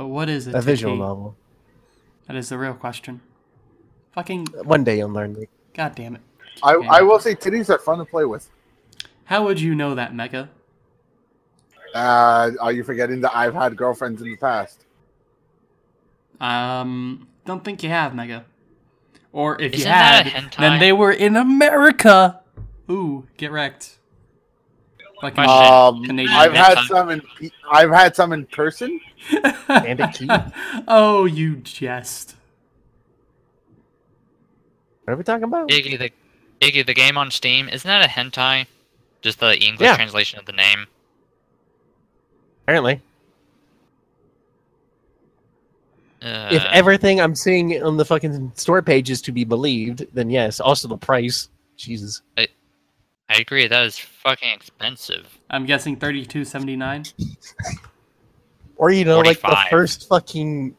But what is it? A visual Tiki? novel. That is the real question. Fucking One day you'll learn. God damn it. I, Yeah. I will say titties are fun to play with. How would you know that, Mega? Uh, are you forgetting that I've had girlfriends in the past? Um, don't think you have, Mega. Or if you Isn't that had, then they were in America. Ooh, get wrecked. Like Um, Canadian I've had hentai. some in I've had some in person. And a key. Oh, you jest. What are we talking about? Iggy the Iggy the game on Steam isn't that a hentai? Just the English Yeah. translation of the name. Apparently. Uh, if everything I'm seeing on the fucking store page is to be believed, then yes. Also the price. Jesus. I agree, that is fucking expensive. I'm guessing thirty-two seventy-nine. Or you know, like the first fucking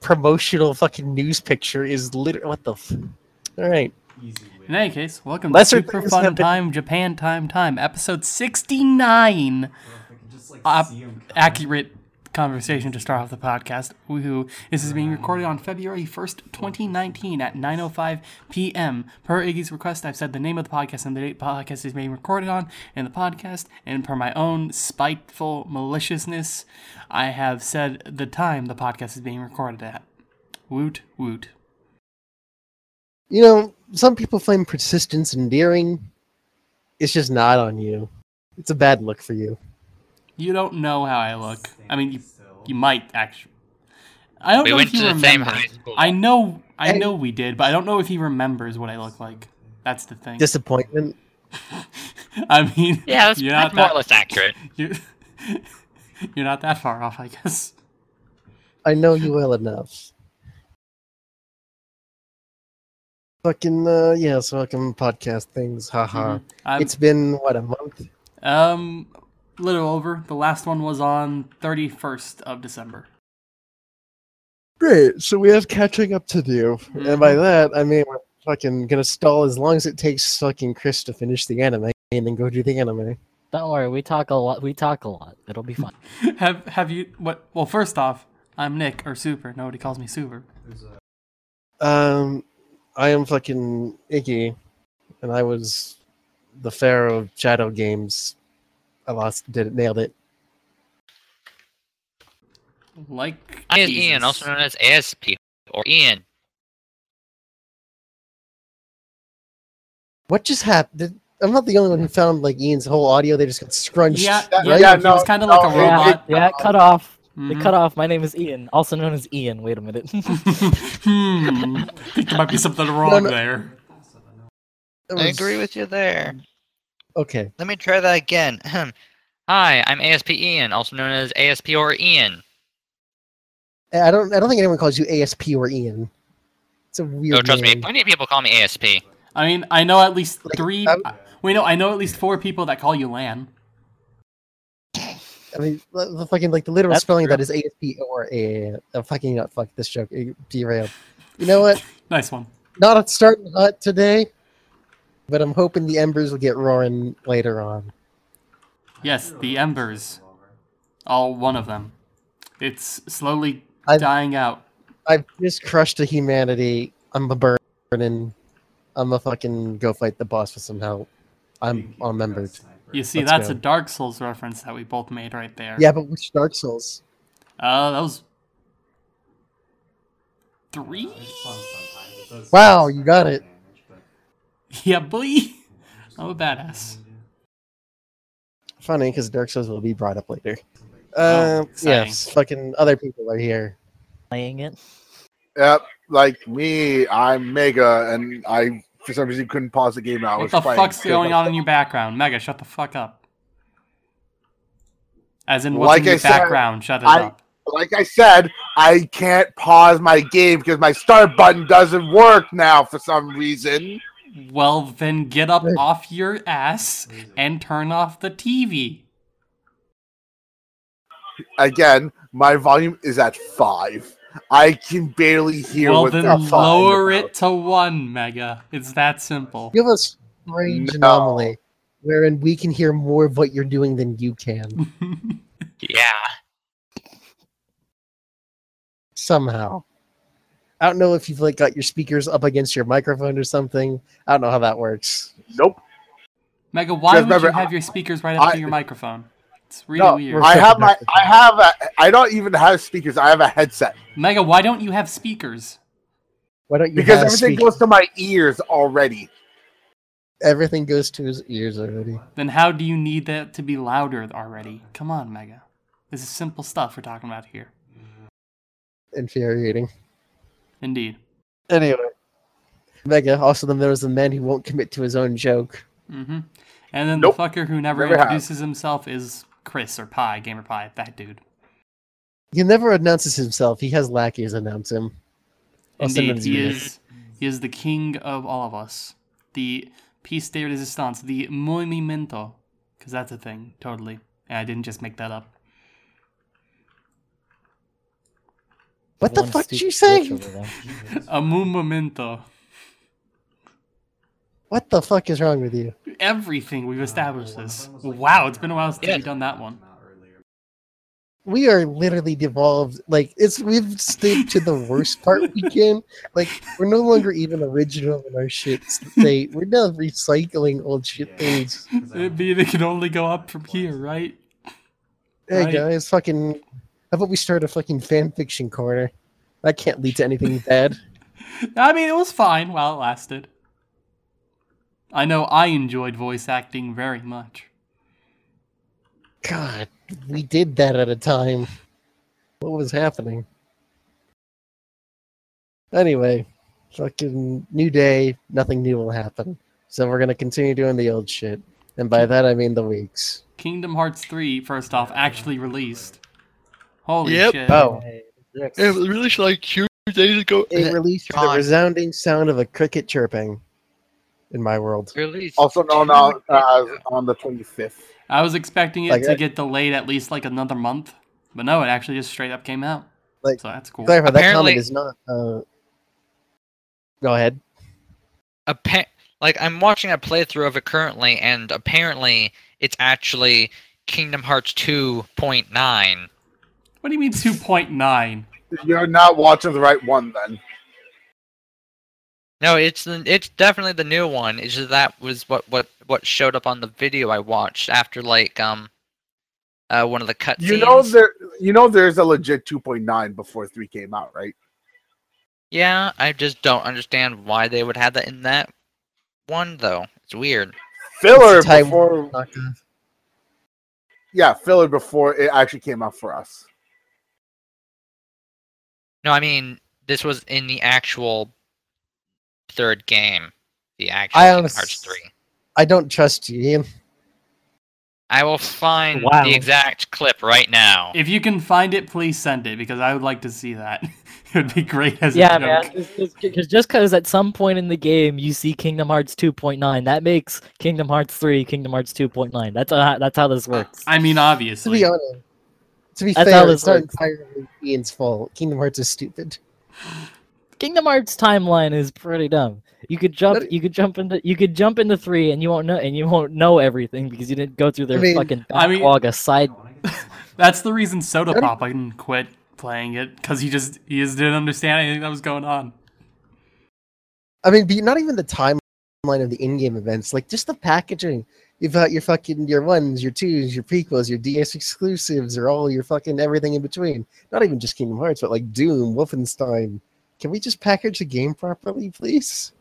promotional fucking news picture is literally what the. F- All right. In any case, welcome Lesser to Super things Fun have Time Japan Time Time, episode sixty-nine. Uh, accurate conversation to start off the podcast. Woohoo. This is being recorded on February 1st, 2019 at 9.05 p.m. Per Iggy's request, I've said the name of the podcast and the date the podcast is being recorded on in the podcast, and per my own spiteful maliciousness, I have said the time the podcast is being recorded at. Woot, woot. You know, some people find persistence endearing. It's just not on you. It's a bad look for you. You don't know how I look. I mean, you, you might actually. I don't We know went if you to the same remember. high school. I know, I Hey. know we did, but I don't know if he remembers what I look like. That's the thing. Disappointment. I mean, Yeah, that's, you're that's not more or that, less accurate. you're, you're not that far off, I guess. I know you well enough. Fucking, uh, yes, fucking podcast things, haha. I'm, It's been, what, a month? um, little over. The last one was on 31st of December. Great, so we have catching up to do. And by that, I mean we're fucking gonna stall as long as it takes fucking Chris to finish the anime and then go do the anime. Don't worry, we talk a lot. We talk a lot. It'll be fun. have Have you? What? Well, first off, I'm Nick or Super. Nobody calls me Super. Um, I am fucking Icky, and I was the pharaoh of Shadow Games. I lost, did it, nailed it. Like I am Jesus. Ian, also known as ASP or Ian. What just happened? I'm not the only one who found like Ian's whole audio. They just got scrunched. Yeah, That- yeah, yeah, he no, was kind of no, like a it- yeah, robot. yeah, cut off. Mhm. It cut off. My name is Ian, also known as Ian. Wait a minute. hmm. I think there might be something wrong no. there. It I agree with you there. Okay. Let me try that again. Hi, I'm ASP Ian, also known as ASP or Ian. I don't. I don't think anyone calls you ASP or Ian. It's a weird No, trust me, plenty of people call me ASP. I mean, I know at least Like, three. I'm- Wait, no, I know at least four people that call you Lan. I mean, the, the fucking like the literal That's spelling true. that is ASP or a. Uh, fucking not fuck this joke. It derailed. You know what? Nice one. Not a starting hot today, but I'm hoping the embers will get roaring later on. Yes, the embers. All one of them. It's slowly I've- dying out. I've just crushed the humanity. I'm a burning. I'm a fucking go fight the boss for some help. I'm unmembered. You see, Let's that's go. a Dark Souls reference that we both made right there. Yeah, but which Dark Souls? Uh, that was three. Wow, you got it. Yeah, boy. I'm a badass. Funny, because Dark Souls will be brought up later. Oh, Uh, exciting. yes, fucking other people are here. Playing it. Yep, like me, I'm Mega, and I for some reason couldn't pause the game. I What was the playing fuck's going on in your background? Mega, shut the fuck up. As in, what's Like in your I said, background? Shut it I- up. Like I said, I can't pause my game because my start button doesn't work now for some reason. Well, then get up Hey. off your ass and turn off the TV. Again, my volume is at five. I can barely hear well, what then they're talking lower about. it to one, Mega. It's that simple. You have a strange No. anomaly wherein we can hear more of what you're doing than you can. Yeah. somehow. I don't know if you've like got your speakers up against your microphone or something. I don't know how that works. Nope. Mega, why Just would you remember, have your speakers right up to your microphone? It's really No, weird. I have my. I have a. I don't even have speakers. I have a headset Mega, why don't you have speakers? Why don't you because have everything speak- goes to my ears already. everything goes to his ears already? Then how do you need that to be louder already? Come on, Mega. This is simple stuff we're talking about here. Infuriating. Indeed. Anyway. Mega, also then there was the man who won't commit to his own joke. hmm And then Nope. the fucker who never, Never have. introduces himself is Chris or Pie, Gamer Pie, that dude. He never announces himself. He has lackeys announce him. Also known Indeed, he me. is he is the king of all of us. The piece de resistance, the movimiento. Because that's a thing, totally. And I didn't just make that up. What the fuck did you say? bitch over. A movimiento. What the fuck is wrong with you? Everything we've established this. Wow, it's been a while since Yeah. we've done that one. We are literally devolved. Like it's we've stayed to the worst part we can. Like we're no longer even original in our shit state. We're now recycling old shit things. It'd be they can only go up from here, right? Hey Right. guys, fucking. How about we start a fucking fan fiction corner? That can't lead to anything bad. I mean, it was fine while it lasted. I know I enjoyed voice acting very much. God, we did that at a time. What was happening? Anyway, fucking new day, nothing new will happen. So we're gonna continue doing the old shit. And by that I mean the weeks. Kingdom Hearts 3, first off, actually released. Holy Yep. shit. Oh, It was released like two days ago. it released with the resounding sound of a cricket chirping in my world. Release. Also known as, as on the 25th. I was expecting it Like, to I- get delayed at least like another month. But no, it actually just straight up came out. Like, so that's cool. Clarify, that Apparently- comment is not uh Go ahead. Appa- like I'm watching a playthrough of it currently, and apparently it's actually Kingdom Hearts 2.9. What do you mean 2.9? You're not watching the right one then. No, it's the, it's definitely the new one. It's just that was what what what showed up on the video I watched after like um uh one of the cutscenes. You know there. You know there's a legit 2.9 before three came out, right? Yeah, I just don't understand why they would have that in that one though. It's weird. Filler It's before. Yeah, filler before it actually came out for us. No, I mean this was in the actual third game, the actual I Kingdom Hearts 3. I don't trust you, Ian. I will find Wow. the exact clip right now. If you can find it, please send it because I would like to see that. it would be great as Yeah, a joke. man. Because just because at some point in the game you see Kingdom Hearts 2.9, that makes Kingdom Hearts 3 Kingdom Hearts 2.9. That's how, that's how this works. I mean, To obviously. be honest, to be That's fair, it's not entirely Ian's fault. Kingdom Hearts is stupid. Kingdom Hearts timeline is pretty dumb. You could jump, But- you could jump into, you could jump into three, and you won't know, and you won't know everything because you didn't go through their mean- fucking I mean- backlog of side. That's the reason Soda Pop I didn't quit playing it because he just he just didn't understand anything that was going on. I mean, be, not even the timeline of the in-game events, like just the packaging. You've got your fucking your ones, your twos, your prequels, your DS exclusives, or all your fucking everything in between. Not even just Kingdom Hearts, but like Doom, Wolfenstein. Can we just package the game properly, please?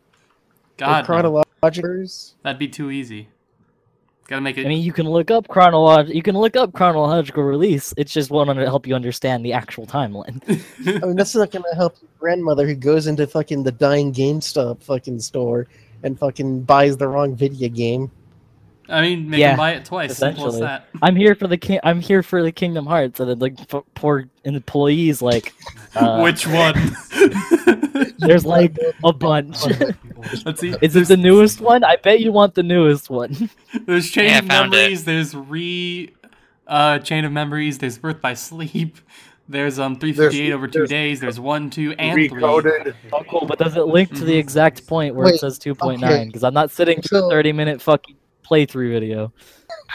God, no. chronologicals. that'd be too easy. Gotta make it. I mean, you can look up chronolog, you can look up chronological release. It's just one to help you understand the actual timeline. I mean, that's not gonna help your grandmother who goes into fucking the dying GameStop fucking store and fucking buys the wrong video game. I mean, make Yeah, him buy it twice. Simple as essentially. that. I'm here for the king. I'm here for the Kingdom Hearts, and then like f- poor employees like. Uh, Which one? There's like a bunch. Let's see. Is it the newest one? I bet you want the newest one. There's Chain Yeah, of found it. Memories. There's Re uh, Chain of Memories. There's Birth by Sleep. There's um 358 There's- over two there's days. There's one, two, and three. Recoded. Oh, cool. But does it link to the Mhm. exact point where Wait, it says 2.9? okay. Because I'm not sitting through So- 30 minute fucking playthrough video.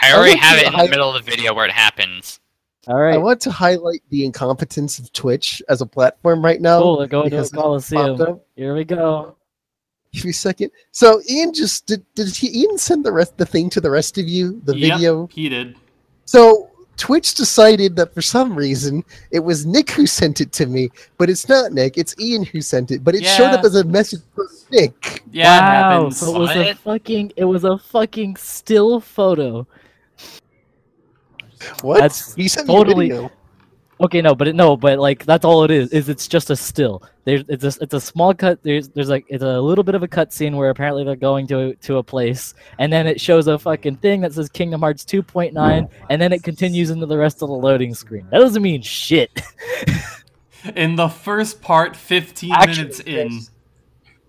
I I already went have it in the middle of the video where it happens. All right. I want to highlight the incompetence of Twitch as a platform right now. Cool. Go to a Coliseum. Here we go. Give me a second. So Ian just did. Did he, Ian send the rest the thing to the rest of you? The Yep, video. he did. So Twitch decided that for some reason it was Nick who sent it to me, but it's not Nick. It's Ian who sent it, but it showed up as a message from Nick. Yeah, wow. So it was a fucking. It was a fucking still photo. What? That's he sent totally- me a video. Okay, no, but it, no, but like that's all it is. Is it's just a still. There's it's a it's a small cut. There's there's like it's a little bit of a cut scene where apparently they're going to to a place, and then it shows a fucking thing that says Kingdom Hearts 2.9, and then it continues into the rest of the loading screen. That doesn't mean shit. In the first part, 15 Actually, minutes in. yes.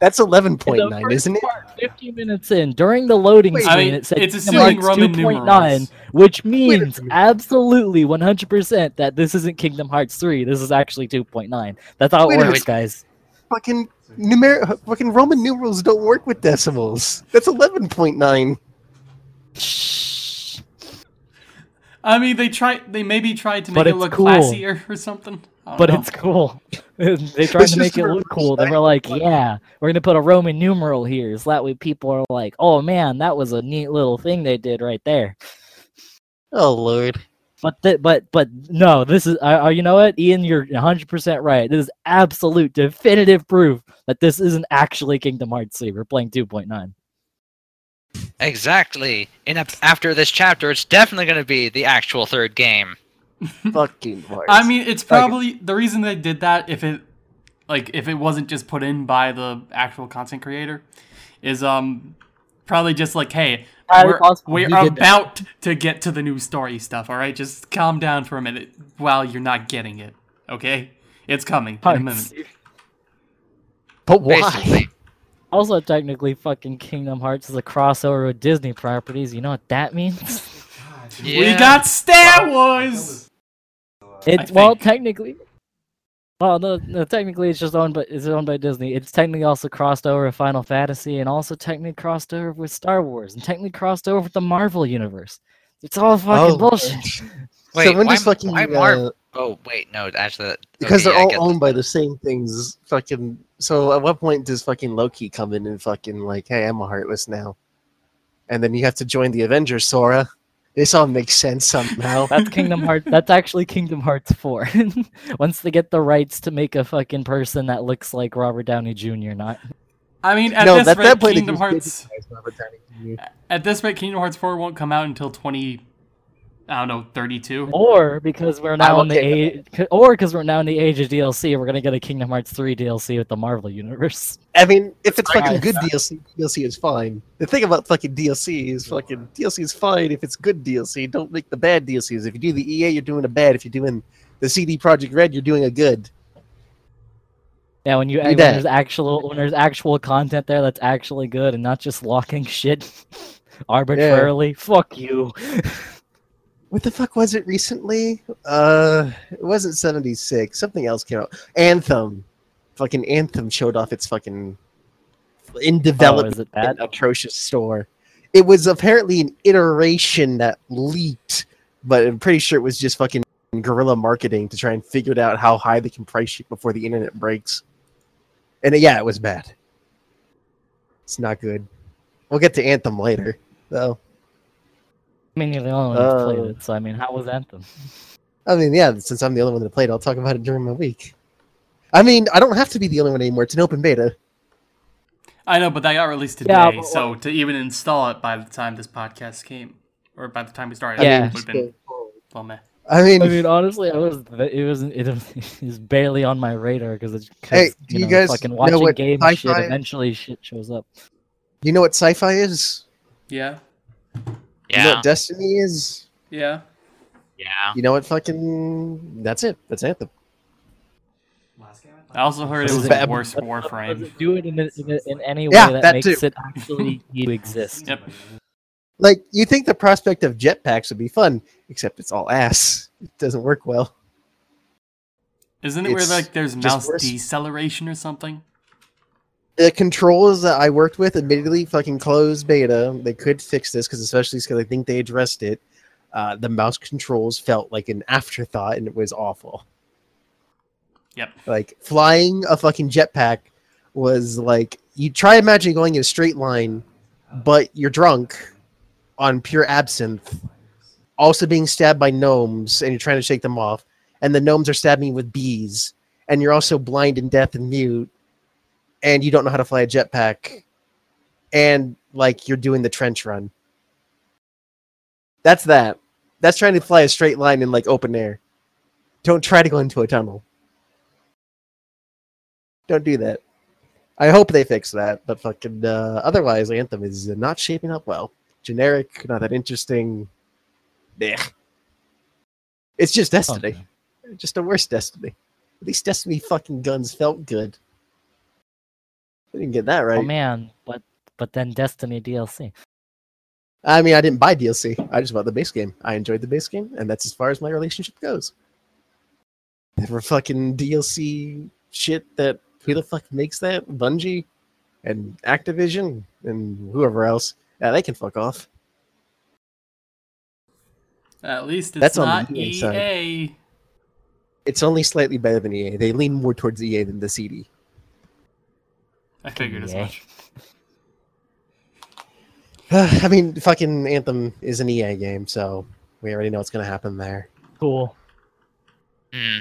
That's eleven In point the nine, first isn't it? part, 50 minutes in, during the loading Wait, I screen, mean, it said it's Kingdom assuming Hearts Roman 2.9, which means absolutely 100% that this isn't Kingdom Hearts 3. This is actually 2.9. That's how it Wait works, guys. Fucking numer fucking Roman numerals don't work with decimals. That's eleven point nine. Shh. I mean, they tried. They maybe tried to make it look cool. classier or something. But know. it's cool. they tried It's to make it look cool. They were like, yeah, we're going to put a Roman numeral here. So that way people are like, oh man, that was a neat little thing they did right there. Oh lord. But th- but but no, this is uh, uh, you know what, Ian, you're 100 percent right. This is absolute definitive proof that this isn't actually Kingdom Hearts 3. We're playing 2.9. Exactly. In a, after this chapter, it's definitely going to be the actual third game. Fucking Mars. I mean, it's probably the reason they did that. If it, like, if it wasn't just put in by the actual content creator, is um, probably just like, hey, Highly we're, we're he that. about to get to the new story stuff. All right, just calm down for a minute while you're not getting it. Okay, it's coming in a minute. But why? Basically. Also, technically, fucking Kingdom Hearts is a crossover with Disney properties. You know what that means? We Yeah. got Star Wars. It's well, technically. Well, no, no, technically it's just owned by it's owned by Disney. It's technically also crossed over with Final Fantasy, and also technically crossed over with Star Wars, and technically crossed over with the Marvel universe. It's all fucking Oh, bullshit. Wait, so when why, does fucking why uh, Oh, wait, no, actually... that- because they're yeah, all owned that. by the same things. Fucking. So at what point does fucking Loki come in and fucking like, hey, I'm a Heartless now, and then you have to join the Avengers, Sora. This all makes sense somehow. That's Kingdom Hearts. That's actually Kingdom Hearts 4. Once they get the rights to make a fucking person that looks like Robert Downey Jr., not I mean, at no, this that, rate, that point Kingdom it Hearts. was Robert Downey Jr. At this rate, Kingdom Hearts 4 won't come out until 20. I don't know, 32. or because we're now in the age, or because we're now in the age of DLC, we're gonna get a Kingdom Hearts 3 DLC with the Marvel universe. I mean, if it's fucking Right. good DLC, DLC is fine. The thing about fucking DLC is fucking DLC is fine if it's good DLC. Don't make the bad DLCs. If you do the EA, you're doing a bad. If you're doing the CD Projekt Red, you're doing a good. Yeah, when you when there's actual when there's actual content there that's actually good and not just locking shit arbitrarily. Fuck you. What the fuck was it recently? Uh, it wasn't 76. Something else came out. Anthem. Fucking Anthem showed off its fucking in Oh, development that? atrocious store. It was apparently an iteration that leaked, but I'm pretty sure it was just fucking guerrilla marketing to try and figure it out how high they can price shit before the internet breaks. And yeah, it was bad. It's not good. We'll get to Anthem later, though. I mean, you're the only one who's Uh, played it, so I mean, how was Anthem? I mean, yeah, since I'm the only one that played, I'll talk about it during my week. I mean, I don't have to be the only one anymore. It's an open beta. I know, but that got released today, Yeah, but- so to even install it by the time this podcast came, or by the time we started, Yeah. it would have been well, meh. I mean, I mean, honestly, I was it was it was, it barely on my radar because it's cause, Hey, do you you know, guys fucking know watching what game shit. sci-fi- Eventually, shit shows up. you know what sci-fi is? Yeah, You know Yeah, what Destiny is? yeah. yeah. You know what fucking... That's it. That's Anthem. I also heard it was is a bad. worse Warframe. do it in, a, in, a, in any way Yeah, that, that makes too. it actually to exist? Yep. Like, you think the prospect of jetpacks would be fun, except it's all ass. It doesn't work well. Isn't it where like there's mouse worse. deceleration or something? The controls that I worked with, admittedly, fucking closed beta. They could fix this, because especially because I think they addressed it. Uh, the mouse controls felt like an afterthought, and it was awful. Yep. Like flying a fucking jetpack was like you try imagine going in a straight line, but you're drunk on pure absinthe, also being stabbed by gnomes, and you're trying to shake them off, and the gnomes are stabbing you with bees, and you're also blind and deaf and mute, and you don't know how to fly a jetpack, and like you're doing the trench run. That's that. That's trying to fly a straight line in like open air. Don't try to go into a tunnel. Don't do that. I hope they fix that, but fucking uh, otherwise, Anthem is not shaping up well. Generic, not that interesting. Blech. It's just Destiny. Okay. Just a worse Destiny. At least Destiny fucking guns felt good. I didn't get that oh, right. Oh man, but but then Destiny DLC. I mean, I didn't buy DLC. I just bought the base game. I enjoyed the base game, and that's as far as my relationship goes. There were fucking DLC shit that who the fuck makes that? Bungie and Activision and whoever else. Yeah, they can fuck off. At least it's That's on not the EA EA. side. It's only slightly better than EA. They lean more towards EA than the CD. I figured as much. I mean, fucking Anthem is an EA game, so we already know what's going to happen there. Cool. Hmm.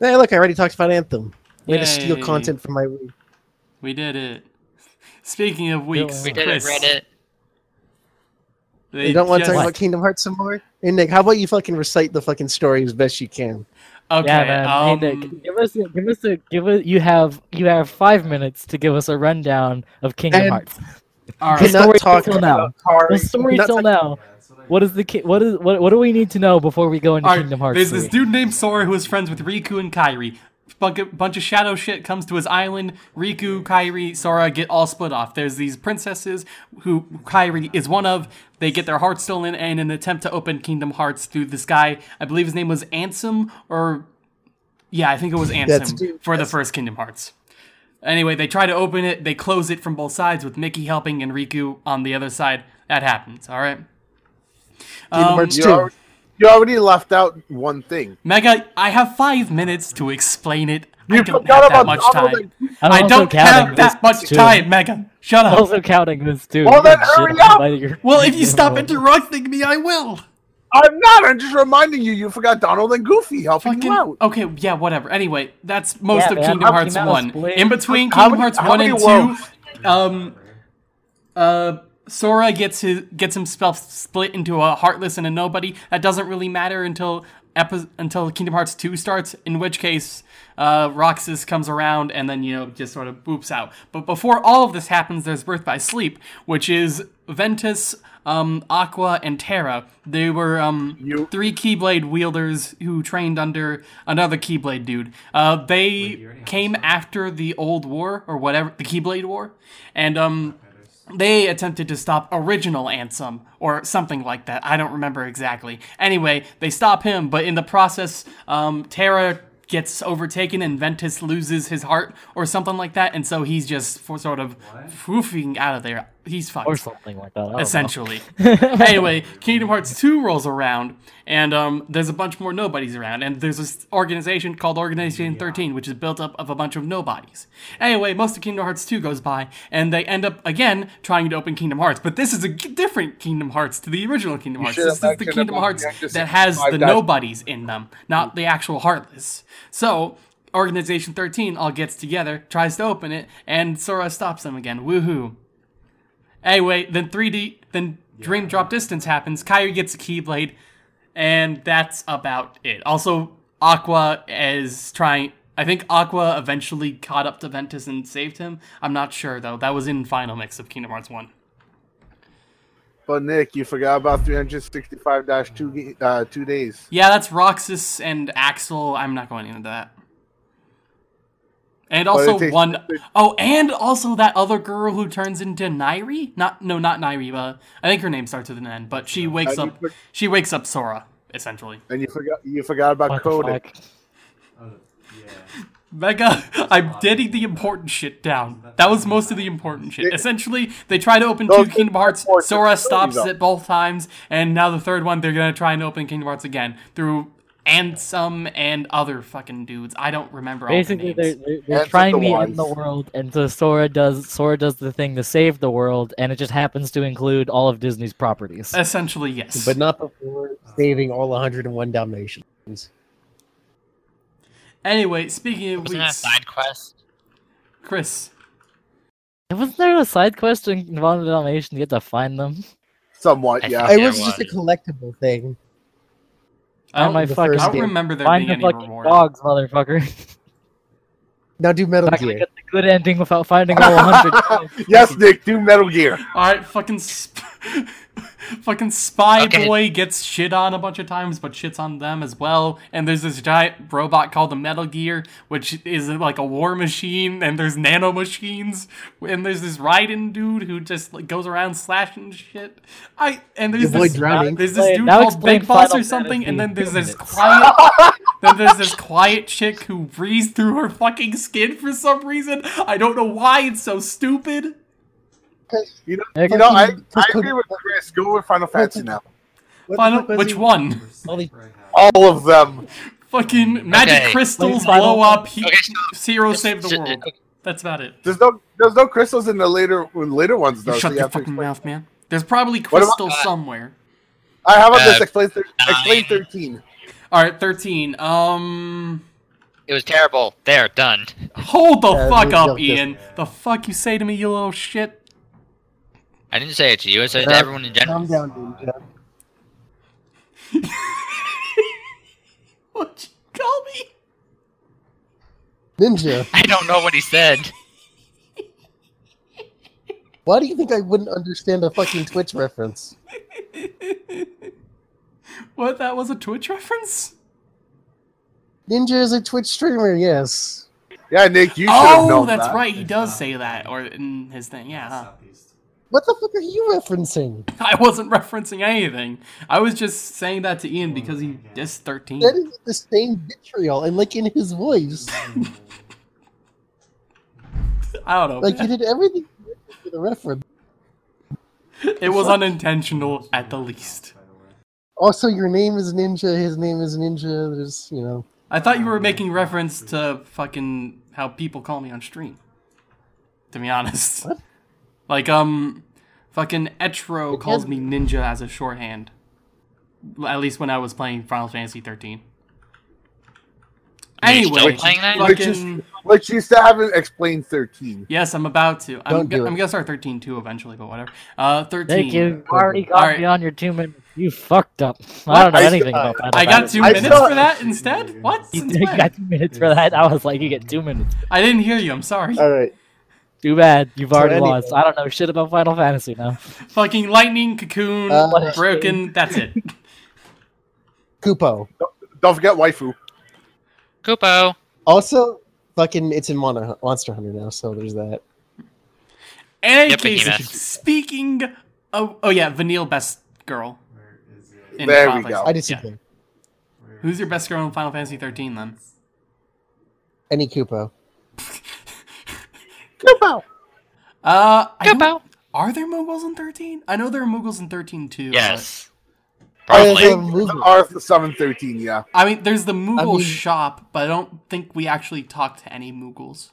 Hey, look, I already talked about Anthem. Way to steal content from my week. We did it. Speaking of weeks, We did Chris, it, Reddit. they You don't want to just- talk about Kingdom Hearts some more? Hey, Nick, how about you fucking recite the fucking story as best you can? Okay, yeah, man. um, hey, Nick, give us, a, give us a, give us. You have, you have five minutes to give us a rundown of Kingdom And- Hearts. all The right. Cannot story talk till now. about Kari. The story Cannot till talk- now. What is the ki- what is what what do we need to know before we go into All right, Kingdom Hearts? There's this dude named Sora who is friends with Riku and Kairi. Bunch bunch of shadow shit comes to his island. Riku, Kairi, Sora get all split off. There's these princesses who Kairi is one of. They get their hearts stolen in an attempt to open Kingdom Hearts through this guy. I believe his name was Ansem, or yeah, I think it was Ansem for the first Kingdom Hearts. Anyway, they try to open it. They close it from both sides with Mickey helping and Riku on the other side. That happens. All right. Kingdom Um, Hearts 2. Already, you already left out one thing. Mega, I have five minutes to explain it. I You don't forgot have that about much Donald time. and- I'm I also don't counting have that much too. time, Mega. Shut I'm up. also counting this too. Well, then hurry up! Well, if you stop interrupting me, I will. I'm not. I'm just reminding you. You forgot Donald and Goofy helping Fucking, you out. okay, yeah, whatever. Anyway, that's most Yeah, of man, Kingdom Hearts 1. played- In between How Kingdom many- Hearts how 1 many and worlds? 2, um, uh, Sora gets his gets himself split into a heartless and a nobody. That doesn't really matter until epi- until Kingdom Hearts 2 starts, in which case uh, Roxas comes around and then, you know, just sort of boops out. But before all of this happens, there's Birth by Sleep, which is Ventus, um, Aqua, and Terra. They were um, You- three Keyblade wielders who trained under another Keyblade dude. Uh, they came after the old war, or whatever, the Keyblade War, and um, they attempted to stop original Ansem or something like that. I don't remember exactly. Anyway, they stop him, but in the process, um, Terra gets overtaken and Ventus loses his heart or something like that, and so he's just for sort of foofing out of there. He's fucked or something like that. I don't know. essentially. anyway, Kingdom Hearts 2 rolls around, and um, there's a bunch more nobodies around, and there's this organization called Organization 13, which is built up of a bunch of nobodies. Anyway, most of Kingdom Hearts 2 goes by, and they end up again trying to open Kingdom Hearts, but this is a g- different Kingdom Hearts to the original Kingdom Hearts. This is the Kingdom Hearts that has the nobodies in them, not the actual Heartless. So. Organization 13 all gets together, tries to open it, and Sora stops them again. Woohoo. Anyway, then 3D, then Dream Drop Distance happens. Kairi gets a Keyblade, and that's about it. Also, Aqua is trying. I think Aqua eventually caught up to Ventus and saved him. I'm not sure though. That was in Final Mix of Kingdom Hearts One. But Nick, you forgot about 365-2 uh, two days. Yeah, that's Roxas and Axel. I'm not going into that. And also takes- one oh, and also that other girl who turns into Nairi. Not no, not Nairi. But I think her name starts with an N. But she wakes up. for- She wakes up Sora essentially. And you forgot you forgot about What the Kodak. Mega, I'm getting the important shit down. That was most of the important shit. Essentially, they try to open two Kingdom Hearts. Sora stops though. it both times, and now the third one, they're gonna try and open Kingdom Hearts again through Ansem and other fucking dudes. I don't remember all Basically, the they're, names. they're, they're Answer trying the me wise. in the world, and so Sora does Sora does the thing to save the world, and it just happens to include all of Disney's properties. Essentially, yes. But not before saving all 101 Dalmatians. anyway, speaking of Wasn't that a weeks, side quest? Chris, Wasn't there a side quest involving the Dalmatians? You have to find them. Somewhat, I yeah. think It was just a collectible thing. I don't, my the fucking first I don't game. remember there find being the any fucking reward. dogs, motherfucker. Now do Metal Not gonna Gear. get the good ending without finding all 100. yes, Nick, do Metal Gear. All right, fucking, sp- fucking spy Okay. boy gets shit on a bunch of times, but shits on them as well. And there's this giant robot called the Metal Gear, which is like a war machine. And there's nano machines. And there's this Raiden dude who just like goes around slashing shit. I and there's Avoid this drowning. there's this dude now called Big Boss Final or something, and then there's this quiet. then there's this quiet chick who breathes through her fucking skin for some reason. I don't know why it's so stupid. You know, you know I, I agree with Chris. Go with Final Fantasy now. What the Final, fuck which one? all of them. Fucking magic Okay. crystals Final blow up. He, Okay. Zero save the world. That's about it. There's no there's no crystals in the later later ones though. You shut you your have fucking mouth, man. There's probably What about- crystals uh, somewhere. I how about this? Uh, Explain thir- explain thirteen. All right, thirteen. Um, It was terrible. There, done. hold the Yeah, fuck up, built this- Ian. The fuck you say to me, you little shit? I didn't say it to you. I said it to everyone in general. Calm down, Ninja. What you call me? Ninja, I don't know what he said. why do you think I wouldn't understand a fucking Twitch reference? What? That was a Twitch reference? Ninja is a Twitch streamer, yes. Yeah, Nick, you should have Oh, known that's that. right. He does say that, or in his thing. Yeah. huh. What the fuck are you referencing? I wasn't referencing anything. I was just saying that to Ian because he dissed 13. That is the same vitriol and like in his voice. I don't know. Like you did everything for the reference. It was unintentional at the least. Also, your name is Ninja, his name is Ninja, there's, you know. I thought you were making reference to fucking how people call me on stream. To be honest. What? Like, um, fucking Etro calls me Ninja as a shorthand. At least when I was playing Final Fantasy 13. Are still Anyway, playing that? Fucking, Which you still haven't explained thirteen. yes, I'm about to. I'm, Don't go- do I'm it. gonna start 13 too eventually, but whatever. Uh, 13. Thank you. You already got Alright. beyond your two minutes. You fucked up. I don't know I anything still- about that. I got two I minutes saw- for that instead? What? You Since you when? got two minutes for that. I was like, you get two minutes. I didn't hear you. I'm sorry. Alright. Too bad. You've already anyway. lost. I don't know shit about Final Fantasy now. Fucking lightning, cocoon, Uh, broken. That's it. Kupo. Don't forget waifu. Kupo. Also, fucking, it's in Mon- Monster Hunter now, so there's that. In any Yep, case, speaking of, oh yeah, Vanille best girl. in There Final we Fantasy. go. I disagree. Who's your best girl in Final Fantasy 13 then? Any Kupo. Kupo. Uh, I are there Moogles in 13? I know there are Moogles in 13 too. Yes. Oh, Probably. there's a movie. Arth seven thirteen. Yeah. I mean, there's the Moogle mean- shop, but I don't think we actually talk to any Moogles.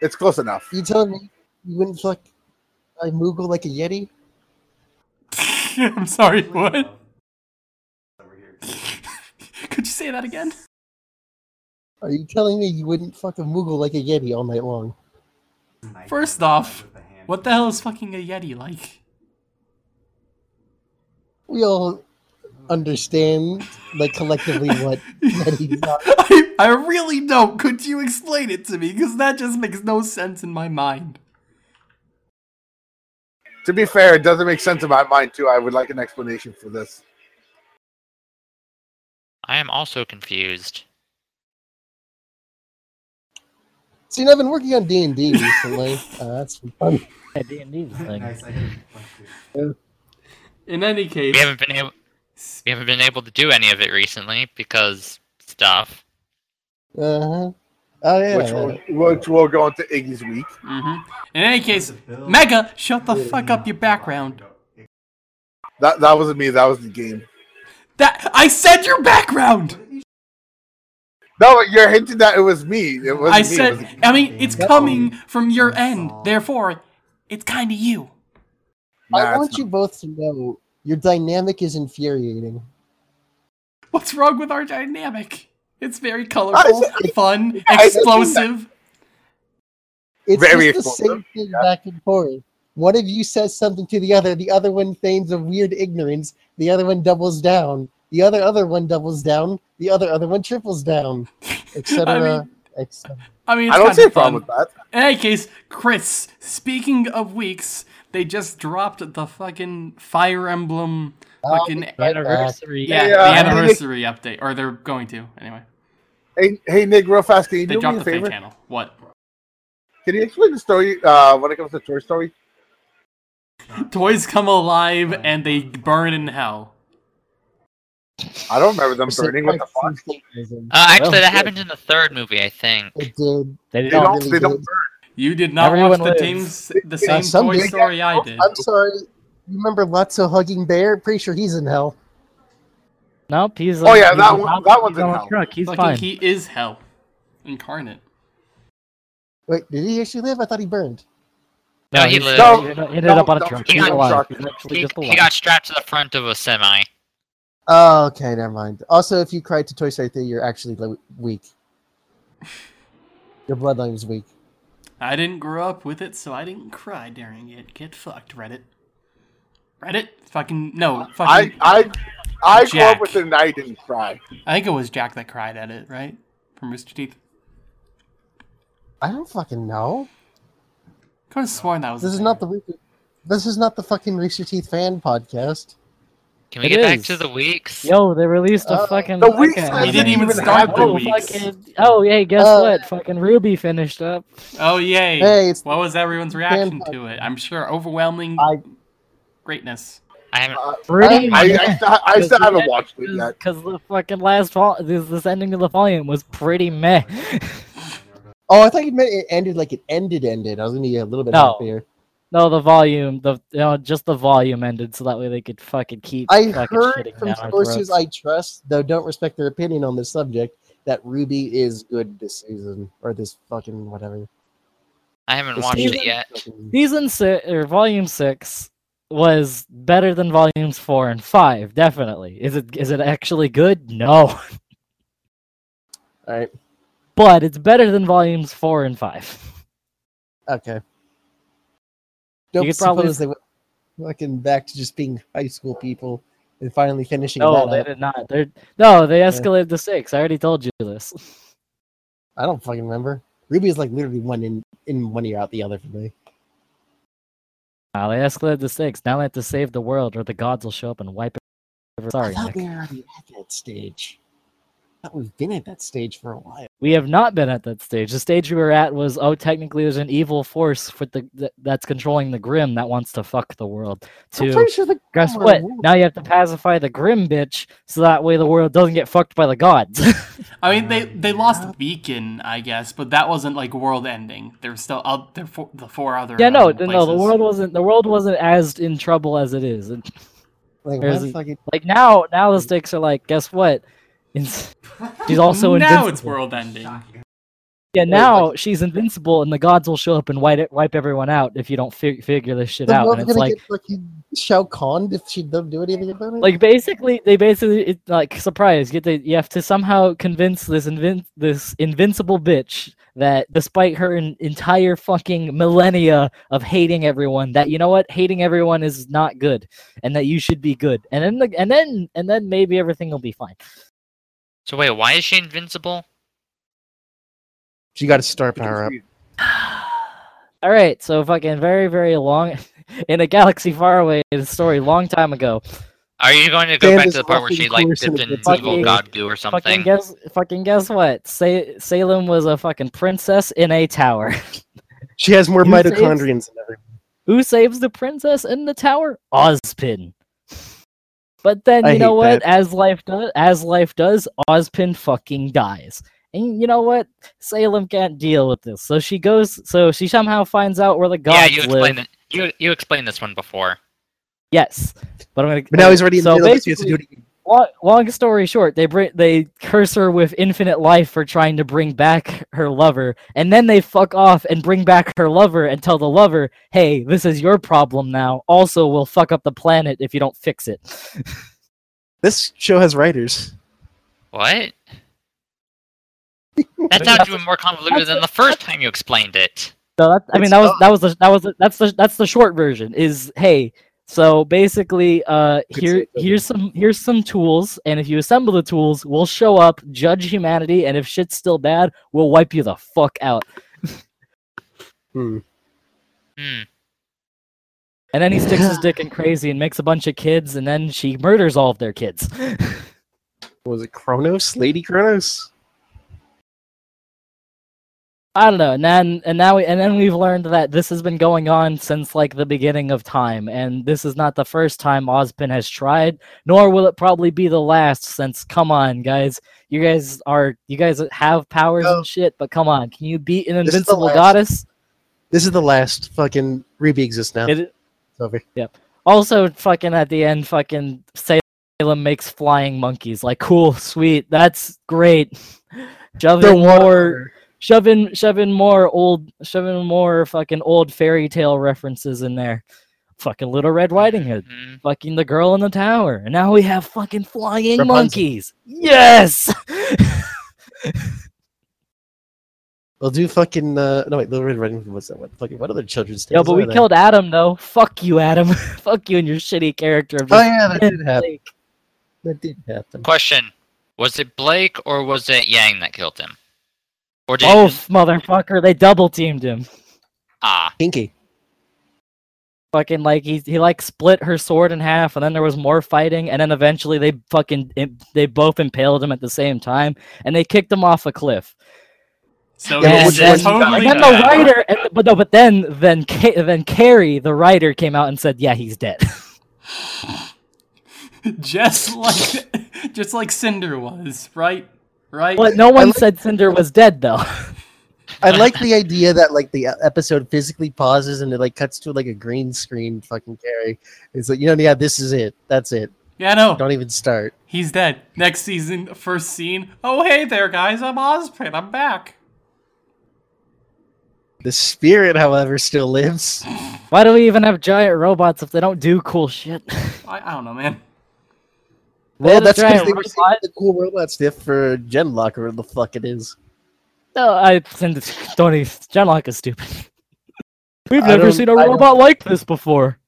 It's close enough. You telling me you wouldn't fuck a Moogle like a Yeti? I'm sorry, what? Could you say that again? Are you telling me you wouldn't fuck a Moogle like a Yeti all night long? First off, what the hell is fucking a Yeti like? We all understand, like, collectively what Yetis are. I, I really don't. Could you explain it to me? Because that just makes no sense in my mind. To be fair, it doesn't make sense in my mind too. I would like an explanation for this. I am also confused. See, and I've been working on D&D recently. Uh, that's been fun. Yeah, D&D's a thing. In any case, We haven't been able. We haven't been able to do any of it recently because stuff. Uh-huh. Oh yeah. which will which will go into Iggy's week. hmm In any case, Mega, shut the fuck up your background. That that wasn't me. That was the game. That I said your background. No, you're hinting that it was me. It wasn't I me. it was said. I mean, it's coming from your end. Therefore, it's kind of you. Nah, I it's want you both to know your dynamic is infuriating. What's wrong with our dynamic? It's very colorful, said- fun, I said- explosive. It's Very just the explosive, same thing back and forth. One of you says something to the other, the other one feigns a weird ignorance, the other one doubles down, the other other one doubles down, the other other one triples down, etc. I mean- etc. I mean, it's I don't see a problem with that. In any case, Chris, speaking of weeks, they just dropped the fucking Fire Emblem fucking Right. Anniversary. yeah, Hey, the anniversary update, or they're going to anyway. Hey, hey, Nick, real fast, can you They do me a the favor? channel. What? Can you explain the story uh, when it comes to Toy Story? Toys come alive and they burn in hell. I don't remember them burning. What the fuck? Uh, actually, Well, that happened in the third movie, I think. It did. They They didn't. don't. really They don't burn. You did not Everyone watch the lives. same the same some Toy did. Story I did. I'm sorry. You remember Lotso hugging bear? Pretty sure he's in hell. Nope, he's. Like, Oh, yeah, he's that one- that one's he's in on a hell. truck. He's Fucking fine. he is hell incarnate. Wait, did he actually live? I thought he burned. No, he he's- lived. No, he ended no, up on a truck. he He's got alive. truck. He's actually He, he got strapped to the front of a semi. Oh, okay, never mind. Also, if you cried to Toy Story 3, you're actually lo- weak. Your bloodline is weak. I didn't grow up with it, so I didn't cry during it. Get fucked, Reddit. Reddit? Fucking no, I fucking. I I grew Jack. up with it and I didn't cry. I think it was Jack that cried at it, right? From Rooster Teeth. I don't fucking know. I Could have sworn that was. This is thing. not the Rooster- this is not the fucking Rooster Teeth fan podcast. Can we It get back to the weeks? Yo, they released a Uh, fucking. the weeks fucking- hasn't We didn't even even start the. Oh, weeks. fucking, oh, hey, guess Uh, what? Fucking RWBY finished up. Oh yay! Hey, what was everyone's reaction to it? I'm sure overwhelming I greatness. I haven't. Uh, Pretty I, I, meh. still, I still haven't watched it yet. Because the fucking last vol- this, this ending of the volume was pretty meh. oh, I thought you meant it ended like it ended ended. I was gonna be a little bit No. happier. No, the volume, the you know, just the volume ended, so that way they could fucking keep. I fucking heard shitting from sources. I trust, though don't respect their opinion on this subject, that RWBY is good this season or this fucking whatever. I haven't This watched season? it yet. Season six or volume six was better than volumes four and five. Definitely. Is it? Is it actually good? No, All right. but it's better than volumes four and five. Okay. Don't could probably- they went fucking back to just being high school people and finally finishing No, that they up. did not. They're no, they escalated to six. I already told you this. I don't fucking remember. RWBY is like literally one in in one ear out the other for me. Now they escalated to six. Now they have to save the world, or the gods will show up and wipe it. Sorry, I thought Nick. we were already at that stage. I thought we've been at that stage for a while. We have not been at that stage. The stage we were at was, oh, technically there's an evil force with the that, that's controlling the Grimm that wants to fuck the world. I'm To pretty sure the guess Grimm what? were- Now you have to pacify the Grimm bitch, so that way the world doesn't get fucked by the gods. I mean, they they lost Beacon, I guess, but that wasn't like world ending. There's still out there for the four other. yeah, no, um, no, the world wasn't the world wasn't as in trouble as it is. And, Like, a- fucking like now, now the stakes are like, guess what? It's- She's also now it's invincible. world ending. Yeah, now she's invincible, and the gods will show up and wipe it, wipe everyone out if you don't fi- figure this shit the out. world's And it's gonna like, get fucking Shao Kahn if she don't do anything about it. like basically, they basically it, like surprise. You, get to, you have to somehow convince this invin- this invincible bitch that despite her en- entire fucking millennia of hating everyone, that you know what, hating everyone is not good, and that you should be good. And then the, and then and then maybe everything will be fine. So wait, why is she invincible? she got a star power up. All right, so fucking very very long in a galaxy far away, the story long time ago. Are you going to go Dan back to the part where she like coercing dipped in the evil fucking- god goo or Fucking something? guess, fucking guess what? Sa- Salem was a fucking princess in a tower. She has more You say it's- than everyone. Who saves the princess in the tower? Ozpin. But then I you know hate what? As life does, as life does, Ozpin fucking dies. And And you know what? Salem can't deal with this, so she goes. So she somehow finds out where the gods yeah, you live. explained it. You you explained this one before. Yes, but I'm gonna. But now he's already in so jail, so to do basically- it again. Long, long story short, they bring they curse her with infinite life for trying to bring back her lover, and then they fuck off and bring back her lover and tell the lover, "Hey, this is your problem now. Also, we'll fuck up the planet if you don't fix it." This show has writers. What? That sounds even more convoluted than the first time you explained it. So that, I mean, that was that was the, that was the, that's the that's the short version. Is hey, so basically, uh, here here's some here's some tools, and if you assemble the tools, we'll show up, judge humanity, and if shit's still bad, we'll wipe you the fuck out. Hmm. Hmm. And then he sticks his dick in crazy and makes a bunch of kids, and then she murders all of their kids. Was it Kronos? Lady Kronos? I don't know, and then and now we, and then we've learned that this has been going on since like the beginning of time, and this is not the first time Ozpin has tried, nor will it probably be the last. Since come on, guys, you guys are you guys have powers and shit, but come on, can you beat an This invincible goddess? This is the last fucking Ruby exists now. It, It's over. also, fucking at the end, fucking Salem makes flying monkeys. Like, cool, sweet, that's great. In more. Water. shove in shove in more old shove in more fucking old fairy tale references in there. Fucking Little Red Riding Hood. Hmm. Fucking the girl in the tower. And now we have fucking flying Rapunzel. monkeys. Yes! We'll do fucking uh no wait, Little Red Riding Hood was that what fucking what other children's tales Yo, but we there? killed Adam though. Fuck you, Adam. Fuck you and your shitty character. Oh yeah, that did happen. That did happen. Question: Was it Blake or was it Yang that killed him? Or did Both, motherfucker. They double teamed him. ah? Kinky. Fucking like he he like split her sword in half, and then there was more fighting, and then eventually they fucking they both impaled him at the same time, and they kicked him off a cliff. So Yeah, this which is was- totally and then the writer, and, but no, but then then Ca- then Kerry, the writer, came out and said, "Yeah, he's dead." just like just like Cinder was, right? Right? but no one like- said Cinder was dead though. I like the idea that like the episode physically pauses and it like cuts to like a green screen fucking Kerry. It's like, you know, yeah, this is it. That's it. Yeah, no. Don't even start. He's dead. Next season, first scene. Oh, hey there, guys. I'm Ozpin. I'm back. The spirit, however, still lives. Why do we even have giant robots if they don't do cool shit? I, I don't know, man. Well, that's because giant they were saving the cool robot stuff for gen:LOCK or the fuck it is. No, I don't even. gen:LOCK is stupid. We've never seen a I don't- robot like this before.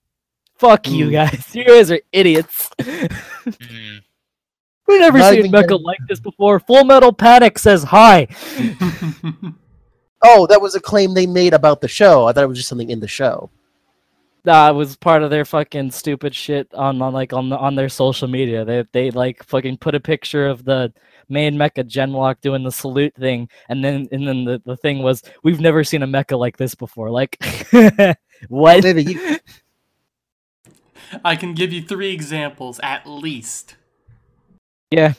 Fuck you Hmm. guys. You guys are idiots. Hmm. We've never Not seen even Mecha Gen- like this before. Full Metal Panic says hi. Oh, that was a claim they made about the show. I thought it was just something in the show. That was part of their fucking stupid shit on, on like on the, on their social media. They they like fucking put a picture of the main mecha gen:LOCK doing the salute thing, and then and then the, the thing was we've never seen a mecha like this before. Like what? Maybe you, I can give you three examples at least. Yeah,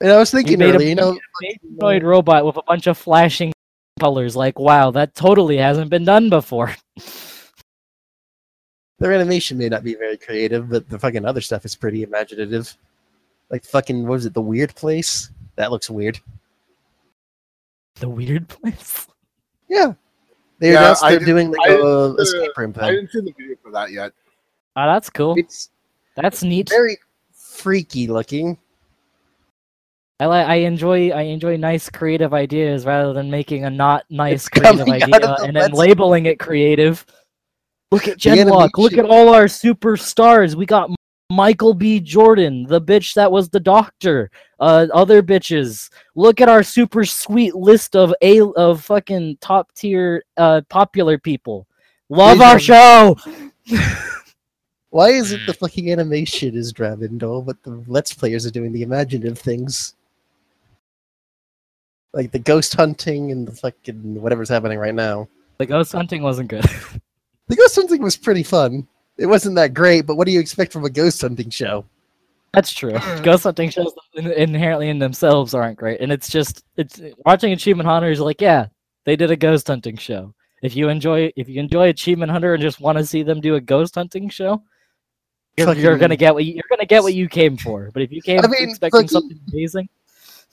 and I was thinking made a, earlier, you know, you made a humanoid robot with a bunch of flashing colors. Like wow, that totally hasn't been done before. their animation may not be very creative, but the fucking other stuff is pretty imaginative. Like fucking, what was it, The Weird Place? That looks weird. The weird place. Yeah. They Yeah, announced I they're did- doing like I a didn't, escape room thing. I thing. didn't see the video for that yet. Oh, that's cool. It's That's neat. very freaky looking. I like. I enjoy. I enjoy nice creative ideas rather than making a not nice It's creative idea the and then labeling it creative. Look at gen:LOCK. Look at all our superstars. We got Michael B. Jordan, the bitch that was the doctor. Uh, other bitches. Look at our super sweet list of a of fucking top tier uh popular people. Love our show. Why is it the Mm. fucking animation is Dravendor, but the Let's Players are doing the imaginative things? Like the ghost hunting and the fucking whatever's happening right now. The ghost hunting wasn't good. The ghost hunting was pretty fun. It wasn't that great, but what do you expect from a ghost hunting show? That's true. Hmm. Ghost hunting shows in- inherently in themselves aren't great, and it's just it's watching Achievement Hunter is like, yeah, they did a ghost hunting show. If you enjoy if you enjoy Achievement Hunter and just want to see them do a ghost hunting show, you're, you're gonna get what you, you're gonna get what you came for. But if you came I mean, expecting fucking- something amazing,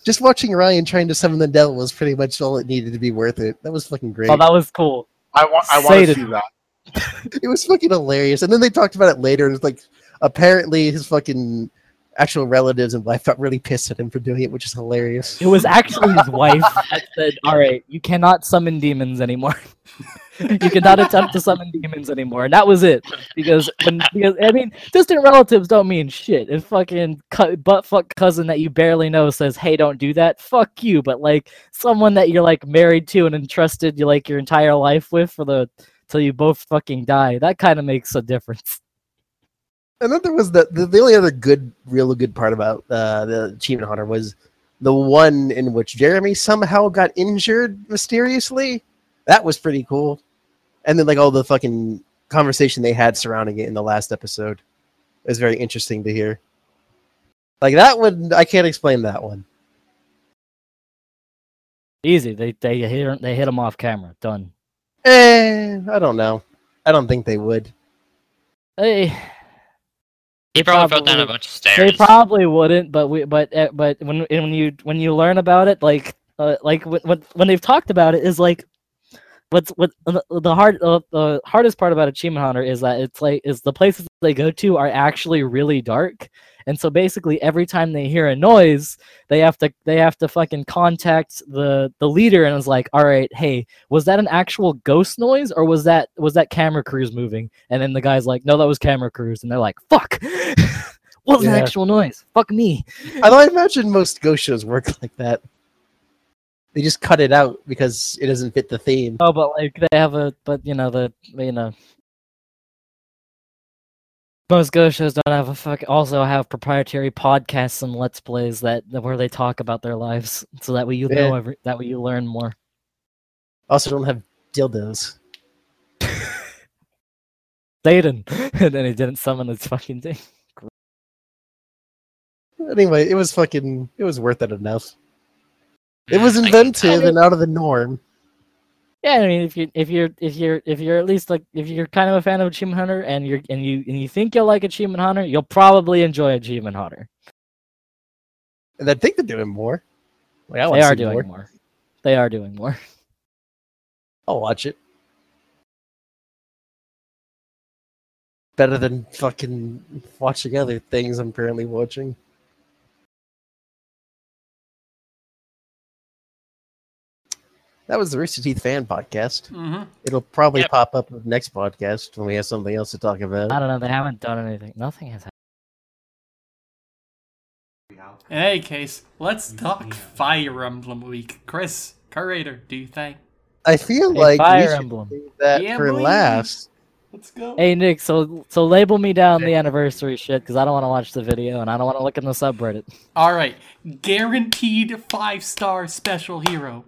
Just watching Ryan trying to summon the devil was pretty much all it needed to be worth it. That was fucking great. oh, that was cool. I want. I want to see that. it was fucking hilarious. And then they talked about it later, and it's like, apparently his fucking actual relatives and wife got really pissed at him for doing it, which is hilarious. It was actually his wife that said, "All right, you cannot summon demons anymore. you cannot attempt to summon demons anymore." And that was it. Because when because I mean, distant relatives don't mean shit. If fucking cu- butt fuck cousin that you barely know says, "Hey, don't do that," fuck you. But like someone that you're like married to and entrusted you like your entire life with for the till you both fucking die, that kind of makes a difference. And then there was the, the the only other good, real good part about uh, the Achievement Hunter was the one in which Jeremy somehow got injured mysteriously. That was pretty cool. And then like all the fucking conversation they had surrounding it in the last episode it was very interesting to hear. Like that one, I can't explain that one. Easy. They they hit they hit him off camera. Done. Eh, I don't know. I don't think they would. Hey. He They probably fell down a bunch of stairs. They probably wouldn't, but we, but uh, but when when you when you learn about it, like uh, like when when- when they've talked about it, is like what's what the, the hard uh, the hardest part about Achievement Hunter is that it's like is the places they go to are actually really dark, and so basically every time they hear a noise, they have to they have to fucking contact the the leader and it's like, all right, hey, was that an actual ghost noise or was that was that camera crews moving? And then the guy's like, no, that was camera crews, and they're like, fuck. Wasn't an actual noise. Fuck me. I don't imagine most ghost shows work like that. They just cut it out because it doesn't fit the theme. Oh, but like they have a, but you know the, you know, most ghost shows don't have a fuck. Also have proprietary podcasts and let's plays that that- where they talk about their lives, so that way you Yeah. know every, that way you learn more. Also, don't have dildos. Satan, and then he didn't summon his fucking thing. Anyway, it was fucking. It was worth it enough. It was Mm, I can inventive and out of the norm. Yeah, I mean, if you if you're if you're if you're at least like if you're kind of a fan of Achievement Hunter and you're and you and you think you'll like Achievement Hunter, you'll probably enjoy Achievement Hunter. And I think they're doing more. Like, I They are doing more. more. They are doing more. I'll watch it. Better than fucking watching other things I'm currently watching. That was the Rooster Teeth fan podcast. hmm It'll probably Yep. pop up with next podcast when we have something else to talk about. I don't know. They haven't done anything. Nothing has happened. In any case, let's talk Fire Emblem Week. Chris, curator, do you think? I feel Hey, like Fire we should Emblem. do that Yeah, for boy. last. Let's go. Hey Nick, so so label me down the anniversary shit because I don't want to watch the video and I don't want to look in the subreddit. All right, guaranteed five star special hero.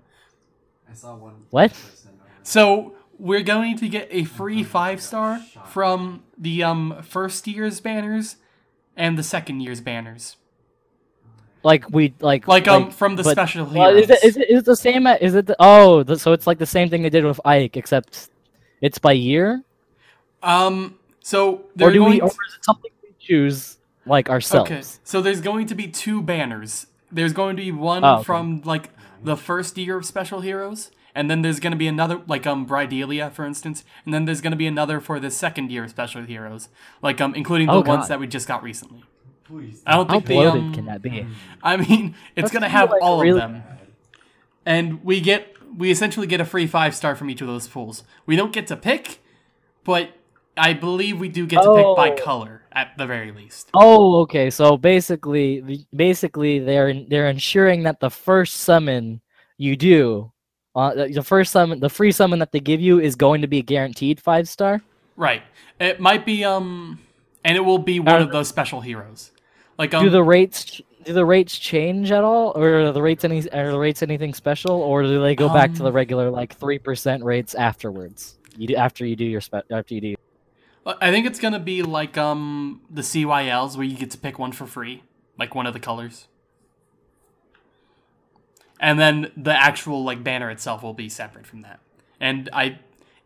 What? So we're going to get a free five star from the um first year's banners and the second year's banners. Like we like Like um from the but- special well, heroes. is it, is it is it the same? Is it the, oh the, so it's like the same thing they did with Ike except it's by year um so or do going we or is it something we choose like ourselves? Okay, so there's going to be two banners. There's going to be one Oh, okay. from like the first year of special heroes, and then there's going to be another like um Bridelia, for instance, and then there's going to be another for the second year of special heroes, like um including the Oh, ones that we just got recently. Please. I don't How think they bloated um. can that be? I mean, it's Let's going to have like, all really of them, and we get we essentially get a free five star from each of those pools. We don't get to pick, but I believe we do get to pick by Oh. color at the very least. Oh, okay. So basically, basically, they're they're ensuring that the first summon you do, uh, the first summon, the free summon that they give you is going to be a guaranteed five star. Right. It might be um and it will be one of those special heroes. Like um do the rates do the rates change at all, or are the rates any are the rates anything special, or do they go back to the Um, regular like three percent rates afterwards? You do after you do your spe- after you do. I think it's gonna be like um the CYLs where you get to pick one for free, like one of the colors. And then the actual like banner itself will be separate from that. And I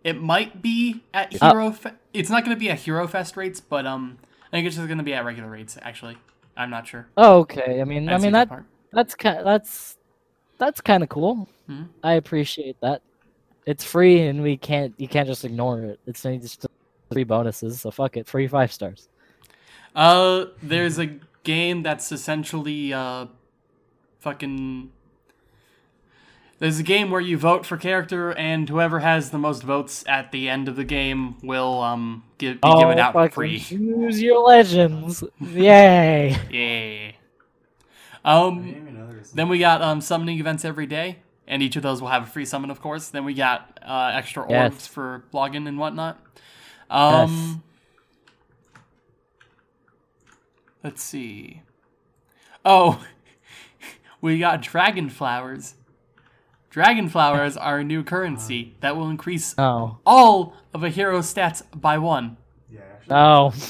it might be at Uh, Hero Fe- it's not gonna be at Hero Fest rates, but um I think it's just gonna be at regular rates actually. I'm not sure. Oh, okay. I mean, I That's mean the that that's kind that's that's kind of cool. Mhm. I appreciate that. It's free, and we can't you can't just ignore it. It's just three bonuses, so fuck it. Free five stars. Uh, there's a game that's essentially uh, fucking. There's a game where you vote for character, and whoever has the most votes at the end of the game will um give, be given out Oh, free. Choose your legends. Yay! Yay! Um. Then we got um summoning events every day, and each of those will have a free summon, of course. Then we got uh, extra Yes. orbs for login and whatnot. Um. Let's see. Oh, we got dragon flowers. Dragon flowers are a new currency that will increase Oh all of a hero's stats by one. Yeah. no!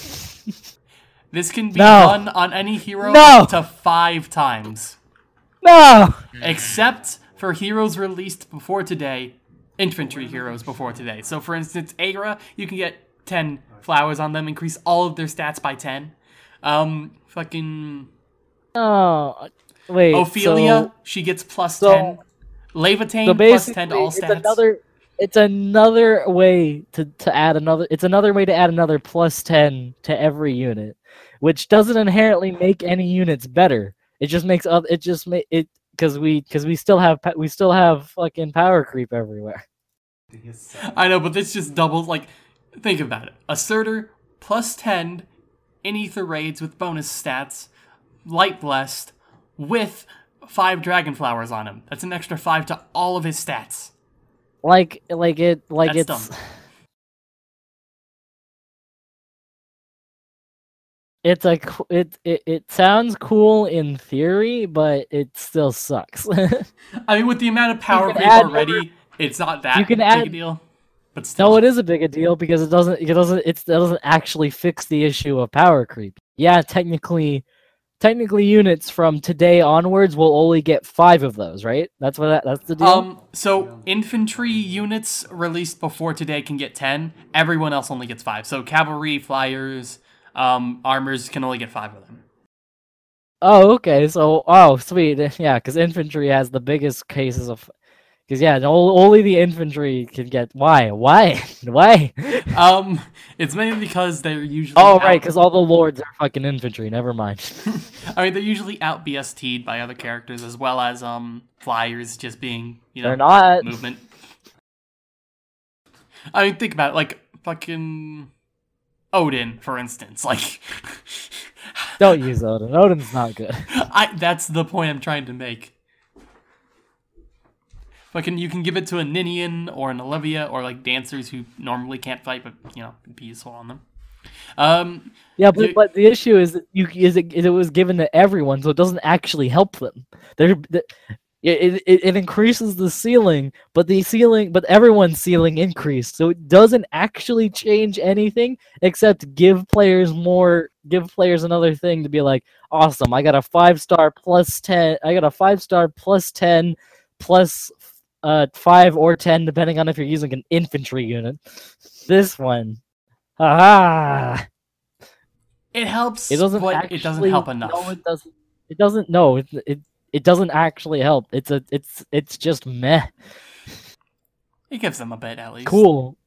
This can be No. done on any hero No. up to five times. No! except for heroes released before today, infantry heroes before today. So, for instance, Agra, you can get 10 flowers on them, increase all of their stats by 10. Um, fucking Oh, Wait. Ophelia, so- she gets plus so- 10. Laevatein, so 10 to all it's stats. another. It's another way to, to add another. It's another way to add another plus ten to every unit, which doesn't inherently make any units better. It just makes other. It just make it because we because we still have we still have fucking power creep everywhere. I know, but this just doubles, like, think about it. Asserter, plus 10 in Aether Raids with bonus stats, Light Blessed, with 5 Dragon Flowers on him. That's an extra 5 to all of his stats. Like like it like That's it's dumb. it's a it, it it sounds cool in theory, but it still sucks. I mean, with the amount of power add already, it's not that You can big add- a deal. But still. No, it is a big a deal because it doesn't it doesn't it doesn't actually fix the issue of power creep. Yeah, technically technically units from today onwards will only get 5 of those, right? That's what that, that's the deal. Um, so infantry units released before today can get 10. Everyone else only gets 5. So cavalry, flyers, um, armors can only get 5 of them. oh, okay. So oh, sweet. Yeah, cuz infantry has the biggest cases of cuz yeah, only the infantry can get why? Why? Why? Um, it's mainly because they're usually Oh, out- right, cuz all the lords are fucking infantry. Never mind. I mean, they're usually out BST'd by other characters as well as um flyers just being you know They're not. movement. I mean, think about it, like fucking Odin, for instance. Like, Don't use Odin. Odin's not good. I that's the point I'm trying to make. Fucking, you can give it to a Ninian or an Olivia or like dancers who normally can't fight, but you know, be useful on them. Um, Yeah, but, but the issue is that you is it, is it was given to everyone, so it doesn't actually help them. They're, the it, it, it increases the ceiling, but the ceiling, but everyone's ceiling increased, so it doesn't actually change anything except give players more, give players another thing to be like, awesome, I got a five star plus ten, I got a five star plus ten, plus uh five or ten, depending on if you're using an infantry unit. This one, ah. it helps, It doesn't but actually. it doesn't help enough. No, it doesn't. It doesn't. No, it it, it doesn't actually help. It's a. It's it's just meh. It gives them a bit at least. Cool.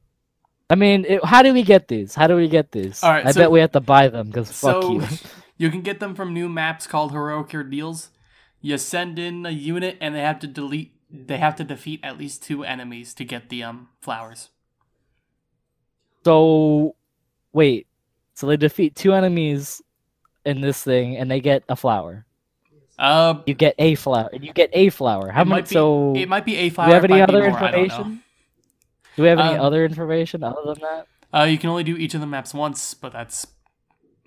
I mean, it, how do we get these? How do we get these? All right, I so- bet we have to buy them because fuck So you. you can get them from new maps called Heroic Ordeals. You send in a unit and they have to delete they have to defeat at least two enemies to get the um flowers. So, wait. So they defeat two enemies in this thing, and they get a flower. Uh You get a flower. You get a flower. How might So, it might be a flower. do we have any other more, I don't know. information? Do we have any Um, other information other than that? Uh you can only do each of the maps once, but that's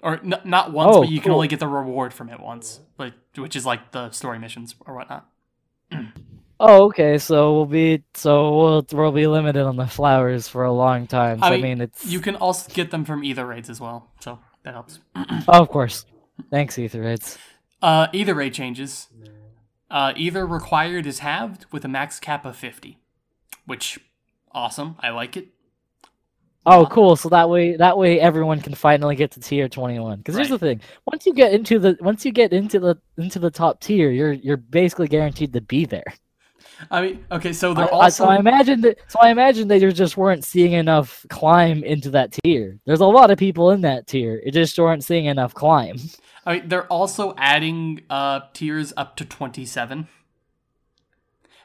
or n- not once, Oh, but you can only get the reward from it once, but which is like the story missions or whatnot. Oh, okay. So we'll be so we'll we'll be limited on the flowers for a long time. So, I, I mean, mean, it's You can also get them from Aether Raids as well, so that helps. oh, of course. Thanks, Aetherites. Uh, Aether Raid changes. Uh, Aether required is halved with a max cap of 50, which awesome. I like it. Oh, cool. So that way, that way, everyone can finally get to tier twenty-one. Because here's the thing: once you get into the once you get into the into the top tier, you're you're basically guaranteed to be there. I mean, okay, so they're I- I- also so I imagine that. So I imagine they just weren't seeing enough climb into that tier. There's a lot of people in that tier. It just weren't seeing enough climb. I mean, they're also adding uh, tiers up to 27.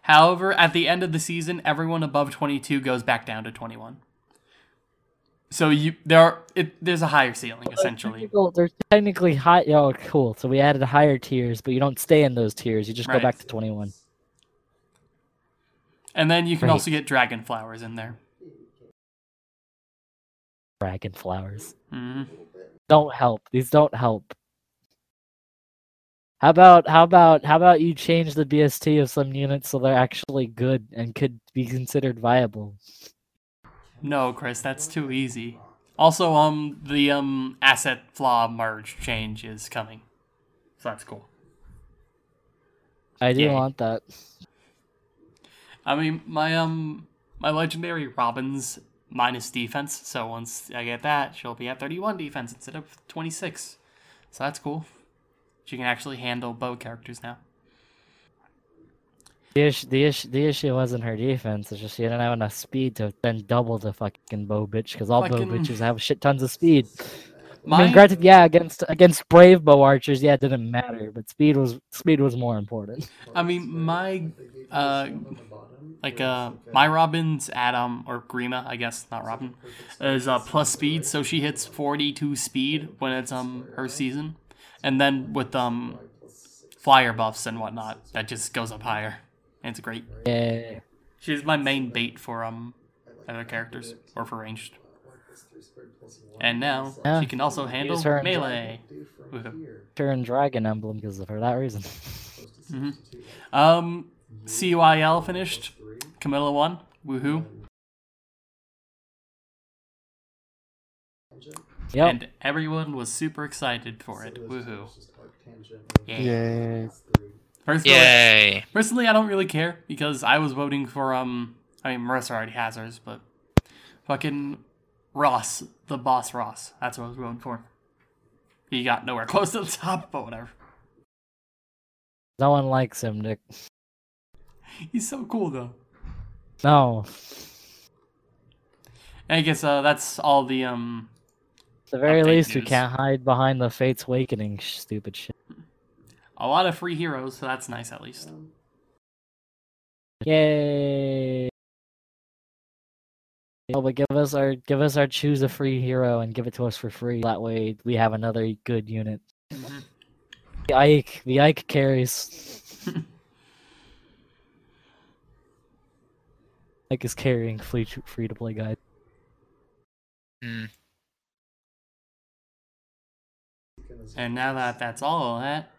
However, at the end of the season, everyone above 22 goes back down to 21. So you there are it there's a higher ceiling essentially. They're technically high. Oh, cool. So we added higher tiers, but you don't stay in those tiers. You just Right. go back to twenty-one. And then you can Great. also get dragon flowers in there. Dragon flowers. hmm don't help. These don't help. How about how about how about you change the BST of some units so they're actually good and could be considered viable? No, Chris, that's too easy. Also, um, the um asset flaw merge change is coming, so that's cool. I do Yay. want that. I mean, my um my legendary Robin's minus defense, so once I get that, she'll be at 31 defense instead of 26. So that's cool. She can actually handle bow characters now. The issue, the issue, the issue wasn't her defense. It's just she didn't have enough speed to then double the fucking bow bitch because all Fucking- bow bitches have shit tons of speed. I mean, granted, yeah, against against brave bow archers, yeah, it didn't matter, but speed was speed was more important. I mean my uh like uh my Robin's Adam or Grima, I guess, not Robin, is uh plus speed, so she hits 42 speed when it's um her season. And then with um flyer buffs and whatnot, that just goes up higher. And it's great. Yeah. She's my main bait for um other characters or for ranged. And now Yeah. she can also handle her in melee. Woohoo. Turn dragon emblem because of for that reason. Um, CYL finished. Camilla won. Woohoo. Yep. And everyone was super excited for it. Woohoo. Yeah. Yay. Personally, Yay! personally, I don't really care because I was voting for um. I mean, Marissa already has hers, but fucking Ross, the boss Ross. That's what I was voting for. He got nowhere close to the top, but whatever. No one likes him, Nick. He's so cool though. No. I guess uh, that's all the um. At the very least, we can't hide behind the Fates Awakening stupid shit. A lot of free heroes, so that's nice at least. Yay! Oh, but give us our give us our choose a free hero and give it to us for free. That way, we have another good unit. Mhm. The Ike, the Ike carries. Ike is carrying free free to play guide. Hmm. And now that that's all that,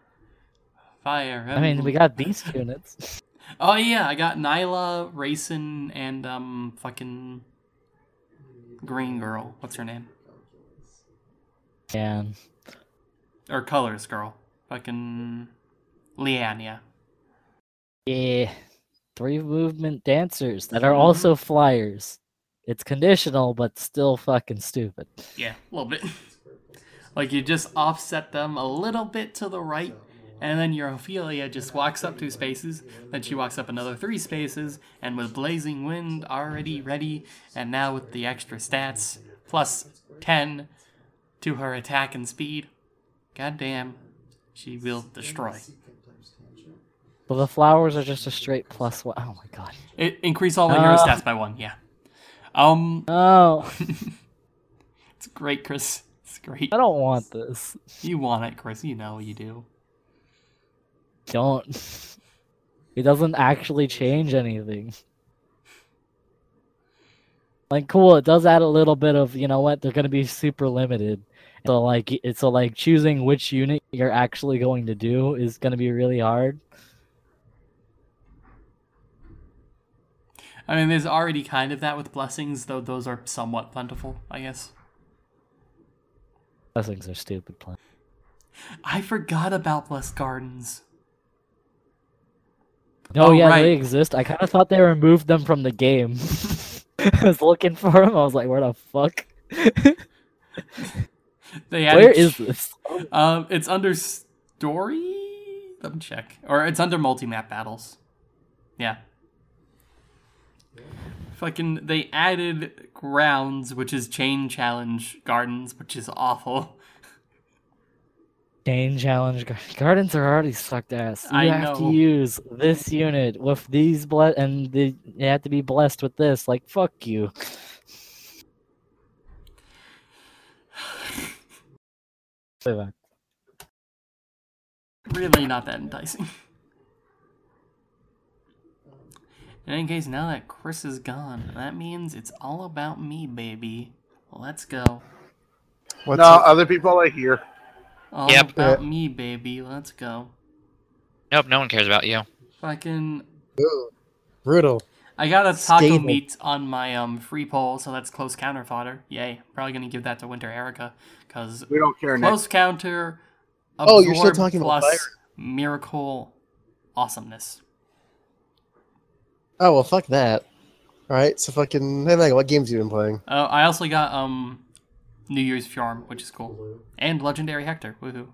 fire. I mean, we got these units. Oh yeah, I got Nyla, Reyson, and um, fucking Green Girl. What's her name? And Or Colors Girl. Fucking Leanne. Yeah. yeah, three movement dancers that are mm-hmm. also flyers. It's conditional, but still fucking stupid. Yeah, a little bit. like you just offset them a little bit to the right, and then your Ophelia just walks up two spaces, then she walks up another three spaces, and with Blazing Wind already ready, and now with the extra stats, plus 10 to her attack and speed, goddamn, she will destroy. But the flowers are just a straight plus one. Oh my god. It increase all the hero Ah. stats by one, yeah. Um, Oh. it's great, Chris. It's great. I don't want this. You want it, Chris. You know you do. Don't. It doesn't actually change anything. Like, cool, it does add a little bit of, you know what, they're gonna be super limited. So like, it's so like choosing which unit you're actually going to do is gonna be really hard. I mean, there's already kind of that with blessings, though those are somewhat plentiful, I guess. Blessings are stupid plan. I forgot about Blessed Gardens. No, Oh, yeah, right. they exist. I kind of thought they removed them from the game. I was looking for them. I was like, where the fuck? They added Where is this? Um, it's under story. Let me check. Or it's under multi-map battles. Yeah. Fucking, they added grounds, which is chain challenge gardens, which is awful. Chain challenge. Gardens are already sucked ass. You I have know. to use this unit with these ble- and the, you have to be blessed with this. Like, fuck you. Really not that enticing. In any case, now that Chris is gone, that means it's all about me, baby. Let's go. What's no, up? other people are here. All Yep. about me, baby. Let's go. Nope, no one cares about you. Fucking Ooh, brutal. I got a taco Stable. meat on my um free poll, so that's close counter fodder. Yay! Probably gonna give that to Winter Erica because We don't care, Nick. close counter. Oh, you're still absorb talking about plus fire. miracle awesomeness. Oh well, fuck that. All right, so fucking hey, Mega, what games you been playing? Uh, I also got um New Year's Fjorm, which is cool, and Legendary Hector. Woohoo!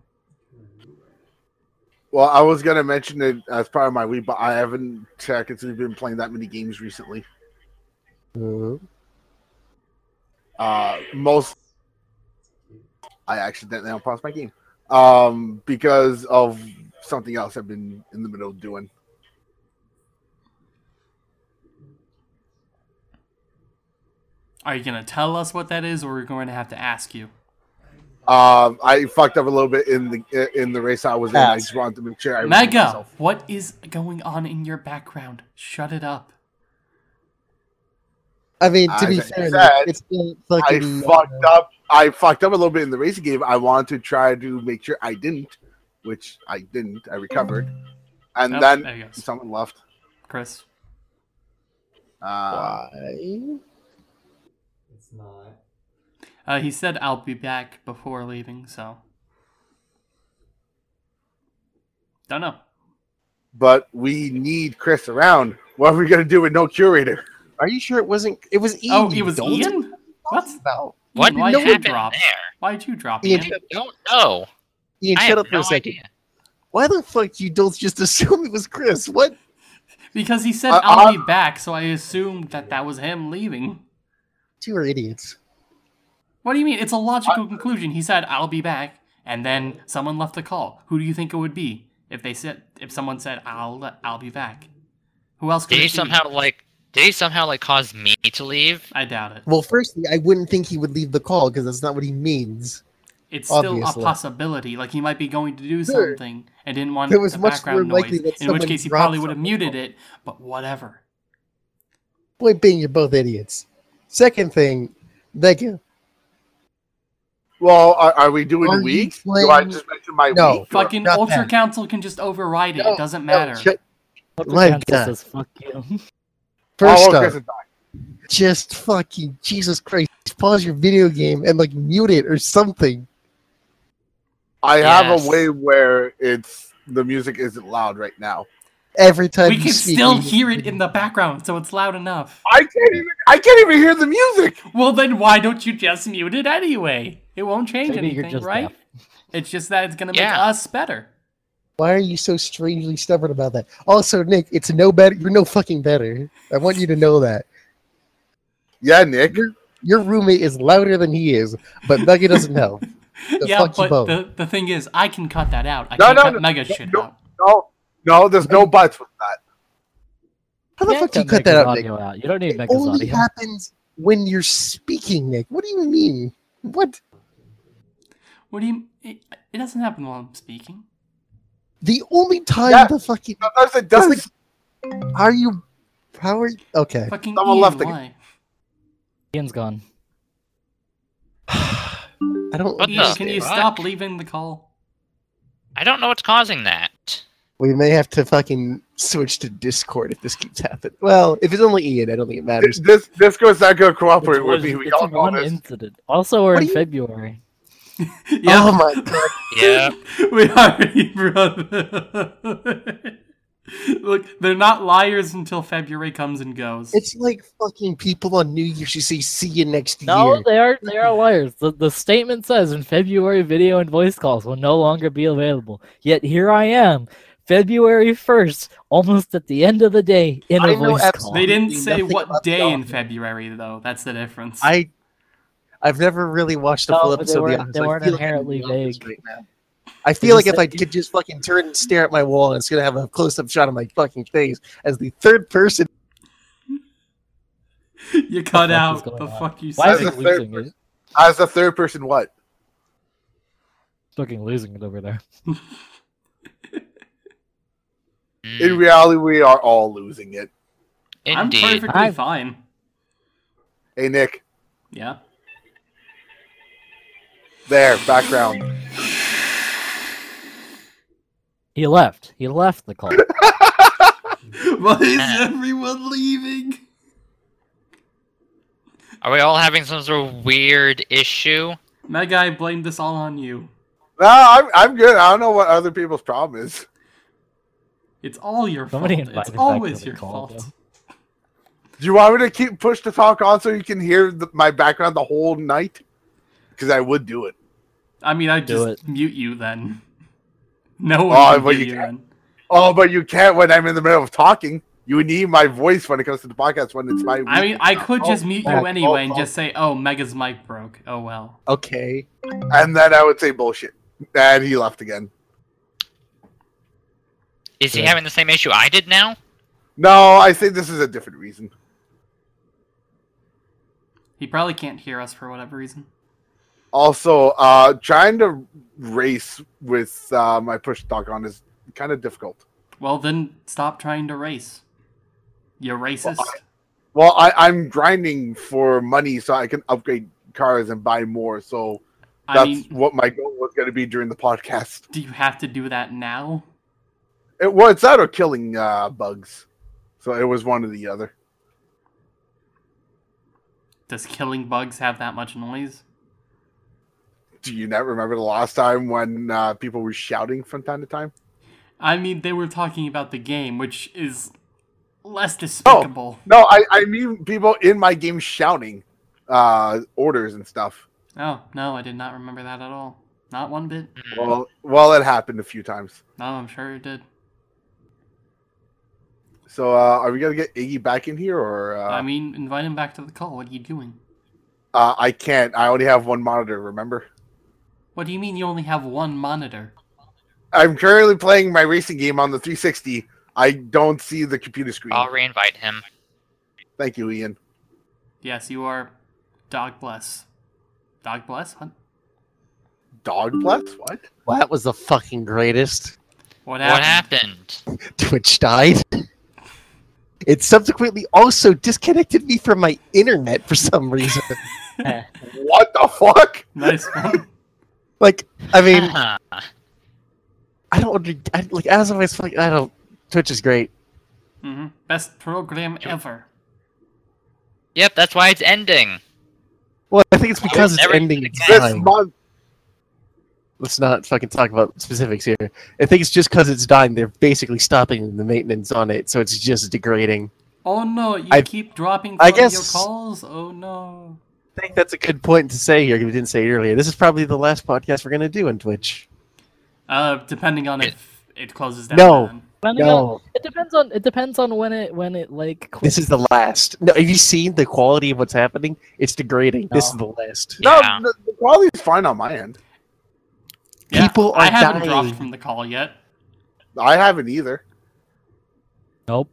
Well, I was gonna mention it as part of my week, but I haven't technically been playing that many games recently. Mhm. Uh, most I accidentally unpaused my game um, because of something else I've been in the middle of doing. Are you gonna tell us what that is, or we're going to have to ask you? Um, I fucked up a little bit in the in the race I was in. I just wanted to make sure I redeemed Mega, what is going on in your background? Shut it up. I mean, to As be I fair, said, it's still I fucking. fucked uh, up. I fucked up a little bit in the racing game. I wanted to try to make sure I didn't, which I didn't. I recovered, and Oh, then there you go. someone left. Chris. Uh, Why? It's not. Uh, he said I'll be back before leaving, so don't know. but we need Chris around. What are we gonna do with no curator? Are you sure it wasn't? It was Ian. Oh, you it was don't Ian. What? About. What Why did you drop? there? Why did you drop Ian, Ian? I don't know. Ian, I shut have up for no a second. idea. Why the fuck you don't just assume it was Chris? What? Because he said I- I'll I- be back, so I assumed that that was him leaving. Two are idiots. What do you mean? It's a logical conclusion. He said I'll be back, and then someone left a call. Who do you think it would be if they said if someone said I'll I'll be back? Who else could Did it he be? somehow like? Did he somehow like cause me to leave? I doubt it. Well, firstly, I wouldn't think he would leave the call because that's not what he means. It's still Obviously. a possibility. Like he might be going to do Sure. something and didn't want It was the much background more likely noise. that In which case he probably would have muted it. But whatever. Point being, you're both idiots. Second thing, thank you. Well, are, are we doing Are you weeks? Do I just mention my No. week? Fucking not Ultra that. Council can just override it. No, it doesn't matter. shut- Ultra My Council God. says fuck you. First oh, off, Chris is back. just fucking Jesus Christ, pause your video game and like mute it or something. I have a way where it's the music isn't loud right now. Every time we you can speak, still you- hear it in the background, so it's loud enough. I can't even. I can't even hear the music. Well, then why don't you just mute it anyway? It won't change Maybe anything, just right? deaf. It's just that it's gonna make Yeah. us better. Why are you so strangely stubborn about that? Also, Nick, it's no better. You're no fucking better. I want you to know that. Yeah, Nick. Your roommate is louder than he is, but Mega doesn't know. The yeah, but the, the thing is, I can cut that out. I No, can't no, cut no, Mega no, shit no. out. No, no, there's no buts with that. How the fuck do you cut that out, Nick? out. You don't need It Mega's only audio. happens when you're speaking, Nick. What do you mean? What? What do you? It, it doesn't happen while I'm speaking. The only time Yeah. the fucking Sometimes it It's does. like- are you? How are you? Okay. Fucking Someone Ian, left again. why? Ian's gone. I don't. What Ian, can you fuck? stop leaving the call? I don't know what's causing that. We may have to fucking switch to Discord if this keeps happening. Well, if it's only Ian, I don't think it matters. This Disco's not gonna cooperate It's, with me. We it's all know one this. incident. Also, we're What in you- February. yeah, Oh my god. Yeah. we already brother. Look, they're not liars until February comes and goes. It's like fucking people on New Year's. You say, see you next No, year. No, they are they are liars. The the statement says in February video and voice calls will no longer be available. Yet here I am, February first, almost at the end of the day in a I know voice call. they didn't say what day in. February though. That's the difference. I, I've never really watched a No, full but they episode of The Office. they weren't feel like I'm inherently in vague. right now. I feel like if I could just fucking turn and stare at my wall, and it's gonna have a close-up shot of my fucking face as the third person. you cut fuck out the on? fuck you Why said. is As third losing it? As the third person, what? Fucking losing it over there. In Mm, reality, we are all losing it. I'm perfectly I- fine. Hey, Nick. Yeah. There, background. He left. He left the call. Why is everyone leaving? Are we all having some sort of weird issue? Mega, guy blamed this all on you. No, I'm, I'm good. I don't know what other people's problem is. It's all your Somebody fault. It's him back to always your call, fault. though. Do you want me to keep push to talk on so you can hear the, my background the whole night? Because I would do it. I mean, I'd Do just mute you then. No one Oh, can but you you can't. then. Oh, but you can't when I'm in the middle of talking. You need my voice when it comes to the podcast when it's my. I mean, I could just mute oh, you oh, anyway and oh. just say, "Oh, Mega's mic broke." Oh well. Okay. and then I would say bullshit, and he left again. Is he Yeah. having the same issue I did now? No, I think this is a different reason. He probably can't hear us for whatever reason. Also, uh, trying to race with uh, my push to talk on is kind of difficult. Well, then stop trying to race. You racist. Well, I, I'm grinding for money so I can upgrade cars and buy more. So I that's mean, what my goal was going to be during the podcast. do you have to do that now? It, well, it's out of killing uh, bugs, so it was one or the other. Does killing bugs have that much noise? Do you not remember the last time when uh, people were shouting from time to time? I mean, they were talking about the game, which is less despicable. Oh. despicable. No, I, I mean people in my game shouting uh, orders and stuff. Oh. no, I did not remember that at all. Not one bit. Well, well, it happened a few times. No, I'm sure it did. So, uh, are we gonna get Iggy back in here, or uh, I mean, invite him back to the call. What are you doing? uh, I can't. I only have one monitor. Remember, What do you mean you only have one monitor? I'm currently playing my racing game on the 360. I don't see the computer screen. I'll reinvite him. Thank you, Ian. Yes, you are. Dog bless. Dog bless? What? Dog bless? What? That was the fucking greatest. What What happened? happened? Twitch died. It subsequently also disconnected me from my internet for some reason. What the fuck? Nice one. like, I mean, I don't under- I, like as always. Like, I don't. Twitch is great. Mm -hmm. Best program ever. yep, that's why it's ending. Well, I think it's because it's ending. This month. Let's not fucking talk about specifics here. I think it's just because it's dying. They're basically stopping the maintenance on it, so it's just degrading. Oh no, you I- keep dropping I from your guess- calls? Oh no. I think that's a good point to say here. We didn't say it earlier. This is probably the last podcast we're gonna do on Twitch. Uh, depending on if it closes down. No. then. Depending No. on, it depends on it depends on when it when it like This is the last. No, have you seen the quality of what's happening? It's degrading. This is the last. No, the, the quality's fine on my end. Yeah, People I haven't dying. dropped from the call yet. I haven't either. Nope.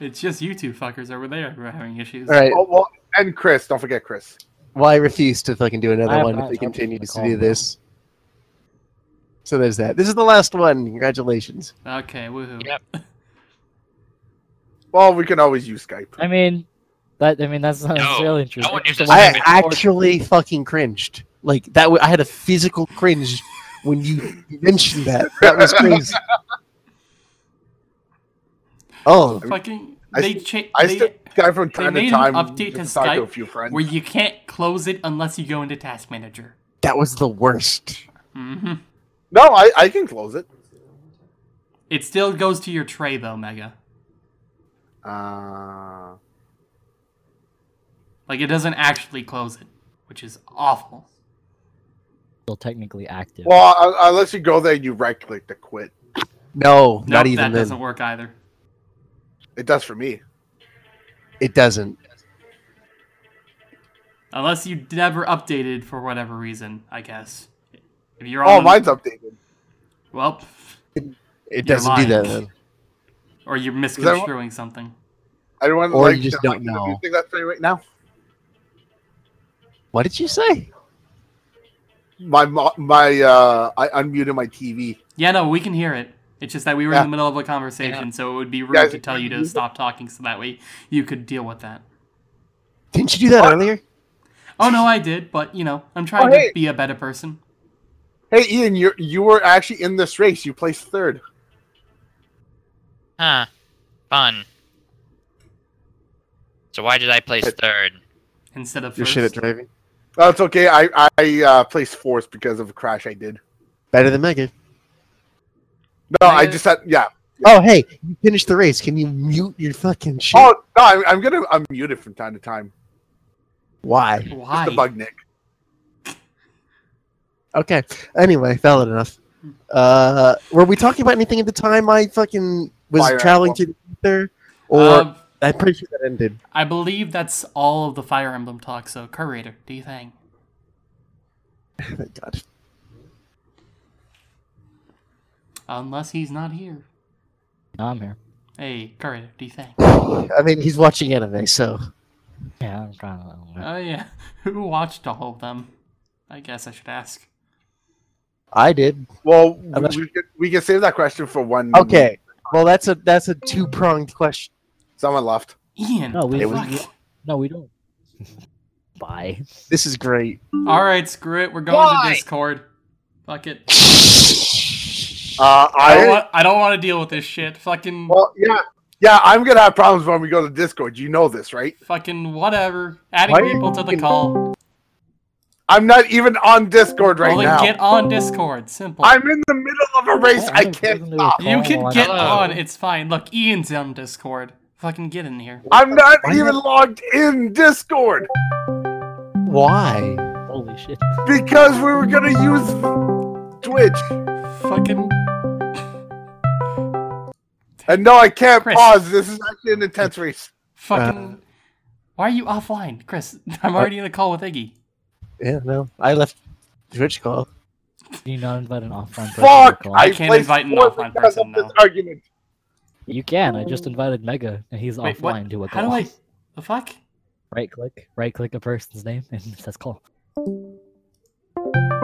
It's just you two fuckers over there who are having issues. All right. Oh, well, and Chris, don't forget Chris. Well, I refuse to fucking do another one if he touched continues to call do now. this. So there's that. This is the last one. Congratulations. Okay, woohoo. Yep. Well, we can always use Skype. I mean, that I mean that's not No, necessarily true. no one uses I that Skype. records- actually fucking cringed. Like that. w- I had a physical cringe when you mentioned that. That was crazy. Oh, Fucking, they st- cha- I they, still guy from time made to an time update just to talk to Skype a few friends. where you can't close it unless you go into Task Manager. that was the worst. hmm No, I, I can close it. It still goes to your tray though, Mega. Uh, Like it doesn't actually close it, which is awful. Still technically active. well, un- unless you go there and you right click to quit. No, Nope, not even that then. doesn't work either. It does for me. It doesn't. Unless you never updated for whatever reason, I guess. If you're Oh, on mine's updated. well, It You're doesn't do that. Then. or you're that what- misconstruing something. I don't want to Or like you just don't like the know. music that's right now. What did you say? My my uh, I unmuted my TV. Yeah, no, we can hear it. It's just that we were Yeah. in the middle of a conversation, so it would be rude Guys, to tell you to stop talking so that way you could deal with that. Didn't you do that What? earlier? Oh no, I did, but you know, I'm trying Oh, hey. to be a better person. Hey, Ian, you you were actually in this race. You placed third. Huh. Fun. So why did I place third? Instead of You're first. shit at driving. Oh, it's okay. I I uh, placed fourth because of a crash I did. Better than Megan. No, I just had yeah. Oh, hey, you finished the race. Can you mute your fucking shit? Oh no, I'm, I'm gonna unmute it from time to time. Why? Why? Just the bug Nick. Okay. Anyway, valid enough. Uh, were we talking about anything at the time I fucking was Fire traveling to the ether? Or Uh, I'm pretty sure that ended. I believe that's all of the Fire Emblem talk. So, curator, do you think? Thank God. Unless he's not here. No, I'm here. Hey, curator, do you think? I mean, he's watching anime, so Yeah, I'm trying to. Oh yeah, who watched all of them? I guess I should ask. I did. Well, I'm we, we, can, we can save that question for one. Okay. Well, that's a that's a two pronged question. Someone left. Ian, No, we- It was- fuck. No, we don't. Bye. This is great. All right, screw it. We're going Why? to Discord. Fuck it. Uh, I don't I want. I don't want to deal with this shit. Fucking. well, yeah, yeah. I'm gonna have problems when we go to Discord. You know this, right? Fucking whatever. Adding Why people to the call. I'm not even on Discord right well, then now. get on Discord. Simple. I'm in the middle of a race. I I'm can't stop. you can get on. It's fine. Look, Ian's on Discord. Fucking get in here. I'm not Why even not? logged in Discord Why? Holy shit. because we were gonna use Twitch. Fucking. And no, I can't Chris. pause. This is actually an intense race. Fucking. Why are you offline, Chris? I'm already in a call with Iggy. Yeah, no. I left Twitch call. Do you not invite an offline person? Fuck! I, I can't invite an offline person of this now. argument. You can. I just um, invited Mega, and he's Wait, offline what? to a How call. do I? The fuck? Right click, right click a person's name, and it says call.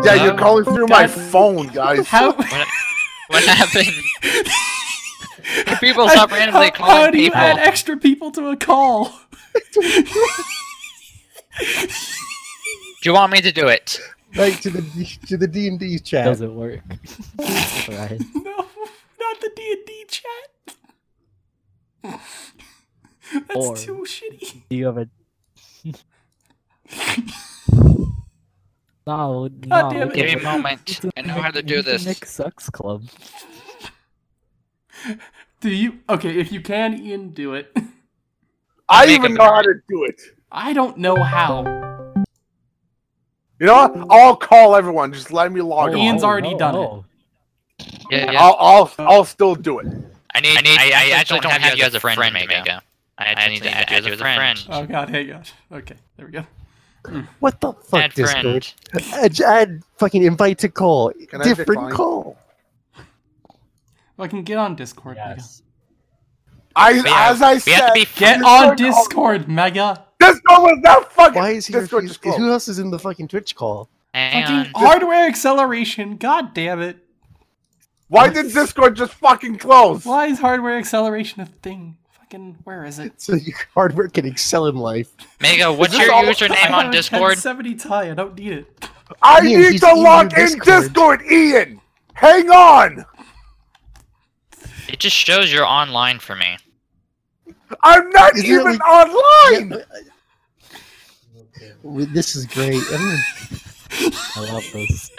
Yeah, you're calling through my phone, guys. How? What happened? People stop randomly how, calling how do you people. add extra people to a call? Do you want me to do it? Like to the D- to the D and D chat. Does it work? No, not the D and D chat. That's Or- too shitty. Do you have a? no, God no. damn it. Give me a moment. I know how to do this. Nick sucks club. Do you? Okay, if you can, Ian, do it. I even a know how to do it. I don't know how. You know what? I'll call everyone. Just let me log Oh, on. Ian's oh, already done it. Yeah, yeah. I'll, I'll, I'll still do it. I need. I need. I, I actually don't have you as a friend, Mega. I actually need to add you as a friend. Oh god, hey god. Okay, there we go. Mm. What the fuck, Add Discord? friend. Add, add fucking invite to call. Can Different decline? call. Well, I can get on Discord. Yes. I, But yeah, as I said, to be Get Discord- on Discord, Mega. Discord was not fucking. Why is he Discord refused? Who else is in the fucking Twitch call? Hang Fucking on. hardware acceleration. God damn it. Why did Discord just fucking close? Why is hardware acceleration a thing? Fucking where is it? So your hard work can excel in life. Mega, what's your all- username on Discord? 1070 Ti. I don't need it. I Ian, need to log your in Discord. Discord, Ian. Hang on. It just shows you're online for me. I'm not Is it even like- online. Yeah, well, This is great. Everyone- I love this.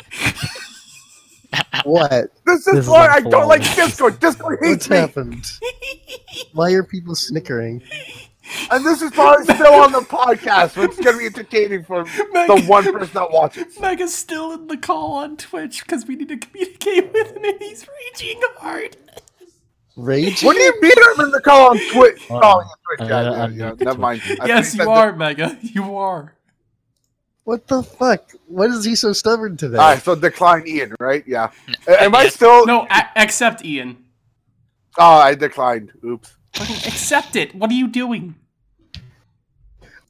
What? This is This is why I don't like unfolding. Discord. Discord What's hates me, happened? Why are people snickering? and this is probably still on the podcast, so it's gonna be entertaining for the one person that watches. Mega's still in the call on Twitch because we need to communicate with him and he's raging hard. Rage? What do you mean I'm in the call on Twitch? Uh, Oh, yeah, Twitch. uh, Yeah, yeah, I'm yeah. Never mind. I yes, you that- are, Mega. You are. What the fuck? What is he so stubborn today? All right, so decline Ian, right? Yeah. A- Am I Yeah. still? No, accept Ian. Oh, I declined. Oops. Accept it. What are you doing?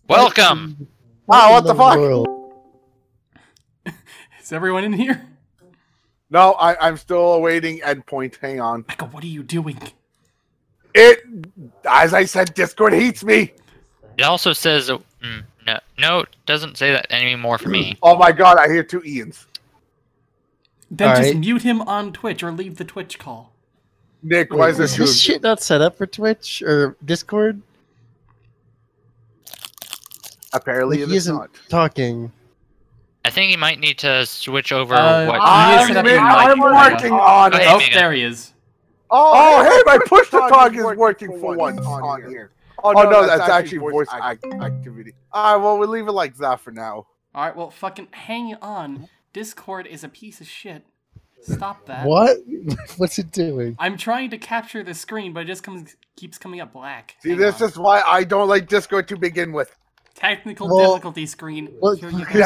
Welcome. Wow, what in the fuck? world? Is everyone in here? No, I, I'm still awaiting endpoint. Hang on. Mega, what are you doing? It, as I said, Discord hates me. It also says uh, mm, no, no, it doesn't say that anymore for me. Oh my god, I hear two Ians. Then All just right. mute him on Twitch or leave the Twitch call. Nick, why is there Is two? this shit not set up for Twitch or Discord? Apparently, Like, it he is isn't not. talking. I think he might need to switch over Uh, what. you need to I'm, set up your I'm working on it. Oh, there he is. Oh, hey, my push to talk is working for once on here. Oh, no, oh, no that's, that's, actually, voice act activity. All right, well, we'll leave it like that for now. All right, well, fucking hang on. Discord is a piece of shit. Stop that. What? What's it doing? I'm trying to capture the screen, but it just comes keeps coming up black. See, Hang this on. is why I don't like Discord to begin with. Technical well, difficulty screen. Well, Here you go.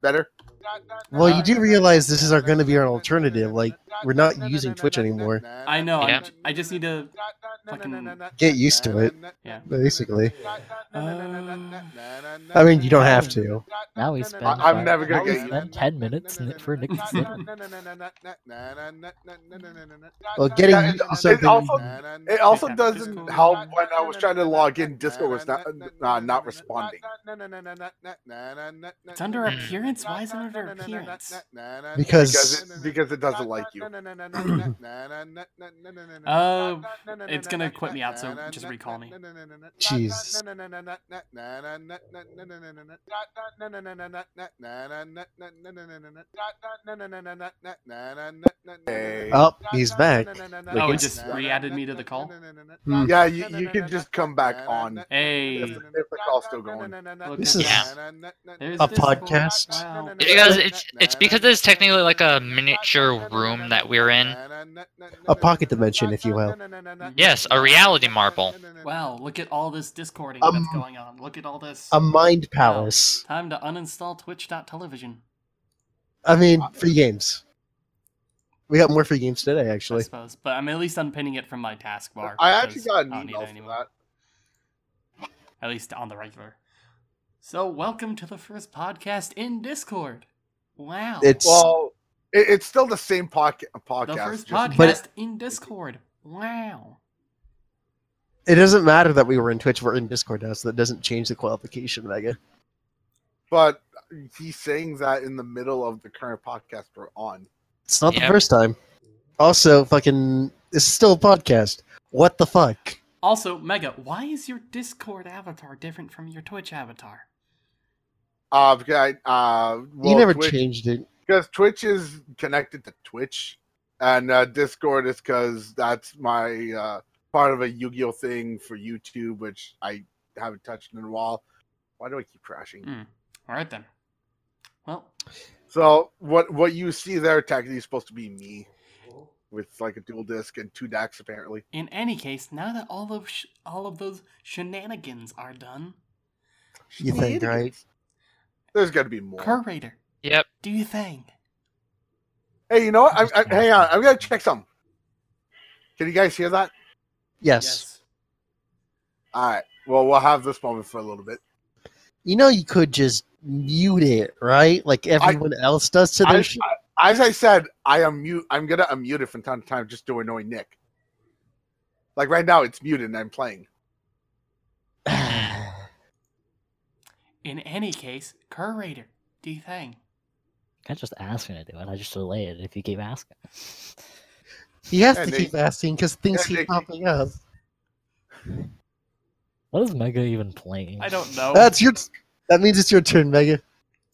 Better. Well, you do realize this is our going to be our alternative. Like, we're not using Twitch anymore. I know. I'm Yeah. j- I just need to. fucking Get used to it. Yeah. Basically. Uh, I mean, you don't have to. Now we spend. I'm five- never gonna get you. spend ten minutes for Nick to. Well, getting Yeah, used to it, something. it also it also doesn't Discord. help when I was trying to log in. Discord was not uh, not responding. It's under Mm. appearance. Why is it under appearance? Because- because it, because it doesn't like you. Uh, it's gonna quit me out, so just recall me. Hey. Oh, he's back. Oh, it just re-added me to the call. Hmm. Yeah, you, you can just come back on Hey, if, if the call's still going. look This is. A podcast. Wow. Because it's it's because it's technically like a miniature room that we're in. A pocket dimension, if you will. Yes, a reality marble. Wow, look at all this discording Um, that's going on. Look at all this. A mind palace. Time to uninstall Twitch.television. I mean, free games. We got more free games today, actually. I suppose, but I'm at least unpinning it from my taskbar. I actually got I an don't need email for that. At least on the regular. So, welcome to the first podcast in Discord. Wow. It's Well, it, it's still the same podca- podcast. the first just- podcast But- in Discord. Wow. it doesn't matter that we were in Twitch, we're in Discord now, so that doesn't change the qualification, Mega. but he's saying that in the middle of the current podcast we're on. It's not Yep. the first time. Also, fucking, it's still a podcast. What the fuck? Also, Mega, why is your Discord avatar different from your Twitch avatar? Uh, because uh, well, you never Twitch, changed it. because Twitch is connected to Twitch, and uh, Discord is because that's my uh, part of a Yu-Gi-Oh thing for YouTube, which I haven't touched in a while. Why do I keep crashing? Mm. All right then. Well, So what what you see there technically is supposed to be me, with like a duel disk and two decks apparently. in any case, now that all of sh- all of those shenanigans are done, You think, right? There's got to be more. Curator, Yep. do you think? Hey, you know what? I'm, I'm, hang on, I'm gonna check some. Can you guys hear that? Yes. All right. Well, we'll have this moment for a little bit. You know you could just mute it, right? Like everyone else does to their I- as I said, I am mute. I'm gonna unmute it from time to time just to annoy Nick. Like right now, it's muted and I'm playing. In any case, Curator, do you think? I just ask me to do it. I just delay it if you keep asking. He has Yeah, to they- keep asking because things yeah, keep they- popping up. What is Mega even playing? I don't know. That's your. That means it's your turn, Mega. It-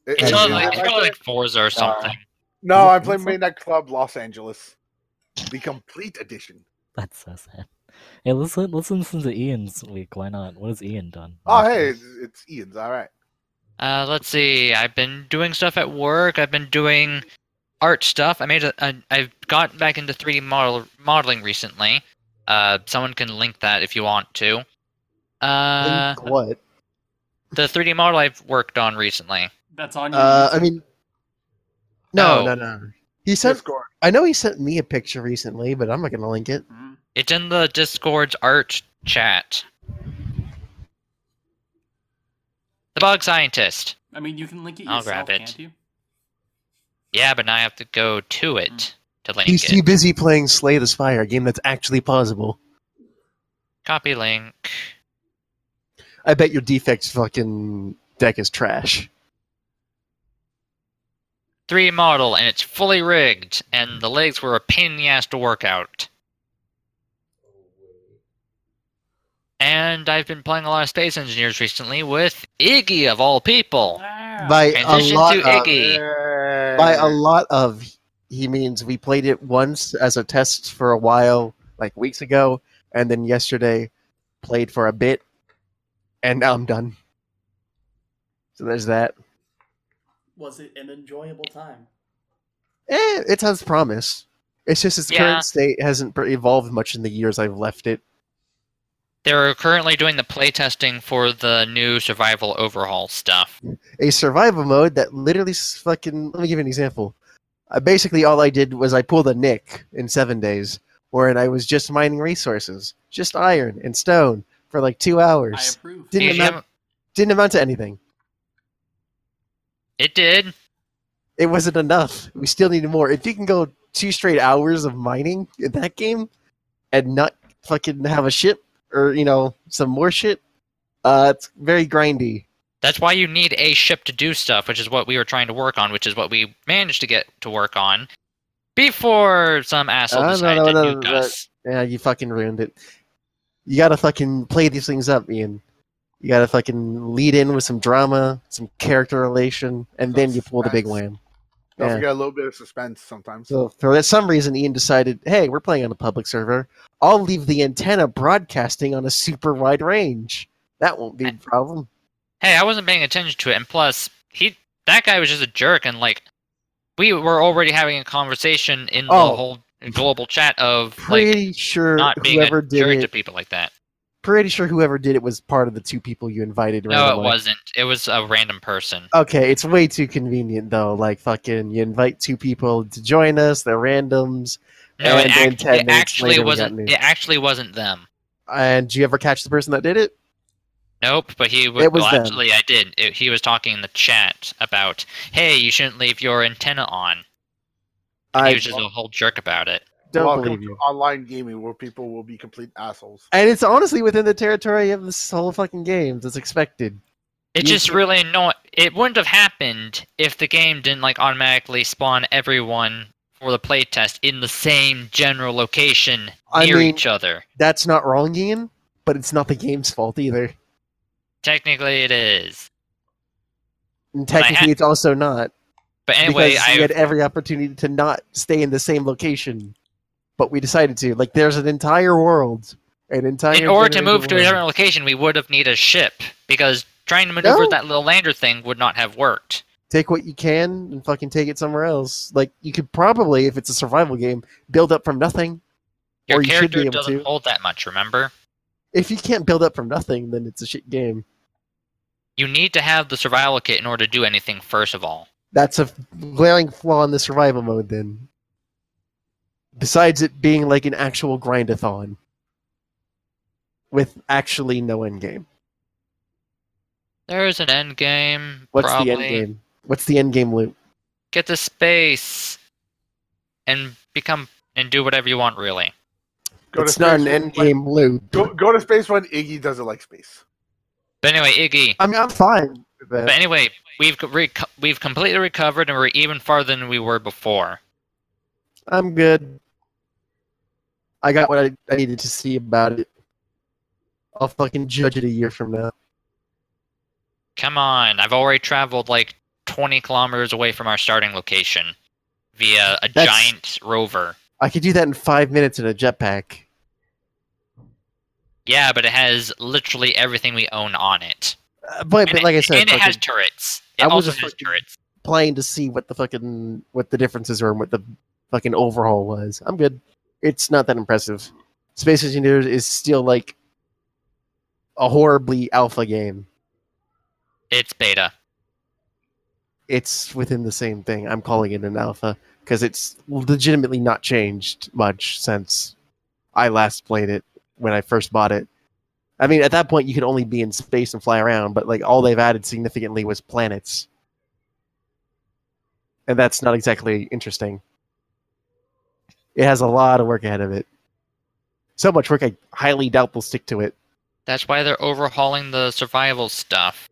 It's it- probably it- like, it's probably like Forza or uh, something. no, I play Midnight Club Los Angeles, the complete edition. That's so sad. Hey, listen, let's listen to Ian's week. Why not? What has Ian done? Oh, hey, it's, it's Ian's. All right. Uh, let's see. I've been doing stuff at work. I've been doing art stuff. I made a. a I've got back into 3D model modeling recently. Uh, someone can link that if you want to. Uh, Link what? the 3D model I've worked on recently. That's on you. Uh, I mean, no, Oh. no, no. He sent. Discord. I know he sent me a picture recently, but I'm not gonna link it. Mhm. It's in the Discord's art chat. The bug scientist. I mean, you can link it I'll yourself, grab it. can't you? Yeah, but now I have to go to hmm. it to link He's it. too busy playing Slay the Spire, a game that's actually plausible. Copy link. I bet your defects fucking deck is trash. 3D model, and it's fully rigged, and the legs were a pain in the ass to work out. And I've been playing a lot of Space Engineers recently with Iggy of all people. By a Transition lot to of, Iggy. by a lot of, he means we played it once as a test for a while, like weeks ago, and then yesterday played for a bit, and now I'm done. So there's that. Was it an enjoyable time? Eh, it has promise. It's just its Yeah. current state hasn't evolved much in the years I've left it. They're currently doing the playtesting for the new survival overhaul stuff. a survival mode that literally fucking. Let me give you an example. Uh, basically, all I did was I pulled a Nick in seven days, wherein I was just mining resources, just iron and stone for like two I hours. approve. Didn't You amount, haven't- didn't amount to anything. It did. It wasn't enough. We still needed more. If you can go two straight hours of mining in that game and not fucking have a ship or you know some more shit, uh, it's very grindy. That's why you need a ship to do stuff, which is what we were trying to work on, which is what we managed to get to work on before some asshole Uh, decided no, to no, nuke that- us. Yeah, you fucking ruined it. You gotta fucking play these things up, Ian. You gotta fucking lead in with some drama, some character relation, and then you pull the big Suspense. wham. Don't Yeah. forget a little bit of suspense sometimes. So for some reason, Ian decided, hey, we're playing on a public server. I'll leave the antenna broadcasting on a super wide range. That won't be a problem. Hey, I wasn't paying attention to it, and plus, he that guy was just a jerk, and like, we were already having a conversation in the Oh. whole global chat of like Pretty sure not being whoever a did jerk to it. people like that. Pretty sure whoever did it was part of the two people you invited. No, it wasn't. It was a random person. Okay, it's way too convenient though. Like fucking, you invite two people to join us. They're randoms. No, it, then act- 10 it minutes actually later wasn't. It actually wasn't them. And did you ever catch the person that did it? Nope, but he was. It was well, them. actually, I did. It, he was talking in the chat about, hey, you shouldn't leave your antenna on. And I he was just a whole jerk about it. don't Welcome believe to you. online gaming where people will be complete assholes. And it's honestly within the territory of this whole fucking game. It's expected. It You just should- really annoying. It wouldn't have happened if the game didn't like automatically spawn everyone for the playtest in the same general location I near mean- each other. That's not wrong, Ian, but it's not the game's fault either. Technically, it is. And technically, it's also not. But anyway, because I we had every opportunity to not stay in the same location, but we decided to. Like, there's an entire world, an entire. in order to move to a different location, we would have needed a ship because trying to maneuver No. that little lander thing would not have worked. Take what you can and fucking take it somewhere else. Like, you could probably, if it's a survival game, build up from nothing. Your Or you should be character able doesn't to. hold that much. Remember, If you can't build up from nothing, then it's a shit game. you need to have the survival kit in order to do anything. First of all, That's a glaring flaw in the survival mode, then. Besides it being like an actual grindathon. With actually no end game. there's an end game. What's probably. the end game? What's the end game loop? Get to space and become and do whatever you want. Really. Go it's not an space end when- game loop. Go, go to space when Iggy doesn't like space. But anyway, Iggy. I mean, I'm fine with that. But anyway, we've co- reco- we've completely recovered and we're even farther than we were before. I'm good. I got what I, I needed to see about it. I'll fucking judge it a year from now. Come on, I've already traveled like 20 kilometers away from our starting location via a That's- giant rover. I could do that in five minutes in a jetpack. Yeah, but it has literally everything we own on it. Uh, but, but it, like I said, and it has turrets. I It was also has turrets. playing to see what the fucking what the differences were and what the fucking overhaul was. I'm good. It's not that impressive. Space Engineers is still like a horribly alpha game. It's beta. It's within the same thing. I'm calling it an alpha because it's legitimately not changed much since I last played it when I first bought it. I mean, at that point, you could only be in space and fly around, but like all they've added significantly was planets, and that's not exactly interesting. It has a lot of work ahead of it. So much work, I highly doubt they'll stick to it. That's why they're overhauling the survival stuff.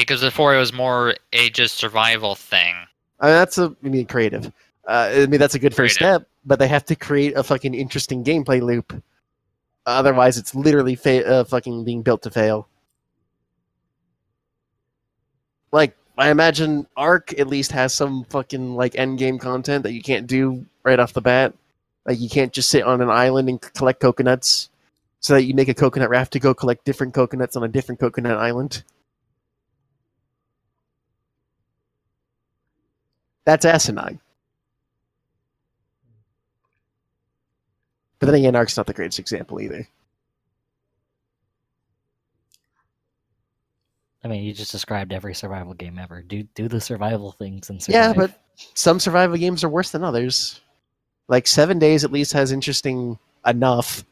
Because before it was more a just survival thing. I mean, that's a I mean creative. Uh, I mean that's a good first Creative. step, but they have to create a fucking interesting gameplay loop. Otherwise, it's literally fa- uh, fucking being built to fail. Like I imagine Ark at least has some fucking like end game content that you can't do right off the bat. Like you can't just sit on an island and collect coconuts, so that you make a coconut raft to go collect different coconuts on a different coconut island. That's asinine. But then again, Ark's not the greatest example either. I mean, you just described every survival game ever. Do do the survival things and survive. Yeah, but some survival games are worse than others. Like Seven Days at least has interesting enough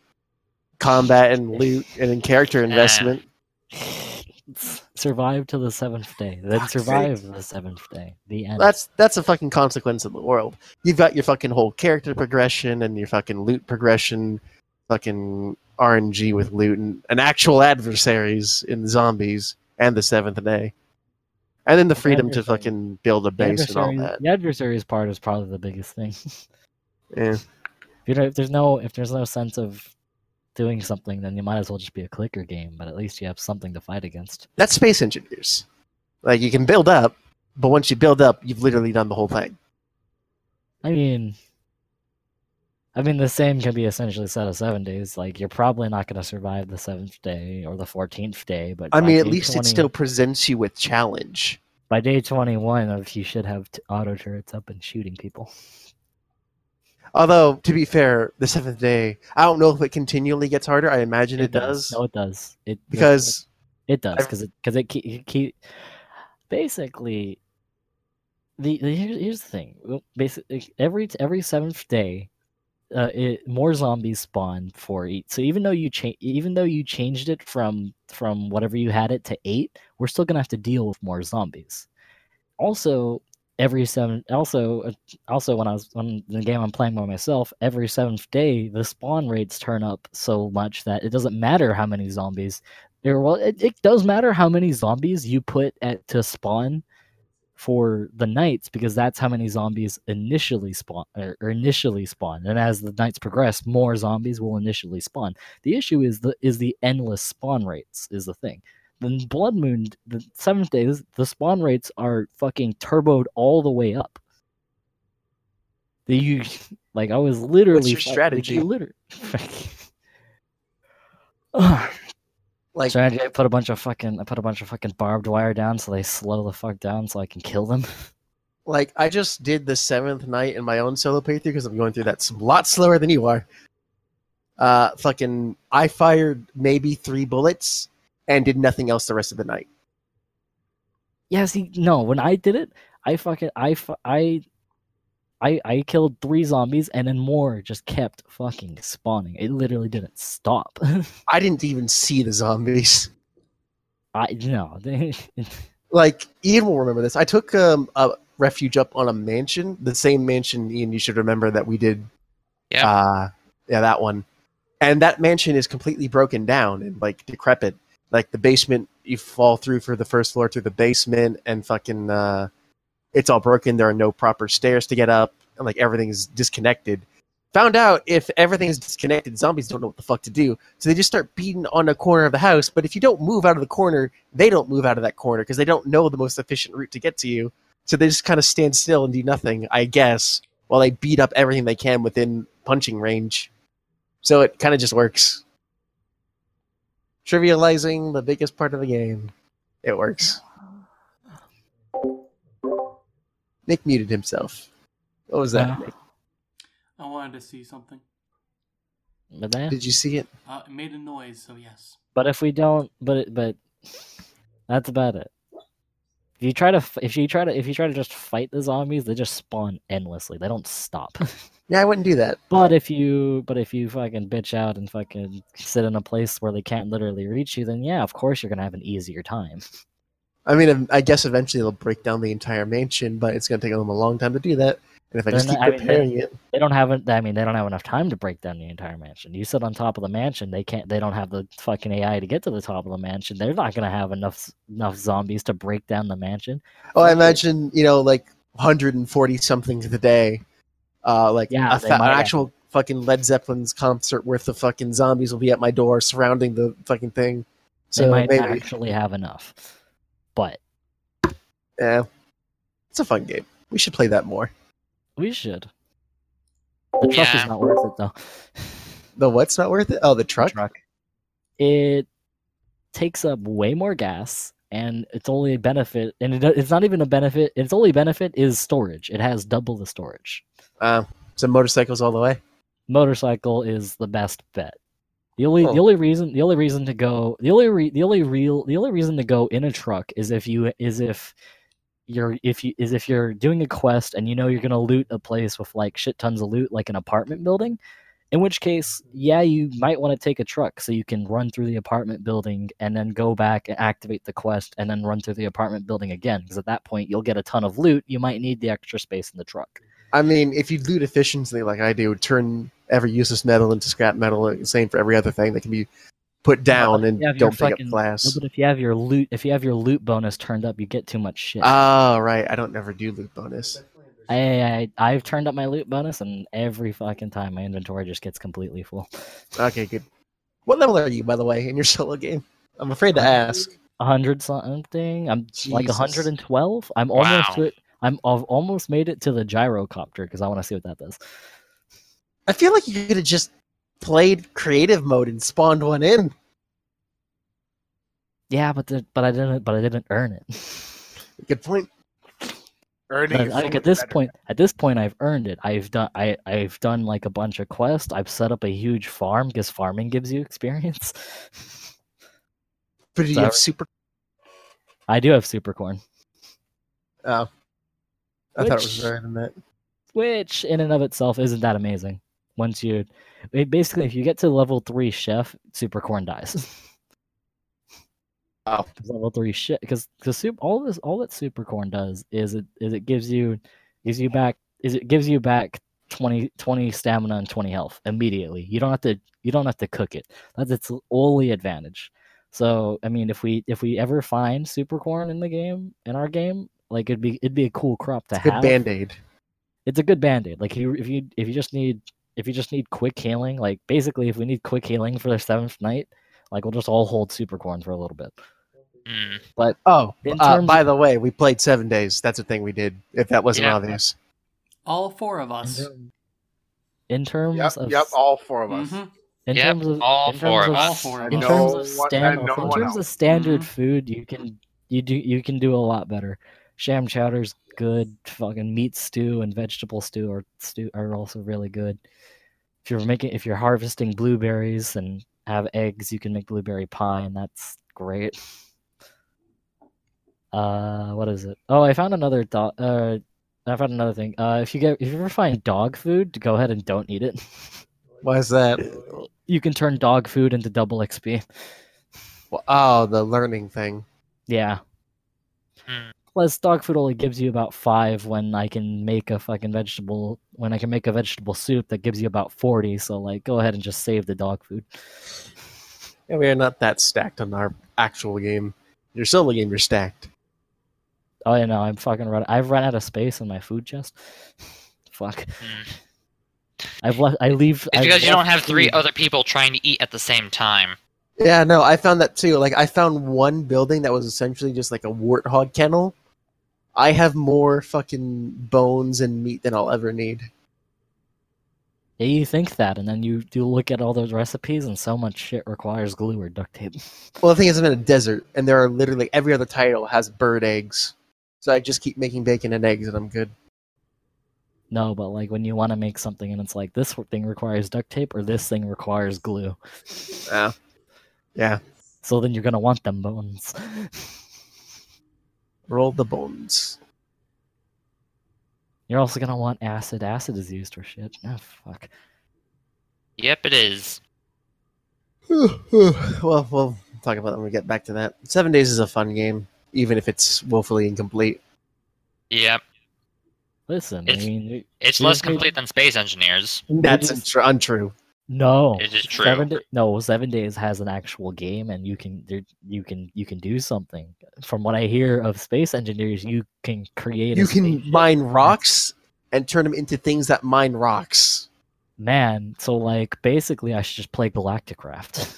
combat and loot and character investment. survive to the seventh day, then Fuck's survive the seventh day. The end. That's that's a fucking consequence of the world. You've got your fucking whole character progression and your fucking loot progression, fucking RNG with loot and, and actual adversaries in the zombies and the seventh day. And then the freedom to fucking build a base and all that. The adversaries part is probably the biggest thing. Yeah. If you know, if there's no if there's no sense of doing something, then you might as well just be a clicker game. But at least you have something to fight against. That's space engineers. Like you can build up, but once you build up, you've literally done the whole thing. I mean, I mean the same can be essentially said of seven days. Like you're probably not going to survive the seventh day or the fourteenth day, but I mean, at least 20 it still presents you with challenge. by day twenty one of you should have auto turrets up and shooting people. Although, to be fair, the seventh day, I don't know if it continually gets harder. I imagine it, does. No, it does. It because It does because it because it keep, it keep basically the, the here's, here's the thing. Basically, every every seventh day, uh, it, more zombies spawn for each. So even though you change, even though you changed it from from whatever you had it to eight, we're still gonna have to deal with more zombies. Also, every seven. Also, uh, also when I was on the game I'm playing by myself, every seventh day the spawn rates turn up so much that it doesn't matter how many zombies there, well, it, it does matter how many zombies you put at to spawn for the nights because that's how many zombies initially spawn or, or initially spawn. And as the nights progress, more zombies will initially spawn. The issue is the is the endless spawn rates is the thing. The Blood Moon, the seventh day, the spawn rates are fucking turboed all the way up. The you like I was literally What's your strategy? Like, literally, like strategy. I put a bunch of fucking I put a bunch of fucking barbed wire down so they slow the fuck down so I can kill them. like I just did the seventh night in my own solo playthrough because I'm going through that a lot slower than you are. Uh, fucking, I fired maybe three bullets and did nothing else the rest of the night. yeah, see, no, when I did it, I fucking I I I I killed three zombies and then more just kept fucking spawning. It literally didn't stop. I didn't even see the zombies. I no, they, Like Ian will remember this. I took um, a refuge up on a mansion, the same mansion. Ian, you should remember that we did. Yeah. Uh, yeah, that one. And that mansion is completely broken down and like decrepit. Like the basement, you fall through for the first floor to the basement, and fucking, uh, it's all broken. There are no proper stairs to get up, and like everything's disconnected. Found out if everything is disconnected, zombies don't know what the fuck to do. So they just start beating on a corner of the house. But if you don't move out of the corner, they don't move out of that corner because they don't know the most efficient route to get to you. So they just kind of stand still and do nothing, I guess, while they beat up everything they can within punching range. So it kind of just works. Trivializing the biggest part of the game. It works. Nick muted himself. What was that, Yeah. Nick? I wanted to see something. But then, Did you see it? Uh, it made a noise, so yes. but if we don't, but it, but that's about it. If you try to, if you try to, if you try to just fight the zombies, they just spawn endlessly. They don't stop. Yeah, I wouldn't do that. But if you but if you fucking bitch out and fucking sit in a place where they can't literally reach you, then yeah, of course you're gonna have an easier time. I mean, I guess eventually they'll break down the entire mansion, but it's going to take them a long time to do that. And if I They're just keep not- I mean, repairing it, They don't have. I mean, they don't have enough time to break down the entire mansion. You sit on top of the mansion, they can't. They don't have the fucking AI to get to the top of the mansion. They're not gonna have enough enough zombies to break down the mansion. oh, I imagine you know, like 140 something to the day, uh, like Yeah, a an actual fucking Led Zeppelin's concert worth of fucking zombies will be at my door surrounding the fucking thing. They So might maybe, actually have enough, but yeah, it's a fun game. We should play that more. We should. The truck Yeah. is not worth it though. The what's not worth it? Oh, the truck. truck. It takes up way more gas, and it's only a benefit. And it, it's not even a benefit. Its only benefit is storage. It has double the storage. Uh, so motorcycles all the way. Motorcycle is the best bet. The only Oh. the only reason the only reason to go the only re, the only real the only reason to go in a truck is if you is if you're if you is if you're doing a quest and you know you're gonna loot a place with like shit tons of loot like an apartment building in which case yeah you might want to take a truck so you can run through the apartment building and then go back and activate the quest and then run through the apartment building again because at that point you'll get a ton of loot you might need the extra space in the truck. I mean, if you loot efficiently like I do, turn every useless metal into scrap metal, same for every other thing that can be put down and you don't pick fucking- up glass. No, but if you have your loot if you have your loot bonus turned up you get too much shit Oh, right. I don't never do loot bonus. I, I I've turned up my loot bonus and every fucking time my inventory just gets completely full. Okay, good. What level are you, by the way, in your solo game? I'm afraid to ask. A hundred something. I'm like Jesus. a hundred and twelve. I'm almost Wow. to. I'm I've almost made it to the gyrocopter because I want to see what that does. I feel like you could have just played creative mode and spawned one in. Yeah, but the, but I didn't but I didn't earn it. Good point. Earning But, like at this better. point, at this point, I've earned it. I've done I I've done like a bunch of quests. I've set up a huge farm because farming gives you experience. But do you So- have super? I do have super corn. Oh, I thought it was Which- better than that. which in and of itself isn't that amazing. Once you, it- basically, if you get to level three chef, super corn dies. Oh. level three shit, because because soup, all this, all that super corn does is it is it gives you gives you back is it gives you back 20, 20 stamina and twenty health immediately. You don't have to you don't have to cook it. That's its only advantage. So I mean, if we if we ever find super corn in the game in our game, like it'd be it'd be a cool crop to It's a good have band aid. it's a good band-aid like if you if you if you just need if you just need quick healing like basically if we need quick healing for the seventh night like we'll just all hold super corn for a little bit Mm. Oh, uh, by of- the way, we played seven days. That's a thing we did. If that wasn't Yeah. obvious. All four of in, us. term- in terms Yep, of yep, s- all four of us. Mhm. in Yep, terms of all in four terms of of, us. in us. No terms of one- stand, and no in terms of else. standard Mhm. food you can you do you can do a lot better sham chowder's good. Fucking meat stew and vegetable stew are stew are also really good. If you're making if you're harvesting blueberries and have eggs you can make blueberry pie and that's great. Uh what is it? Oh i found another dog uh i found another thing. Uh if you get if you ever find dog food go ahead and don't eat it. Why is that? you can turn dog food into double xp Well, oh, the learning thing. yeah. Hmm. Plus, dog food only gives you about five when I can make a fucking vegetable. When I can make a vegetable soup that gives you about forty. So, like, go ahead and just save the dog food. Yeah, we are not that stacked on our actual game. Your solo game, you're stacked. Oh, yeah, no, I'm fucking run. I've run out of space in my food chest. Fuck. Mm. I've left. I leave. It's I've because you don't have three food. other people trying to eat at the same time. Yeah, no, I found that too. Like, I found one building that was essentially just like a warthog kennel. I have more fucking bones and meat than I'll ever need. Yeah, you think that, and then you do look at all those recipes, and so much shit requires glue or duct tape. Well, the thing is, I'm in a desert, and there are literally every other title has bird eggs. So I just keep making bacon and eggs, and I'm good. No, but like when you want to make something, and it's like this thing requires duct tape, or this thing requires glue. Yeah. Yeah. So then you're gonna want them bones. Roll the bones. You're also gonna want acid. Acid is used for shit. Oh fuck. Yep, it is. well, we'll talk about that when we get back to that. Seven Days is a fun game, even if it's woefully incomplete. Yep. Listen, It's- I mean, It's less just made- complete than Space Engineers. That's just- untrue. No. It is true. Seven da- no, Seven Days has an actual game, and you can there, you can you can do something. From what I hear of space engineers, you can create. a You can spaceship. mine rocks and turn them into things that mine rocks. Man, so like basically, I should just play Galacticraft,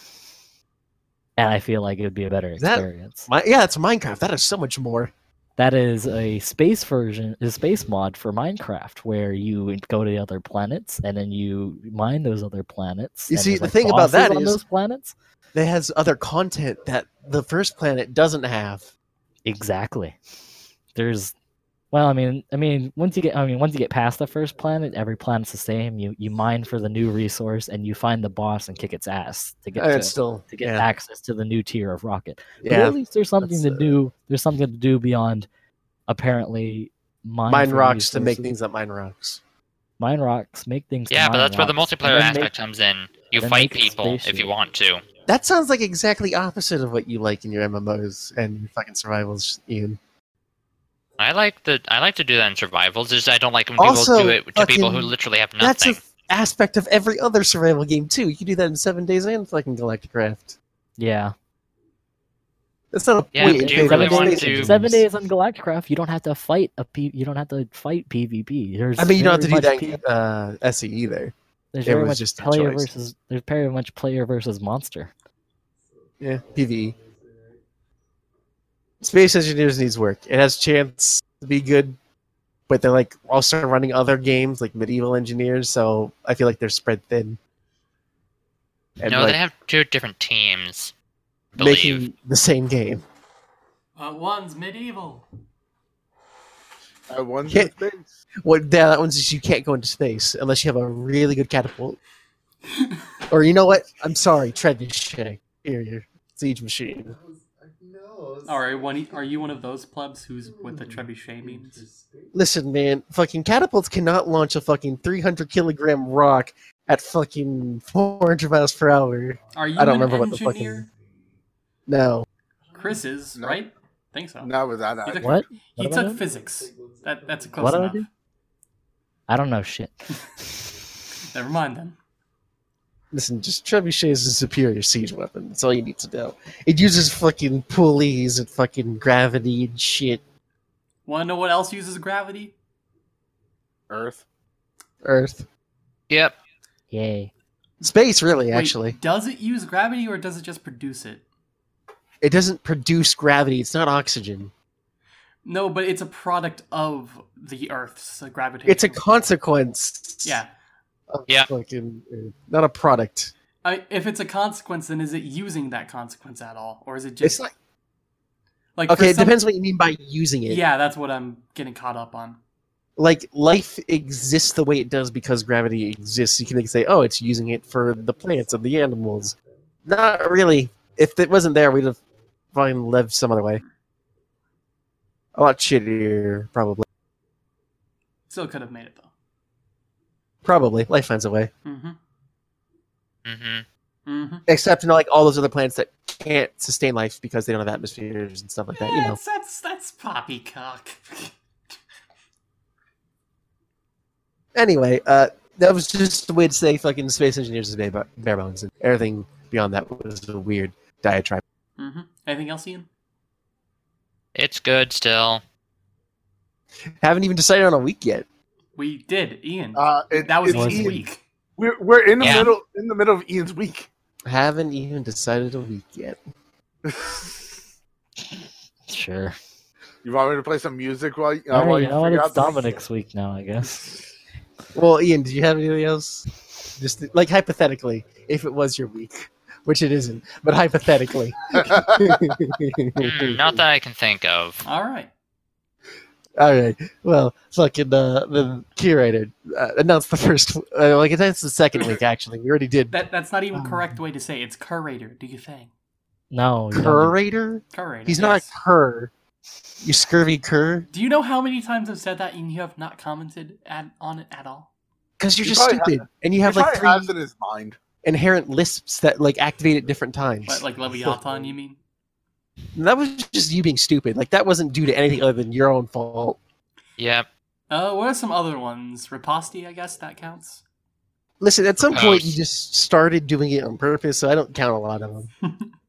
and I feel like it would be a better That- experience. My, yeah, it's Minecraft. That is so much more. That is a space version, a space mod for Minecraft, where you go to the other planets and then you mine those other planets. You see, the like, thing about that is those planets. That has other content that the first planet doesn't have. Exactly. There's, well, I mean, I mean, once you get, I mean, once you get past the first planet, every planet's the same. You you mine for the new resource and you find the boss and kick its ass to get to, still to get yeah, access to the new tier of rocket. But yeah. at least there's something to uh, do. There's something to do beyond apparently mine, mine for rocks to make things that mine rocks. mine rocks, make things. to Yeah, but mine that's where the multiplayer then make- aspect comes in. You fight people if you want to. That sounds like exactly opposite of what you like in your MMOs and your fucking survivals, Ian. I like the I like to do that in survivals. Just I don't like when people Also, do it to people who literally have nothing. That's an aspect of every other survival game too. You can do that in Seven Days and fucking Galacticraft. Yeah, That's not a Yeah, point do you really of want space to- seven days on Galacticraft, you don't have to fight a P. You don't have to fight PvP. There's I mean, you don't have to do that P- in uh, SE either. There's it very much just player choice. versus. There's very much player versus monster. Yeah, PVE. Space Engineers needs work. It has chance to be good, but they're like also running other games like Medieval Engineers, so I feel like they're spread thin. And no, like, they have two different teams. Believe. making the same game. Uh, one's medieval. I won Yeah. the space. What yeah, that one's just you can't go into space unless you have a really good catapult. or you know what? I'm sorry, trebuchet. Here, your siege machine. No. it's- All right, one, are you one of those plebs who's with the trebuchet mm-hmm. memes? Listen, man, fucking catapults cannot launch a fucking 300 kilogram rock at fucking 400 miles per hour. Are you I don't an remember what the engineer? fucking- No. Chris is No. right. Think so. Not with that. He took, What? he What am I took physics. That that's a close What do I enough. do? I don't know shit. Never mind then. Listen, just trebuchet is a superior siege weapon. That's all you need to know. It uses fucking pulleys and fucking gravity and shit. Want to know what else uses gravity? Earth. Earth. Yep. Yay. Space, really, Wait, actually. does it use gravity or does it just produce it? It doesn't produce gravity. It's not oxygen. No, but it's a product of the Earth's gravitation. It's a consequence. yeah. Of Yeah. Fucking Earth. Not a product. I, if it's a consequence, then is it using that consequence at all, or is it just It's like like okay. It some- depends what you mean by using it. Yeah, that's what I'm getting caught up on. like life exists the way it does because gravity exists. You can say, "Oh, it's using it for the plants and the animals." Not really. If it wasn't there, we'd have fucking lived some other way. A lot shittier, probably. Still could have made it though. Probably life finds a way. Mm-hmm. Mm-hmm. Mm-hmm. Except, you know, like all those other planets that can't sustain life because they don't have atmospheres and stuff like that. You know. That's that's that's poppycock. Anyway, uh, that was just a way to say fucking space engineers is bare, bare bones, and everything beyond that was a weird diatribe. mm-hmm. Anything else, Ian? It's good still. Haven't even decided on a week yet. We did, Ian. Uh, it, that was it's Ian's Ian- week. We're we're in the Yeah. middle in the middle of Ian's week. Haven't even decided a week yet. Sure. You want me to play some music while, uh, All while you you know what? It's out the week? Dominic's week now, I guess. Well, Ian, do you have anything else? Just like hypothetically, if it was your week, which it isn't, but hypothetically. Hmm, not that I can think of. All right. All right. Well, fucking uh, the curator uh, announced the first. Uh, like that's the second week. Actually, we already did. That that's not even correct way to say it. it's curator. Do you think No. Curator. curator? He's not yes. a cur. You scurvy cur. Do you know how many times I've said that and you have not commented at, on it at all? Because you're He just probably has- stupid, and you have he like probably has three in his mind. inherent lisps that like activate at different times. But like Leviathan, you mean? That was just you being stupid. Like that wasn't due to anything other than your own fault. Yep. Uh, what are some other ones? Riposte, I guess that counts. Listen, at some point you just started doing it on purpose, so I don't count a lot of them.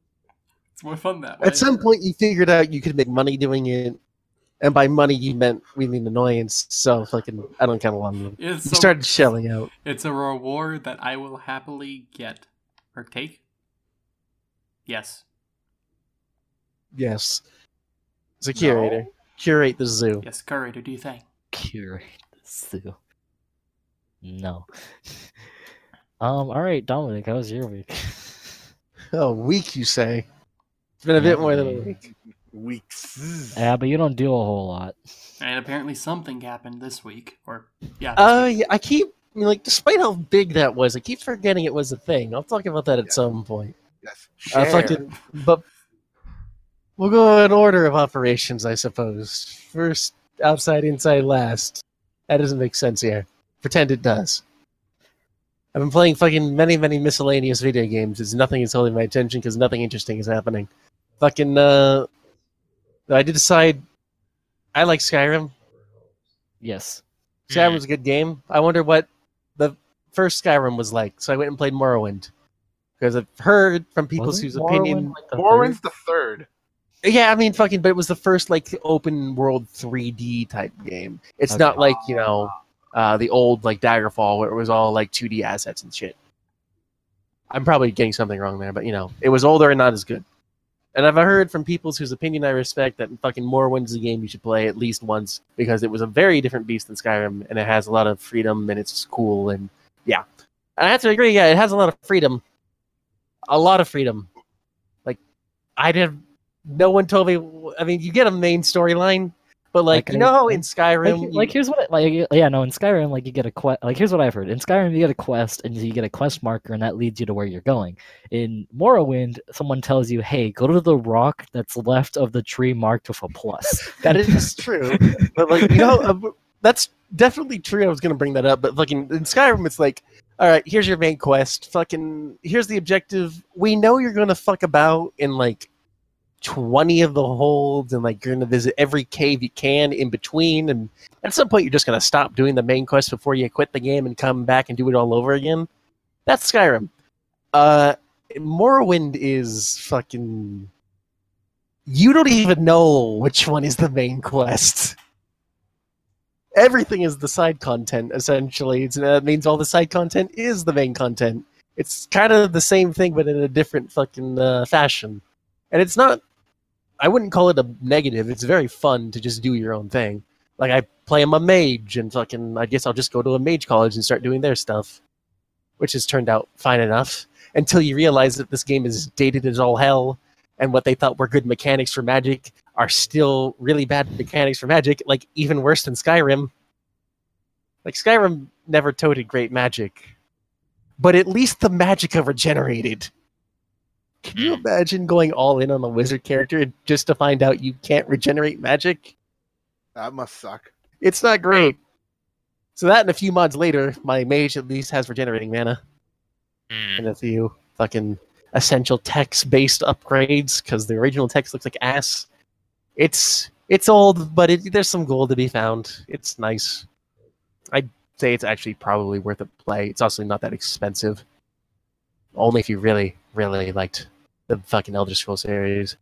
It's more fun that way. At some point you figured out you could make money doing it, and by money you meant we mean annoyance. So fucking, I don't count a lot of them. it's You a, started shelling out. it's a reward that I will happily get or take. Yes, Yes, as a curator, curate the zoo. yes, curator. Do you think? Curate the zoo. No. um. All right, Dominic. How was your week? Oh, week you say? It's been a bit more than a week. Weeks. yeah, but you don't do a whole lot. And apparently something happened this week, or yeah. this Uh, week. yeah, I keep I mean, like, despite how big that was, I keep forgetting it was a thing. I'll talk about that at Yeah. some point. Yes. Uh, Share. fucking, but we'll go in order of operations, I suppose. First, outside, inside, last. That doesn't make sense here. Pretend it does. I've been playing fucking many, many miscellaneous video games. It's nothing is holding my attention because nothing interesting is happening. Fucking, uh, I did decide I like Skyrim. Yes. Skyrim was a good game. I wonder what the first Skyrim was like. So I went and played Morrowind. Because I've heard from people whose Morrowind, opinion like, the Morrowind's third? the third. Yeah, I mean, fucking, but it was the first like open world 3D type game. It's Okay. not like you know uh, the old like Daggerfall where it was all like 2D assets and shit. I'm probably getting something wrong there, but you know, it was older and not as good. And I've heard from people whose opinion I respect that fucking Morrowind's a game you should play at least once because it was a very different beast than Skyrim and it has a lot of freedom and it's cool and yeah. And I have to agree, yeah, it has a lot of freedom. A lot of freedom. Like I did no one told me I mean, you get a main storyline, but like, Like, you know I- in Skyrim Like, you- like here's what like yeah no in Skyrim like you get a quest like here's what I've heard in Skyrim you get a quest and you get a quest marker and that leads you to where you're going in Morrowind someone tells you hey go to the rock that's left of the tree marked with a plus That is true. but like you know, uh, that's definitely true. I was gonna bring that up, but fucking in Skyrim, it's like, all right, here's your main quest. Fucking here's the objective. We know you're gonna fuck about in like twenty of the holds, and like you're gonna visit every cave you can in between. And at some point, you're just gonna stop doing the main quest before you quit the game and come back and do it all over again. That's Skyrim. Uh, Morrowind is fucking you don't even know which one is the main quest. Everything is the side content, essentially. That means all the side content is the main content. It's kind of the same thing, but in a different fucking uh, fashion. And it's not, I wouldn't call it a negative. It's very fun to just do your own thing. Like, I play I'm a mage, and fucking, I guess I'll just go to a mage college and start doing their stuff. Which has turned out fine enough. Until you realize that this game is dated as all hell, and what they thought were good mechanics for Magic are still really bad mechanics for Magic, like even worse than Skyrim. Like Skyrim never toted great magic, but at least the magic regenerated. Can you imagine going all in on the wizard character just to find out you can't regenerate magic? That must suck. It's not great. So that and a few mods later, my mage at least has regenerating mana Hmm. and a few fucking essential text-based upgrades because the original text looks like ass. It's it's old, but it, there's some gold to be found. It's nice. I'd say it's actually probably worth a play. It's also not that expensive. Only if you really, really liked the fucking Elder Scrolls series.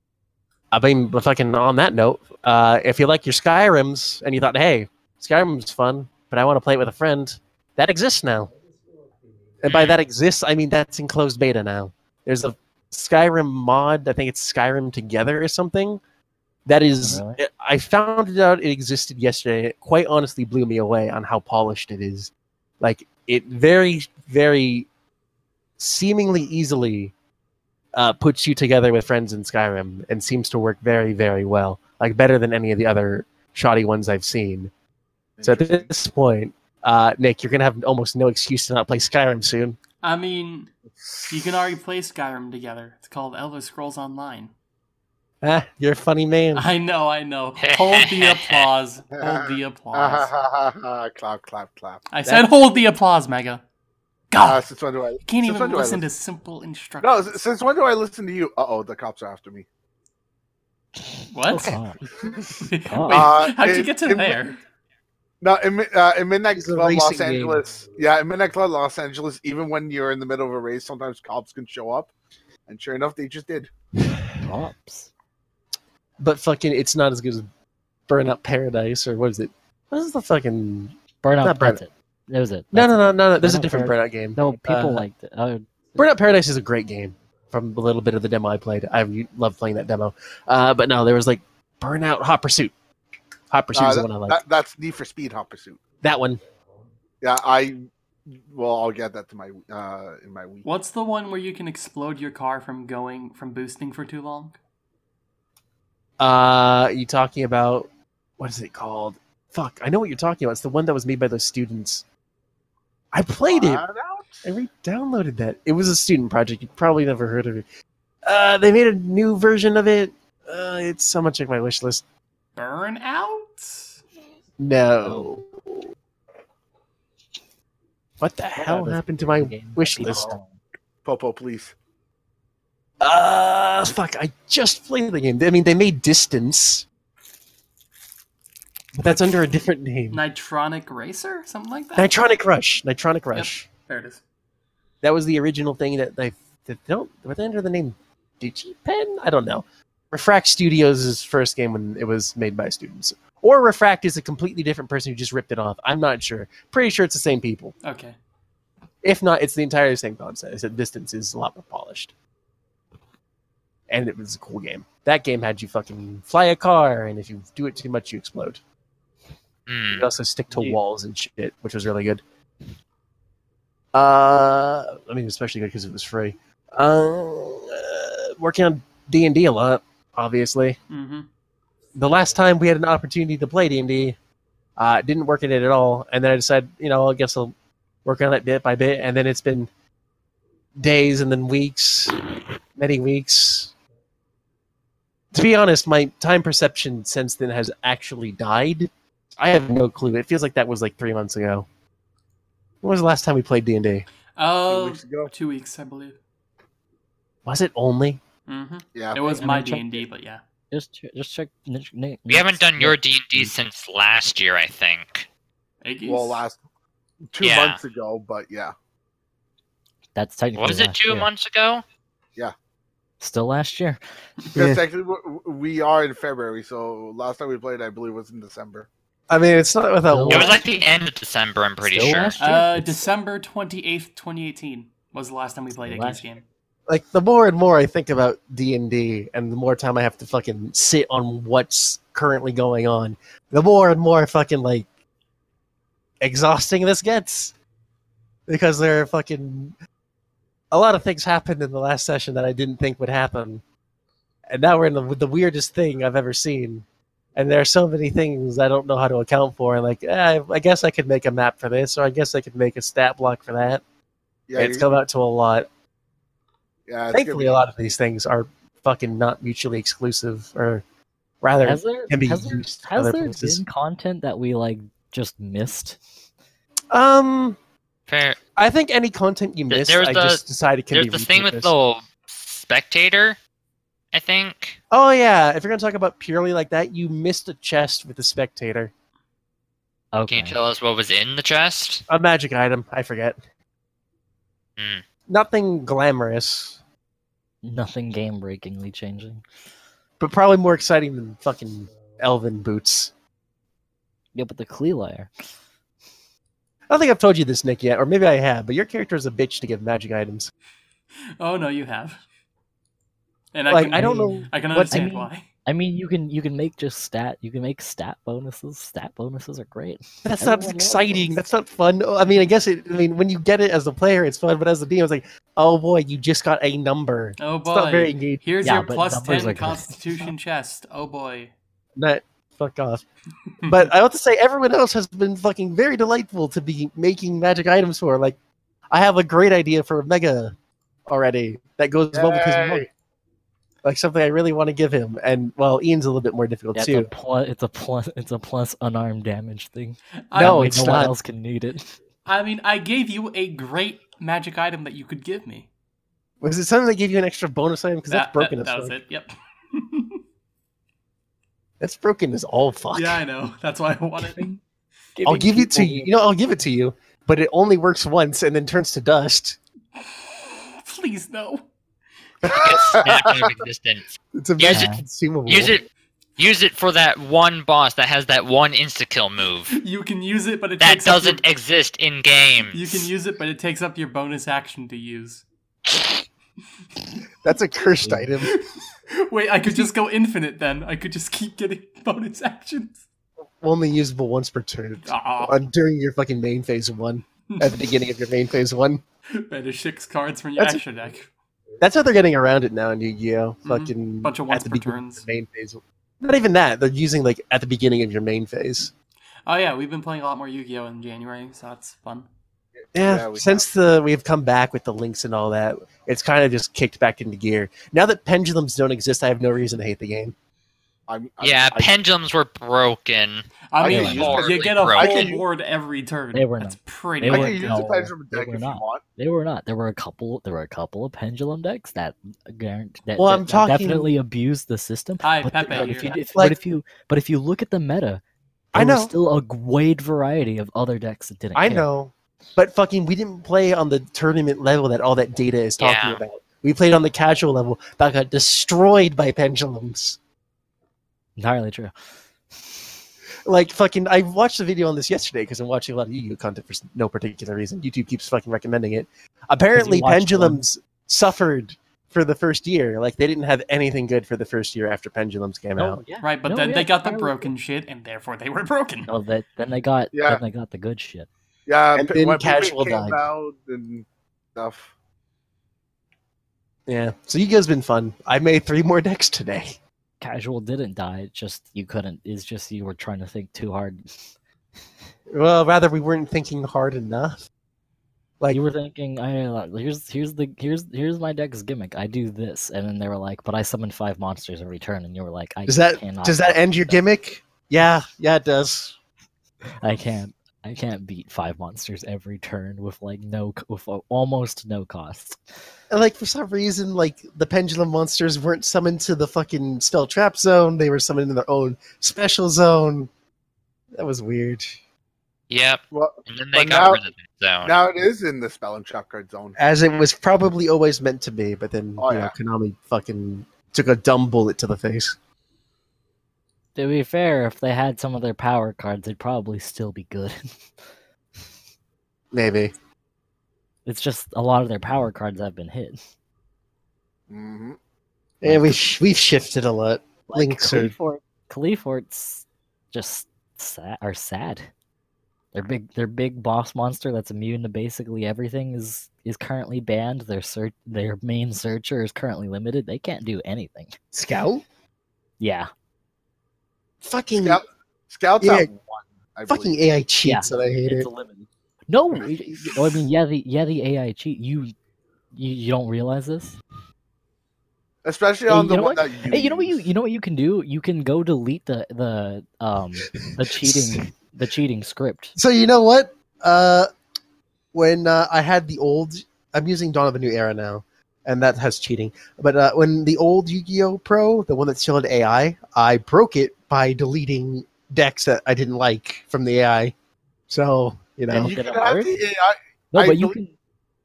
I mean, fucking on that note, uh, if you like your Skyrims and you thought, hey, Skyrim's fun, but I want to play it with a friend, that exists now. And by that exists, I mean that's in closed beta now. There's a Skyrim mod, I think it's Skyrim Together or something. That is, Really? I found it out it existed yesterday. It quite honestly blew me away on how polished it is. Like, it very, very seemingly easily uh, puts you together with friends in Skyrim and seems to work very, very well. Like, better than any of the other shoddy ones I've seen. So at this point, uh, Nick, you're going to have almost no excuse to not play Skyrim soon. I mean, you can already play Skyrim together. It's called Elder Scrolls Online. Ah, you're a funny man. I know, I know. Hold the applause. Hold the applause. clap, clap, clap. I said hold the applause, Mega. Uh, God, since when do I? you can't even do I listen to listen- simple No, instructions. s- since when do I listen to you? Uh oh, the cops are after me. What? Oh, Wait, Uh, how'd you get to in- there? No, in, Mi- uh, in Midnight It's Club Los racing game. Angeles. Yeah, in Midnight Club Los Angeles, even when you're in the middle of a race, sometimes cops can show up. And sure enough, they just did. Cops. But fucking, it's not as good as Burnout Paradise or what is it? What is the fucking? Burnout. Not That's it. That was it. No, That's no, no, no, no. There's a different Paradise. Burnout game. No, people Uh, liked it. Oh, Burnout Paradise is a great game. From a little bit of the demo I played, I love playing that demo. Uh, but no, there was like Burnout Hot Pursuit. Hot Pursuit Uh, is the one I like. that- that's Need for Speed Hot Pursuit. that one. Yeah, I. Well, I'll get that to my uh in my week. What's the one where you can explode your car from going from boosting for too long? Uh, you talking about what is it called? Fuck, I know what you're talking about. It's the one that was made by those students. I played it. Burnout? I re-downloaded that. It was a student project. You probably never heard of it. Uh, they made a new version of it. Uh, it's so much like my wish list. Burnout? No. What the What hell happened to my game wish people list? called? Popo, please. Uh, fuck, I just played the game. I mean, they made Distance. But that's under a different name. Nitronic Racer? Something like that? Nitronic Rush. Nitronic Rush. There it is. That was the original thing that they, they don't, were they under the name DigiPen? I don't know. Refract Studios' first game when it was made by students. Or Refract is a completely different person who just ripped it off. I'm not sure. Pretty sure it's the same people. Okay. If not, it's the entire same concept. Except Distance is a lot more polished. And it was a cool game. That game had you fucking fly a car, and if you do it too much, you explode. Hmm. You also stick to Yeah. walls and shit, which was really good. Uh, I mean, especially good because it was free. Uh, working on D and D a lot, obviously. Mm-hmm. The last time we had an opportunity to play D and D, uh, didn't work in it at all. And then I decided, you know, I guess I'll work on it bit by bit. And then it's been days and then weeks, many weeks. To be honest, my time perception since then has actually died. I have no clue. It feels like that was like three months ago. When was the last time we played D and D? Two Oh, weeks ago. two weeks, I believe. Was it only? Mm-hmm. Yeah. It was I my D and D, but yeah. Just, ch- just check. Nick, Nick, We haven't done your D and D since last year, I think. Iggy's? Well, last two Yeah. months ago, but yeah. That's technically. Was it two year. months ago? Yeah. Still last year. Because technically we- we are in February, so last time we played, I believe, was in December. I mean, it's not without. Still It was last like the end of December. I'm pretty Still sure. Uh, December 28th, 2018 was the last time we played Iggy's Last- game. like the more and more I think about D and D, and the more time I have to fucking sit on what's currently going on, the more and more fucking like exhausting this gets, because there are fucking a lot of things happened in the last session that I didn't think would happen, and now we're in the, the weirdest thing I've ever seen. And there are so many things I don't know how to account for. And like, eh, I guess I could make a map for this, or I guess I could make a stat block for that. Yeah, it's come out to a lot yeah. it's thankfully gonna a lot of these things are fucking not mutually exclusive or rather Has there, can be has there, used has there places. been content that we like just missed? um Fair. i think any content you Th- miss i the- just decided can There's be this thing with the spectator. I think. oh yeah if you're gonna talk about purely like that you missed a chest with the spectator Okay. Can you tell us what was in the chest? a magic item i forget Hmm. nothing glamorous Nothing game breakingly changing. but probably more exciting than fucking elven boots Yeah, but the Klee layer. I don't think I've told you this, Nick, yet, or maybe I have, but your character is a bitch to give magic items. Oh no, you have. And I Like, can, I don't know. I can what- understand mean- why. I mean, you can you can make just stat. You can make stat bonuses. Stat bonuses are great. That's not Everyone loves exciting. That's not fun. Oh, I mean, I guess it. I mean, when you get it as a player, it's fun, but as a DM, it's like, oh boy, you just got a number. Oh It's not very boy. engaging. Here's Yeah, your but plus numbers ten are good. Constitution chest. Oh boy. Not fuck off. But I have to say, everyone else has been fucking very delightful to be making magic items for. Like, I have a great idea for a Mega already that goes well with his Yay. monk. Like something I really want to give him, and well, Ian's a little bit more difficult Yeah, it's a too. plus. It's a plus. It's a plus unarmed damage thing. I, No, it's no not. one else can need it. I mean, I gave you a great magic item that you could give me. Was it something that gave you an extra bonus item? Because that's broken that, as that was it. Yep. That's broken as all fuck. yeah, I know. That's why I want it. I'll give it to you. You know, I'll give it to you, but it only works once and then turns to dust. Please no. It's snapped out of existence. It's a Use it- consumable. Use it. Use it for that one boss that has that one insta kill move. You can use it, but it That takes doesn't exist in game. You can use it, but it takes up your bonus action to use. That's a cursed item. Wait, I could just go infinite then. I could just keep getting bonus actions. Only usable once per turn. Ah. Aw. During your fucking main phase one. At the beginning of your main phase one. Better six cards from your That's- extra deck. That's how they're getting around it now in Yu-Gi-Oh! Mhm. Fucking Bunch of at once the per beginning turns. the main phase. Not even that. They're using like at the beginning of your main phase. Oh yeah, we've been playing a lot more Yu-Gi-Oh in January, so that's fun. Yeah, Yeah, we since the we've come back with the links and all that, it's kind of just kicked back into gear. Now that pendulums don't exist, I have no reason to hate the game. I'm, I'm, yeah, I, pendulums were broken. I I mean, can you, use you it. get a I full can use- board every turn. They were That's not. pretty They I were- can use no, the pendulum they deck were if not. They were not. There were a couple. There were a couple of pendulum decks that, guarant- that, Well, that- I'm that talking- definitely abused the system. Hi, but, Pepe but if you, if, Like- but if you but if you look at the meta, I there was know. still a wide variety of other decks that didn't. I care. know, but fucking, we didn't play on the tournament level that all that data is talking Yeah. about. We played on the casual level that got destroyed by pendulums. Entirely true. Like fucking, I watched the video on this yesterday because I'm watching a lot of Yu-Gi-Oh content for no particular reason. YouTube keeps fucking recommending it. Apparently, watched pendulums suffered for the first year. Like they didn't have anything good for the first year after pendulums came No, out. yeah. Right, but No, then yeah, they got the entirely broken shit, and therefore they were broken. No, that then they got Yeah. then they got the good shit. Yeah, And then when casual died. out and stuff. Yeah, so Yu-Gi-Oh's been fun. I made three more decks today. Casual didn't die. It's just you couldn't. It's just you were trying to think too hard. Well, rather we weren't thinking hard enough. Like you were thinking, I here's here's the here's here's my deck's gimmick. I do this, and then they were like, but I summon five monsters every turn, and you were like, I does that cannot does that end your gimmick? Yeah, yeah, it does. I can't. I can't beat five monsters every turn with like no with almost no cost. And like for some reason, like the pendulum monsters weren't summoned to the fucking spell trap zone. They were summoned in their own special zone. That was weird. Yep. Well, And then they got now- rid of that zone. now it is in the spell and trap card zone. As it was probably always meant to be, but then Oh, you know, yeah. Konami fucking took a dumb bullet to the face. To be fair, if they had some of their power cards, they'd probably still be good. Maybe. it's just a lot of their power cards have been hit. hmm Yeah, we sh- we've shifted a lot. Like Links are Qliphort, Qliphort's just sad, are sad. Their big, their big boss monster that's immune to basically everything is is currently banned. Their search, their main searcher is currently limited. They can't do anything. scout. Yeah, Fucking Scout, Scouts Yeah. have one. I fucking believe. AI cheats, and I hate it's it. limited. No, I mean, yeah, the yeah the AI cheat. You you, you don't realize this? especially on you the one what? that you. Hey, you know what you you know what you can do? You can go delete the the um the cheating the cheating script. So you know what? Uh, when uh, I had the old, I'm using Dawn of a New Era now, and that has cheating. But uh, when the old Yu-Gi-Oh Pro, the one that still had AI, I broke it by deleting decks that I didn't like from the AI. So you know, And you can have the AI. No, I but you can.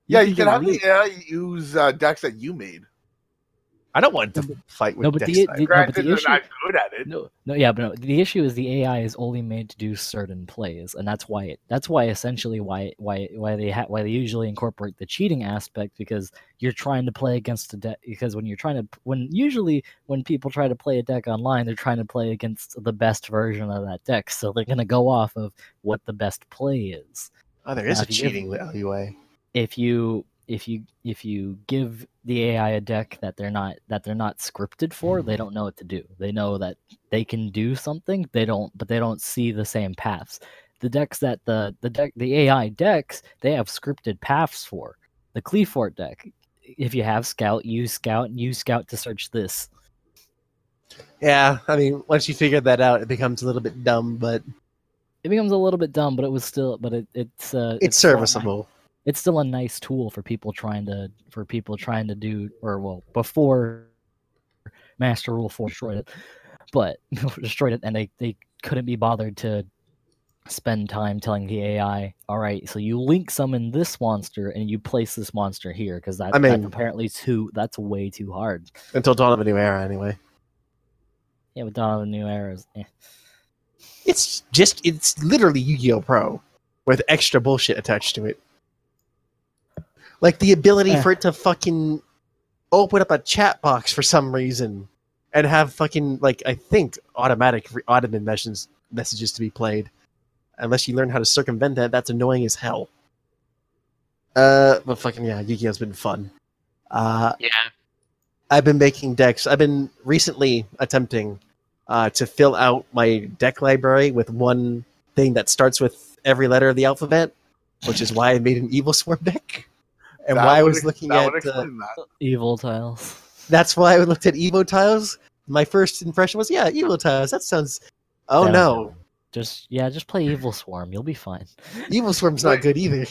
Yeah, you can have the AI use uh, decks that you made. I don't want to fight with No, but Dex the- Knight. the- no, but Granted, the they're issue- not good at it. No, no, yeah, but no. The issue is the AI is only made to do certain plays, and that's why it, that's why essentially why why why they ha- why they usually incorporate the cheating aspect because you're trying to play against a deck because when you're trying to when usually when people try to play a deck online they're trying to play against the best version of that deck, so they're gonna go off of what the best play is. Oh, there is Now, a if you give- cheating alleyway. Eh? if you if you if you give the AI a deck that they're not that they're not scripted for, they don't know what to do. They know that they can do something, they don't but they don't see the same paths. The decks that the the deck the AI decks, they have scripted paths for. The Qliphort deck, if you have scout, use scout and use scout to search this. Yeah, I mean, once you figure that out, it becomes a little bit dumb, but It becomes a little bit dumb, but it was still but it, it's uh it's nice- serviceable. It's still a nice tool for people trying to for people trying to do or well before master rule 4 destroyed it but destroyed it and they they couldn't be bothered to spend time telling the ai all right so you link summon this monster and you place this monster here because that, I that's mean- apparently too that's way too hard Until Dawn of a New Era, anyway. yeah with dawn of the new eras eh. It's just, it's literally Yu-Gi-Oh! Pro with extra bullshit attached to it. Like the ability Eh. for it to fucking open up a chat box for some reason and have fucking, like, I think automatic re- automated messages, messages to be played. Unless you learn how to circumvent that, that's annoying as hell. Uh, but fucking, yeah, Yu-Gi-Oh's been fun. Uh, Yeah. I've been making decks. I've been recently attempting uh, to fill out my deck library with one thing that starts with every letter of the alphabet, which is why I made an Evil Swarm deck, and That why I was looking at. Uh, evil tiles that's why I looked at Evoltiles. My first impression was, yeah, Evoltiles. That sounds. Oh Yeah. no, just yeah just play evil swarm you'll be fine Evil Swarm's not good either.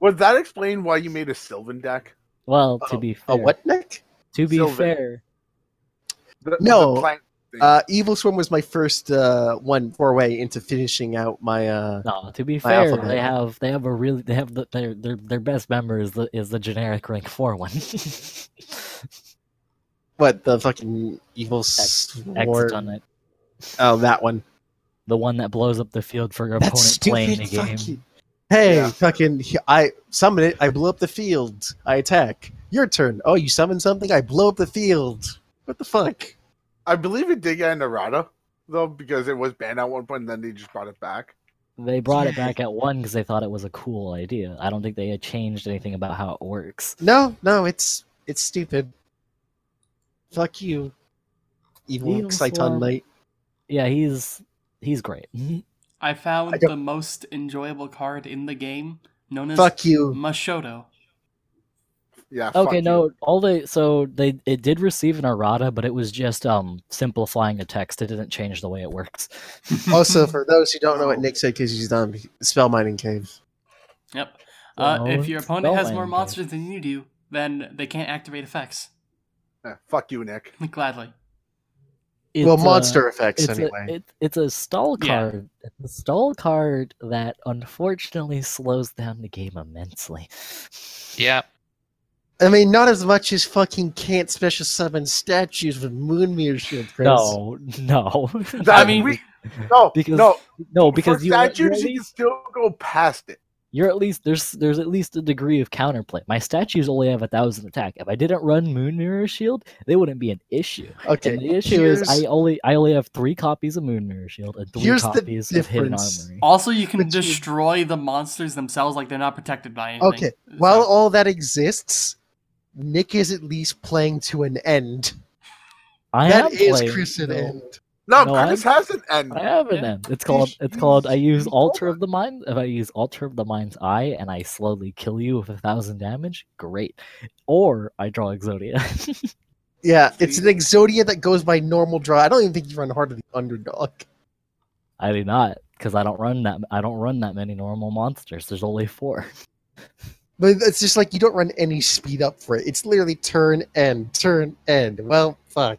Would that explain why you made a Sylvan deck? well to Oh, be fair A what deck? to be Sylvan. fair The, No, the plant thing. Uh, Evil Swarm was my first uh, one foray into finishing out my. Uh, No, to be fair, alphabet. they have they have a really they have the, their their their best member is the is the generic rank four one. What the fucking Evil Swarm? on it, Oh, that one. the one that blows up the field for your That's opponent playing the game. fucking- Hey, Yeah. fucking! I summon it. I blow up the field. I attack. Your turn. Oh, you summon something. I blow up the field. What the fuck? I believe it did get an errata though because it was banned at one point, and then they just brought it back. They brought it back at one because they thought it was a cool idea. I don't think they had changed anything about how it works. No, no, it's it's stupid. Fuck you, evil Evil Knight. Yeah, he's he's great. I found I the most enjoyable card in the game, known as Fuck you. Mashoto. Yeah. fuck Okay, you. no, all they so they it did receive an errata, but it was just um simplifying a text. It didn't change the way it works. Also, for those who don't know what Nick said, because he's done spell mining cave. Yep. Uh, Well, if your opponent has more spellbinding. monsters than you do, then they can't activate effects. Yeah, fuck you, Nick. Gladly. well, It's, uh, monster effects it's anyway. A, it, it's a stall Yeah. card. It's a stall card that unfortunately slows down the game immensely. Yeah. I mean, not as much as fucking can't special summon statues with moon mirror shield. Chris. No, no. That, mean- we, no, Because- no. no, Because because you, you're, statues, you can still go past it. you're at least there's there's at least a degree of counterplay. My statues only have a thousand attack. If I didn't run Moon Mirror Shield, they wouldn't be an issue. Okay. And the issue is I only I only have three copies of Moon Mirror Shield and three Here's the copies of Hidden difference. Armory. Also, you can Which is- destroy the monsters themselves, like they're not protected by anything. Okay. While all that exists, Nick is at least playing to an end. I That am is playing, Chris an though. end. No, No, Chris I'm- has an end. I have an end. It's called it's called I use you Altar of the Mind. If I use Altar of the Mind's Eye and I slowly kill you with a thousand damage, great. Or I draw Exodia. Yeah, it's an Exodia that goes by normal draw. I don't even think you run Heart of the Underdog. I do not, because I don't run that I don't run that many normal monsters. There's only four. But it's just like you don't run any speed up for it. It's literally turn end, turn end. Well, fuck.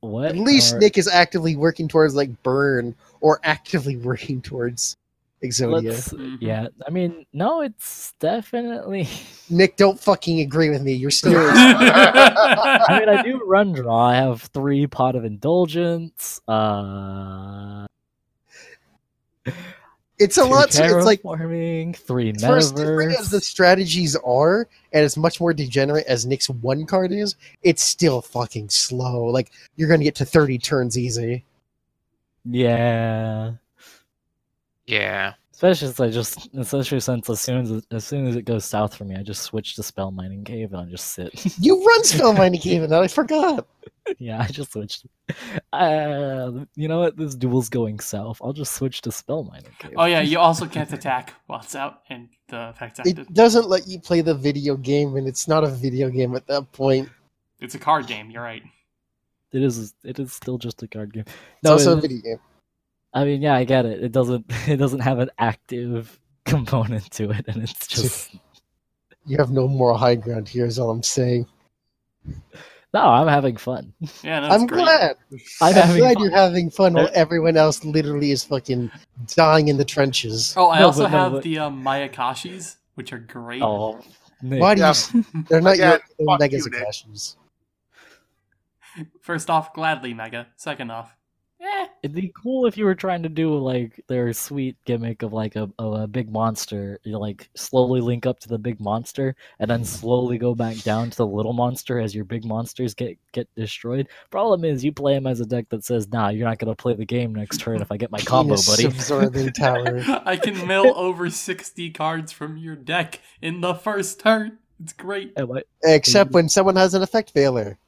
What? At least are- Nick is actively working towards like burn or actively working towards Exodia. Let's, Mhm. yeah, I mean, no, it's definitely. Nick, don't fucking agree with me. You're still. I mean, I do run draw. I have three pot of indulgence. Uh, it's a lot. So it's like terraforming, three for as different as the strategies are, and as much more degenerate as Nick's one card is, it's still fucking slow. Like you're gonna get to 30 turns easy. Yeah, Yeah. Especially since I just, especially since as soon as it, as soon as it goes south for me, I just switch to spell mining cave and I just sit. You run spell mining cave, and I forgot. yeah, I just switched. Uh, you know what? This duel's going south. I'll just switch to spell mining cave. oh yeah, you also can't attack while it's out and the effect's active. It doesn't let you play the video game, and it's not a video game at that point. It's a card game. You're right. It is. It is still just a card game. It's also a video game. I mean, yeah, I get it. It doesn't. It doesn't have an active component to it, and it's just. You have no moral high ground here, is all I'm saying. No, I'm having fun. Yeah, no, that's I'm great. glad. I'm I'm glad fun. you're having fun while everyone else literally is fucking dying in the trenches. Oh, I No, also but no, have but- the um, Mayakashis, which are great. Oh, Nick. Why do Yeah. you? They're not Again, your fuck Mega you, First off, gladly Mega. Second off, eh. It'd be cool if you were trying to do like their sweet gimmick of like a, of a big monster. You like slowly link up to the big monster and then slowly go back down to the little monster as your big monsters get get destroyed. Problem is, you play him as a deck that says, "Nah, you're not gonna play the game next turn if I get my combo, buddy." Absorbing tower. I can mill over 60 cards from your deck in the first turn. It's great. Except when someone has an effect failure.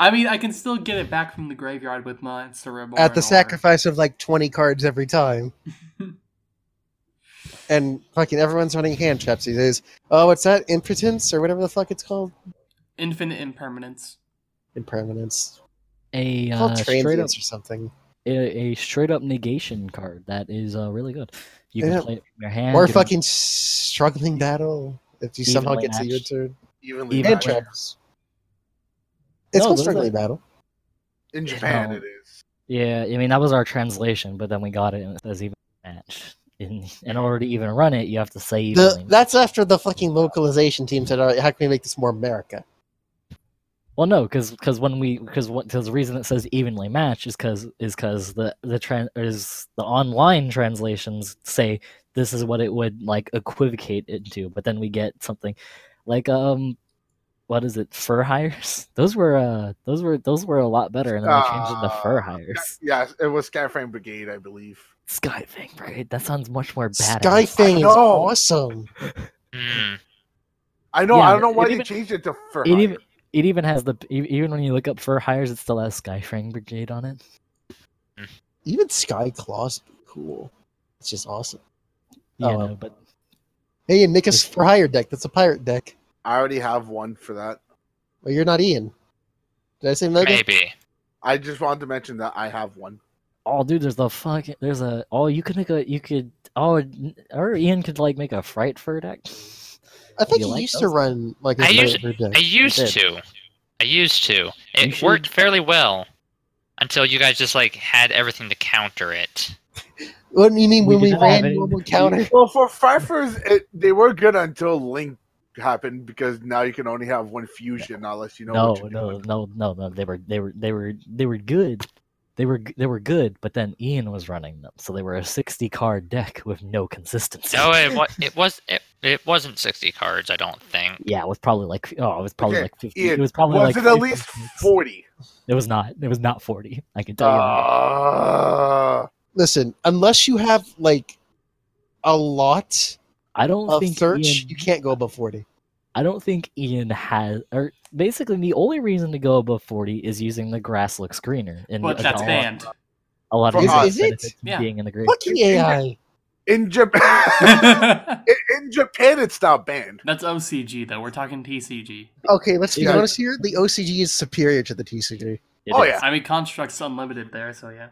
I mean, I can still get it back from the graveyard with my Cerebral. At the sacrifice of like 20 cards every time. and fucking everyone's running hand traps these days. Oh, what's that? Impotence or whatever the fuck it's called? Infinite Impermanence. Impermanence. a uh, straight up or something. a, a straight up negation card that is uh, really good. You can Yeah. play it from your hand. Or you don't- fucking struggling battle if you somehow Evenly get to your turn. Evenly Even Hand matched. traps. It's No, called those struggling battle. In Japan, No. it is. Yeah, I mean that was our translation, but then we got it as it says even match. In in order to even run it, you have to say The, that's after the fucking localization team said, "All right, how can we make this more America? Well, no, because because when we because what because the reason it says evenly match is because is because the the tran is the online translations say this is what it would like equivocate into, but then we get something like um what is it fur hires? Those were uh those were those were a lot better, and then they changed it to fur Uh, hires. yeah it was Skyframe Brigade, I believe. Skyfang, right? That sounds much more badass. Skyfang is awesome. Hmm. I know. Yeah, I don't know why it they even- changed it to fur It even it even has the even when you look up fur hires, it still has Skyfang Brigade on it. Even Sky Claw's cool. It's just awesome. You Oh, know, well. but Hey, and make us for hire deck. That's a pirate deck. I already have one for that. Well, you're not Ian. Did I say Mega? Maybe. I just wanted to mention that I have one. oh, dude, there's the fucking there's a oh you could make a you could oh or Ian could like make a Frightfur deck. I think You he like used to run like a I used- pirate deck. I used to. I used to. It should- worked fairly well until you guys just like had everything to counter it. What do you mean We when we ran normal counter? Well, for Fifers, it, they were good until Link happened because now you can only have one fusion unless you know. No, what you're no, doing. no, no, no. They were they were they were they were good. They were they were good, but then Ian was running them, so they were a sixty card deck with no consistency. No, it was. It was. It, it wasn't sixty cards. I don't think. Yeah, it was probably like oh, it was probably Okay, like fifty. Ian, it was probably was like it at least forty? It was not. It was not forty. I can tell you. that. Uh, Listen, unless you have like a lot I don't of think search, Ian, you can't go above forty. I don't think Ian has, or basically the only reason to go above forty is using the grass looks greener. And But that's banned. A lot of Is- is it? Yeah. being in the green. Fucking AI. in Japan, in, in Japan, it's not banned. That's OCG though. We're talking TCG. Okay, let's be Yeah. honest here. The OCG is superior to the TCG. It Oh, is. yeah. I mean, Construct's unlimited there, so yeah.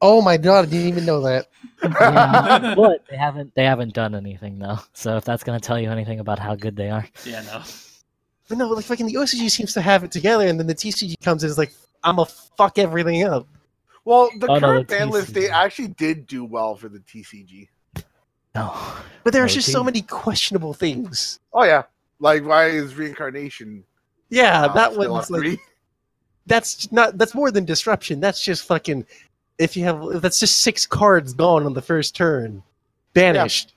Oh my god, I didn't even know that. Yeah, but they haven't they haven't done anything though. So if that's gonna tell you anything about how good they are, Yeah, no. But no, like fucking the OCG seems to have it together, and then the TCG comes in and is like, I'm a fuck everything up. Well, the Oh, no, current the ban list, they actually did do well for the TCG. No. But there are No, just so many questionable things. Oh yeah, like why is reincarnation? Yeah, uh, that one's at like three? that's not that's more than disruption. That's just fucking if you have that's just six cards gone on the first turn, banished.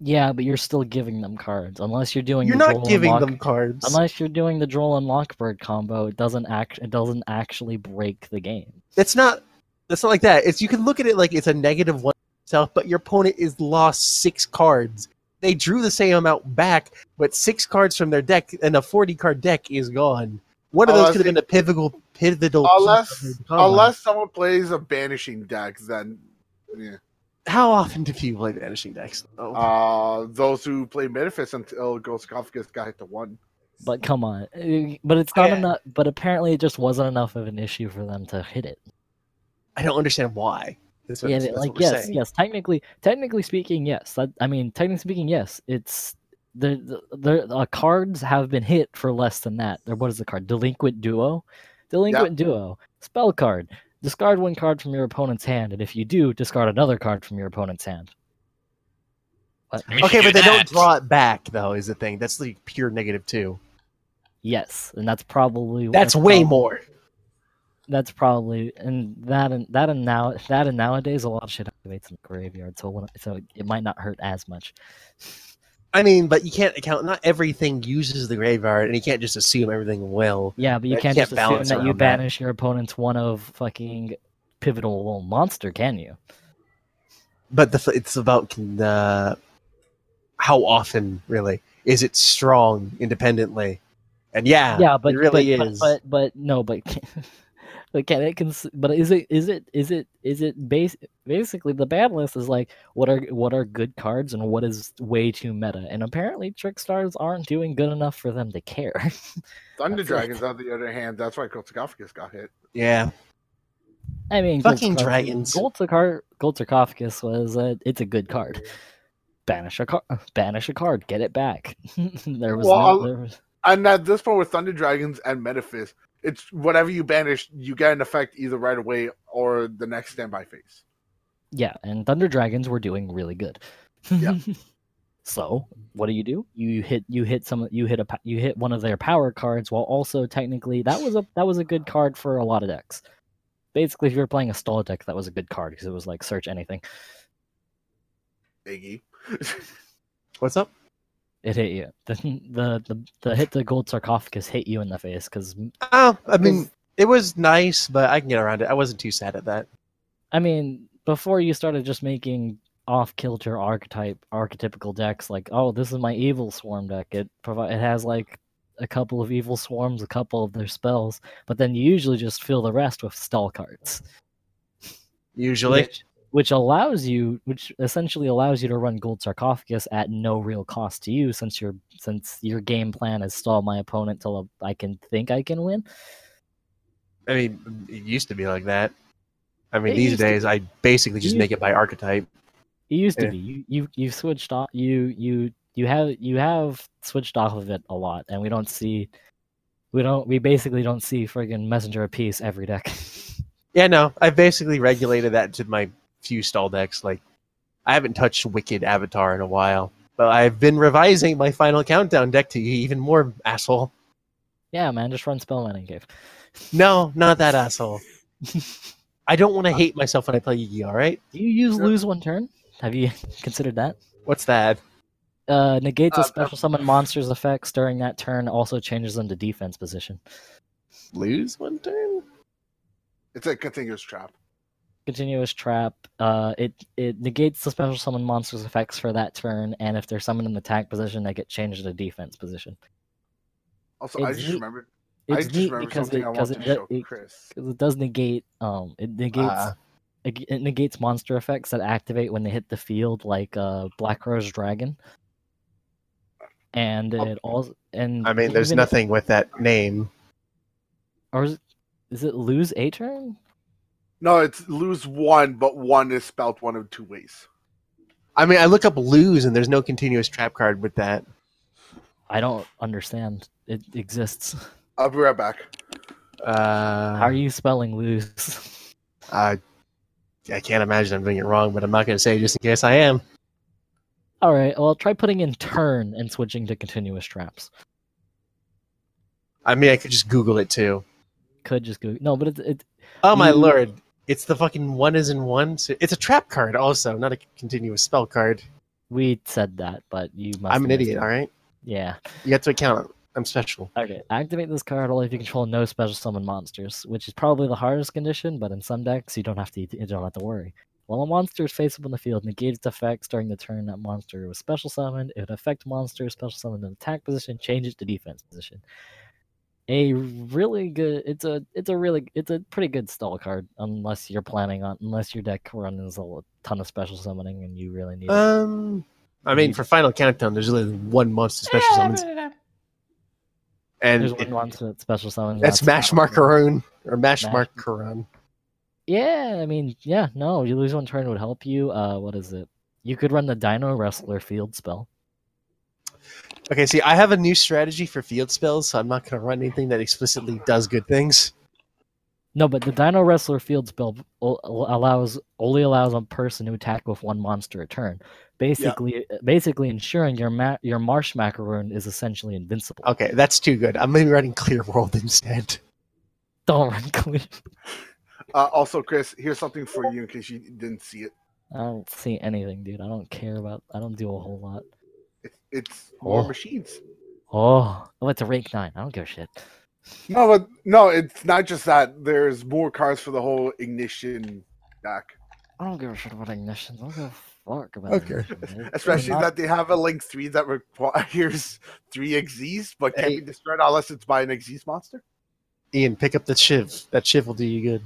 Yeah, but you're still giving them cards unless you're doing. You're the not giving them cards. Unless you're doing the Droll and Lockbird combo, it doesn't act. It doesn't actually break the game. It's not. It's not like that. It's you can look at it like it's a negative one itself, but your opponent is lost six cards. They drew the same amount back, but six cards from their deck and a forty card deck is gone. One of those could have been a pivotal pivotal. Unless of the combo. unless someone plays a banishing deck, then yeah. how often do people play banishing decks? Oh, Uh, those who play Metaphys until Ghost Sarcophagus got hit to one. But come on, but it's not Yeah. enough. But apparently, it just wasn't enough of an issue for them to hit it. I don't understand why. Yeah, that's like yes, saying. yes. Technically, technically speaking, yes. That, I mean, technically speaking, yes. It's the the, the uh, cards have been hit for less than that. Or what is the card? Delinquent Duo. Delinquent Duo. Spell card. Discard one card from your opponent's hand, and if you do, discard another card from your opponent's hand. What? I mean, Okay, you but they do don't draw it back though. Is the thing that's like pure negative two. Yes, and that's probably That's way prob- more. That's probably and that and that and now that and nowadays a lot of shit activates in the graveyard, so when, so it might not hurt as much. I mean, but you can't account. Not everything uses the graveyard, and you can't just assume everything will. Yeah, but you can't can't just assume that you around that. banish your opponent's one of fucking pivotal monster, can you? But the it's about uh, how often, really, is it strong independently? And yeah, yeah, but it really but, is. But, but but no, but but can it cons- But is it is it is it is it base basically the ban list is like what are what are good cards and what is way too meta, and apparently Trickstars aren't doing good enough for them to care. Thunder That's it. Dragons, on the other hand, that's why Ghost got hit. yeah, I mean, Fucking Gold dragons. Gold, Gold Sarcophagus was a, it's a good card. Banish a card, banish a card, get it back. there was Well, no, there was, And at this point with Thunder Dragons and Metaphys, it's whatever you banish, you get an effect either right away or the next standby phase. yeah, and Thunder Dragons were doing really good. Yeah. so what do you do? You hit you hit some you hit a you hit one of their power cards while also technically that was a that was a good card for a lot of decks. Basically, if you were playing a stall deck, that was a good card because it was like search anything. Iggy. what's up? It hit you. The the the, the hit the gold sarcophagus hit you in the face because Oh, I mean, it was nice, but I can get around it. I wasn't too sad at that. I mean, before you started just making off kilter archetype archetypical decks, like oh, this is my evil swarm deck. It provide it has like a couple of evil swarms, a couple of their spells, but then you usually just fill the rest with stall cards, Usually, which, which allows you, which essentially allows you to run gold sarcophagus at no real cost to you, since your since your game plan is stall my opponent till I can think I can win. I mean, it used to be like that. I mean, It these days, I basically just make it by archetype. It used to be you you you switched off you you you have you have switched off of it a lot, and we don't see we don't we basically don't see friggin' messenger of peace every deck. Yeah, no, I've basically regulated that to my few stall decks. Like, I haven't touched Wicked Avatar in a while, but I've been revising my Final Countdown deck to even more asshole. yeah, man, just run spell landing cave. No, not that asshole. I don't want to hate myself when I play Yu-Gi, all right? Do you use Sure. lose one turn? Have you considered that? What's that? Uh, negates Uh, a special summon monster's effects during that turn. Also changes them to defense position. Lose one turn? It's a continuous trap. Continuous trap. Uh, it it negates the special summon monster's effects for that turn, and if they're summoned in the attack position, they get changed to defense position. Also, I just neat- remembered. I It's just neat remembered because something it I because want it, to do- show it, Chris. 'cause it does negate um it negates Ah. it, it negates monster effects that activate when they hit the field like uh Black Rose Dragon. And Oh. it also and I mean, there's even- nothing with that name. or is it, is it lose a turn? No, it's lose one, but one is spelled one of two ways. I mean, I look up lose, and there's no continuous trap card with that. I don't understand. It exists. I'll be right back. Uh, How are you spelling lose? I, I can't imagine I'm doing it wrong, but I'm not going to say just in case I am. All right. Well, try putting in turn and switching to continuous traps. I mean, I could just Google it too. Could just go no, but it's it. Oh my You- lord. It's the fucking one is in one. So it's a trap card also, not a continuous spell card. We said that, but you must. I'm an idiot, it. all right? Yeah. You have to account. I'm special. Okay. Activate this card only if you control no special summon monsters, which is probably the hardest condition. But in some decks, you don't have to. You don't have to worry. While a monster is face up on the field, negate its effects during the turn that monster was special summoned. If an effect monster is special summoned in attack position, change it to defense position. A really good. It's a. It's a really. It's a pretty good stall card, unless you're planning on. Unless your deck runs a ton of special summoning and you really need. it. Um, I mean, for Final Countdown, there's only one monster special summons, and There's it- one monster that's special summoned. that's Mash not- Markaroon or Mash Mash- Markaron. Yeah, I mean, yeah, no, you lose one turn would help you. Uh, what is it? You could run the Dino Wrestler field spell. Okay, see, I have a new strategy for field spells, so I'm not going to run anything that explicitly does good things. No, but the Dino Wrestler field spell allows only allows a person to attack with one monster a turn, basically, basically ensuring your ma- your Marsh Macaroon is essentially invincible. Okay, that's too good. I'm maybe running Clear World instead. Don't run clean. Uh, also, Chris, here's something for you in case you didn't see it. I don't see anything, dude. I don't care about. I don't do a whole lot. It's, it's more Oh. machines. Oh, oh, it's a rank nine. I don't give a shit. No, but no, it's not just that. There's more cards for the whole ignition deck. I don't give a shit about ignitions. I don't give a fuck about Okay. ignition. Especially Not- that they have a link three that requires three Xyz, but can't Hey. be destroyed unless it's by an Xyz monster. Ian, pick up the Shiv. That Shiv will do you good.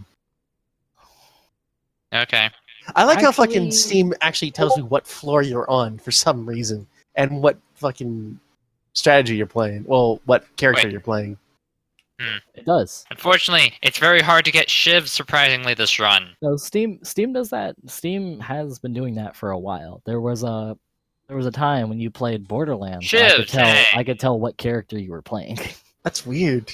Okay. I like how fucking Steam actually tells you what floor you're on for some reason and what fucking strategy you're playing. Well, what character Wait. you're playing. Hmm. It does. Unfortunately, it's very hard to get shivs surprisingly this run. No, Steam Steam does that. Steam has been doing that for a while. There was a there was a time when you played Borderlands. I could tell hey. I could tell what character you were playing. That's weird.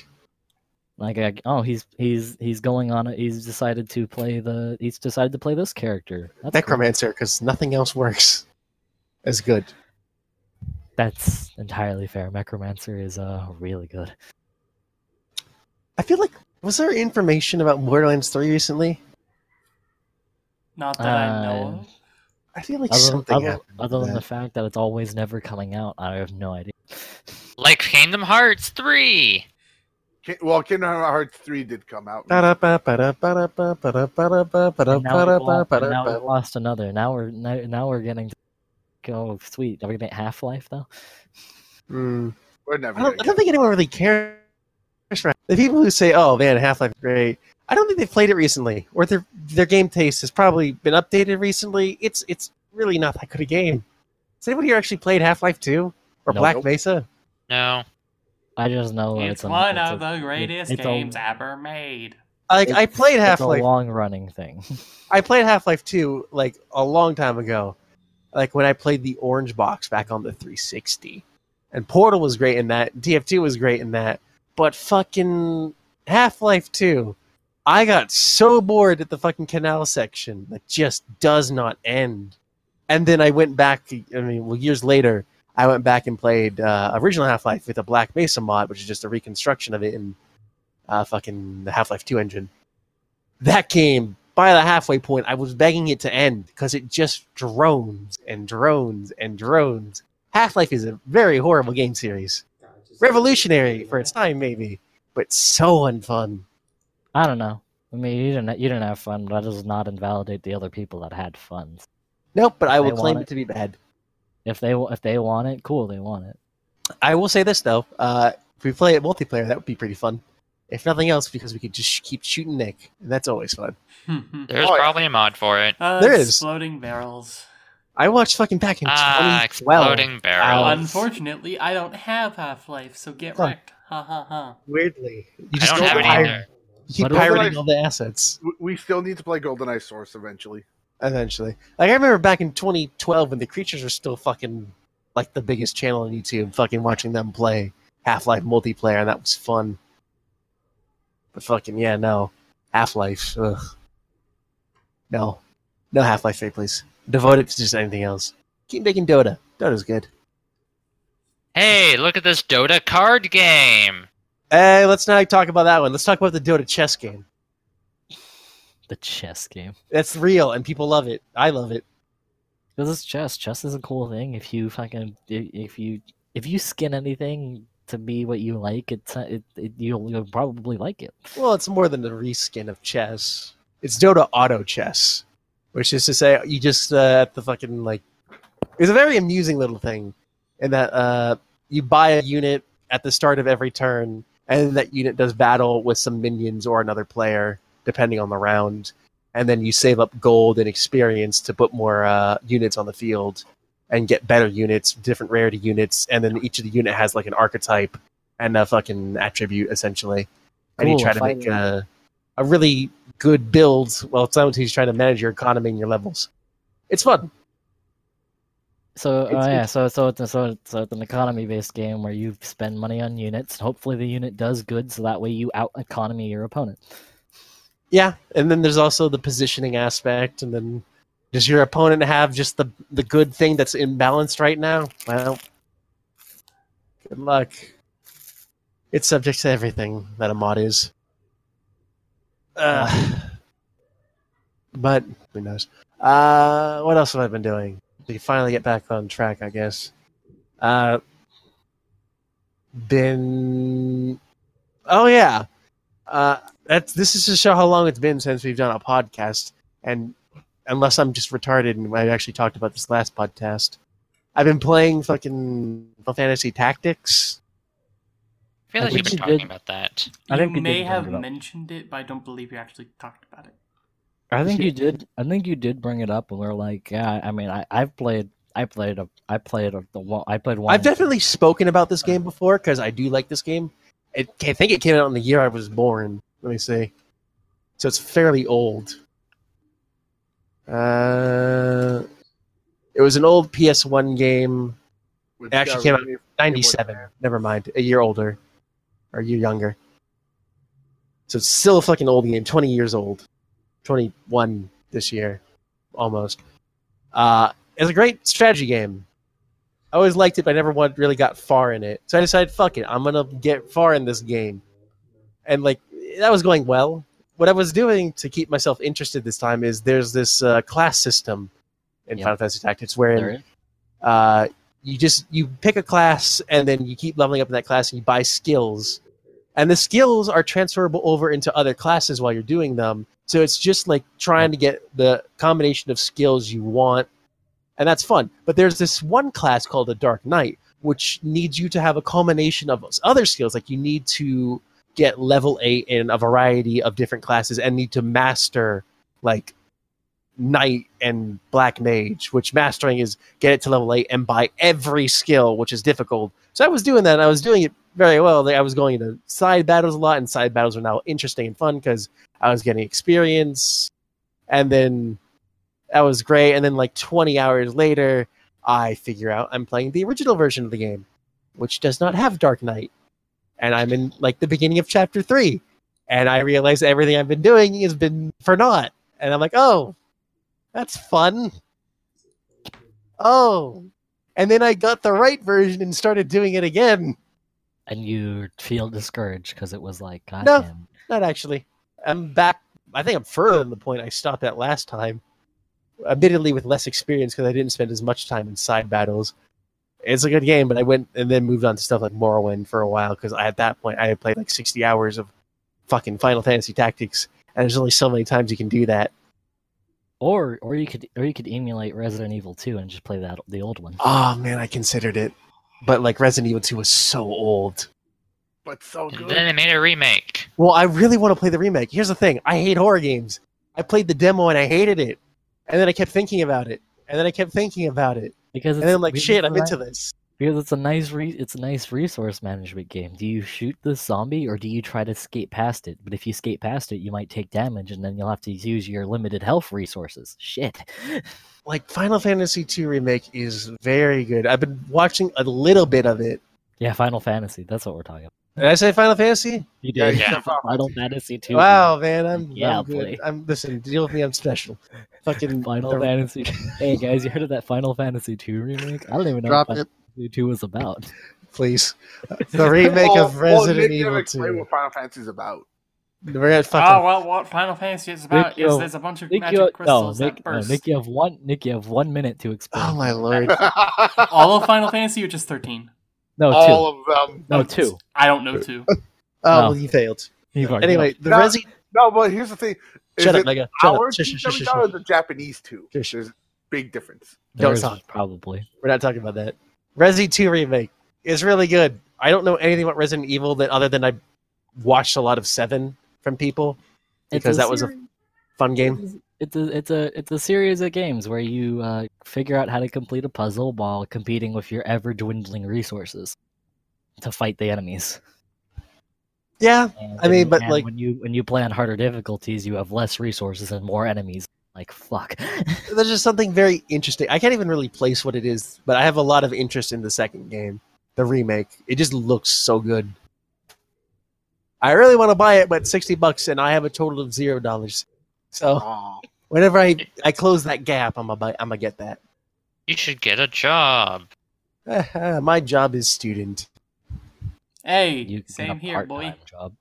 like, I, oh, he's he's he's going on it. He's decided to play the. He's decided to play this character. That's. Necromancer, because nothing else works as good. That's entirely fair. Necromancer is uh really good. I feel like was there information about Borderlands 3 recently? Not that I Uh, know of. I feel like Other, something other, happened. other than that. the fact that it's always never coming out, I have no idea. Like Kingdom Hearts 3! Well, Kingdom Hearts three did come out. And now, we've lost, another. Now we're now, now we're getting to go sweet. Are we getting Half Life though? Hmm. We're never. I don't, I don't think anyone really cares. The people who say, "Oh man, Half Life is great," I don't think they've played it recently, or their their game taste has probably been updated recently. It's it's really not that good a game. Has anybody here actually played Half Life Two or Nope. Black Mesa? No. I just know It's, a, one it's of a, the greatest it's a- games ever made. Like I It's- played it's Half a Life. long running thing. I played Half Life Two like a long time ago, like when I played the Orange Box back on the 360. And Portal was great in that. TF2 was great in that. But fucking Half Life 2, I got so bored at the fucking canal section that just does not end. And then I went back. I mean, well, years later, I went back and played uh, original Half Life with a Black Mesa mod, which is just a reconstruction of it in uh, fucking the Half Life 2 engine. That game, by the halfway point, I was begging it to end because it just drones and drones and drones. Half Life is a very horrible game series. Revolutionary for its time, maybe, but so unfun. I don't know. I mean, you didn't you didn't have fun, but that does not invalidate the other people that had fun. Nope, but I will claim want it to be bad. If they if they want it, cool, they want it. I will say this though: uh, if we play it multiplayer, that would be pretty fun. If nothing else, because we could just sh- keep shooting Nick, and that's always fun. There's Oh, yeah. probably a mod for it. Uh, There is. exploding barrels. I watched fucking back in Ah, 2012. exploding barrels. Unfortunately, I don't have Half Life, so get Huh. wrecked. Ha ha ha. Weirdly, you I just don't go have it either. You keep But pirating all the assets. We- We still need to play GoldenEye Source eventually. Eventually, like I remember back in 2012 when the creatures were still fucking like the biggest channel on YouTube, fucking watching them play Half Life multiplayer, and that was fun. But fucking yeah, no Half Life. Ugh. No, no Half Life 3, please. Devote it to just anything else. Keep making Dota. Dota's good. Hey, look at this Dota card game. Hey, let's not talk about that one. Let's talk about the Dota chess game. The chess game. That's real, and people love it. I love it. Because it's chess. Chess is a cool thing. If you fucking if if you if you skin anything to be what you like, it's uh, it, it you'll you'll probably like it. Well, it's more than a reskin of chess. It's Dota Auto Chess, which is to say, you just uh, at the fucking like. It's a very amusing little thing, in that uh, you buy a unit at the start of every turn, and that unit does battle with some minions or another player, depending on the round, and then you save up gold and experience to put more uh, units on the field and get better units, different rarity units, and then each of the unit has like an archetype and a fucking attribute essentially, and you try to fighting. make a a really good build while simultaneously trying to manage your economy and your levels. It's fun. So uh, yeah, so so it's so it's, so it's an economy-based game where you spend money on units. And hopefully, the unit does good, so that way you out economy your opponent. Yeah, and then there's also the positioning aspect, and then does your opponent have just the the good thing that's imbalanced right now? Well, good luck. It's subject to everything that a mod is. Uh, but who knows? Uh, what else have I been doing? To finally get back on track, I guess. Uh, been. Oh yeah. Uh, that's this is to show how long it's been since we've done a podcast, and unless I'm just retarded and I actually talked about this last podcast, I've been playing fucking Final Fantasy Tactics. I feel I like you've think been you talking did- about that. I think you you may bring have it up. mentioned it, but I don't believe you actually talked about it. I think you did. I think you did bring it up, and we are like, yeah. I mean, I I've played. I played a. I played a. The one. I played one. I've definitely spoken about this game before because I do like this game. It, I think it came out in the year I was born. Let me see. So it's fairly old. Uh, it was an old PS1 game. Which It actually came out really- 97. Never mind. A year older. Or a year younger. So it's still a fucking old game. 20 years old. 21 this year. Almost. Uh, it's a great strategy game. I always liked it, but I never really got far in it. So I decided, fuck it. I'm going to get far in this game. And, like, that was going well. What I was doing to keep myself interested this time is there's this uh, class system in Yep. Final Fantasy Tactics where uh, you just you pick a class and then you keep leveling up in that class and you buy skills. And the skills are transferable over into other classes while you're doing them. So it's just like trying to get the combination of skills you want. And that's fun. But there's this one class called the dark knight which needs you to have a combination of other skills. Like you need to get level 8 in a variety of different classes and need to master like knight and black mage which mastering is get it to level 8 and buy every skill which is difficult. So i was doing that and i was doing it very well. I was going into side battles a lot and side battles are now interesting and fun because i was getting experience. And then that was great. And then like 20 hours later i figure out i'm playing the original version of the game which does not have dark knight and i'm in like the beginning of chapter 3 and i realize everything i've been doing has been for naught and i'm like oh that's fun. Oh. And then I got the right version and started doing it again. And you feel discouraged because it was like, God No. damn. Not actually. I'm back. I think I'm further than the point I stopped at last time. Admittedly, with less experience because I didn't spend as much time in side battles. It's a good game, but I went and then moved on to stuff like Morrowind for a while because at that point I had played like 60 hours of fucking Final Fantasy Tactics, and there's only so many times you can do that. Or or you could or you could emulate Resident Evil 2 and just play that the old one. Oh man, I considered it, but like Resident Evil 2 was so old. but so good. And good. then they made a remake. Well, I really want to play the remake. Here's the thing: I hate horror games. I played the demo and I hated it, and then I kept thinking about it, and then I kept thinking about it, Because and then I'm like, shit, I'm into this. Because it's a nice re- it's a nice resource management game. Do you shoot the zombie or do you try to skate past it? But if you skate past it, you might take damage, and then you'll have to use your limited health resources. Shit. Like Final Fantasy II remake is very good. I've been watching a little bit of it. Yeah, Final Fantasy. That's what we're talking about. Did I say Final Fantasy? You did. yeah. Final Fantasy two. Wow, man, I'm, Yeah, I'm good. I'm listen. Deal with me. I'm special. Fucking Final the- Fantasy. hey guys, you heard of that Final Fantasy two remake? I don't even know Drop what Final Fantasy two was about. please. The remake oh, Well- of Resident Nick, you Evil 2. what Final Fantasy's about. We're gonna Oh well, what Final Fantasy is about Nick, is yo- there's a bunch of Nick, magic you, no, crystals Nick, that no, burst. Nick, you have one. Nick, you have one minute to oh, explain. Oh my lord. All of Final Fantasy or just thirteen? No, two. Of them. no, two. I don't know two. Oh, No. well, you failed. You've already Anyway, the No. Resi. No, but here's the thing. Is Shut up, it Mega. Shut our up. Shush, shush, shush, shush, two or shush. the Japanese two? Shush. There's a big difference. Don't Theirs. Probably. We're not talking about that. Resi 2 remake is really good. I don't know anything about Resident Evil that other than I watched a lot of Seven from people because a that was a fun game. It's a it's a it's a series of games where you uh, figure out how to complete a puzzle while competing with your ever dwindling resources to fight the enemies. Yeah, And, I mean, and- but, and like- when you when you play on harder difficulties, you have less resources and more enemies. Like fuck. there's just something very interesting. I can't even really place what it is, but I have a lot of interest in the second game, the remake. It just looks so good. I really want to buy it, but 60 bucks and I have a total of zero dollars. So Aw. whenever I, I close that gap, I'm gonna I'm gonna get that. You should get a job. My job is student. Hey, You same here, boy. Job.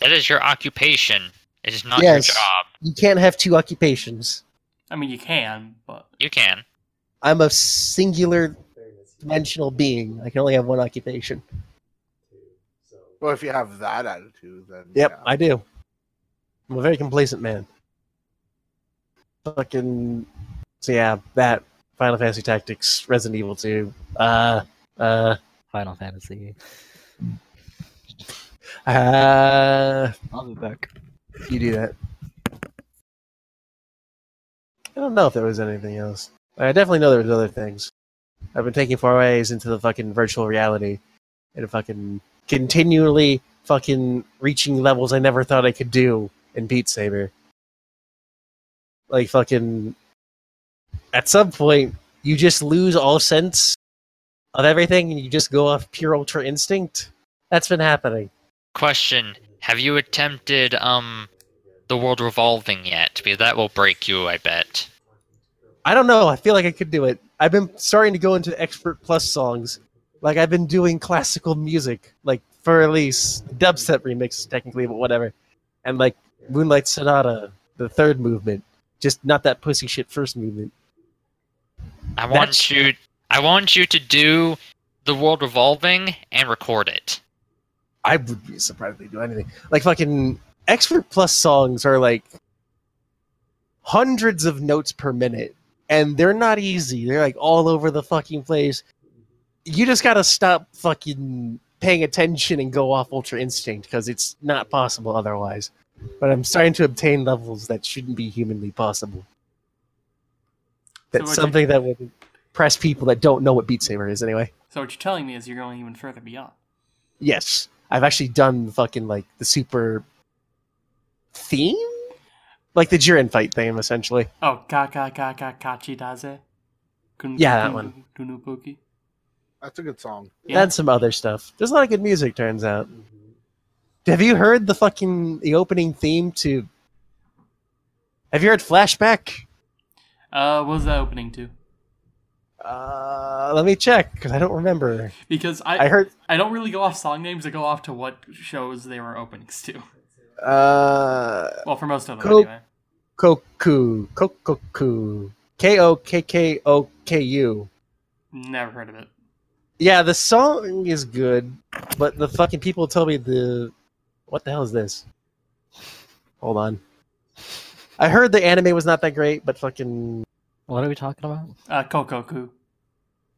That is your occupation. It is not Yes. your job. You can't have two occupations. I mean, you can, but You can. I'm a singular dimensional being. I can only have one occupation. Well, if you have that attitude, then Yep, yeah. I do. I'm a very complacent man. Fucking so yeah, that Final Fantasy Tactics, Resident Evil 2. Uh uh Final Fantasy. uh I'll be back. you do that. I don't know if there was anything else. I definitely know there was other things. I've been taking forays into the fucking virtual reality and fucking continually fucking reaching levels I never thought I could do in Beat Saber. Like fucking at some point you just lose all sense of everything and you just go off pure ultra instinct. That's been happening. Question: Have you attempted um the world revolving yet? Because that will break you, I bet. I don't know. I feel like I could do it. I've been starting to go into expert plus songs. Like I've been doing classical music, like for release, dubstep remix technically, but whatever. And like Moonlight Sonata, the third movement, just not that pussy shit first movement. I want That's- you. I want you to do the world revolving and record it. I would be surprised if they do anything. Like fucking expert plus songs are like hundreds of notes per minute, and they're not easy. They're like all over the fucking place. You just gotta stop fucking paying attention and go off ultra instinct because it's not possible otherwise. But I'm starting to obtain levels that shouldn't be humanly possible. That's what you- something that would impress people that don't know what Beat Saber is anyway. so what you're telling me is you're going even further beyond. Yes, I've actually done fucking like the super theme, like the Jiren fight theme, essentially. Oh, ka ka ka ka kachi daze. Kun- Yeah, that kun- one. Kunupuki. That's a good song. Yeah. And some other stuff. There's a lot of good music, turns out. Mm-hmm. Have you heard the fucking the opening theme to? Have you heard Flashback? Uh, what was that opening to? Uh, let me check because I don't remember. Because I, I heard. I don't really go off song names. I go off to what shows they were openings to. Uh, Well, for most of them, anyway. Koku, Kokkoku, K O K K O K U. Never heard of it. Yeah, the song is good, but the fucking people tell me the what the hell is this? Hold on. I heard the anime was not that great, but fucking What are we talking about? Uh, Kokkoku.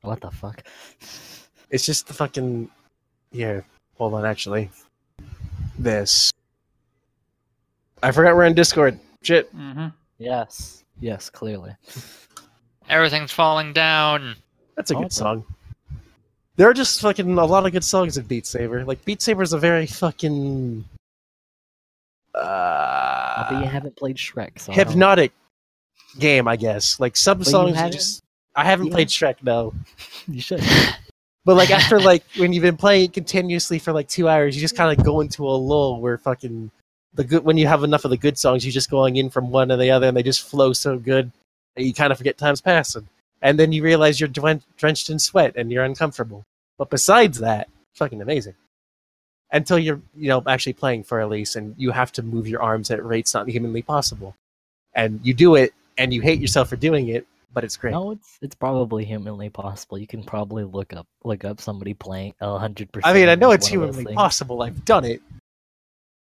What the fuck? it's just the fucking here. Hold on, actually. This. I forgot we're in Discord. Shit. Mm-hmm. Yes. Yes, clearly. Everything's falling down. That's a Oh, good okay. song. There are just fucking a lot of good songs in Beat Saber. Like Beat Saber is a very fucking uh, but you haven't played Shrek, so I hypnotic game, I guess. Like some you songs, you just I haven't Yeah. played Shrek. No, You should. But like after like when you've been playing continuously for like two hours, you just kind of go into a lull where fucking the good when you have enough of the good songs, you're just going in from one to the other, and they just flow so good that you kind of forget time's passing, and then you realize you're drenched in sweat and you're uncomfortable. But besides that, fucking amazing. Until you're you know actually playing for Elise, and you have to move your arms at rates not humanly possible, and you do it, and you hate yourself for doing it, but it's great. No, it's it's probably humanly possible. You can probably look up look up somebody playing a hundred percent. I mean, I know it's one of those humanly possible. I've done it.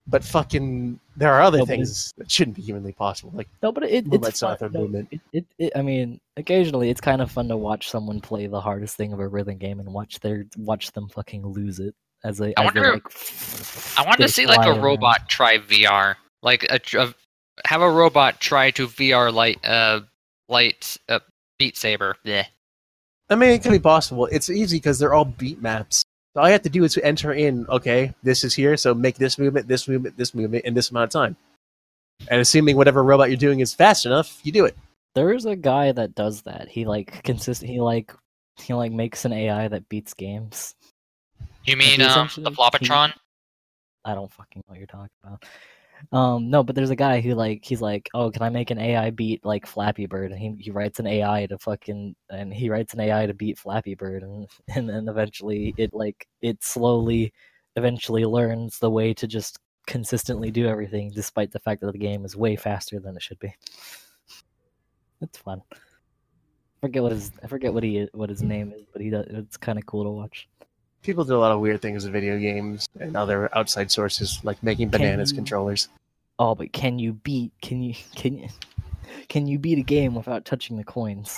But fucking, there are other No, things that shouldn't be humanly possible. Like, No, but it, Movement it's fun. south no, movement. It, it, it, I mean, occasionally it's kind of fun to watch someone play the hardest thing of a rhythm game and watch their watch them fucking lose it as they. I as they, wonder- like, I want to see like fly a around. robot try VR, like a, a have a robot try to VR light uh light uh, Beat Saber. Yeah. I mean, it could be possible. It's easy because they're all beat maps. So all you have to do is enter in, okay, this is here, so make this movement, this movement, this movement in this amount of time. And assuming whatever robot you're doing is fast enough, you do it. There is a guy that does that. He like consist. He like he like makes an AI that beats games. You mean um the essentially- Flopatron? I don't fucking know what you're talking about. Um, no, but there's a guy who like he's like, oh, can I make an AI beat like Flappy Bird? And he he writes an AI to fucking and he writes an AI to beat Flappy Bird, and and then eventually it like it slowly, eventually learns the way to just consistently do everything, despite the fact that the game is way faster than it should be. It's fun. I forget what his I forget what he what his name is, but he does. It's kind of cool to watch. People do a lot of weird things in video games and other outside sources, like making bananas you- controllers. Oh, but can you beat? Can you can you can you beat a game without touching the coins?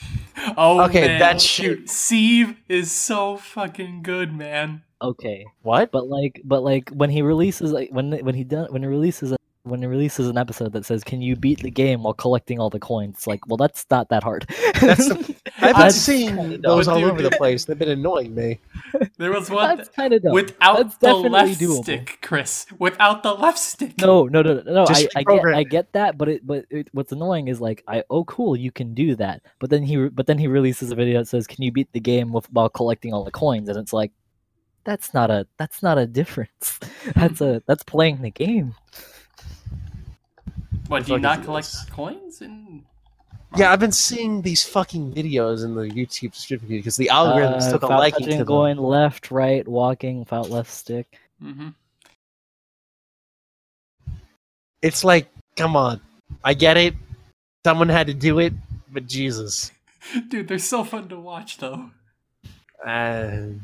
Oh, Okay, man. that's shoot. Dude, Steve is so fucking good, man. Okay, What? but like, but like when he releases like when when he done when he releases a, when he releases an episode that says, "Can you beat the game while collecting all the coins?" It's like, well, that's not that hard. That's the- I've been That's seeing those dumb. all over the place. They've been annoying me. There was one that's kind of without That's the left doable. stick, Chris. Without the left stick. No, no, no, no. no. I, I get, I get that, but it, but it, what's annoying is like, I oh cool, you can do that. But then he, but then he releases a video that says, "Can you beat the game with, while collecting all the coins?" And it's like, that's not a, that's not a difference. that's a, that's playing the game. What, do you not collect this? coins? And Yeah, I've been seeing these fucking videos in the YouTube description because the algorithms Uh, took a liking to them. going left, right, walking without left stick. Mm -hmm. It's like, come on. I get it. Someone had to do it, but Jesus. Dude, they're so fun to watch, though. Uh,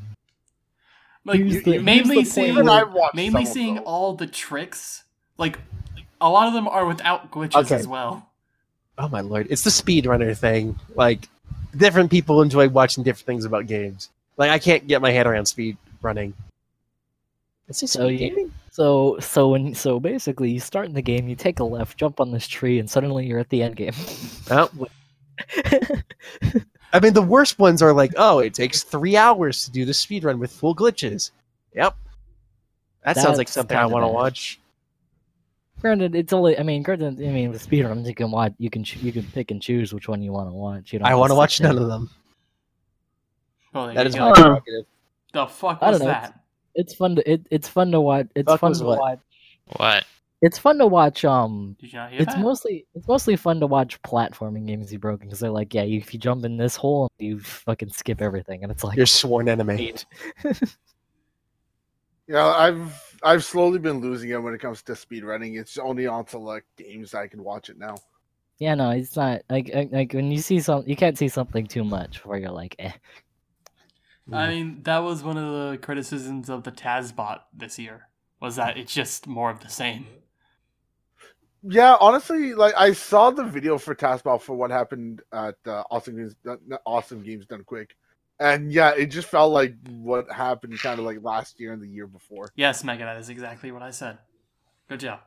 Like the- mainly here's the point seeing, Even I've watched mainly seeing all the tricks. Like a lot of them are without glitches Okay. as well. oh my lord. It's the speedrunner thing. Like, different people enjoy watching different things about games. Like, I can't get my head around speed running. Is this So speed you- gaming? So, so when, so basically, you start in the game, you take a left, jump on this tree, and suddenly you're at the end game. Oh, I mean, the worst ones are like, oh, it takes three hours to do the speed run with full glitches. Yep. That sounds like something I want to bad. watch. Granted, it's only. I mean, granted, I mean, with speedruns, you can watch, you can, you can pick and choose which one you want to watch. You don't I want to watch none of them. Well, there That you is go. my prerogative. The fuck I was don't know, that? It's fun to. It, it's fun to watch. It's Fuck fun to what? watch. What? It's fun to watch. Um, Did you not hear it's that? mostly it's mostly fun to watch platforming games you broken because they're like, yeah, you, if you jump in this hole, you fucking skip everything, and it's like, you're sworn enemy. Yeah, I've I've slowly been losing it when it comes to speedrunning. It's only on select games I can watch it now. yeah, no, it's not like like- like when you see some, you can't see something too much where you're like, eh. I mean, that was one of the criticisms of the TASBot this year. Was that it's just more of the same. Yeah, honestly, like I saw the video for TASBot for what happened at uh, Awesome Games, not Awesome Games Done Quick, and yeah, it just felt like what happened kind of like last year and the year before. Yes, Mega, that is exactly what I said. Good job.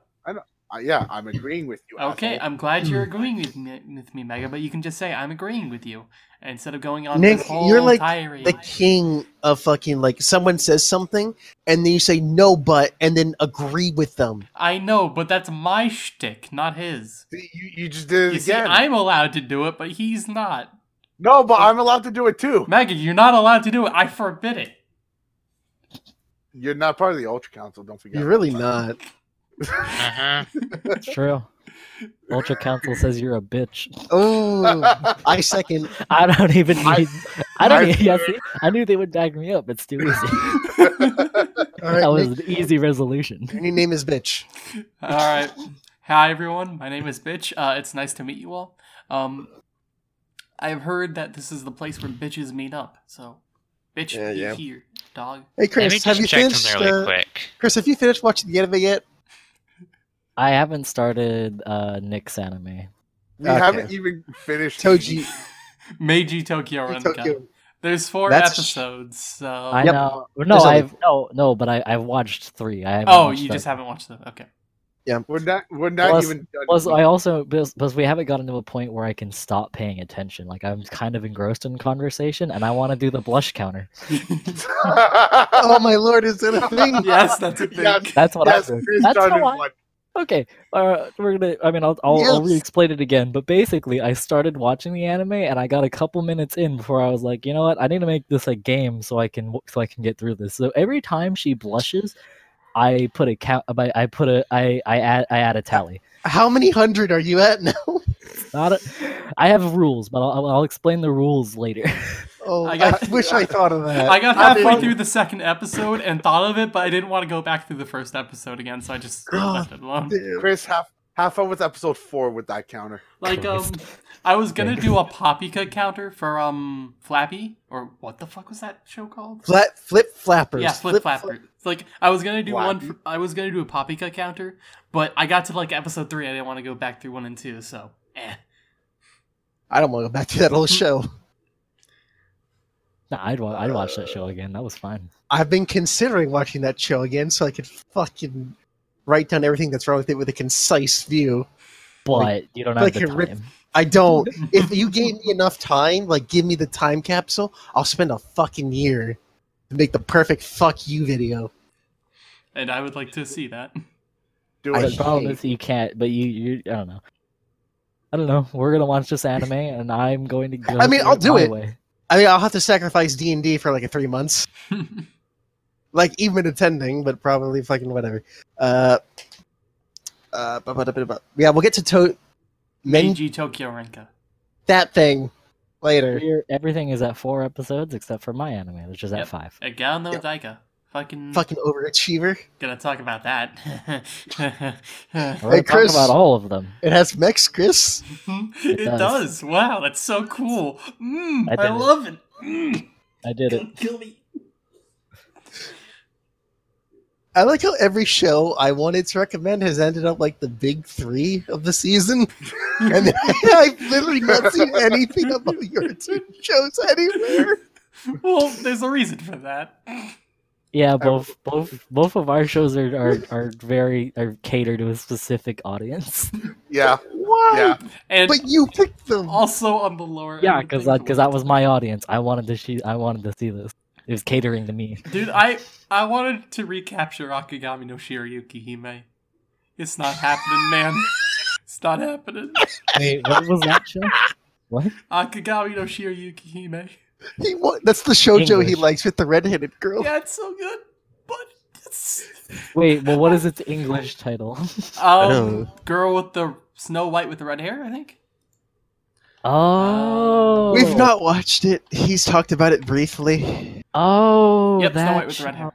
Uh, yeah, I'm agreeing with you. Okay, asshole. I'm glad you're agreeing with me, with me, Mega, but you can just say I'm agreeing with you instead of going on Nick, this whole you're like tirade. the king of fucking like someone says something and then you say no but and then agree with them. I know, but that's my shtick, not his. You, you just did it You see, again. I'm allowed to do it, but he's not. No, but I'm allowed to do it too. Maggie, you're not allowed to do it. I forbid it. You're not part of the Ultra Council. Don't forget. You're really not. Uh-huh. It's true. Ultra Council says you're a bitch. Oh, I second. I don't even I- need. I, don't. I- Need, yeah, see, I knew they would back me up. It's too easy. All right, that was Nick, an easy resolution. your name is bitch. All right. Hi, everyone. My name is Bitch. Uh, it's nice to meet you all. Um, I've heard that this is the place where bitches meet up. So, bitch, Yeah, be yeah. here, dog. Hey, Chris, have you finished? really uh, quick. Chris, have you finished watching the anime yet? I haven't started uh, Nick's anime. We Okay. haven't even finished. Toji Meiji Tokyo Renka. There's four That's- episodes, so. I Yep. know. No, There's I've no, no, but I I've watched three. I haven't oh, watched you the- just haven't watched them. Okay. We're not. We're not Plus- even. Done Plus. I also because, because we haven't gotten to a point where I can stop paying attention. Like I'm kind of engrossed in conversation, and I want to do the blush counter. Oh my lord, is that a thing? yes, that's a thing. Yes. That's what yes, I do. Chris That's how I, one. Okay, uh, we're gonna. I mean, I'll I'll, I'll re-explain it again. But basically, I started watching the anime, and I got a couple minutes in before I was like, you know what? I need to make this a game so I can so I can get through this. So every time she blushes, I put a count. I, I put a I I add I add a tally. How many hundred are you at now? Not a, I have rules, but I'll, I'll explain the rules later. Oh, I I, wish I thought of that. I got halfway didn't- through the second episode and thought of it, but I didn't want to go back through the first episode again, so I just God left it alone. Chris, have have fun with episode four with that counter. Like, um, I was gonna do a Papika counter for um Flappy, or what the fuck was that show called? Flat, flip flappers. Yeah, Flip Flapper. It's like I was gonna do one. For, I was gonna do a Papika counter, but I got to like episode three. I didn't want to go back through one and two, so eh. I don't want to go back to that whole show. nah, I'd wa- I'd watch that show again. That was fine. I've been considering watching that show again so I could fucking write down everything that's wrong with it with a concise view. But you don't have like the a rip- time. I don't. if you gave me enough time, like give me the time capsule, I'll spend a fucking year to make the perfect fuck you video. And I would like to see that. Do I The it. problem is you can't. But you you I don't know. I don't know. We're gonna watch this anime, and I'm going to go. I mean, I'll do it. Way. I mean, I'll have to sacrifice D and D for like a three months, like even attending, but probably fucking whatever. Uh, uh, bu- bu- bu- bu- bu- yeah, we'll get to to men Meiji Tokyo Renka. that thing later. We're- everything is at four episodes except for my anime, which is at Yep. five. Again, no Yep. Daika. Fucking, Fucking overachiever. gonna talk about that. We're Hey, Chris. talk about all of them. It has mechs, Chris. it does. does. Wow, that's so cool. Mm, I I, did it. love it. Mm, I did it. Kill me. I like how every show I wanted to recommend has ended up like the big three of the season, and I've literally not seen anything about your two shows anywhere. Well, there's a reason for that. Yeah, both both both of our shows are are, are very are catered to a specific audience. Yeah, Why? yeah. And But you picked them. also on the lower. yeah, end of because things, because that was my audience. I wanted to see I wanted to see this. It was catering to me. Dude, I I wanted to recapture Akagami no Shirayuki Hime. It's not happening, man. It's not happening. Wait, what was that show? What? Akagami no Shirayuki Hime. He wa- that's the shojo he likes with the redheaded girl. Yeah, it's so good, but it's Wait, well, what is its English title? um girl with the Snow White with the red hair. I think. Oh, We've not watched it. He's talked about it briefly. Oh, Yep, Snow that White with the red show. hair.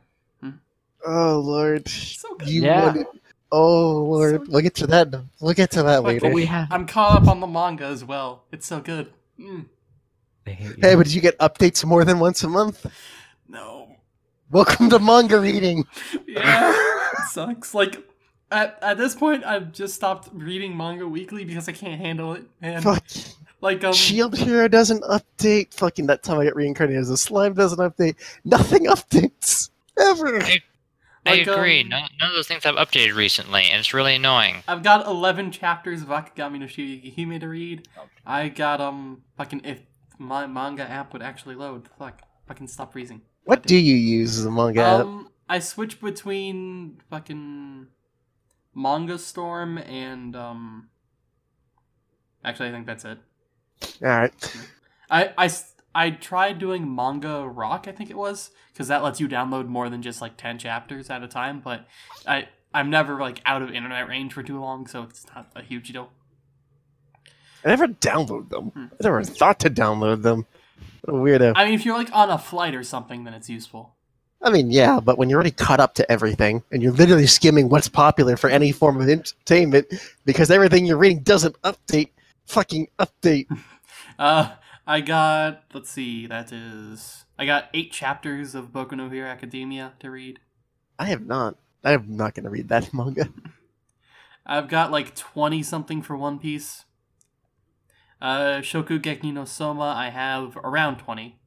Oh lord, So good. you Yeah. wanted. Oh lord, So- we'll get to that. We'll get to that Like, later. But we have. I'm caught up on the manga as well. It's so good. Mm, I hate you. Hey, but did you get updates more than once a month? no. Welcome to manga reading. Yeah, sucks. Like at at this point, I've just stopped reading manga weekly because I can't handle it. Man, Fuck. Like um, Shield Hero doesn't update. Fucking that time I get reincarnated as a slime doesn't update. Nothing updates ever. I Like, agree. um, none, none of those things have updated recently, and it's really annoying. I've got 11 chapters of Akagami no Shirayuki to read. I got, um, fucking, if my manga app would actually load, fuck, fucking stop freezing. What do you use as a manga app? Um, I switch between fucking Manga Storm and, um, actually, I think that's it. All right. I, I, I tried doing Manga Rock, I think it was, because that lets you download more than just like 10 chapters at a time, but I, I'm never like out of internet range for too long, so it's not a huge deal. I never download them. Hmm. I never thought to download them. What a weirdo. I mean, if you're like on a flight or something, then it's useful. I mean, yeah, but when you're already caught up to everything and you're literally skimming what's popular for any form of entertainment because everything you're reading doesn't update, fucking update. Uh, I got, let's see, that is, I got eight chapters of Boku no Hero Academia to read. I have not. I'm not going to read that manga. I've got like 20 something for One Piece. Uh, Shokugeki no Soma, I have around 20.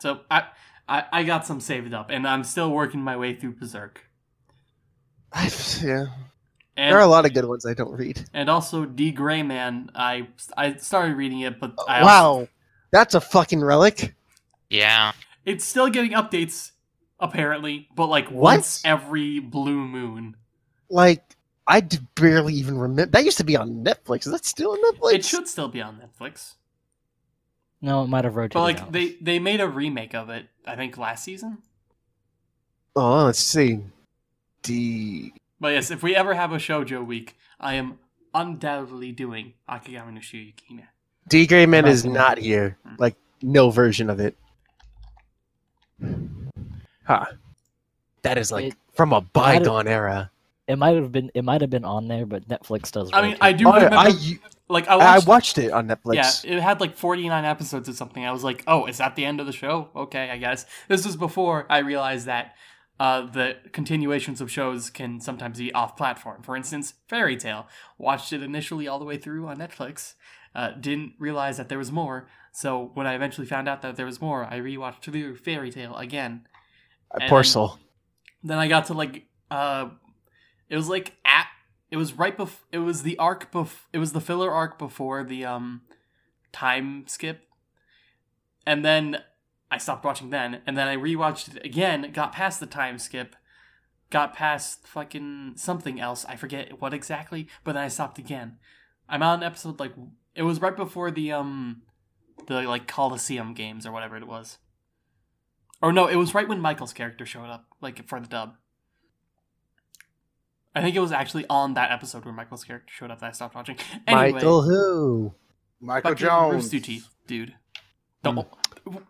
So I, I, I got some saved up, and I'm still working my way through Berserk. I've, yeah. And, There are a lot of good ones I don't read. and also D Gray Man, I I started reading it, but I also, Wow. That's a fucking relic. Yeah. it's still getting updates apparently, but like What? once every blue moon. Like, I barely even remember. That used to be on Netflix. Is that still on Netflix? It should still be on Netflix, No, it might have rotated. but like out. they they made a remake of it. I think last season. Oh, let's see. D. But yes, if we ever have a shoujo week, I am undoubtedly doing Akigami no Shuyukina. D. Grayman is not here. Like, no version of it. Huh. That is like It- from a might have- bygone era. It might have been. It might have been on there, but Netflix does. I mean, rotate. I do Oh, remember. I, like I I watched. watched it on Netflix. yeah, it had like 49 episodes or something. I was like, oh, is that the end of the show? Okay, I guess. This was before I realized that uh, the continuations of shows can sometimes be off platform. For instance, Fairy Tail. Watched it initially all the way through on Netflix. Uh, didn't realize that there was more. So when I eventually found out that there was more, I rewatched through Fairy Tail again. And Poor then- soul. Then I got to like uh it was like at it was right bef it was the arc bef it was the filler arc before the um time skip. And then I stopped watching then and then I rewatched it again, got past the time skip, got past fucking something else. I forget what exactly, but then I stopped again. I'm on episode like it was right before the um the like Coliseum games or whatever it was. Or no, it was right when Michael's character showed up, like for the dub. I think it was actually on that episode where Michael's character showed up that I stopped watching. Anyway, Michael who? Michael fucking Jones. Rooster Teeth, dude. No,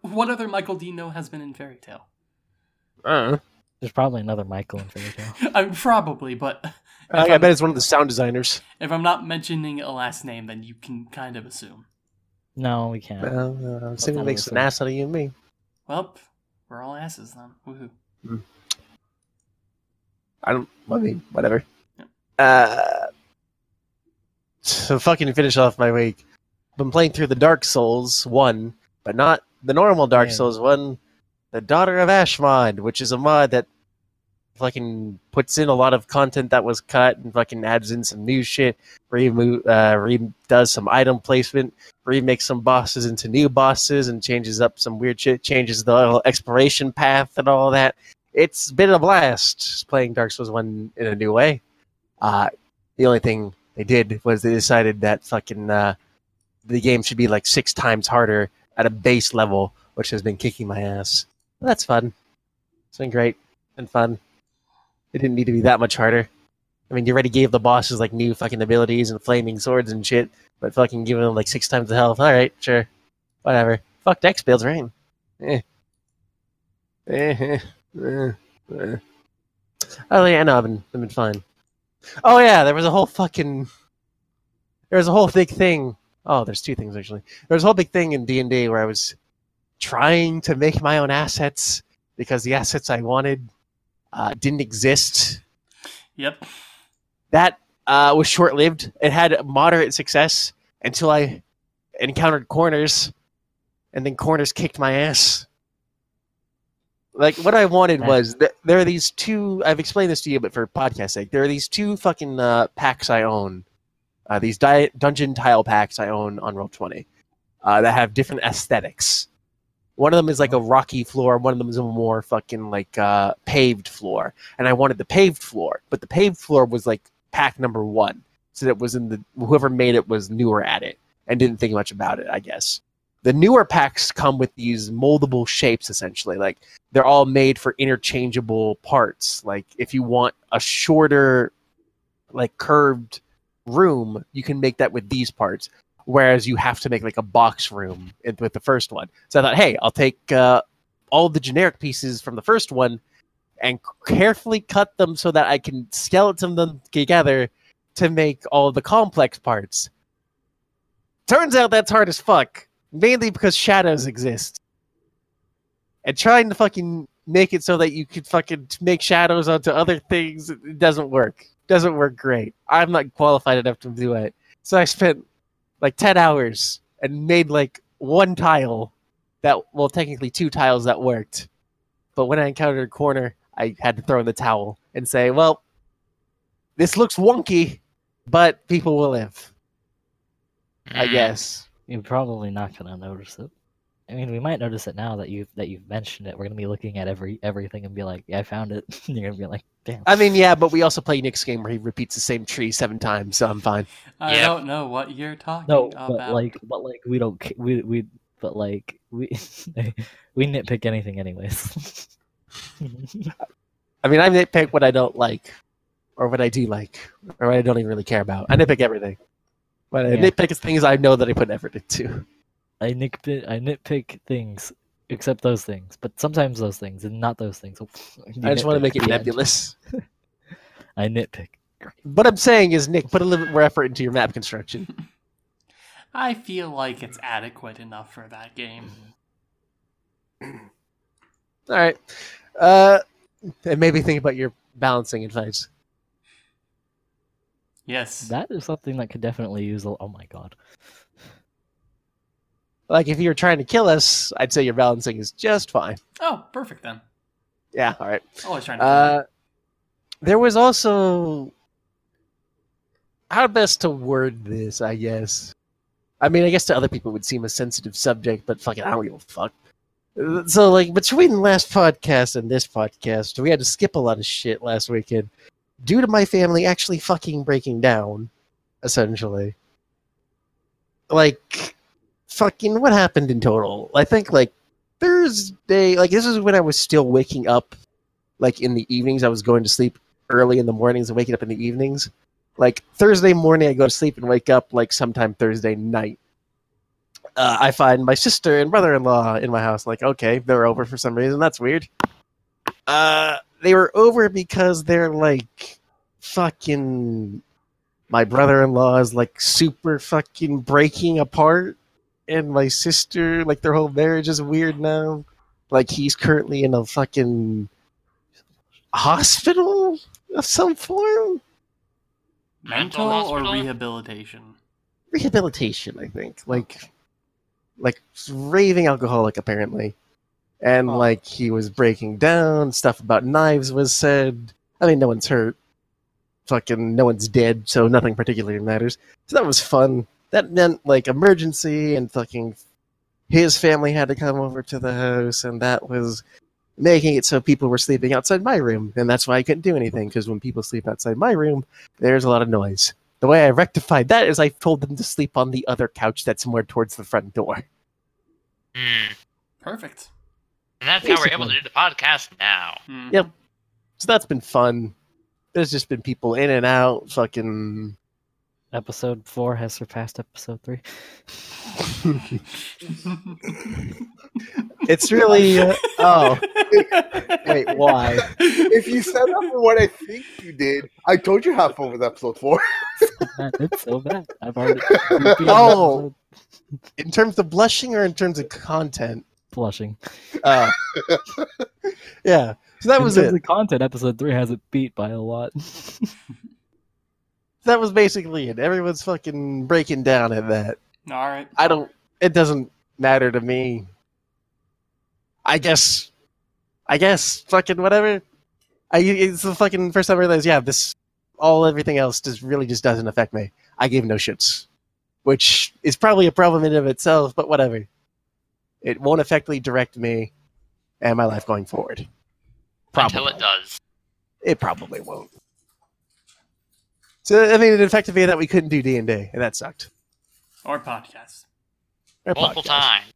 what other Michael Dino has been in Fairy Tail? Uh, There's probably another Michael in Fairy Tail. I mean, probably, but I, I bet it's one of the sound designers. if I'm not mentioning a last name, then you can kind of assume. No, we can't. Well, uh, I'm assuming it makes an ass out of you and me. Well, we're all asses then. Woohoo. I don't. I mean, whatever. Yeah. Uh, to fucking finish off my week, I've been playing through the Dark Souls one, but not the normal Dark Yeah. Souls one, the Daughter of Ash mod, which is a mod that fucking puts in a lot of content that was cut and fucking adds in some new shit, remo- uh, re- does some item placement, remakes some bosses into new bosses, and changes up some weird shit, changes the exploration path and all that it's been a blast playing Dark Souls 1 in a new way. Uh, the only thing they did was they decided that fucking uh, the game should be like six times harder at a base level, which has been kicking my ass. That's fun. It's been great and fun. It didn't need to be that much harder. I mean, you already gave the bosses like new fucking abilities and flaming swords and shit, but fucking giving them like six times the health. All right, sure, whatever. Fuck Dex builds, right? Eh. Eh, eh. Eh, eh. Oh yeah, no, I've been, I've been fine. Oh yeah, there was a whole fucking, there was a whole big thing. Oh, there's two things actually. There was a whole big thing in D and D where I was trying to make my own assets because the assets I wanted uh, didn't exist. Yep. That uh, was short lived. It had moderate success until I encountered corners, and then corners kicked my ass. Like what I wanted was th- there are these two. I've explained this to you, but for podcast sake, there are these two fucking uh, packs I own. Uh, these di- dungeon tile packs I own on Roll Twenty uh, that have different aesthetics. One of them is like a rocky floor. One of them is a more fucking like uh, paved floor. And I wanted the paved floor, but the paved floor was like pack number one, so that was in the whoever made it was newer at it and didn't think much about it. I guess. the newer packs come with these moldable shapes essentially. Like they're all made for interchangeable parts. Like if you want a shorter, like curved room, you can make that with these parts. Whereas you have to make like a box room with the first one. So I thought, hey, I'll take uh, all the generic pieces from the first one and carefully cut them so that I can skeleton them together to make all the complex parts. Turns out that's hard as fuck, mainly because shadows exist. And trying to fucking make it so that you could fucking make shadows onto other things it doesn't work. Doesn't work great. I'm not qualified enough to do it. So I spent like 10 hours and made like one tile that, well, technically two tiles that worked. But when I encountered a corner, I had to throw in the towel and say, well, this looks wonky, but people will live. I Mm. guess. You're probably not gonna notice it. I mean, we might notice it now that you've that you've mentioned it. We're gonna be looking at every everything and be like, "Yeah, I found it." And you're gonna be like, "Damn." I mean, yeah, but we also play Nick's game where he repeats the same tree seven times, so I'm fine. I Yeah. don't know what you're talking No, about. but like, but like, we don't. We we, but like, we we nitpick anything anyways. I mean, I nitpick what I don't like, or what I do like, or what I don't even really care about. I nitpick everything. But I Yeah. nitpick is things I know that I put effort into. I nitpick I nitpick things, except those things. But sometimes those things, and not those things. I just want to make it at the end. nebulous. I nitpick. What I'm saying is, Nick, put a little bit more effort into your map construction. I feel like it's adequate enough for that game. All right. Uh, and maybe think about your balancing advice. Yes. That is something that could definitely use. A, oh my god. Like, if you were trying to kill us, I'd say your balancing is just fine. oh, perfect then. Yeah, all right. Always trying to. Uh, there was also how best to word this, I guess. I mean, I guess to other people it would seem a sensitive subject, but fucking, I don't give a fuck. So, like, between the last podcast and this podcast, we had to skip a lot of shit last weekend due to my family actually fucking breaking down, essentially. Like, fucking, what happened in total? I think, like, Thursday, like, this is when I was still waking up like in the evenings. I was going to sleep early in the mornings and waking up in the evenings. Like Thursday morning, I go to sleep and wake up like sometime Thursday night. Uh, I find my sister and brother-in-law in my house. Like, okay, they're over for some reason. That's weird. Uh, they were over because they're like fucking. My brother-in-law is like super fucking breaking apart, and my sister, like their whole marriage is weird now. Like he's currently in a fucking hospital of some form. Mental, mental or rehabilitation? Rehabilitation, I think. Like, like raving alcoholic apparently, and Huh. like he was breaking down. Stuff about knives was said. I mean, no one's hurt. Fucking no one's dead, so nothing particularly matters. So that was fun. That meant like emergency and fucking his family had to come over to the house, and that was making it so people were sleeping outside my room, and that's why I couldn't do anything. Because when people sleep outside my room, there's a lot of noise. The way I rectified that is I told them to sleep on the other couch that's more towards the front door. Hmm. Perfect. And that's how we're able to do the podcast now. Mhm. Yep. So that's been fun. There's just been people in and out, fucking. Episode four has surpassed episode three. It's really. Uh, oh, wait, why? If you set up for what I think you did, I told you half over the episode four. Man, it's so bad. I've already repeated Oh. episode In terms of blushing or in terms of content? blushing. Uh, yeah. So that In was terms it. of content, episode three has it beat by a lot. That was basically it. Everyone's fucking breaking down at that. All right. I don't. It doesn't matter to me. I guess. I guess fucking whatever. I it's the fucking first time I realized. Yeah, this all everything else just really just doesn't affect me. I gave no shits, which is probably a problem in and of itself. But whatever. It won't effectively direct me and my life going forward. Probably. Until it does. It probably won't. So I mean, it affected me that we couldn't do D and D, and that sucked. Or podcast. Our Multiple podcast. times.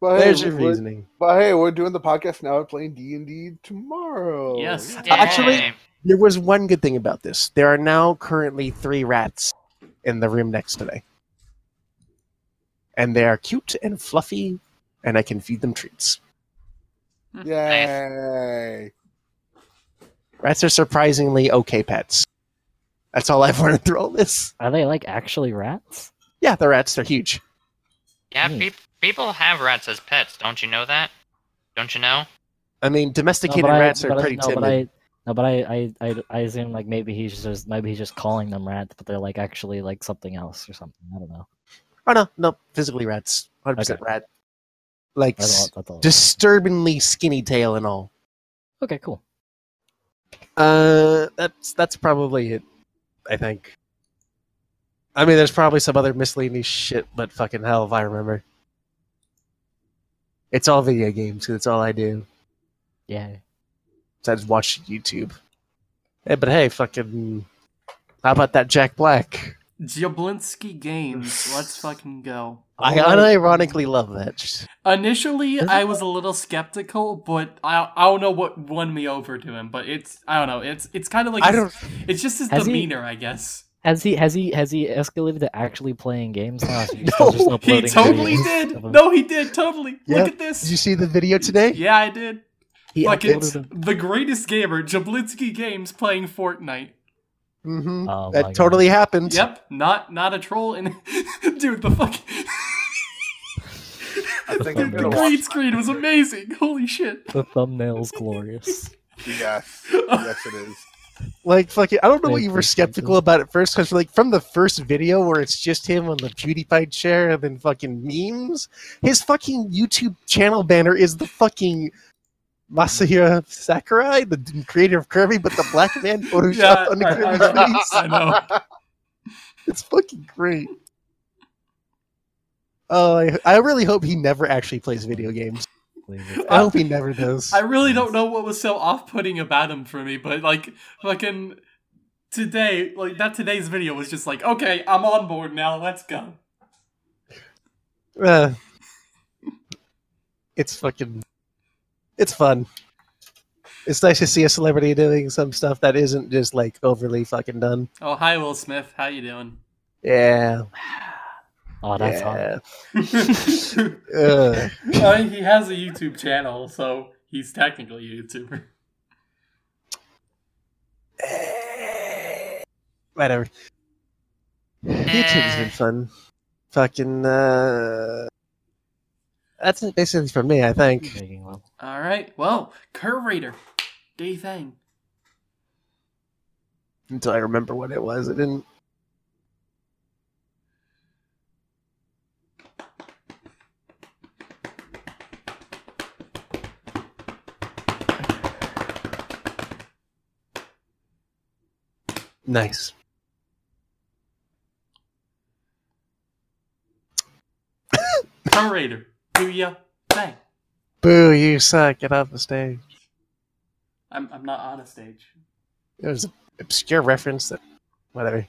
But hey, There's your we're- reasoning. But hey, we're doing the podcast now. We're playing D and D tomorrow. Yes. Actually- There was one good thing about this. There are now currently three rats in the room next to me. And they are cute and fluffy, and I can feed them treats. Yay! Rats are surprisingly okay pets. That's all I've learned through all this. Are they like actually rats? Yeah, the rats, they're huge. Yeah, Hmm. peop people have rats as pets. Don't you know that? Don't you know? I mean, No, domesticated I- rats are but I- pretty no, timid. But I, no, but I, I, I, I assume like maybe he's just maybe he's just calling them rats, but they're like actually like something else or something. I don't know. Oh, no, no, physically rats. 100% rat. Like, That's all. That's all. disturbingly skinny tail and all. okay, cool. Uh, that's that's probably it. I think. I mean, there's probably some other miscellaneous shit, but fucking hell if I remember. It's all video games. 'cause that's all I do. Yeah. Besides watch YouTube. Hey, but hey, fucking. How about that Jack Black? Jablinski Games. Let's fucking go. I unironically love that. Initially, I was a little skeptical, but I I don't know what won me over to him. But it's I don't know. It's it's kind of like I his- don't. It's just his Has he- demeanor, I guess. Has he has he has he escalated to actually playing games now? So No, He totally did. No, he did totally. Yeah. Look at this. Did you see the video today? Yeah, I did. He Like it's them. the greatest gamer, Jablinski Games, playing Fortnite. Mm-hmm. Oh my that God. totally happened. Yep, not not a troll. And dude, the fuck. I think I'm the green watch. screen was amazing. Holy shit. The thumbnail's glorious. Yes, yes, it is. Like fucking, I don't know what you you, were skeptical about at first, because like from the first video where it's just him on the PewDiePie chair and then fucking memes, his fucking YouTube channel banner is the fucking Masahiro Sakurai, the creator of Kirby, but the black man photoshopped Yeah, on the I- I Kirby's face. I know. It's fucking great. Oh, I, I really hope he never actually plays video games. I hope he never does. I really don't know what was so off-putting about him for me, but like fucking today, like that today's video was just like, okay, I'm on board now. Let's go. Uh, it's fucking. It's fun. It's nice to see a celebrity doing some stuff that isn't just like overly fucking done. Oh, hi, Will Smith. How you doing? Yeah. Oh, that's hot. yeah. Ugh. I mean, he has a YouTube channel, so he's technically a YouTuber. Whatever. YouTube's been fun. Fucking. Uh, that's it basically for me, I think. All right. Well, Curve Raider, do you thing? Until I remember what it was, I didn't. Nice. Curve Raider, do ya thing? Boo! You suck. Get off the stage. I'm I'm not on a stage. It was an obscure reference that. Whatever.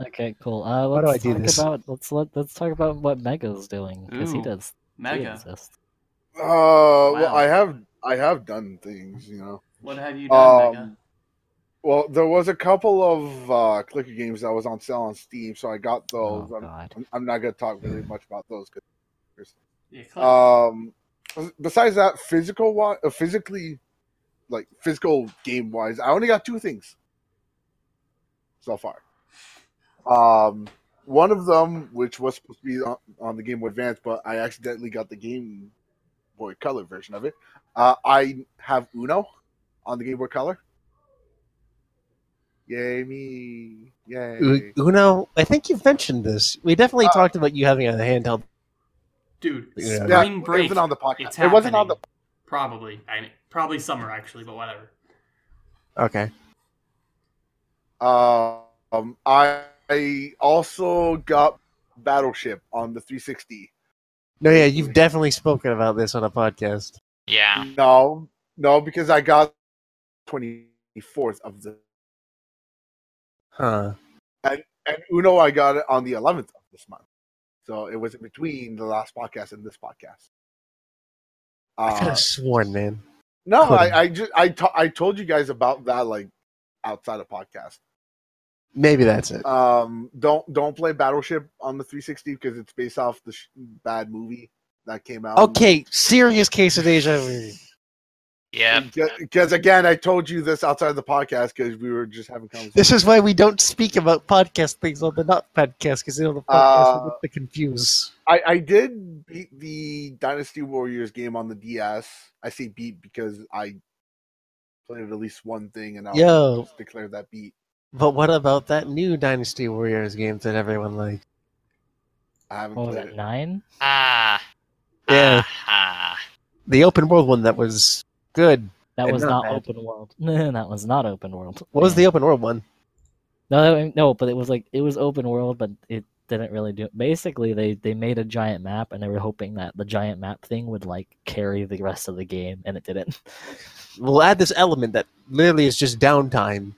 Okay, cool. Uh, Why let's do I do talk this? about let's let let's talk about what Mega's doing because he does he Mega. exists. Uh, well, I have I have done things, you know. What have you done, Mega? Um, well, there was a couple of uh, clicker games that was on sale on Steam, so I got those. Oh I'm, God. I'm- I'm not gonna talk really much about those. 'cause- Yeah, click. Um, besides that, physical wi- uh, physically, like physical game wise, I only got two things so far. Um, one of them, which was supposed to be on, on the Game Boy Advance, but I accidentally got the Game Boy Color version of it. Uh, I have Uno on the Game Boy Color. Yay me! Yay! Uno, I think you've mentioned this. We definitely Uh, talked about you having a handheld. Dude, Yeah. Yeah, spring it wasn't on the podcast. It wasn't on the. Probably. I mean, probably summer actually, but whatever. Okay. Um, I, I also got Battleship on the 360. No, yeah, you've definitely spoken about this on a podcast. Yeah. No, no, because I got 24th of the Huh. And, and Uno. I got it on the 11th of this month. So it was in between the last podcast and this podcast. I could Uh, have sworn, man. no. I, I just I to- I told you guys about that like outside of podcast. Maybe that's it. Um, don't don't play Battleship on the 360 because it's based off the sh- bad movie that came out. Okay, serious case of deja vu. Yeah. Because again, I told you this outside of the podcast because we were just having conversation. This is why we don't speak about podcast things on the not podcast because on the podcast Uh, we get to confuse. I, I did beat the Dynasty Warriors game on the DS. I say beat because I played at least one thing and I'll Yo. just declare that beat. But what about that new Dynasty Warriors game that everyone liked? I haven't What was played it? it. Nine? Ah. Yeah. Ah. The open world one that was good. That And was not not open world. No, that was not open world. What was the open world one? No, no, but it was like it was open world, but it didn't really do. Basically, they they made a giant map, and they were hoping that the giant map thing would like carry the rest of the game, and it didn't. We'll add this element that literally is just downtime.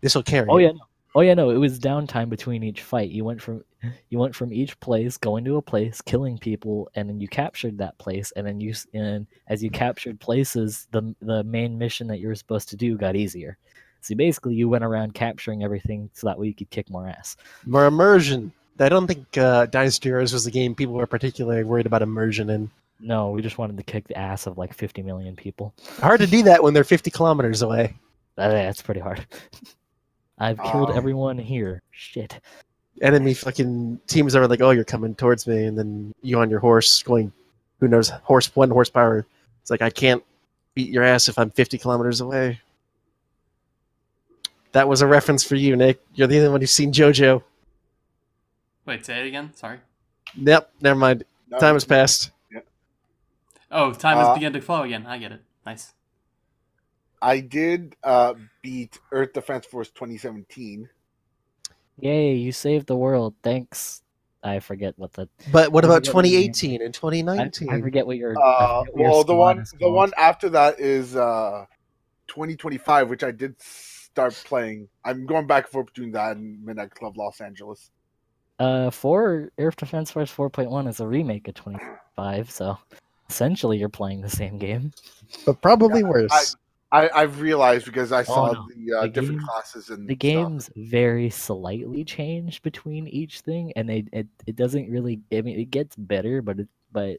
This will carry. Oh yeah, no. Oh yeah, no. It was downtime between each fight. You went from you went from each place, going to a place, killing people, and then you captured that place, and then you and as you captured places, the the main mission that you were supposed to do got easier. So basically, you went around capturing everything so that way you could kick more ass. More immersion. I don't think uh, Dynasty Heroes was the game people were particularly worried about immersion in. No, we just wanted to kick the ass of like 50 million people. Hard to do that when they're 50 kilometers away. That, that's pretty hard. I've killed Um, everyone here. Shit. Enemy fucking teams are like, oh, you're coming towards me, and then you on your horse going, who knows, horse one horsepower. It's like I can't beat your ass if I'm 50 kilometers away. That was a reference for you, Nick. You're the only one who's seen JoJo. Wait, say it again. Sorry. Yep, never mind. No, Time has passed. Oh, time has Uh, begun to flow again. I get it. Nice. I did uh, beat Earth Defense Force 2017. Yay, you saved the world. Thanks. I forget what the But what about forget what your name- 2018 and 2019? I forget what your I Uh, forget what your well, the one the one after that is uh, 2025, which I did start playing. I'm going back and forth between that and Midnight Club Los Angeles. Uh, four Earth Defense Force 4.1 is a remake of 25, so essentially you're playing the same game. but probably worse. I, I've realized because I saw Oh, no. the, uh, The different game- classes and The stuff. games very slightly changed between each thing, and they it, it doesn't really. I mean, it gets better, but it but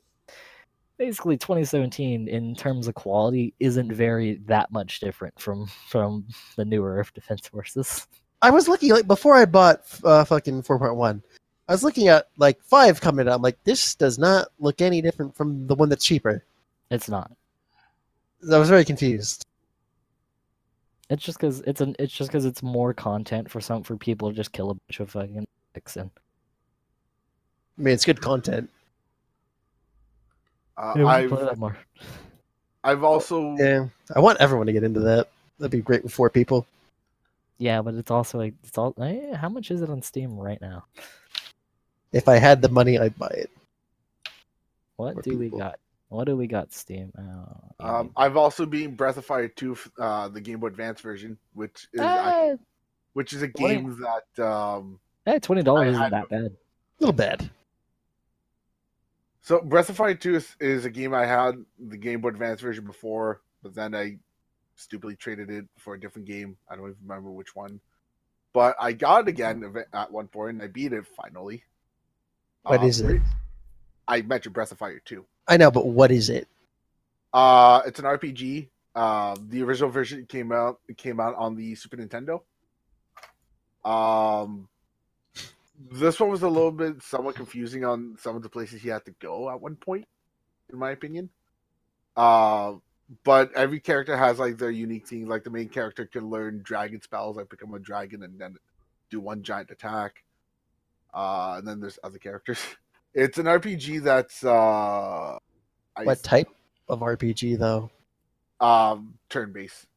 basically 2017 in terms of quality isn't very that much different from from the newer Earth Defense Forces. I was looking like before I bought uh, fucking 4.1. I was looking at like five coming out. I'm like, this does not look any different from the one that's cheaper. It's not. I was very confused. It's just because it's an. It's just because it's more content for some for people to just kill a bunch of fucking dicks in. I mean, it's good content. Uh, Yeah, I've play that more. I've also Yeah, I want everyone to get into that. That'd be great with four people. Yeah, but it's also like it's all. Eh, how much is it on Steam right now? If I had the money, I'd buy it. What More do we got? What do we got? Steam. Oh, um. I've also been Breath of Fire 2, uh, the Game Boy Advance version, which is Ah, which is a what do you- game that um, eh, twenty dollars isn't that bad. A little bad. So Breath of Fire 2 is, is a game I had the Game Boy Advance version before, but then I stupidly traded it for a different game. I don't even remember which one. But I got it again at one point and I beat it finally. What Uh, is it? I mentioned Breath of Fire 2. I know, but what is it? Uh it's an RPG. Uh, the original version came out it came out on the Super Nintendo. Um this one was a little bit somewhat confusing on some of the places you had to go at one point, in my opinion. Uh, but every character has like their unique things. Like the main character can learn dragon spells, like become a dragon and then do one giant attack. Uh, and then there's other characters. It's an RPG that's uh, I What type of RPG though? um turn based,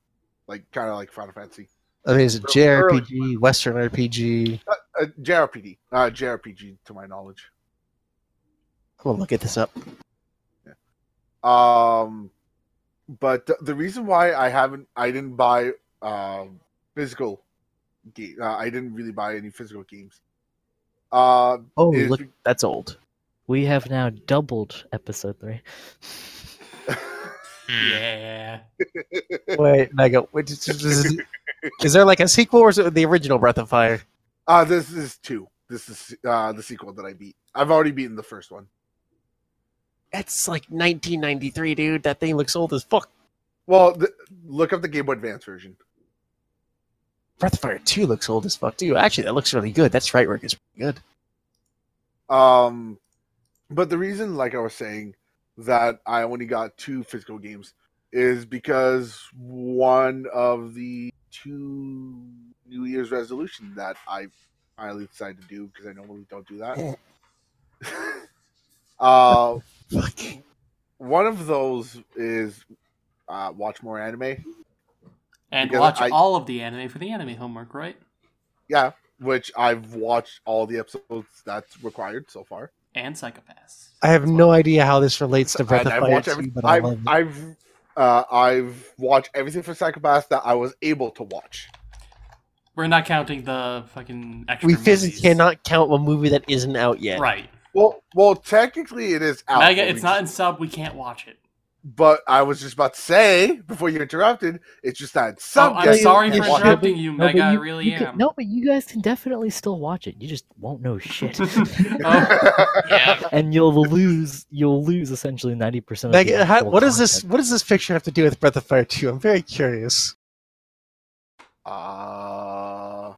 like kind of like Final Fantasy. I mean, is it Early- JRPG, Western RPG? Uh, JRPG, uh, JRPG to my knowledge. I'm gonna look at this up. Um, but the, reason why I haven't, I didn't buy um physical game. Uh, I didn't really buy any physical games. Uh, Oh, look, that's old. We have now doubled episode three. Yeah. Wait, Mega, wait, is, is- is there like a sequel or is it the original Breath of Fire? uh, this is two. This is uh the sequel that I beat. I've already beaten the first one. That's like 1993, dude. That thing looks old as fuck. Well, th- look up the Game Boy Advance version. Breath of Fire 2 looks old as fuck, too. Actually, that looks really good. That's sprite work is pretty good. Um, but the reason, like I was saying, that I only got two physical games is because one of the two New Year's resolution that I finally decided to do because I normally don't do that. uh, Fuck. one of those is uh, watch more anime. And Because watch I- all of the anime for the anime homework, right? Yeah, which I've watched all the episodes that's required so far. And Psycho-Pass. I have no idea how this relates to Breath And of I've Fire 2, every- but I I've, love it. I've, uh, I've watched everything for Psycho-Pass that I was able to watch. We're not counting the fucking extra We physically movies. cannot count a movie that isn't out yet. Right. Well, well, technically it is out. Mega, but it's not in sub. We can't watch it. But I was just about to say before you interrupted, it's just that Oh, some. I'm sorry you for should interrupting be- you, No, but I you- really you am. can- no, but you guys can definitely still watch it. You just won't know shit, Oh, Yeah. and you'll lose. You'll lose essentially ninety percent. Mega, how, what does this? What does this picture have to do with Breath of Fire 2? I'm very curious. Uh,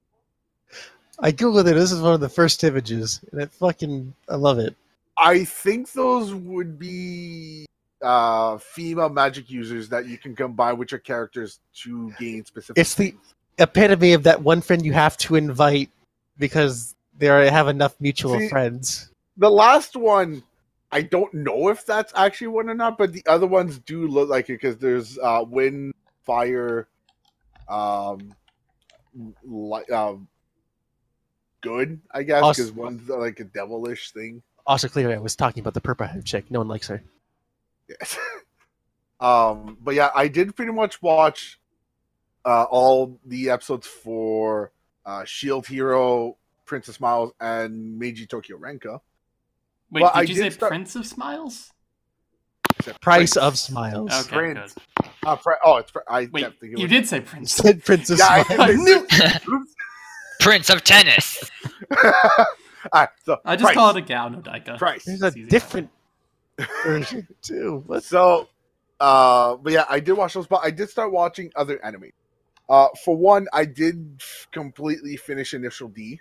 I googled it. This is one of the first images, and it fucking I love it. I think those would be uh, female magic users that you can combine with your characters to gain specific. It's the- Epitome of that one friend you have to invite because they have enough mutual See- friends. the last one. I don't know if that's actually one or not, but the other ones do look like it because there's uh, wind, fire, um, like um, good, I guess, because one's like a devilish thing. Also, clearly, I was talking about the purple hair chick. No one likes her. Yes. um, but yeah, I did pretty much watch uh, all the episodes for uh, Shield Hero, Princess Miles, and Meiji Tokyo Renka. wait, Well, did I you did say start- Prince of Smiles? Except Price Prince. of Smiles. Okay, Prince. good. Uh, Pri- oh, it's Pri- I Wait, kept thinking you was- did say Prince. Said Princess Yeah, I Smiles. knew- Prince of Tennis. Alright, so I just Price. call it Egao no Daika. Price. There's a different version too. What? So, uh, but yeah, I did watch those, but I did start watching other anime. Uh, for one, I did f- completely finish Initial D.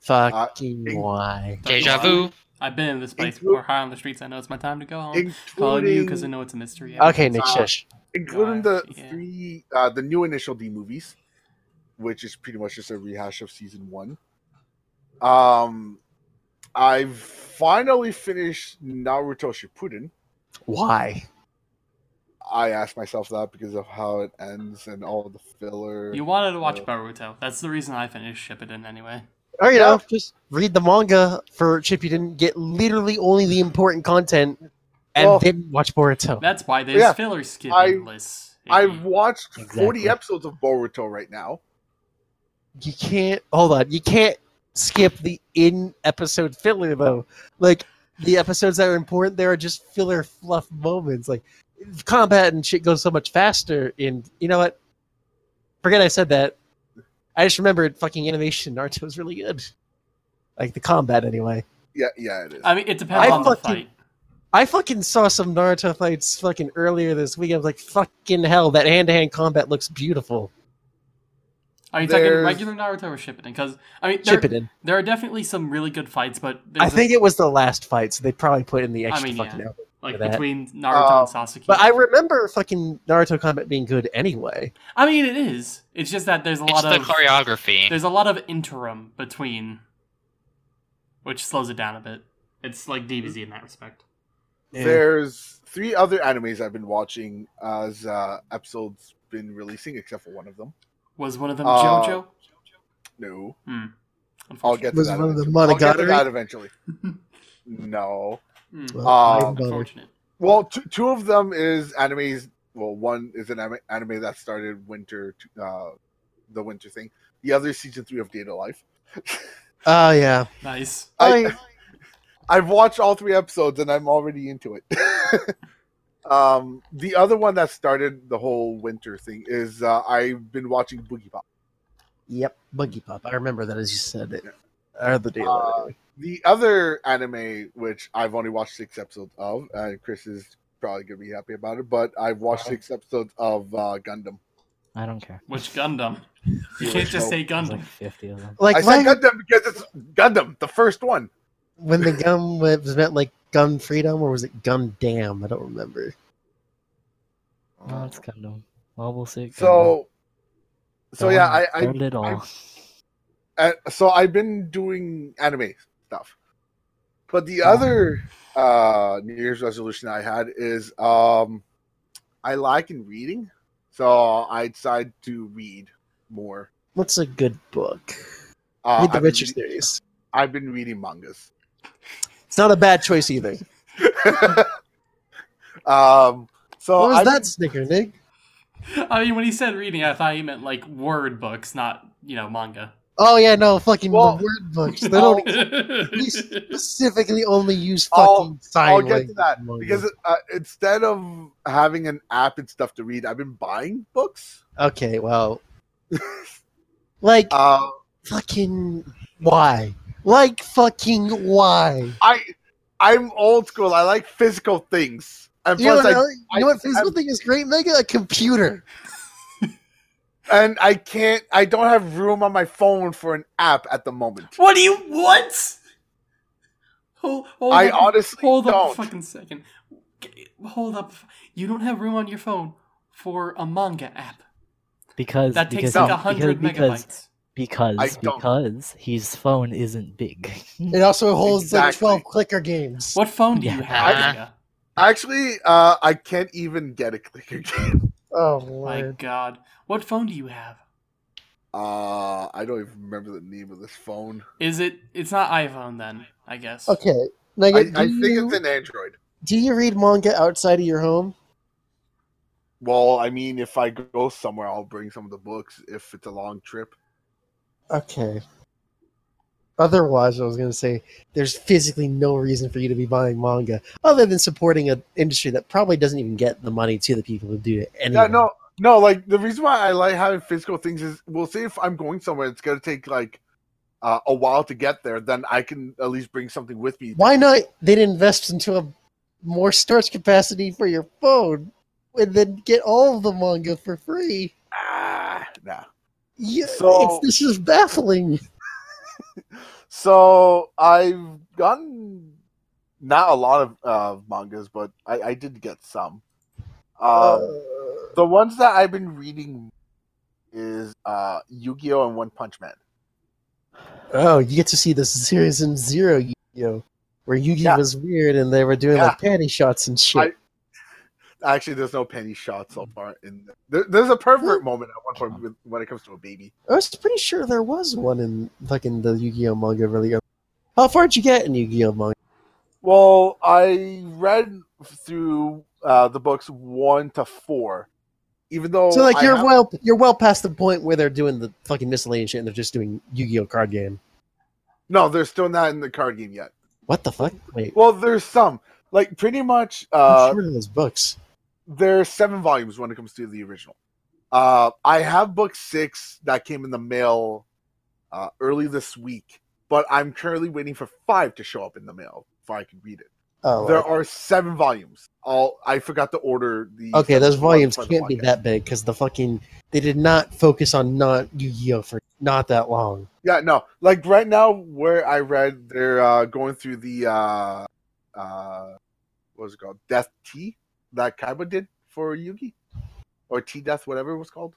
Fucking in- why? Deja vu. I've been in this place Inclu- before, high on the streets. I know it's my time to go home. Calling you because I know it's a mystery. Okay, Nick, Uh, shush. including the Yeah. three, uh, the new Initial D movies, which is pretty much just a rehash of season one. Um, I've finally finished Naruto Shippuden. Why? I asked myself that because of how it ends and all the filler. You wanted to watch Uh, Boruto. That's the reason I finished Shippuden anyway. Or you Yeah. know, just read the manga for Shippuden, get literally only the important content, and Well- then watch Boruto. That's why there's Yeah, filler skipping I- lists. I've watched 40 episodes of Boruto right now. You can't hold on. You can't skip the in episode filler though. Like the episodes that are important, there are just filler fluff moments. Like combat and shit goes so much faster. In you know what? Forget I said that. I just remembered fucking animation. Naruto was really good. Like the combat anyway. Yeah, yeah, it is. I mean, it depends I on the fucking- fight. I fucking saw some Naruto fights fucking earlier this week. I was like, fucking hell, that hand-to-hand combat looks beautiful. Are you talking There's- regular Naruto or Shippuden? Because I mean, there, Chip it in. there are definitely some really good fights, but I there's a- think it was the last fight, so they probably put in the extra mean, fucking yeah. hour. like that. between Naruto Uh, and Sasuke. But I remember fucking Naruto combat being good anyway. I mean, it is. It's just that there's a It's lot the of choreography. there's a lot of interim between, which slows it down a bit. It's like DBZ in that respect. There's three other animes I've been watching as uh, episodes been releasing, except for one of them. Was one of them Uh, JoJo? No, Hmm. I'll get to Was that. one of them. I'll get to that eventually. no. Hmm. Well, Uh, Unfortunate. Well, two, two of them is animes. Well, one is an anime, anime that started winter, uh, the winter thing. The other is season three of Date A Live. Oh yeah. Nice. I, I've watched all three episodes and I'm already into it. Um, the other one that started the whole winter thing is uh, I've been watching Boogiepop. Yep. Buggy Pop. I remember that as you said it. Or the deal. Uh. The other anime, which I've only watched six episodes of, and Chris is probably gonna be happy about it, but I've watched six episodes of uh, Gundam. I don't care. Which Gundam? You can't just say Gundam. like 50 of them. Like I said Gundam because it's Gundam, the first one. when the gun was meant like gun freedom or was it gun damn? I don't remember. No, it's Gundam. Well, we'll see. So, so Gundam. yeah, I, I Learned it all. I- Uh, so I've been doing anime stuff, but the other uh, New Year's resolution I had is um, I like in reading, so I decided to read more. What's a good book? Uh, Read the I've, been Witcher reading, series. I've been reading mangas. It's not a bad choice either. um, so What was I've that been- snicker, Nick? I mean, when he said reading, I thought he meant like word books, not you know manga. Oh yeah, no, fucking Well- the word books. They don't we specifically only use I'll- fucking sign I'll get to that manga. because uh, instead of having an app and stuff to read, I've been buying books. okay, well, like Uh, fucking why? Like fucking why? I I'm old school. I like physical things, and You know, plus, what, I, you know what I- physical thing is great, Mega? A computer. and I can't. I don't have room on my phone for an app at the moment. What do you what? Hold, hold I up, honestly hold up a fucking second. Hold up. You don't have room on your phone for a manga app. Because That because takes like he- a hundred megabytes. because I because because his phone isn't big. It also holds like twelve clicker games. What phone do you have? Mega? Actually, uh, I can't even get a clicker game. Oh My lord. God, what phone do you have? Uh, I don't even remember the name of this phone. Is it? It's not iPhone then, I guess. Okay, I, I think you, it's an Android. do you read manga outside of your home? Well, I mean, if I go somewhere, I'll bring some of the books if it's a long trip. Okay. Otherwise, I was going to say there's physically no reason for you to be buying manga other than supporting an industry that probably doesn't even get the money to the people who do it anyway. Yeah, no, no. Like the reason why I like having physical things is, we'll see if I'm going somewhere, it's gonna take like uh, a while to get there. Then I can at least bring something with me. Why not then invest into a more storage capacity for your phone and then get all of the manga for free? Ah, nah. Yeah, So- it's, this is baffling. So I've gotten not a lot of uh, mangas, but I, I did get some. Um, Uh, the ones that I've been reading is uh, Yu-Gi-Oh and One Punch Man. oh, you get to see the series in Zero Yu-Gi-Oh! Where Yu-Gi Yeah. was weird and they were doing like panty shots and shit. Actually, there's no penny shot so far. In there, there's a pervert moment at one point with, when it comes to a baby. I was pretty sure there was one in fucking the Yu-Gi-Oh manga really early. How far did you get in Yu-Gi-Oh manga? Well, I read through uh, the books one to four, even though so like I you're well you're well past the point where they're doing the fucking miscellaneous shit and they're just doing Yu-Gi-Oh card game. no, they're still not in the card game yet. What the fuck? Wait, Well, there's some like pretty much. I'm Uh, sure those books. There's seven volumes when it comes to the original. Uh, I have book six that came in the mail uh, early this week, but I'm currently waiting for five to show up in the mail before I can read it. Oh, there okay. are seven volumes. All I forgot to order the. okay, those volumes can't be that big because the fucking they did not focus on not Yu-Gi-Oh for not that long. Yeah, no. Like right now, where I read, they're uh, going through the uh, uh, what was it called? Death T that Kaiba did for Yugi, or T Death, whatever it was called.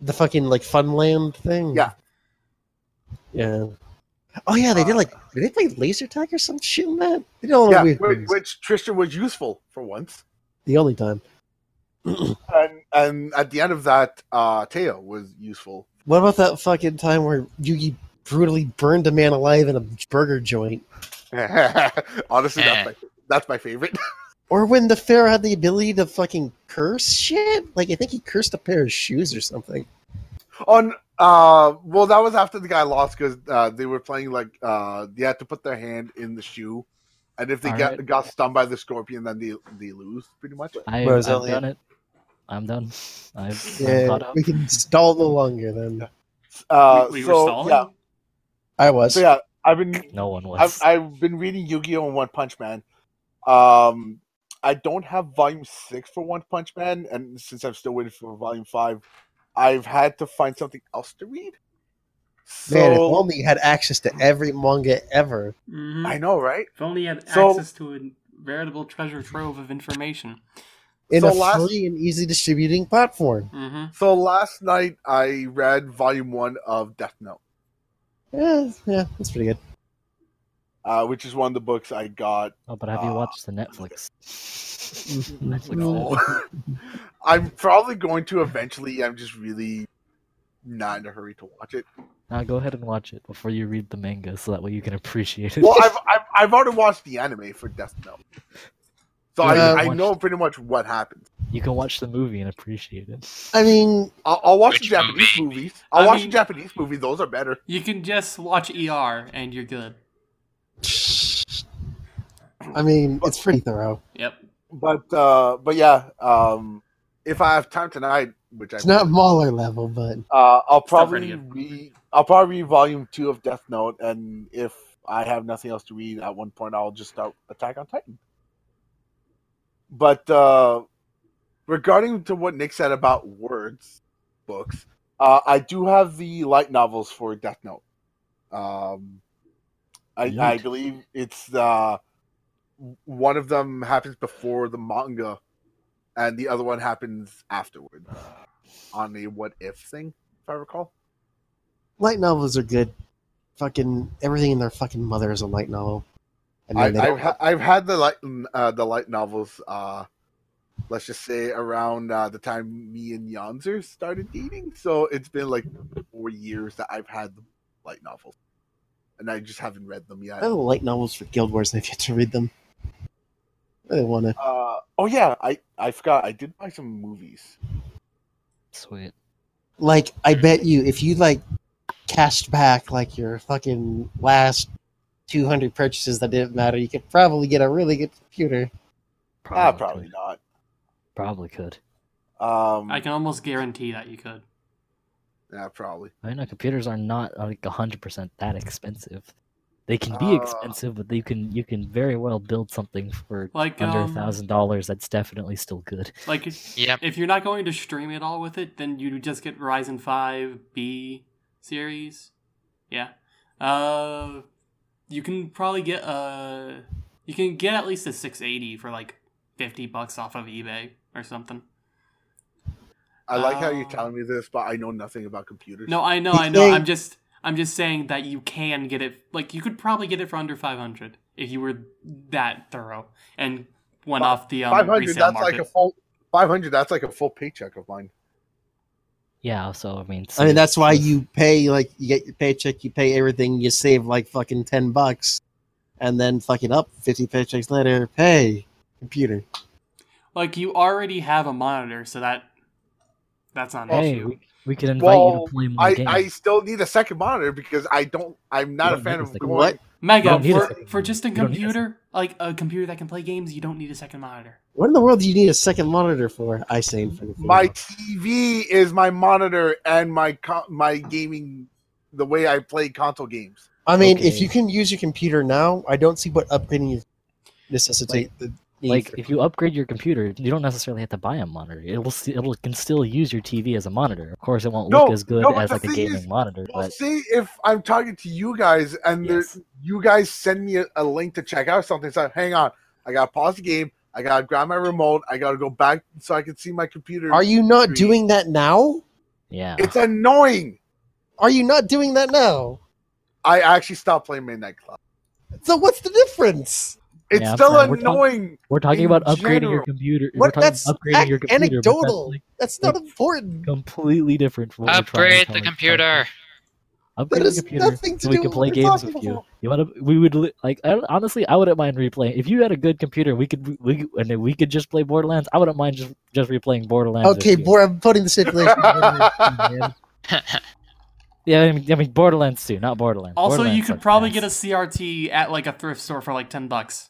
The fucking like Funland thing. Yeah. Yeah. Oh yeah, they did like did they play laser tag or some shit in that? They did all yeah, weird which, things. which Tristan was useful for once. The only time. and and at the end of that, uh, Téa was useful. What about that fucking time where Yugi brutally burned a man alive in a burger joint? Honestly, Eh. that's my that's my favorite. Or when the Pharaoh had the ability to fucking curse shit? Like I think he cursed a pair of shoes or something. On uh, well, that was after the guy lost because uh, they were playing like uh, they had to put their hand in the shoe, and if they got Alright. got stung by the scorpion, then they they lose pretty much. I, Whereas I've done it. I'm done. I've I'm Yeah, caught up. we can stall no longer then. Uh, we, we were so stalling. yeah, I was. so yeah, I've been No one I've, was. I've been reading Yu-Gi-Oh! and One Punch Man. Um, I don't have Volume Six for One Punch Man, and since I'm still waiting for Volume Five, I've had to find something else to read. So Man, if only you had access to every manga ever. Mhm. I know, right? If only you had So- access to a veritable treasure trove of information. In So a last- free and easy distributing platform. hmm So last night I read Volume One of Death Note, Yeah, yeah, that's pretty good. Uh, which is one of the books I got. Oh, but have you uh, watched the Netflix? Netflix. No. I'm probably going to eventually. I'm just really not in a hurry to watch it. Now go ahead and watch it before you read the manga, so that way you can appreciate it. Well, I've, I've I've already watched the anime for Death Note, so Yeah, I, I've I know pretty much what happens. you can watch the movie and appreciate it. I mean, I'll, I'll watch Which the Japanese movie? movies. I'll I watch mean- the Japanese movie. Those are better. You can just watch ER and you're good. I mean, it's pretty thorough. Yep. But uh, but yeah, um, if I have time tonight, which I It's not Mahler level, but uh, I'll probably good. read. I'll probably read volume two of Death Note, and if I have nothing else to read at one point, I'll just start Attack on Titan. But uh, regarding to what Nick said about words books, uh, I do have the light novels for Death Note. Um, I, I believe it's uh, one of them happens before the manga, and the other one happens afterward on the what if thing, if I recall. light novels are good. Fucking everything in their fucking mother is a light novel. And I, I've, ha- I've had the light uh, the light novels. Uh, let's just say around uh, the time me and Yanzer started dating. So it's been like four years that I've had the light novels, and I just haven't read them yet. I have light novels for Guild Wars and I've yet to read them. I really want to. Uh, oh yeah, I I forgot I did buy some movies. Sweet. Like, I bet you if you like cashed back like your fucking last 200 purchases that didn't matter, you could probably get a really good computer. ah, probably not. Probably could. Um, I can almost guarantee that you could. Yeah, probably. I know computers are not like hundred percent that expensive. They can be Uh, expensive, but you can you can very well build something for Like under a um, thousand dollars. That's definitely still good. like Yep. if you're not going to stream it all with it, then you just get Ryzen 5 B series. Yeah. Uh you can probably get a you can get at least a 680 for like 50 bucks off of eBay or something. I like how you're Uh, telling me this, but I know nothing about computers. No, I know, You I know. think- I'm just I'm just saying that you can get it like you could probably get it for under 500 if you were that thorough and went Fi- off the um, five hundred. resale That's market. like a full. Five hundred. That's like a full paycheck of mine. Yeah. So I mean, I mean, that's why you pay, like, you get your paycheck, you pay everything, you save like fucking 10 bucks, and then fucking up 50 paychecks later, pay computer. like you already have a monitor, so that that's not an Hey, issue. we, we can invite Well, you to play more I, games. I still need a second monitor because I don't. I'm not a fan a of going. What? Mega don't need a for, for just a You a computer, like a computer that can play games, you don't need a second monitor. What in the world do you need a second monitor for? I say for My TV is my monitor and my co- my gaming, the way I play console games. I mean, if you can use your computer now, I don't see what upgrading you necessitate the need like if you upgrade your computer, you don't necessarily have to buy a monitor. It will st- it will can still use your TV as a monitor. Of course, it won't No, look as good no, as like a gaming is- monitor, Well, but see, if I'm talking to you guys and there- Yes. you guys send me a, a link to check out something, so hang on, I gotta pause the game. I gotta grab my remote. I gotta go back so I can see my computer. Are you not screen. doing that now? yeah. It's annoying. Are you not doing that now? I actually stopped playing Midnight Club. So what's the difference? It's Yeah, still fine. We're talk- annoying. We're talking about upgrading your general. computer. We're What? talking That's about upgrading ac- your computer. but that's, anecdotal. like, That's not important. completely different from what we're Upgrade the computer. Upgrade the computer nothing to so we can play games with you. about. You want to? We would like. I, honestly, I wouldn't mind replaying. If you had a good computer, we could we and then we could just play Borderlands. I wouldn't mind just just replaying Borderlands. Okay, boy, I'm putting the stipulation. Yeah, I mean, I mean Borderlands 2, not Borderlands. Also, you could probably ass. get a CRT at like a thrift store for like ten bucks,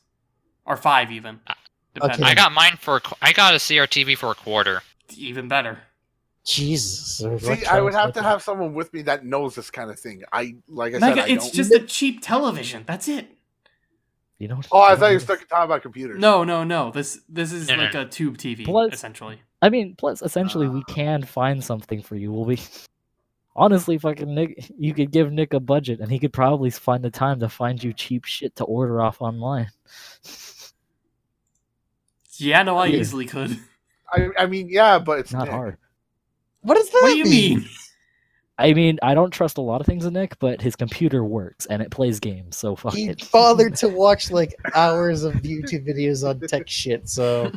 or five even. Uh, okay. I got mine for. a qu- I got a CRTV for a quarter. even better. Jesus. See, I would have to have someone with me that knows this kind of thing. I like I Mega, said, I it's don't. just a cheap television. That's it. You know. Oh, I thought you were stuck talking about computers. No, no, no. This this is No, no, like a tube TV Plus- essentially. I mean, plus essentially we ah. can find something for you. Will we? Honestly, fucking Nick, you could give Nick a budget, and he could probably find the time to find you cheap shit to order off online. Yeah, no, I Yeah. easily could. I, I mean, yeah, but it's It's not Nick. hard. What does that What do you mean? I mean, I don't trust a lot of things in Nick, but his computer works and it plays games, so fuck He it. bothered to watch like hours of YouTube videos on tech shit, so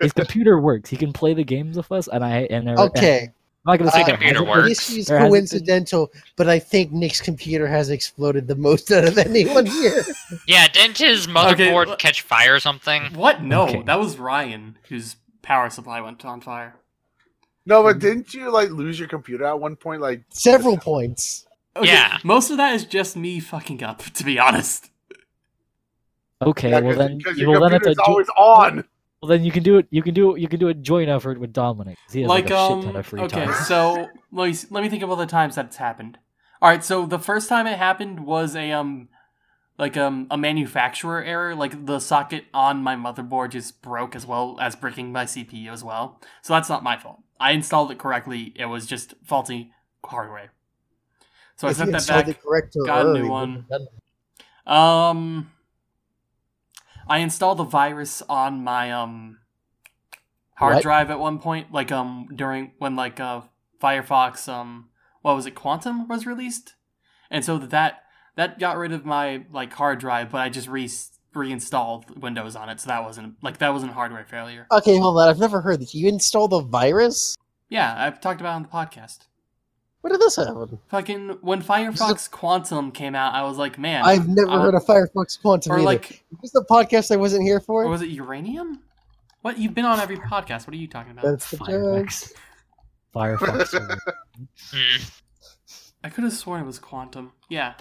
His computer works. He can play the games with us, and I and there, okay. I'm not gonna say Uh, there computer works. This is there coincidental, but I think Nick's computer has exploded the most out of anyone here. Yeah, didn't his motherboard l- catch fire or something? What? No, Okay. that was Ryan whose power supply went on fire. No, but didn't you like lose your computer at one point? Like, Several points. Okay, Yeah. Most of that is just me fucking up, to be honest. Okay, yeah, well cause, then, 'cause you your will then have to computer's jo- always on. Well then you can do it. You can do it. You can do a joint effort with Dominic. 'cause He has like, like a um, shit ton of free okay, time. so let me let me think of all the times that it's happened. All right, so the first time it happened was a um, like um a manufacturer error. Like the socket on my motherboard just broke as well as breaking my CPU as well. So that's not my fault. I installed it correctly. It was just faulty hardware. So I If you sent that installed back. the corrector got a new one. done Um, I installed the virus on my um hard What? drive at one point, like um during when like uh Firefox um what was it Quantum was released, and so that that got rid of my like hard drive, but I just re reinstalled Windows on it, so that wasn't like that wasn't a hardware failure. Okay, hold on. I've never heard that. You installed the virus? Yeah, I've talked about it on the podcast. When did this happen? Fucking when Firefox Quantum came out, I was like, man, I've never uh, heard of Firefox Quantum or either. like Is this the podcast I wasn't here for? or was it uranium? What you've been on every podcast? What are you talking about? That's the. Firefox. Firefox. I could have sworn it was Quantum. Yeah.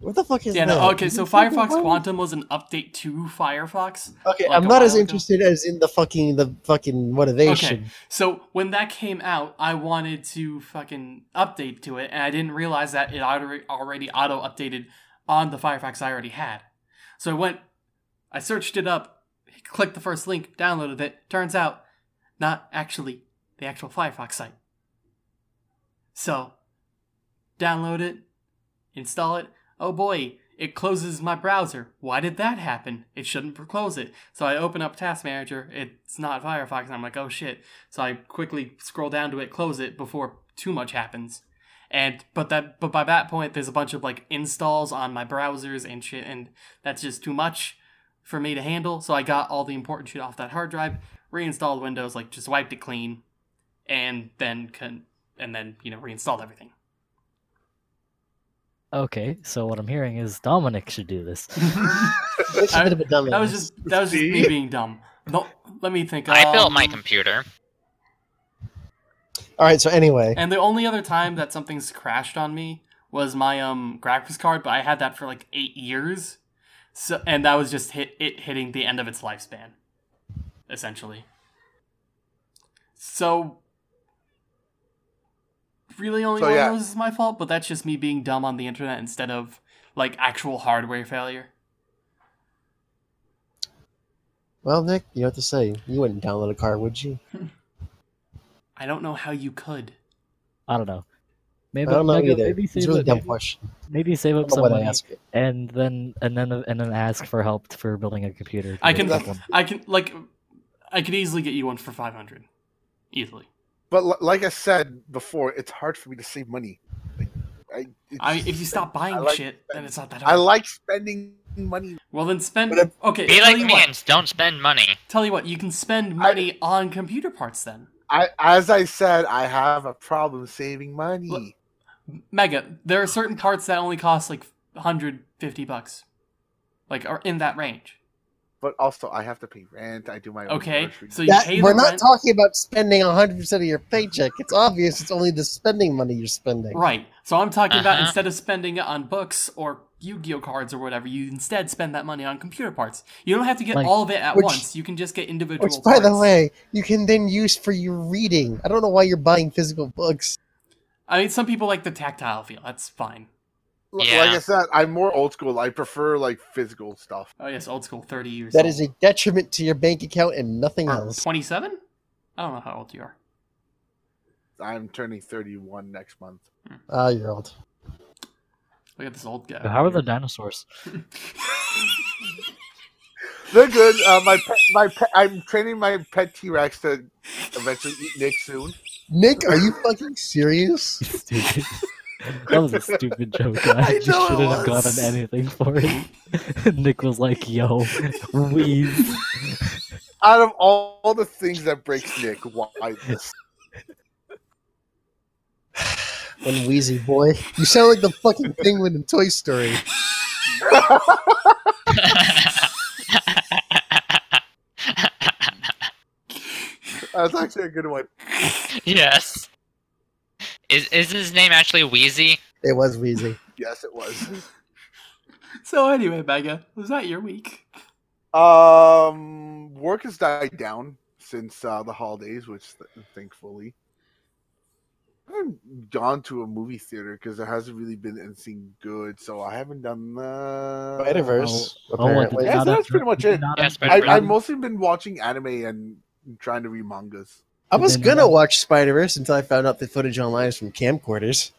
What the fuck is Yeah, that? no, okay, so Firefox? Quantum was an update to Firefox. Okay, like I'm not as ago. interested as in the fucking the fucking motivation. Okay, so when that came out, I wanted to fucking update to it, and I didn't realize that it already already auto updated on the Firefox I already had. So I went, I searched it up, clicked the first link, downloaded it. Turns out, not actually the actual Firefox site. So, download it, install it. Oh boy, it closes my browser. Why did that happen? It shouldn't close it. So I open up Task Manager. It's not Firefox. And I'm like, oh shit. So I quickly scroll down to it, close it before too much happens. And but that but by that point, there's a bunch of like installs on my browsers and shit, and that's just too much for me to handle. So I got all the important shit off that hard drive, reinstalled Windows, like just wiped it clean, and then can and then you know reinstalled everything. Okay, so what I'm hearing is Dominic should do this. It's a bit of a. That was just that was just me being dumb. No, let me think. I built my um, computer. All right. So anyway, And the only other time that something's crashed on me was my um graphics card, but I had that for like eight years. So and that was just hit it hitting the end of its lifespan, essentially. So really only So, one yeah. of those is my fault, but that's just me being dumb on the internet instead of like actual hardware failure. well, Nick, you know what to say. You wouldn't download a car, would you? I don't know how you could. I don't know. Maybe I don't know Mega, either. maybe It's save a really up, dumb maybe, question. maybe save up don't some money and then and then and then ask for help for building a computer. I can. I can like I could easily get you one for five hundred. Easily. But li- like I said before, it's hard for me to save money. Like, I, I mean, if you stop buying I like shit, then it's not that hard. I like spending money. well, then spend. If- Okay, Be like me what. and don't spend money. Tell you what, you can spend money on computer parts. Then, I, as I said, I have a problem saving money. Look- Mega, there are certain parts that only cost like 150 bucks, like are in that range. But also, I have to pay rent. I do my own Okay, groceries. so you That, pay we're the not rent. talking about spending 100% of your paycheck. It's obvious it's only the spending money you're spending. Right. So I'm talking about Uh-huh. instead of spending it on books or Yu-Gi-Oh cards or whatever, you instead spend that money on computer parts. You don't have to get Like- all of it at Which- once. You can just get individual Which, by the way, you can then use for your reading. I don't know why you're buying physical books. I mean, some people like the tactile feel. That's fine. L- Yeah. Like I said, I'm more old school. I prefer like physical stuff. Oh yes, old school, thirty years. That old. is a detriment to your bank account and nothing Or else. twenty-seven. I don't know how old you are. I'm turning 31 next month. Ah, you're old. Look at this old guy. How are the dinosaurs? They're good. Uh, my pet, my pet, I'm training my pet T Rex to eventually eat Nick soon. Nick, are you fucking serious? Stupid. that was a stupid joke. I, I just know it shouldn't have gotten anything for it. Nick was like, "Yo, wheeze." Out of all, all the things that breaks Nick, why this? One wheezy boy. You sound like the fucking penguin in Toy Story. That's actually a good one. yes. Is is his name actually Wheezy? It was wheezy. Yes, it was. So anyway, Mega, was that your week? Um, work has died down since uh, the holidays, which th- thankfully. I haven't gone to a movie theater because there hasn't really been anything good, so I haven't done the Spider-Verse, Oh, oh, apparently. did Yeah, so that's have- pretty much it. not Yeah, have- Spider-Verse. I, I've mostly been watching anime and trying to read mangas. I was gonna not- watch Spider-Verse until I found out the footage online is from camcorders.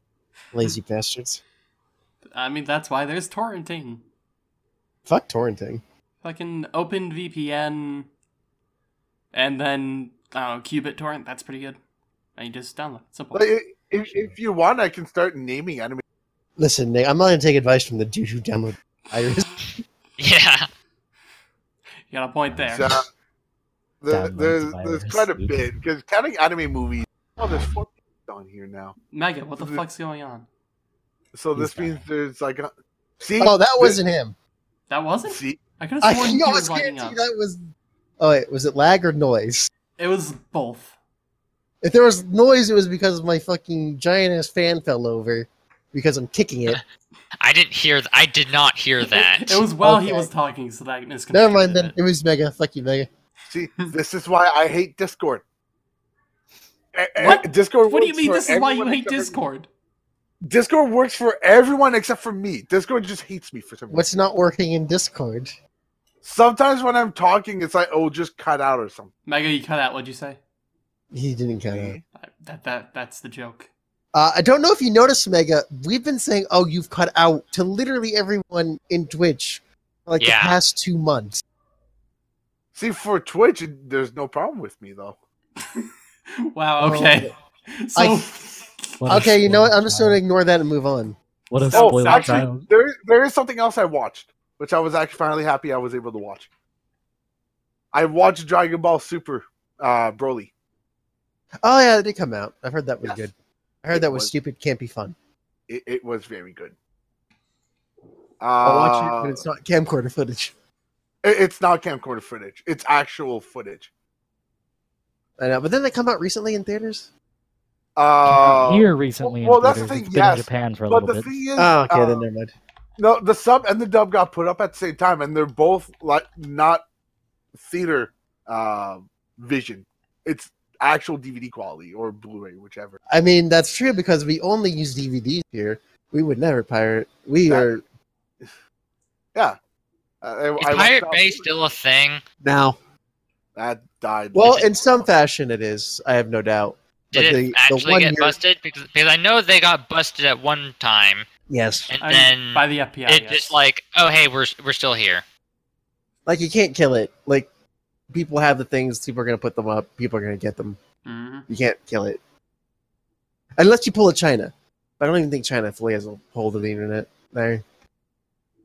Lazy bastards. I mean, that's why there's torrenting. Fuck torrenting. Fucking open VPN, and then I don't know, qBittorrent. That's pretty good. And you just download. Simple. But if, if you want, I can start naming anime. Listen, Nick, I'm not gonna take advice from the dude who downloaded Iris. Yeah. You got a point there. So, there- Download there's, there's quite a bit because counting anime movies. Oh, there's four on here now. Mega, what the fuck's going on? So this He's means dying. there's like a see. Oh, that wasn't him. That wasn't. See, I could have sworn he almost was lighting guarantee up. that was. Oh wait, was it lag or noise? It was both. If there was noise, it was because my fucking giant ass fan fell over because I'm kicking it. I didn't hear. Th- I did not hear that. It was while he was talking, so that is Never mind then. It was Mega. Fuck you, Mega. See, this is why I hate Discord. What? Discord. What do you mean? This is why you hate except for- Discord. Discord works for everyone except for me. Discord just hates me for some reason. What's not working in Discord? Sometimes when I'm talking, it's like, oh, just cut out or something. Mega, you cut out. What'd you say? He didn't cut out. Uh, That that that's the joke. Uh, I don't know if you noticed, Mega. We've been saying, "Oh, you've cut out" to literally everyone in Twitch for like Yeah. the past two months. See, for Twitch, there's no problem with me though. Wow. Okay. So I- okay, you know what? I'm just going to ignore that and move on. What a Oh, spoiled actually, child. there there is something else I watched, which I was actually finally happy I was able to watch. I watched Dragon Ball Super, uh, Broly. Oh yeah, it did come out. I've heard that was Yes. good. I heard It that was, was. stupid, can't be fun. It, it was very good. I'll watch it, Uh, but it's not camcorder footage. It- it's not camcorder footage. It's actual footage. I know, but then they come out recently in theaters. Uh, Here recently, well, in that's the thing, It's been in yes, Japan for a but little the bit. thing is, Oh, okay, uh, then never mind. no, the sub and the dub got put up at the same time, and they're both like not theater uh, vision. It's actual DVD quality or Blu-ray, whichever. I mean, that's true because we only use DVDs here. We would never pirate. We That- are Yeah. Uh, I- Is I Pirate Bay that- still a thing? now. That died. Well, in some fashion, it is. I have no doubt. Did But it the- the actually one get year- busted? Because because I know they got busted at one time, Yes. and I mean, then by the FBI. It's yes. just like, oh hey, we're we're still here. Like you can't kill it. Like people have the things. People are gonna put them up. People are gonna get them. Mhm. You can't kill it unless you pull a China. But I don't even think China fully has a hold of the internet there.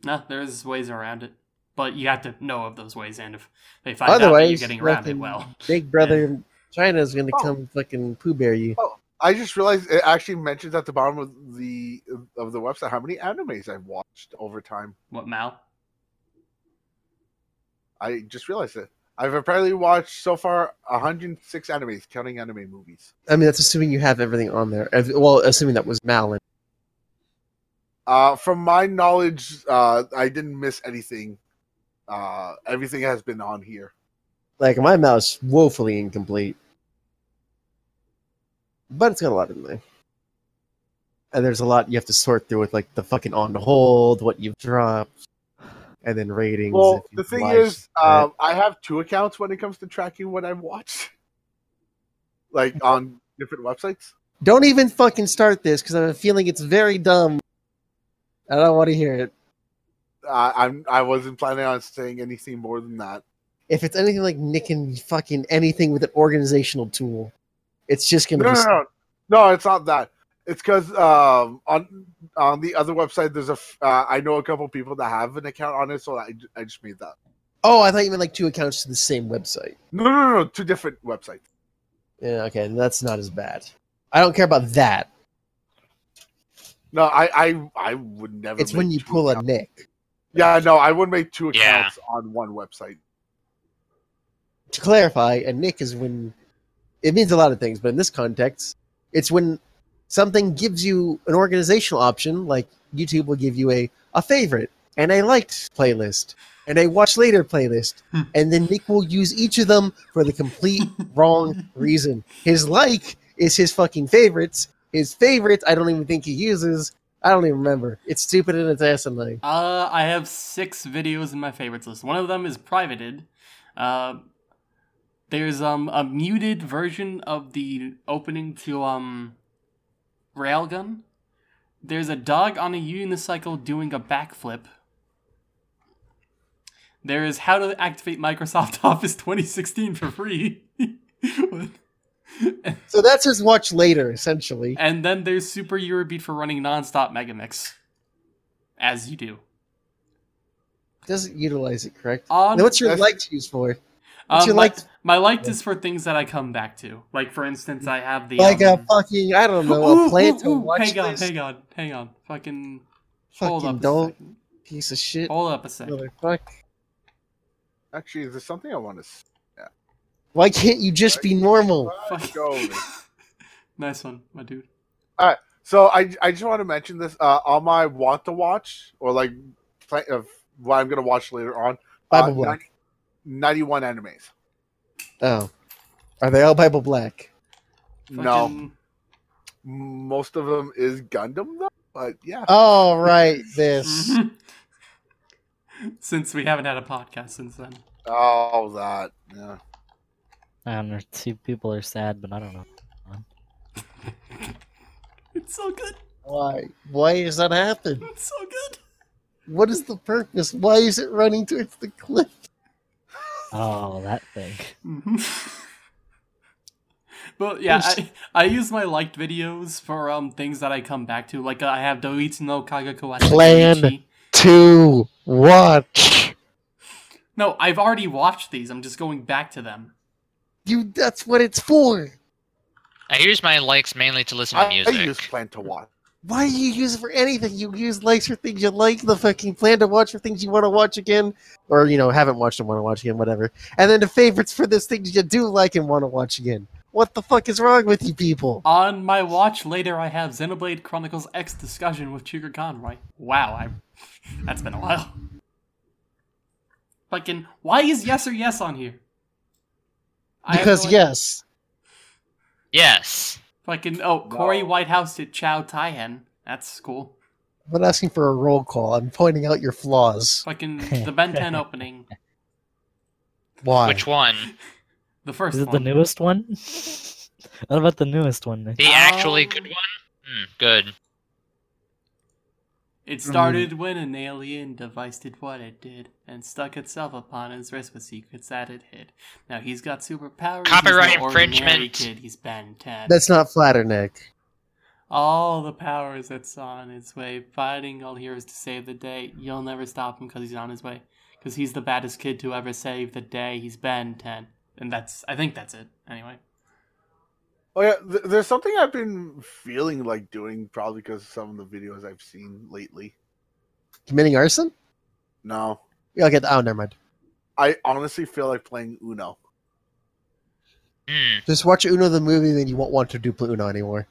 No, there's ways around it, but you have to know of those ways, and if they find out that you're getting around it, well, Big Brother China is gonna Oh. come fucking poo bear you. Oh, I just realized it actually mentions at the bottom of the of the website how many animes I've watched over time. what Mal? I just realized it. I've apparently watched so far 106 animes, counting anime movies. I mean, that's assuming you have everything on there. Well, assuming that was Malin. Uh, from my knowledge, uh, I didn't miss anything. Uh, everything has been on here. Like, my mouse woefully incomplete. But it's got a lot in there. And there's a lot you have to sort through with, like, the fucking on hold, what you've dropped, and then ratings. Well, the thing is, um, I have two accounts when it comes to tracking what I've watched, like on different websites. Don't even fucking start this, because I have a feeling it's very dumb. I don't want to hear it. Uh, I'm I wasn't planning on saying anything more than that. If it's anything like nicking fucking anything with an organizational tool, it's just gonna no, be... no, no, no, it's not that. It's because um, on on the other website, there's a uh, I know a couple people that have an account on it, so I, I just made that. Oh, I thought you meant like two accounts to the same website. No, no, no, no two different websites. Yeah, okay, that's not as bad. I don't care about that. No, I I, I would never. It's when you pull a nick. Yeah, no, I wouldn't make two Yeah. accounts on one website. To clarify, a nick is when it means a lot of things, but in this context, it's when something gives you an organizational option, like YouTube will give you a, a favorite and a liked playlist and a watch later playlist. Hmm. and then Nick will use each of them for the complete wrong reason. His like is his fucking favorites. His favorites, I don't even think he uses. I don't even remember. It's stupid and it's asinine. Uh, I have six videos in my favorites list. One of them is privated. Uh, there's um a muted version of the opening to um Railgun. There's a dog on a unicycle doing a backflip. There is how to activate Microsoft Office 2016 for free. So that's his watch later, essentially. and then there's Super Eurobeat for running nonstop Megamix. As you do. Doesn't utilize it correct. On Now, what's your that's- liked used for? What's Um, your my, liked- my liked is for things that I come back to. Like for instance, I have the Like a um, fucking, I don't know, Ooh, a plan ooh, to ooh, watch Hang on, this? hang on, hang on. Fucking hold Fucking up don't, a second. piece of shit. Hold up a second. Motherfucker. Actually, is there something I want to? Why can't you just be normal? Nice one, my dude. All right. So I I just want to mention this uh, on my want to watch or like play, of what I'm gonna watch later on. Bible uh, Black. 90 91 animes. Oh. Are they all Bible Black? No, Fucking- most of them is Gundam though. But yeah, Oh, right, this. Since we haven't had a podcast since then. Oh, that. Yeah. I don't know. Two people are sad, but I don't know. It's so good. Why? Why does that happen? It's so good. What is the purpose? Why is it running towards the cliff? Oh, that thing. Mhm. But yeah, I, I use my liked videos for um things that I come back to. Like uh, I have Doitsu no Kagaku Plan. To watch. No, I've already watched these. I'm just going back to them. You. That's what it's for. I use my likes mainly to listen to music. I use plan to watch. Why do you use it for anything? You use likes for things you like, the fucking plan to watch for things you want to watch again, or you know haven't watched and want to watch again, whatever. And then the favorites for those things you do like and want to watch again. What the fuck is wrong with you people? On my watch later, I have Xenoblade Chronicles X discussion with Chuggaaconroy. Wow, I that's been a while. Fucking, why is yes or yes on here? I have Because no yes, Yes. Fucking, oh, Corey No. Whitehouse did Chow Taihen. That's cool. I'm not asking for a roll call. I'm pointing out your flaws. Fucking, the Ben 10 opening. Why? Which one? The first Is it the newest one? what about the newest one? Nick? The actually Um, good one? Hmm, good. It mm-hmm. started when an alien device did what it did and stuck itself upon his wrist with secrets that it hid. Now he's got superpowers. Copyright he's infringement. Kid. He's Ben 10. That's not flatter, Nick. All the powers that's on his way, fighting all heroes to save the day. You'll never stop him because he's on his way. Because he's the baddest kid to ever save the day. He's Ben 10. And that's, I think that's it. Anyway. Oh yeah, th- there's something I've been feeling like doing, probably because of some of the videos I've seen lately. Committing arson? No, Yeah, I'll get. Oh, never mind. I honestly feel like playing Uno. Hmm. Just watch Uno the movie, then you won't want to do Uno anymore.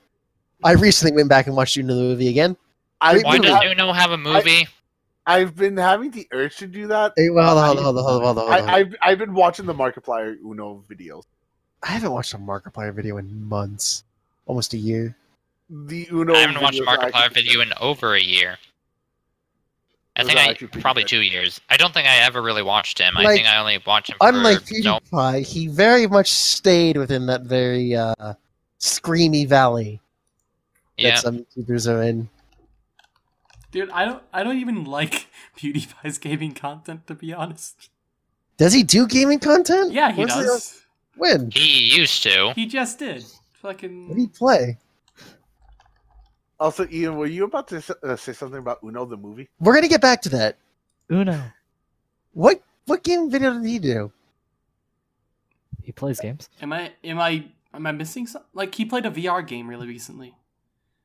I recently went back and watched Uno the movie again. I've Why does ha- Uno have a movie? I've been having the urge to do that. Hey, well, hold on, hold on, hold on, hold on, hold on. hold on. I, I've I've been watching the Markiplier Uno videos. I haven't watched a Markiplier video in months, almost a year. The Uno. I haven't watched a videos are Markiplier video in over a year. I think I probably two years. I don't think I ever really watched him. I think I only watched him for Unlike no, PewDiePie, he very much stayed within that very uh, screamy valley yeah. that some YouTubers are in. Dude, I don't I don't even like PewDiePie's gaming content to be honest. Does he do gaming content? Yeah, he When's the- does. When? He used to. He just did. What did Fucking he play? Also, Ian, were you about to uh, say something about Uno the movie? We're gonna get back to that. Uno. What what game video did he do? He plays games. Am I am I am I missing something? Like he played a VR game really recently.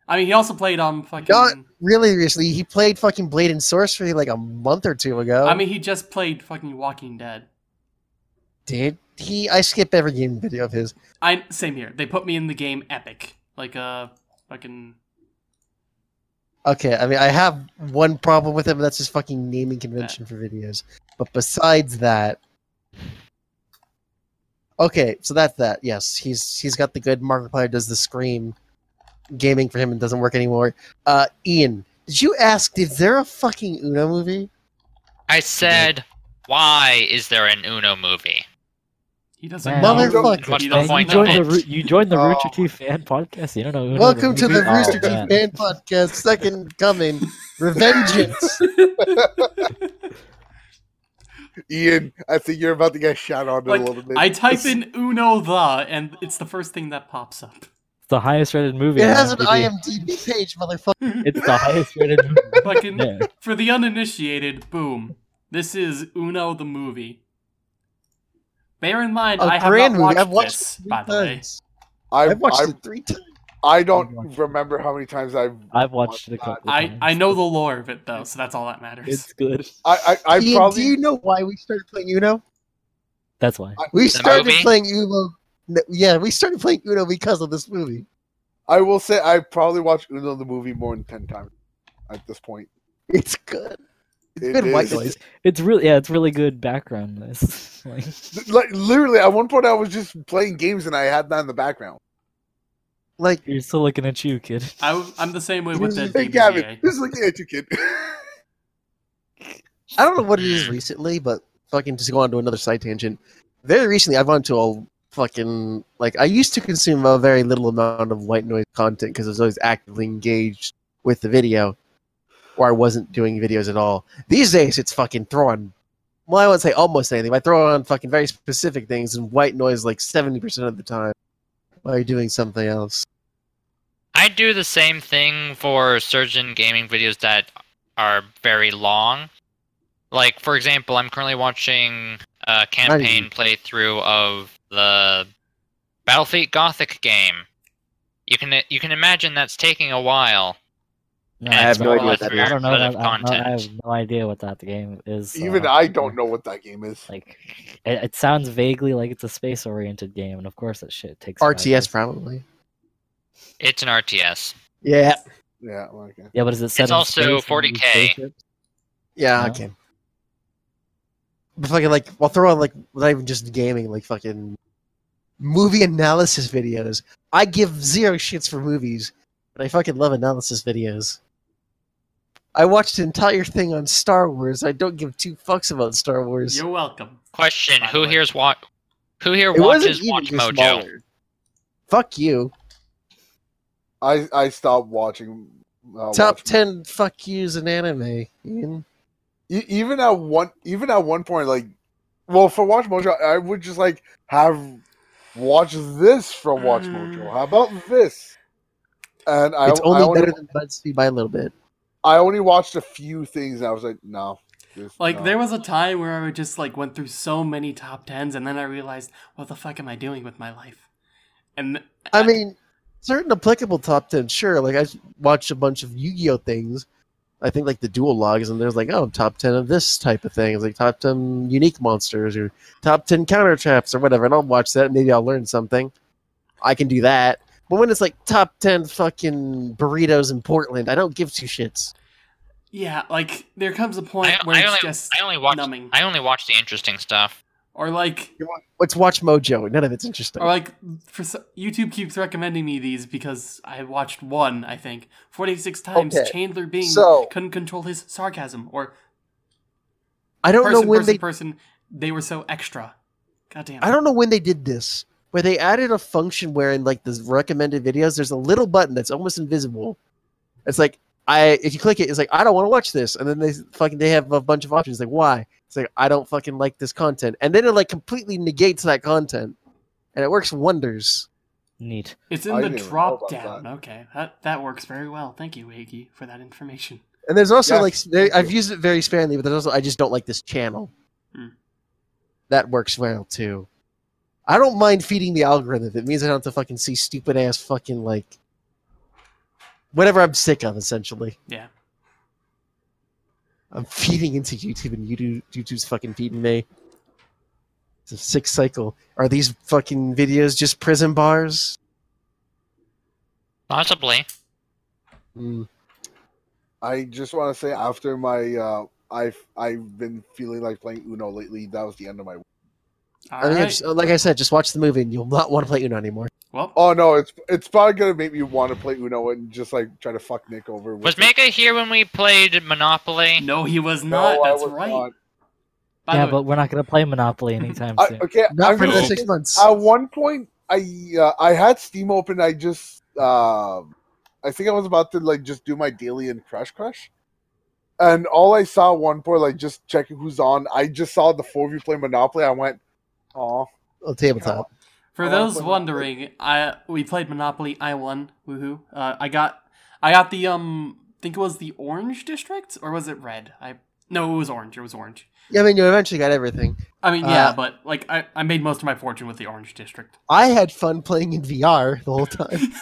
I mean, he also played um fucking. Not really recently. He played fucking Blade and Sorcery like a month or two ago. I mean, he just played fucking Walking Dead. dude, he I skip every game video of his. I same here. They put me in the game Epic, like uh fucking. Okay, I mean I have one problem with him, that's his fucking naming convention for videos. But besides that, okay, so that's that. Yes, he's he's got the good Markiplier does the scream gaming for him and doesn't work anymore. Uh, Ian, did you ask? Is there a fucking Uno movie? I said, why is there an Uno movie? He doesn't Man, know. Motherfucker. What's Man, you point know. of joined the you joined the Oh. Rooster Teeth fan podcast. You don't know. Uno the Welcome to the movie? Oh, Rooster Teeth man. Fan Podcast, second coming, Revengeance. Ian, I think you're about to get shot on Like, a little bit. I type in Uno the, and it's the first thing that pops up. It's the highest rated movie. It has an IMDb. IMDb page, motherfucker. It's the highest rated movie. Fucking there. for the uninitiated, boom. This is Uno the movie. Bear in mind, A I have not watched, I've watched this, three by the way. times. I, I've watched I, it three times. I don't remember how many times I've. I've watched it a couple I, times. I know the lore of it though, so that's all that matters. It's good. I I, I Ian, probably. do you know why we started playing Uno? That's why. We The started movie? playing Uno. no, Yeah, we started playing Uno because of this movie. I will say I probably watched Uno the movie more than ten times at this point. It's good. It's It good white is. noise. It's really yeah. It's really good background noise. like, Like literally, at one point I was just playing games and I had that in the background. Like, you're still looking at you, kid. I, am the same way with that. hey, Gavin, DBA. just looking at you, kid. I don't know what it is recently, but fucking just go on to another side tangent. Very recently, I've gone to a fucking like I used to consume a very little amount of white noise content because I was always actively engaged with the video, or I wasn't doing videos at all. These days, it's fucking throwing. Well, I wouldn't say almost anything. But I throw on fucking very specific things and white noise like seventy percent of the time while you're doing something else. I do the same thing for certain gaming videos that are very long. Like, for example, I'm currently watching a campaign playthrough of the Battlefleet Gothic game. You can you can imagine that's taking a while. No, I have no idea what that I don't know. That, I, don't I have no idea what that game is. Even uh, I don't know what that game is. Like, it, it sounds vaguely like it's a space-oriented game, and of course that shit takes RTS probably. It's an RTS. Yeah, Yeah, okay. Yeah, but is it set It's in also space and use 40K. yeah, No. okay. But fucking like, I'll throw on like not even just gaming, like fucking movie analysis videos. I give zero shits for movies, but I fucking love analysis videos. I watched an entire thing on Star Wars. I don't give two fucks about Star Wars. You're welcome. Question: Who way. here's what? Who here it watches Watch just Mojo? smaller. Fuck you. I I stopped watching. Uh, Top Watchmen. ten fuck yous in anime. Ian. E- even at one even at one point like well for watch mojo i would just like have watch this from watch mojo how about this and i It's I only only, better than BuzzFeed by a little bit. I only watched a few things and i was like no this, Like no. there was a time where I just like went through so many top tens, and then I realized, what the fuck am I doing with my life? And I mean, certain applicable top ten, sure. Like I watched a bunch of Yu-Gi-Oh things, I think like the dual logs, and there's like, oh, top ten of this type of thing. It's like top ten unique monsters or top ten counter traps or whatever, and I'll watch that. Maybe I'll learn something. I can do that. But when it's like top ten fucking burritos in Portland, I don't give two shits. Yeah, like there comes a point I, where I it's only just I only watch numbing. I only watch the interesting stuff. or like Let's watch Mojo. None of it's interesting. or like for s- YouTube keeps recommending me these because I watched one, I think, 46 times Okay, Chandler Bing so- couldn't control his sarcasm or I don't person know when person they. person they were so extra. God damn. It. I don't know when they did this, where they added a function where in like the recommended videos, there's a little button that's almost invisible. It's like I if you click it, it's like I don't want to watch this, and then they fucking they have a bunch of options. Like why? It's like I don't fucking like this content, and then it like completely negates that content, and it works wonders. Neat. It's in I the didn't even know drop about down. that. Okay, that that works very well. Thank you, Iggy, for that information. And there's also Yes, like s- there, I've used it very sparingly, but there's also I just don't like this channel. Hmm. That works well too. I don't mind feeding the algorithm. It means I don't have to fucking see stupid ass fucking like whatever I'm sick of. Essentially, Yeah. I'm feeding into YouTube, and YouTube YouTube's fucking feeding me. It's a sick cycle. Are these fucking videos just prison bars? Possibly. Hmm. I just want to say after my uh, I've I've been feeling like playing Uno lately. That was the end of my. All I mean, right. just- like I said, just watch the movie, and you'll not want to play Uno anymore. Well, Oh no, it's it's probably gonna make me want to play Uno and just like try to fuck Nick over. with Was it. Mega here when we played Monopoly? no, he was not. I That's was right. not. Yeah, but we're not gonna play Monopoly anytime I, soon. okay, Not I'm for gonna the six months. At one point, I uh, I had Steam open. I just uh, I think I was about to like just do my daily in Crush Crush, and all I saw at one point, like just checking who's on. I just saw the four of you play Monopoly. I went, "Oh, A tabletop. For Oh, those wondering, I we played Monopoly. I won. Woohoo! Uh, I got I got the um. think it was the orange district or was it red? I no, it was orange. It was orange. Yeah, I mean, you eventually got everything. I mean, yeah, Uh, but like I, I made most of my fortune with the orange district. I had fun playing in VR the whole time.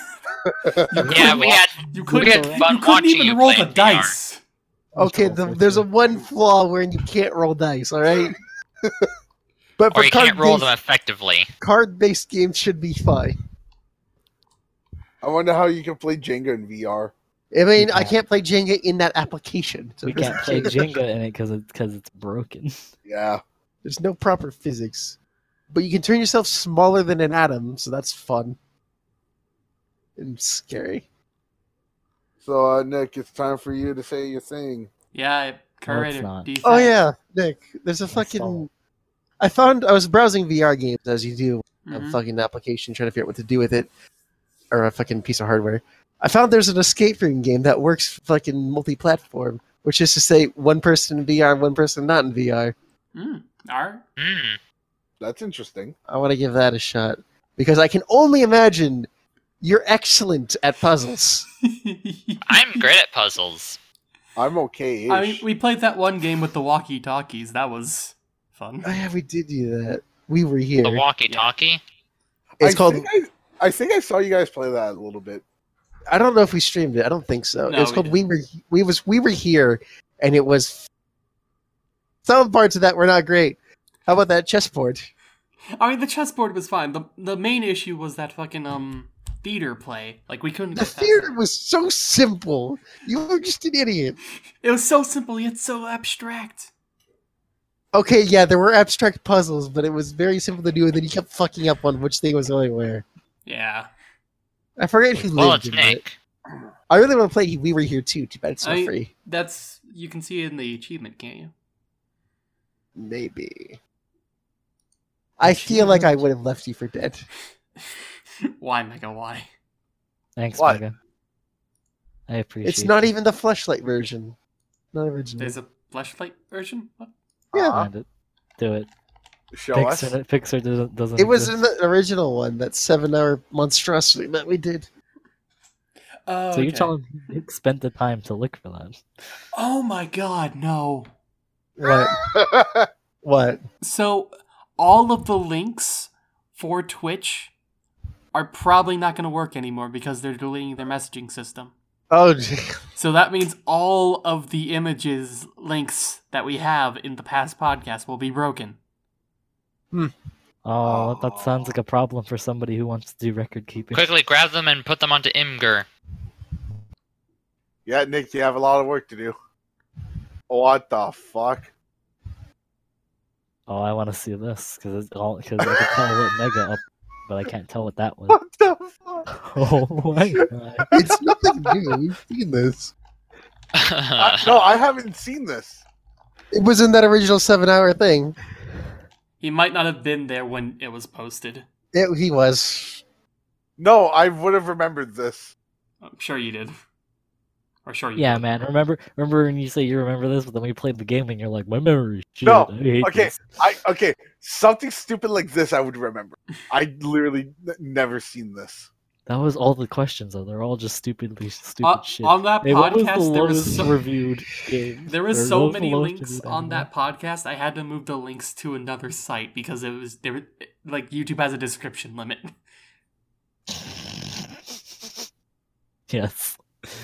Yeah, we had You we couldn't. had fun you couldn't even you roll the in VR. dice. Okay, the, there's a one flaw wherein you can't roll dice. All right, but Or you can't roll card-based them effectively. card-based games should be fine. I wonder how you can play Jenga in VR." I mean, I can't. can't play Jenga in that application. So we can't play Jenga in it because it's because it's broken. Yeah, There's no proper physics, but you can turn yourself smaller than an atom, so that's fun and scary. so uh, Nick, it's time for you to say your thing. Yeah, No, it's curator. not. do Oh yeah, Nick. There's a fucking. Install. I found I was browsing VR games as you do a Mhm. fucking application trying to figure out what to do with it, or a fucking piece of hardware. I found there's an escape room game that works fucking multi-platform, which is to say one person in VR, one person not in VR. Mm. All right. Hmm. That's interesting. I want to give that a shot because I can only imagine you're excellent at puzzles. I'm great at puzzles. I'm okay. I mean, we played that one game with the walkie talkies. That was fun. Oh yeah, we did do that. We were here. The walkie-talkie. it's I called. Think I, I think I saw you guys play that a little bit. I don't know if we streamed it. I don't think so. No, it was we called didn't. we were we was we were here, and it was some parts of that were not great. How about that chessboard? I mean, the chessboard was fine. the The main issue was that fucking um theater play. Like we couldn't. The theater that. was so simple. You were just an idiot. It was so simple yet so abstract. Okay, yeah, there were abstract puzzles, but it was very simple to do, and then you kept fucking up on which thing was going where. Yeah. I forget who Well, lived it's in it. Nick. I really want to play We Were Here too. Too bad it's not I- free. That's you can see it in the achievement, can't you? Maybe. I feel like I would have left you for dead. why, Mega? Why? Thanks, What? Mega. I appreciate. It. It's not it. even the flashlight version. Not original. There's a flashlight version. What? Yeah. Find it. Do it. Show us. Pixar, Pixar doesn't. doesn't It was in the original one, that seven-hour monstrosity that we did. Oh, So you're okay. telling me Nick spent the time to look for that? Oh my God, no. What? what? So all of the links for Twitch are probably not going to work anymore because they're deleting their messaging system. Oh, gee. So that means all of the images links that we have in the past podcast will be broken. Hmm. Oh, that sounds like a problem for somebody who wants to do record keeping. Quickly grab them and put them onto Imgur. Yeah, Nick, you have a lot of work to do. What the fuck? Oh, I want to see this because it's all because I can tell what Mega up, but I can't tell what that was. What the fuck? Oh my god! it's nothing new. We've seen this. I, no, I haven't seen this. It was in that original seven-hour thing. He might not have been there when it was posted. It, he was. No, I would have remembered this. I'm sure you did. Or sure you Yeah, did. man. Remember, remember when you say you remember this, but then we played the game and you're like, my memory. Shit, No, I hate okay. this." I okay, something stupid like this I would remember. I literally never seen this. That was all the questions, though. They're all just stupidly stupid On, shit. on that Hey, what was the podcast, there was so, reviewed game? there was Or so was many links on anime? that podcast. I had to move the links to another site because it was there. Like YouTube has a description limit. Yes.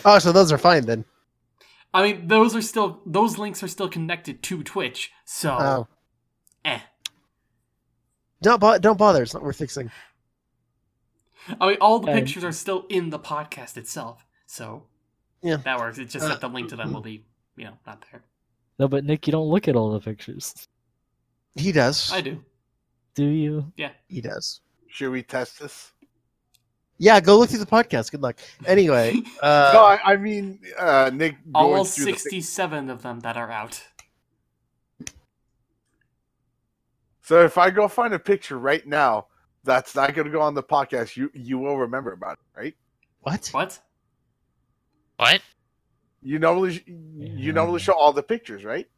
Oh, so those are fine then. I mean, those are still those links are still connected to Twitch. So, Oh, eh. don't bo- don't bother. It's not worth fixing. I mean, all the Okay. pictures are still in the podcast itself. So, Yeah. that works. It's just that the link to them will be, you know, not there. No, but Nick, you don't look at all the pictures, He does. I do. do you? Yeah. He does. Should we test this? Yeah, go look through the podcast. Good luck. Anyway, uh, no, I, I mean uh, Nick. All through the sixty-seven of them that are out. So if I go find a picture right now that's not going to go on the podcast, you you will remember about it, right? what? What? what? You normally you normally show all the pictures, right?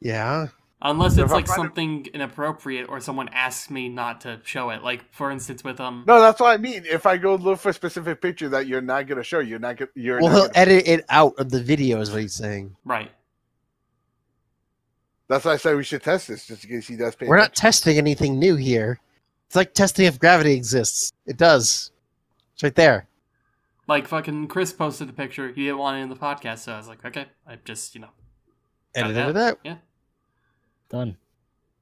Yeah. Unless it's like trying to- something inappropriate or someone asks me not to show it. Like for instance with um No, that's what I mean. If I go look for a specific picture that you're not going to show, you're not gonna You're Well, not he'll gonna- edit it out of the video, is what he's saying. right. That's why I said we should test this, just in case he does pay. We're not testing anything new here. It's like testing if gravity exists. It does. It's right there. Like fucking Chris posted a picture. He didn't want it in the podcast, so I was like, okay, I just you know got Edit it out. Yeah, Done.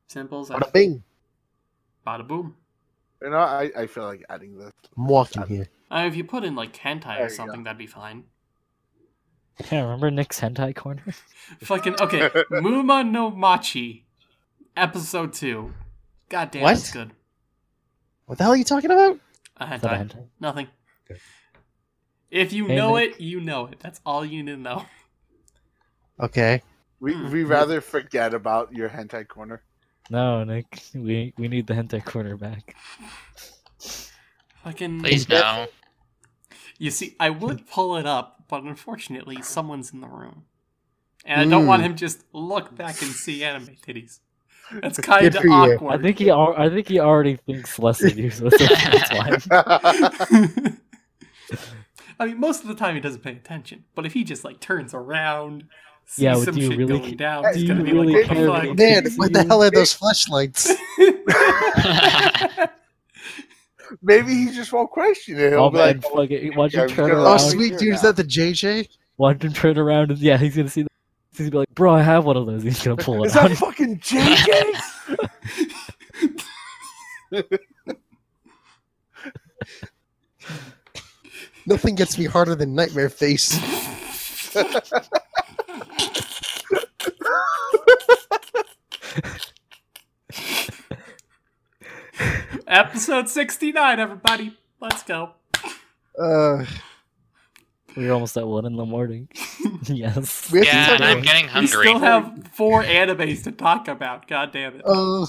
simple as Bada that. bing. Bada boom. You know, I, I feel like adding this. I'm walking here. Uh, if you put in like hentai There or something, that'd be fine. Yeah, remember Nick's hentai corner? Fucking okay. Muma no Machi, episode two. God damn, What? it's good. What the hell are you talking about? A Is that a hentai. hentai? Nothing. Okay. If you Hey, know Nick. it, you know it. That's all you need to know. Okay. We Hmm. we rather forget about your hentai corner. No, Nick. We we need the hentai corner back. Fucking. Please no. You see, I would pull it up, but unfortunately, someone's in the room, and I don't want Mm. him just look back and see anime titties. That's kind Good of for you. awkward. I think he al- I think he already thinks less of you, so it's that's fine. I mean, most of the time he doesn't pay attention, but if he just like turns around, sees Yeah, some do you shit really going down, do it's you gonna be really like, care what what the he Man, what the hell are those flashlights? Maybe he just won't question it. He'll Oh man, like, fuck it. Watch yeah, him turn gotta- Oh, sweet dude, is that the JJ? Watch him turn around, and yeah, he's gonna see. The- he's gonna be like, "Bro, I have one of those." He's gonna pull it "Is out. that fucking JJ?" Nothing gets me harder than Nightmare Face. Episode sixty-nine, everybody, let's go. Uh, We're almost at one in the morning. yes. we have yeah, to and I'm about- getting We still have four animes to talk about. God damn it! And-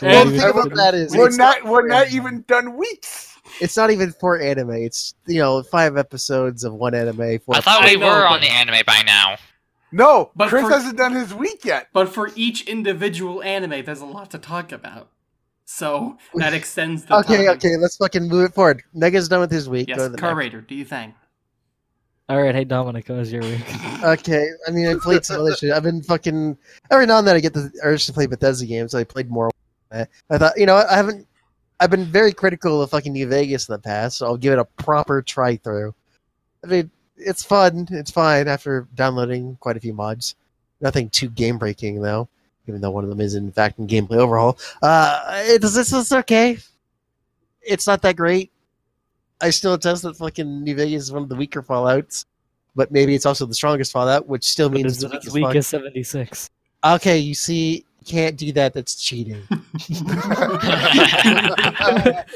well, the thing about that is we're not we're not even done weeks. It's not even four anime. It's you know five episodes of one anime. Four I thought I we were on the anime by now. No, But Chris for- hasn't done his week yet. But for each individual anime, there's a lot to talk about. So that extends the Okay, time. okay, let's fucking move it forward. Mega's done with his week. Go Yes, to the Car next. Raider, do you think? All right, hey Dominic, how was your week? Okay, I mean, I played some other shit. I've been fucking every now and then I get the urge to play Bethesda games. So I played more. I thought, you know, what, I haven't. I've been very critical of fucking New Vegas in the past, so I'll give it a proper try through. I mean, it's fun. It's fine after downloading quite a few mods. Nothing too game breaking though, even though one of them is in fact in gameplay overhaul. Uh, it's it's, it's okay. It's not that great. I still attest that fucking New Vegas is one of the weaker Fallout's, but maybe it's also the strongest Fallout, which still means it's the weakest. weak 76. Okay, you see, can't do that. That's cheating.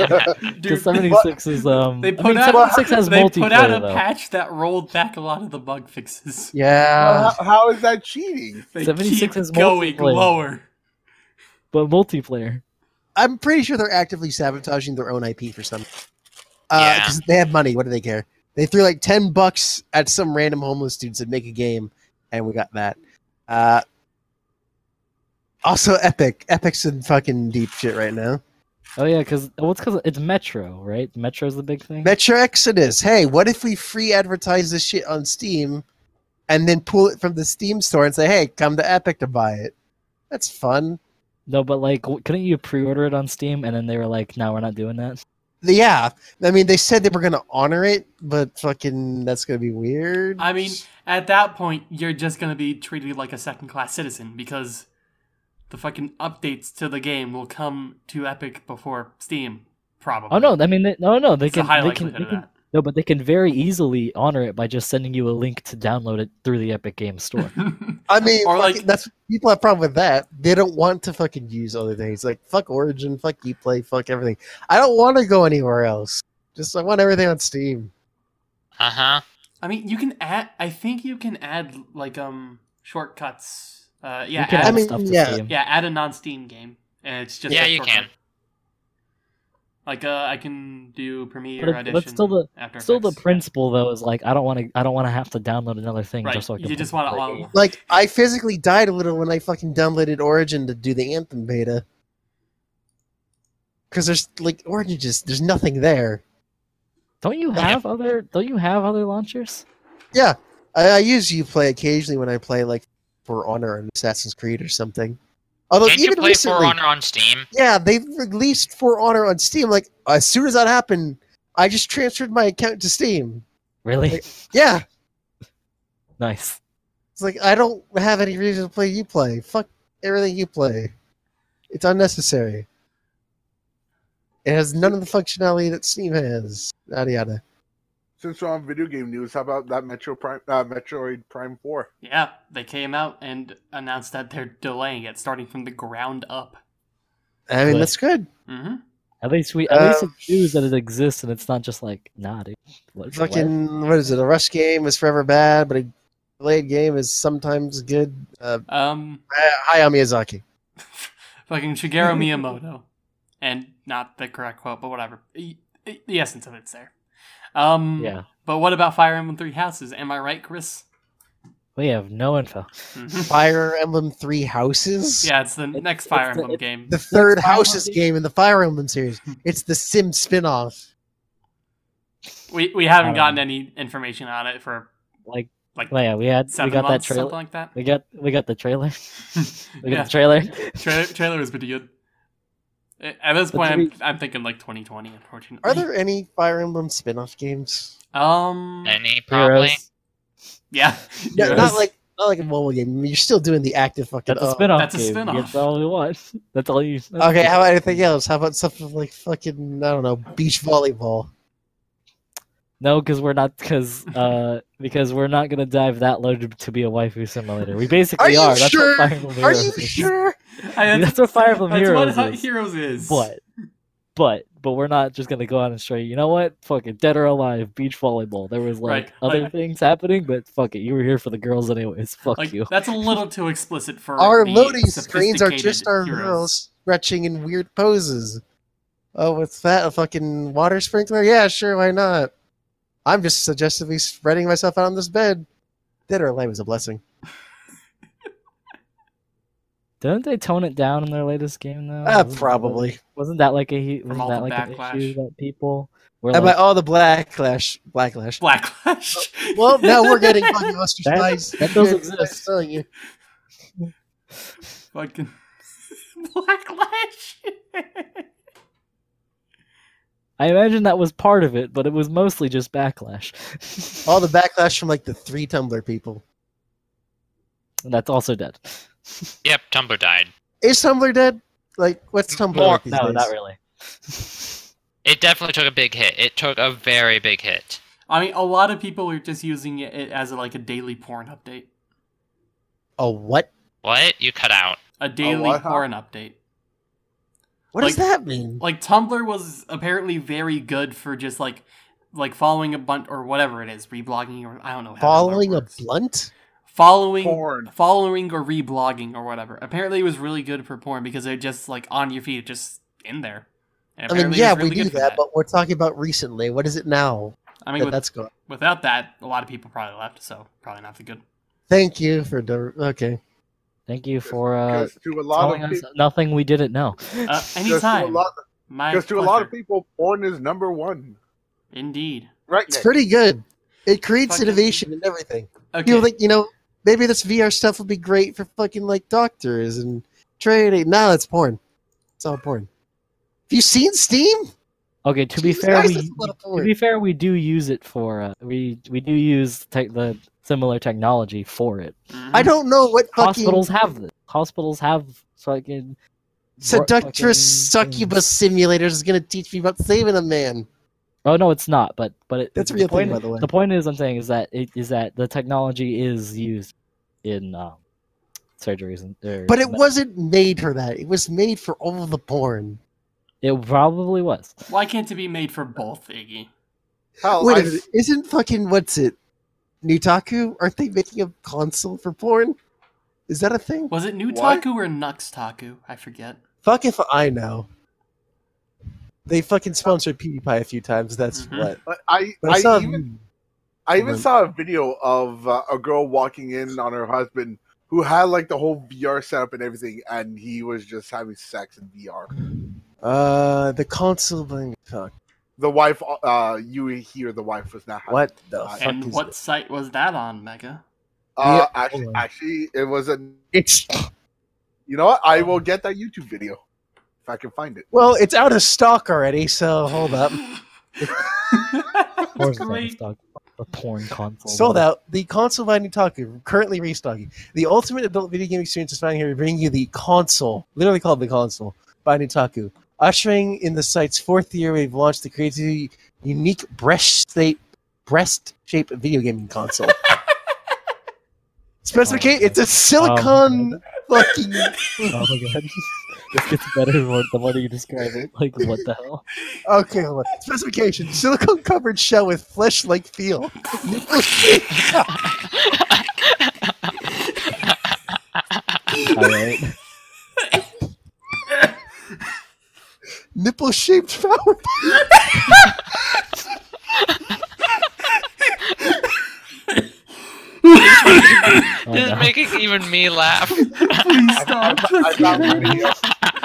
The Dude, 76 is um. They I put mean, out 76 has they put out a though. patch that rolled back a lot of the bug fixes. Yeah. how, how is that cheating? They 76 is going lower. but multiplayer. I'm pretty sure they're actively sabotaging their own IP for some. Uh, Yeah. because they have money. What do they care? They threw like ten bucks at some random homeless dudes to make a game, and we got that. Uh, also, Epic. Epic's in fucking deep shit right now. Oh yeah, because well, it's because it's Metro, right? Metro's the big thing. Metro Exodus. Hey, what if we free advertise this shit on Steam, and then pull it from the Steam store and say, "Hey, come to Epic to buy it." That's fun. no, but like, couldn't you pre-order it on Steam and then they were like, "No, we're not doing that." Yeah, I mean, they said they were gonna honor it, but fucking, that's gonna be weird. I mean, at that point, you're just gonna be treated like a second-class citizen because the fucking updates to the game will come to Epic before Steam, probably. Oh no, I mean, they, no, no, they It's a can, high they can, likelihood they of can that. no, but they can very easily honor it by just sending you a link to download it through the Epic Games Store. I mean, Or, fucking- like- that's people have problem with that. They don't want to fucking use other things like fuck Origin, fuck Uplay, fuck everything. I don't want to go anywhere else. Just I want everything on Steam. Uh huh. I mean, you can add. I think you can add like um shortcuts. Uh, yeah, add, I mean, stuff to yeah. Steam. yeah, add a non-Steam game, and it's just Yeah, you shortcut. can. Like uh, I can do Premiere But, it- Edition. but still, the After still the Effects. principle though is like, I don't want to, I don't want to have to download another thing Right, just so I can. you just want to Like I physically died a little when I fucking downloaded Origin to do the Anthem beta. Because there's like Origin just there's nothing there. Don't you have other? Don't you have other launchers? Yeah, I, I use Uplay occasionally when I play like For Honor and Assassin's Creed or something. Although Can't you even play recently, For Honor on Steam? yeah, they released For Honor on Steam. Like as soon as that happened, I just transferred my account to Steam. Really? Like- Yeah, nice. it's like I don't have any reason to play you play. Fuck everything you play. It's unnecessary. It has none of the functionality that Steam has. Yada yada. Since we're on video game news, how about that Metro Prime, uh, Metroid Prime Four? Yeah, they came out and announced that they're delaying it, starting from the ground up. I mean, Good. that's good. hmm At least we, at least Uh, it news that it exists, and it's not just like, nah, dude. What, what? Fucking what is it? A rush game is forever bad, but a delayed game is sometimes good. Uh, Um, Hayao Miyazaki. fucking Shigeru Miyamoto, and not the correct quote, but whatever. The essence of it's there. Um, Yeah, But what about Fire Emblem Three Houses? Am I right, Chris? we have no info. Mhm. Fire Emblem Three Houses. yeah, it's the It's- next Fire Emblem it's- game. The third Fire Houses Emblem- game in the Fire Emblem series. It's the Sim spin-off. We we haven't Um, gotten any information on it for Like, like well, yeah, we had, seven we got that trailer. something like that. We got, we got the trailer. We got yeah, the trailer. trailer, trailer was pretty good. At this point, I'm, be- I'm thinking like 2020. Unfortunately, Are there any Fire Emblem spin-off games? Um, Any probably. Heroes. yeah, Yeah, Heroes. not like not like a mobile game. I mean, you're still doing the active fucking. That's a oh. spin-off That's a game. spin-off. That's all we want. That's all you. that's Okay, how about anything else? How about something like fucking I don't know, beach volleyball? No, because we're not because uh because we're not gonna dive that low to, to be a waifu simulator. We basically Are you are. That's sure? what Fire Emblem Are Heroes you is. sure? I- That's what Fire Emblem that's Heroes what is. Heroes is. But but but we're not just gonna go out and straight. You know what? Fuck it, dead or alive, beach volleyball. There was like Right, other like- things happening, but fuck it, you were here for the girls anyways. Fuck Like you. that's a little too explicit for Our the loading screens are just our heroes. girls stretching in weird poses. Oh, what's that? A fucking water sprinkler? Yeah, sure, why not? I'm just suggestively spreading myself out on this bed. Dead or alive is a blessing. Didn't they tone it down in their latest game though? Uh, Wasn't- probably. Wasn't that like a he- wasn't that the like an backlash. issue that people were How like, about all the blacklash? Blacklash. Blacklash. Well, now we're getting fucking ostracized. that does Yeah, exist. I'm telling you. fucking Blacklash. I imagine that was part of it, but it was mostly just backlash. All the backlash from like the three Tumblr people. That's also dead. Yep, Tumblr died. Is Tumblr dead? Like, what's Tumblr More- like these No, days? not really. It definitely took a big hit. It took a very big hit. I mean, a lot of people are just using it as like a daily porn update. A what? What? You cut out. A daily what, huh? porn update. What does that mean? Like Tumblr was apparently very good for just like like following a bunch or whatever it is, reblogging or I don't know. how Following a blunt? following Porn. following or reblogging or whatever. Apparently, it was really good for porn because it just like on your feet, just in there. And I mean, yeah, really we do good for that, but we're talking about recently. What is it now I mean, that with, that's going? without that, a lot of people probably left, so probably not the good. Thank you for the okay. Thank you for uh, to a lot telling of us people, nothing we didn't know. Uh, because to a anytime, lot, my because to a lot of people, porn is number one. indeed. Right? It's Nick? pretty good. It creates Fucking- innovation and everything. Okay, People think, you know, maybe this VR stuff would be great for fucking like doctors and trading. No, it's porn. It's all porn. Have you seen Steam? Okay, to be fair, Christ, we that's a lot of to be fair, we do use it for uh, we we do use tech the similar technology for it. Mhm. I don't know what fucking Hospitals have this. Hospitals have fucking seductress fucking succubus simulator is going to teach me about saving a man. Oh no, it's not. But but it, That's a the real point, thing, by the way. The point is, I'm saying is that it is that the technology is used in um, surgeries and. or But it me- wasn't made for that. It was made for all the porn. It probably was. Why can't it be made for both, Iggy? Hell, Wait I- a minute, isn't fucking what's it? Nutaku? Aren't they making a console for porn? Is that a thing? Was it What? Nutaku or Nuxtaku? I forget. Fuck if I know. They fucking sponsored PewDiePie a few times. That's Mhm. what. But I, But I, I, saw. even, I even saw a video of uh, a girl walking in on her husband who had like the whole VR setup and everything, and he was just having sex in VR. uh, the console. Thing. Fuck. The wife, uh, you hear the wife was not having. What the Uh, fuck And is what it? site was that on, Mega? Uh, Yeah, actually, actually, it was a. It's You know what? I will get that YouTube video if I can find it. well, it's out of stock already. So hold up. Of That's course it's out of great. stock. The porn console. Sold out. The console by Nutaku, currently restocking. The ultimate adult video game experience is found here, bringing you the console, literally called the console, by Nutaku. Ushering in the site's fourth year, we've launched the creatively unique breast-shaped breast-shaped video gaming console. Specification: It's a silicon um, fucking. Oh my god. this gets better the more, you describe it. Like what the hell? Okay, hold on. Specification: silicone covered shell with flesh-like feel. Alright. Nipple-shaped flower. Oh, This is no. making even me laugh. Please stop. I found the video.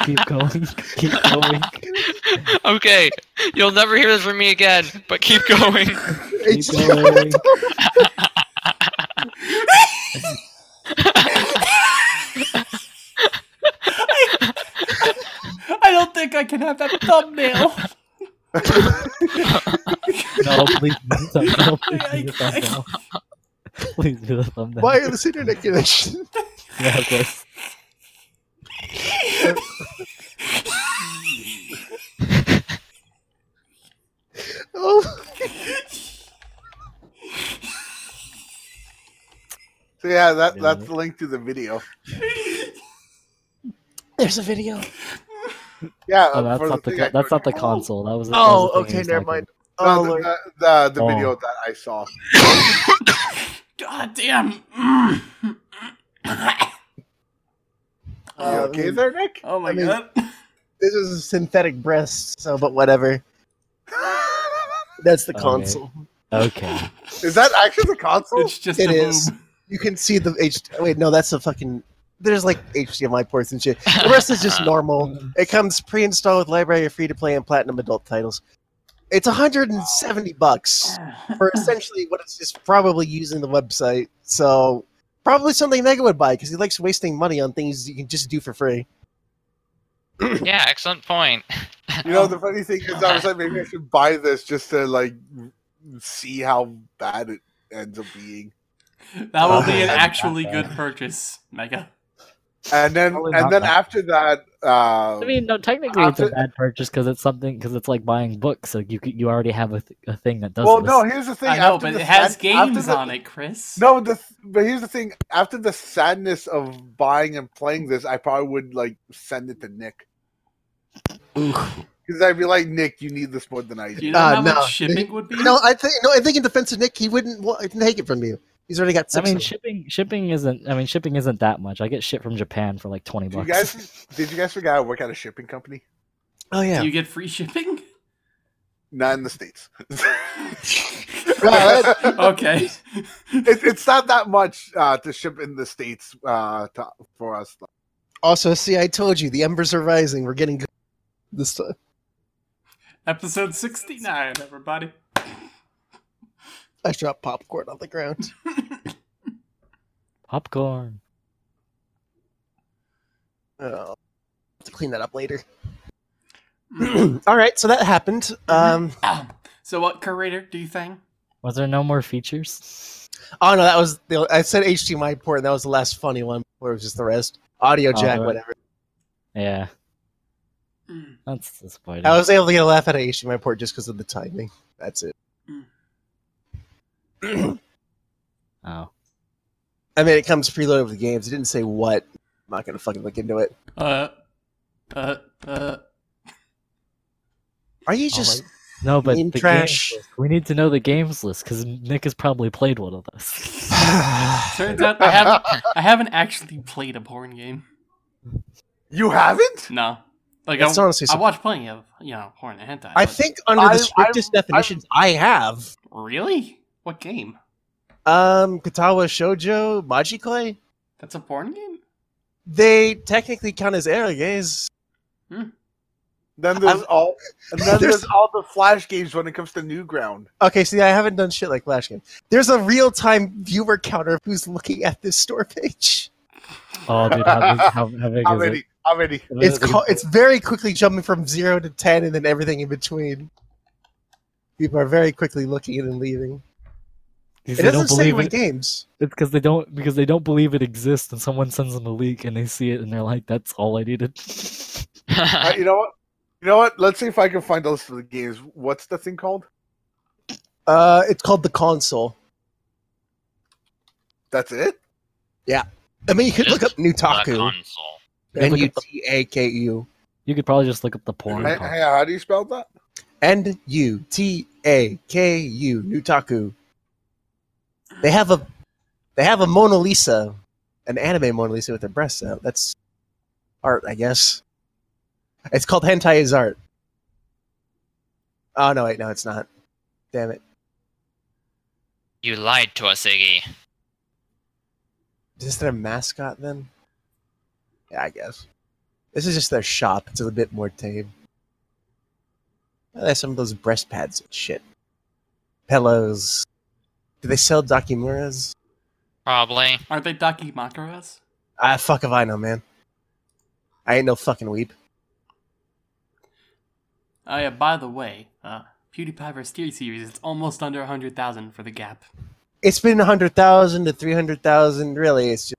Keep going. Keep going. okay, you'll never hear this from me again, but keep going. Keep going. I don't think I can have that thumbnail. No, please do the thumbnail. Please I- do the I- thumbnail. Please do the thumbnail. Wireless internet connection. Yeah, of course. Oh. So yeah, that that's the link to the video. There's a video. Yeah, Oh, that's not the thing co- I that's not the showed you. console. That was. that Oh, was the okay, never talking mind. No, Oh, the, the, the, the Oh. video that I saw. God damn. You Uh, okay there, Nick? Oh my I mean- god. This is a synthetic breast, so but whatever. That's the Okay. console. Okay. Is that actually the console? It's just It a is. boob. You can see the H. Wait, no, that's a fucking. There's like HDMI ports and shit. The rest is just normal. It comes pre-installed with library of free-to-play and platinum adult titles. It's 170 bucks for essentially what it's just probably using the website. So probably something Mega would buy because he likes wasting money on things you can just do for free. yeah, excellent point. You know, the funny thing is, I was like, maybe I should buy this just to like see how bad it ends up being. That will be an actually good purchase, Mega. And then, Probably and then bad. after that, uh, I mean, no, technically it's a After- bad purchase because it's something because it's like buying books. Like you you already have a, th- a thing that does. well, this. no. Here's the thing. I know, after but the it has sad- games the- on it, Chris. No, the but here's the thing. After the sadness of buying and playing this, I probably would like send it to Nick because I'd be like, Nick, you need this more than I Do do. you know Uh, how no. much shipping would be? No, I think no. I think in defense of Nick, he wouldn't wa- take it from you. He's already got I mean shipping shipping isn't. I mean shipping isn't that much. I get shit from Japan for like twenty Did you bucks. guys, did you guys forget I work at a shipping company? oh yeah. Do you get free shipping? Not in the states. Well, okay. it, it's not that much uh, to ship in the states uh, to, for us. also, see, I told you the embers are rising. We're getting good this time. Episode 69, everybody. I dropped popcorn on the ground. Popcorn. Oh, I'll have to clean that up later. All right, so that happened. Um, so, what curator do you think? Was there no more features? oh no, that was the, I said HDMI port, and that was the last funny one. Where it was just the rest, audio Oh, jack, right. whatever. Yeah, Mm, that's disappointing. I was able to get a laugh out of HDMI port just because of the timing. That's it. oh, I mean, it comes preloaded with the games. It didn't say what. I'm not gonna fucking look into it. Uh, uh, uh. Are you just? right. no, but the trash. games list. We need to know the games list because Nick has probably played one of those. Turns out I haven't, I haven't actually played a porn game. You haven't? No. Like, That's I, honestly I watch plenty of, you know, porn and hentai. I think under I- the strictest I- definitions, I, have. Really? What game? Um, Katawa Shoujo Majikoi. That's a porn game? They technically count as eroges. Then there's all, and then There's- there's all the flash games when it comes to Newground. Okay, see, I haven't done shit like Flash Game. There's a real time viewer counter who's looking at this store page. oh, dude, how, big- how, how big How is many? How many? It's called, it's very quickly jumping from zero to ten, and then everything in between. People are very quickly looking and leaving. Because It they doesn't don't say believe what it. games. It's because they don't because they don't believe it exists, and someone sends them a leak, and they see it, and they're like, "That's all I needed." Uh, you know what? You know what? Let's see if I can find a list of the games. What's the thing called? Uh, it's called the console. That's it. Yeah, I mean, you could look up The Nutaku. console. Yeah, N look U up the- T A K U. You could probably just look up the porn. Hey, hey, how do you spell that? N U T A K U. Nutaku. They have a, they have a Mona Lisa, an anime Mona Lisa with her breasts out. That's art, I guess. It's called Hentai is art. Oh no, wait, no, it's not. Damn it. You lied to us, Iggy. Is this their mascot then? Yeah, I guess. This is just their shop. It's a bit more tame. Oh, There's some of those breast pads and shit. Pillows. Do they sell Dakimuras? Probably. Aren't they Dakimakuras? Ah, fuck if I know, man. I ain't no fucking weeb. Oh yeah, by the way, uh, PewDiePie vs. T-Series, it's almost under 100,000 for the gap. It's been 100,000 to 300,000. Really, it's just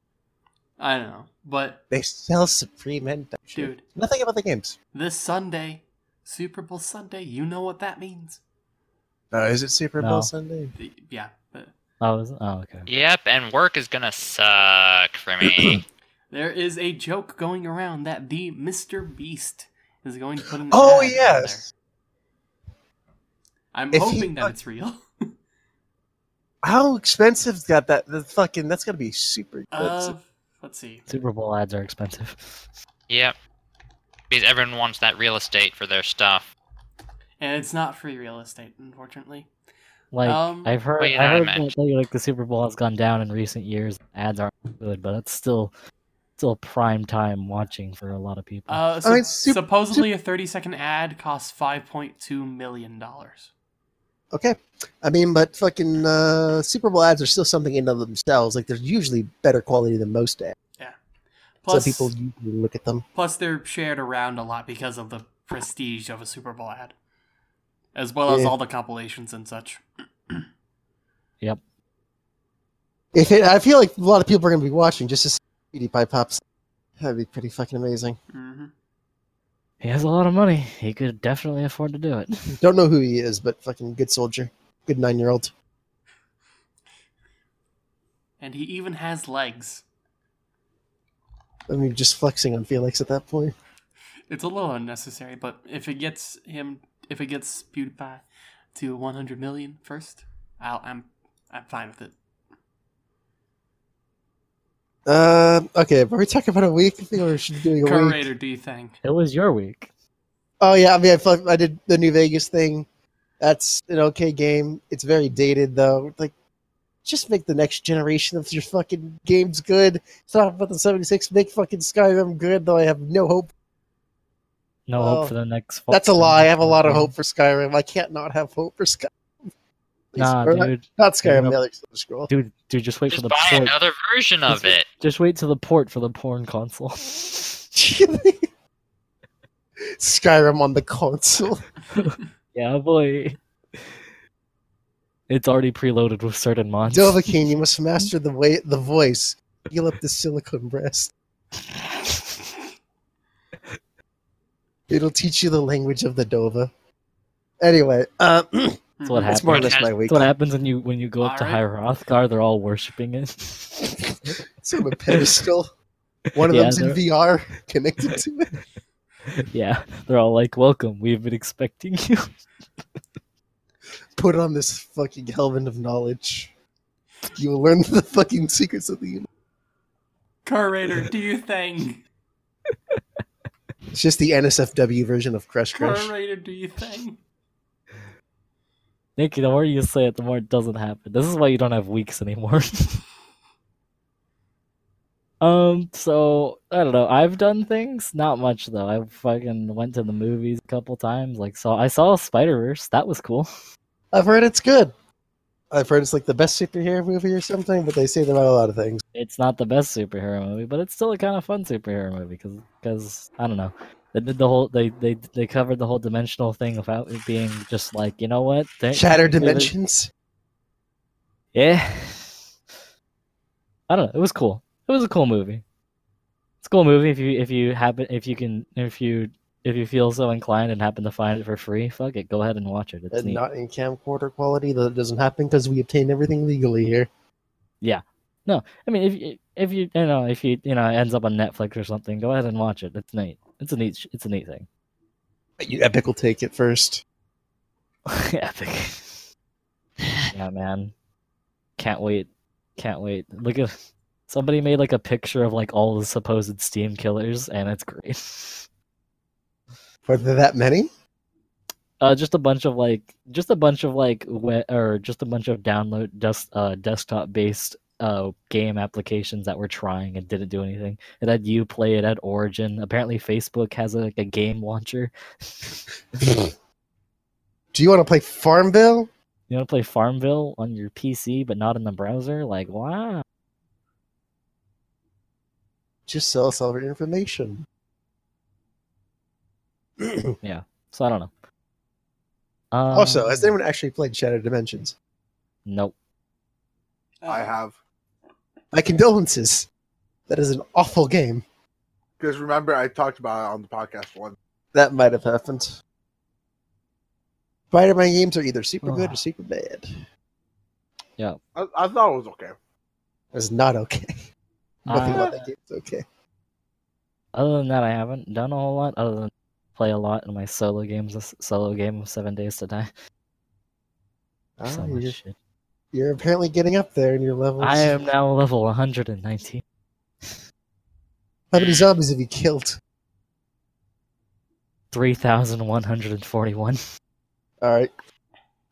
I don't know. But, they sell Supreme hentai shit. dude, Nothing about the games. this Sunday, Super Bowl Sunday, you know what that means. Oh, is it Super No. Bowl Sunday? The- Yeah, but Oh, is oh, okay. Yep, and work is gonna suck for me. there is a joke going around that the Mr. Beast is going to put an Oh, ad on yes. I'm If he hoping that fuck- it's real. How expensive's got that? The fucking that's gotta be super Uh, let's see. Super Bowl ads are expensive. yep. Because everyone wants that real estate for their stuff. And it's not free real estate, unfortunately. Like Um, I've heard, I I heard imagine. that like the Super Bowl has gone down in recent years. Ads aren't good, but it's still still prime time watching for a lot of people. Uh, I mean, sup- supposedly a 30 second ad costs 5.2 million dollars. Okay. I mean, but fucking uh, Super Bowl ads are still something in of themselves. Like, they're usually better quality than most ads. Yeah. Plus, so people look at them. plus they're shared around a lot because of the prestige of a Super Bowl ad, as well as all the compilations and such. Yep. If it, I feel like a lot of people are going to be watching just to see PewDiePie pops. That'd be pretty fucking amazing. hmm He has a lot of money. He could definitely afford to do it. Don't know who he is, but fucking good soldier. Good nine-year-old. And he even has legs. I mean, just flexing on Felix at that point. It's a little unnecessary, but if it gets him, if it gets PewDiePie to 100 million first, I'll, I'm I'm fine with it. Uh, okay, but we're talking about a week. I think we should be doing a week. Curator, do you think? It was your week. Oh yeah, I mean, I, felt- I did the New Vegas thing. That's an okay game. It's very dated though. Like, just make the next generation of your fucking games good. Talk about the seventy six. Make fucking Skyrim good. Though I have no hope. No Oh, hope for the next. fo- That's a lie. I have a lot of hope for Skyrim. I can't not have hope for Skyrim. Nah, Or not- dude, Not Skyrim. You're The other scroll. dude, dude, just wait Just for the buy port. another version of Just- it. Just wait till the port for the porn console. Skyrim on the console. yeah, boy. It's already preloaded with certain mods. Dovahkiin, you must master the way the voice. Heal up the silicone breast. It'll teach you the language of the Dova. Anyway, uh, That's what that's more or happens. less my week. That's what happens when you when you go up to High Alright. Hrothgar. They're all worshiping it. It's on a pedestal. One of Yeah, them's in they're- VR connected to it. yeah, they're all like, "Welcome, we've been expecting you." Put on this fucking helmet of knowledge. You will learn the fucking secrets of the universe. Curator, do you think? It's just the NSFW version of Crush Crush. Curator, do you think? Nick, the more you say it, the more it doesn't happen. This is why you don't have weeks anymore. um, so I don't know. I've done things, not much though. I fucking went to the movies a couple times. Like, saw I saw Spider Verse. That was cool. I've heard it's good. I've heard it's like the best superhero movie or something, but they say that about a lot of things. It's not the best superhero movie, but it's still a kind of fun superhero movie because because I don't know. They did the whole they they they covered the whole dimensional thing without it being just like you know what They- Shattered Dimensions. Yeah. I don't know. It was cool. It was a cool movie. It's a cool movie if you if you happen if you can if you if you feel so inclined and happen to find it for free, fuck it, go ahead and watch it. It's And neat. not in camcorder quality. That doesn't happen because we obtain everything legally here. Yeah. No, I mean if you if you you know if you you know it ends up on Netflix or something, go ahead and watch it. It's neat. It's a neat it's a neat thing. You Epic will take it first. Epic. yeah, man. Can't wait. Can't wait. Look at somebody made like a picture of like all the supposed Steam killers, and it's great. Were there that many? Uh, just a bunch of like, just a bunch of like, or just a bunch of download just uh desktop based uh game applications that were trying and didn't do anything. It had you play it at Origin. Apparently, Facebook has a, like a game launcher. Do you want to play Farmville? You want to play Farmville on your PC, but not in the browser? Like, wow. Just sell us all your information. So I don't know. Um, also, has anyone actually played Shattered Dimensions? Nope. I have. My condolences. That is an awful game. Because remember, I talked about it on the podcast once. That might have happened. Spider-Man games are either super good or super bad. I, I thought it was okay. It's not okay. Nothing Uh, about that game is okay. Other than that, I haven't done a whole lot. Other than play a lot in my solo games, solo game of Seven Days to Die. Ah, so you're, shit. you're apparently getting up there in your levels. I am now level 119. How many zombies have you killed? 3,141. All right.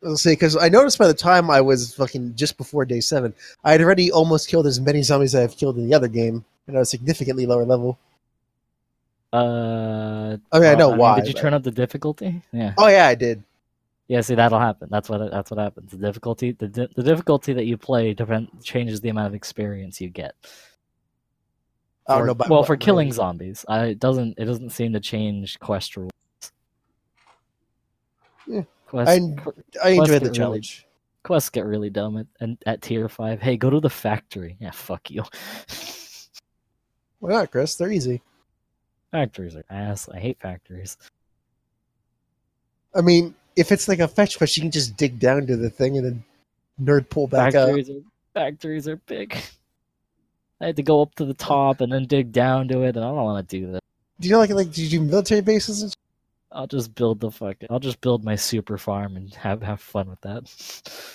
Let's see, because I noticed by the time I was fucking just before day seven, I had already almost killed as many zombies as I've killed in the other game, and I was significantly lower level. Uh, I mean, I know uh, why. Did you but- turn up the difficulty? Yeah. Oh yeah, I did. Yeah, see, that'll happen. That's what that's what happens. The difficulty, the di- the difficulty that you play depend changes the amount of experience you get. I For- know. About well, for killing zombies, I, it doesn't it doesn't seem to change quest rules. Quests, I qu- I enjoyed the get really- challenge. quests get really dumb at, and at tier five. Hey, go to the factory. Yeah, fuck you. Why not, Chris? They're easy. Factories are ass. I hate factories. I mean, if it's like a fetch quest, you can just dig down to the thing and then nerd pole back up. Factories are factories are big. I had to go up to the top and then dig down to it, and I don't want to do that. Do you know like like do you do military bases? And I'll just build the fucking. I'll just build my super farm and have have fun with that.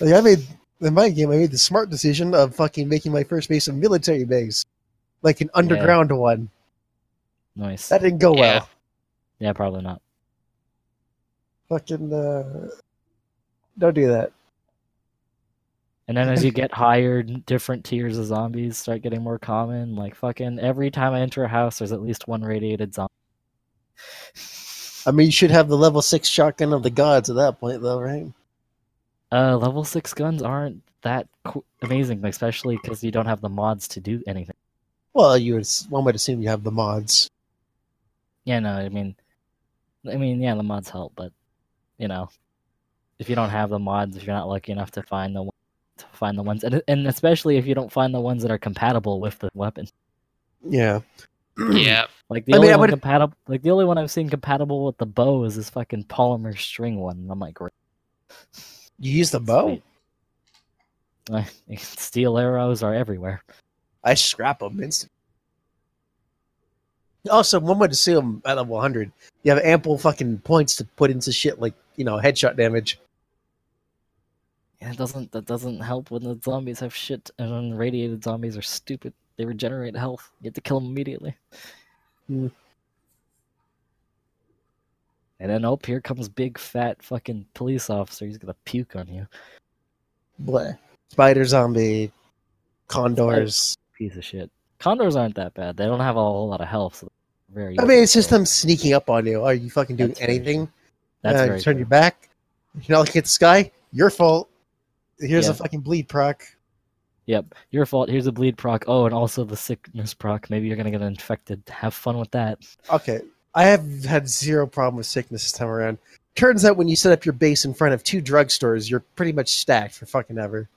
Like I made in my game, I made the smart decision of fucking making my first base a military base, like an underground one. Nice. That didn't go Yeah. well. Yeah, probably not. Fucking uh, don't do that. And then as you get higher, different tiers of zombies start getting more common. Like fucking every time I enter a house, there's at least one radiated zombie. I mean, you should have the level six shotgun of the gods at that point, though, right? Uh, level six guns aren't that amazing, especially because you don't have the mods to do anything. Well, you would one would assume you have the mods. Yeah, no, I mean, I mean, yeah, the mods help, but you know, if you don't have the mods, if you're not lucky enough to find the to find the ones, and and especially if you don't find the ones that are compatible with the weapon, Yeah. Yeah. like the I only I one would- compatible, like the only one I've seen compatible with the bow is this fucking polymer string one. And I'm like, great. You use the bow? Steel arrows are everywhere. I scrap them instant. Also, one would them at level 100, you have ample fucking points to put into shit like, you know, headshot damage. Yeah, it doesn't that doesn't help when the zombies have shit, and then radiated zombies are stupid. They regenerate health. You have to kill them immediately. Hmm. And then, oh, here comes big fat fucking police officer. He's gonna puke on you. Bleh. Spider zombie, condors. Piece of shit. Condors aren't that bad. They don't have a whole lot of health. So very. I mean, it's just them sneaking up on you. Are you fucking doing That's anything? That's uh, very you turn true. your back. You're not looking at the sky. Your fault. Here's Yeah. a fucking bleed proc. Yep, your fault. Here's a bleed proc. Oh, and also the sickness proc. Maybe you're gonna get infected. Have fun with that. Okay. I have had zero problem with sickness this time around. Turns out when you set up your base in front of two drugstores, you're pretty much stacked for fucking ever.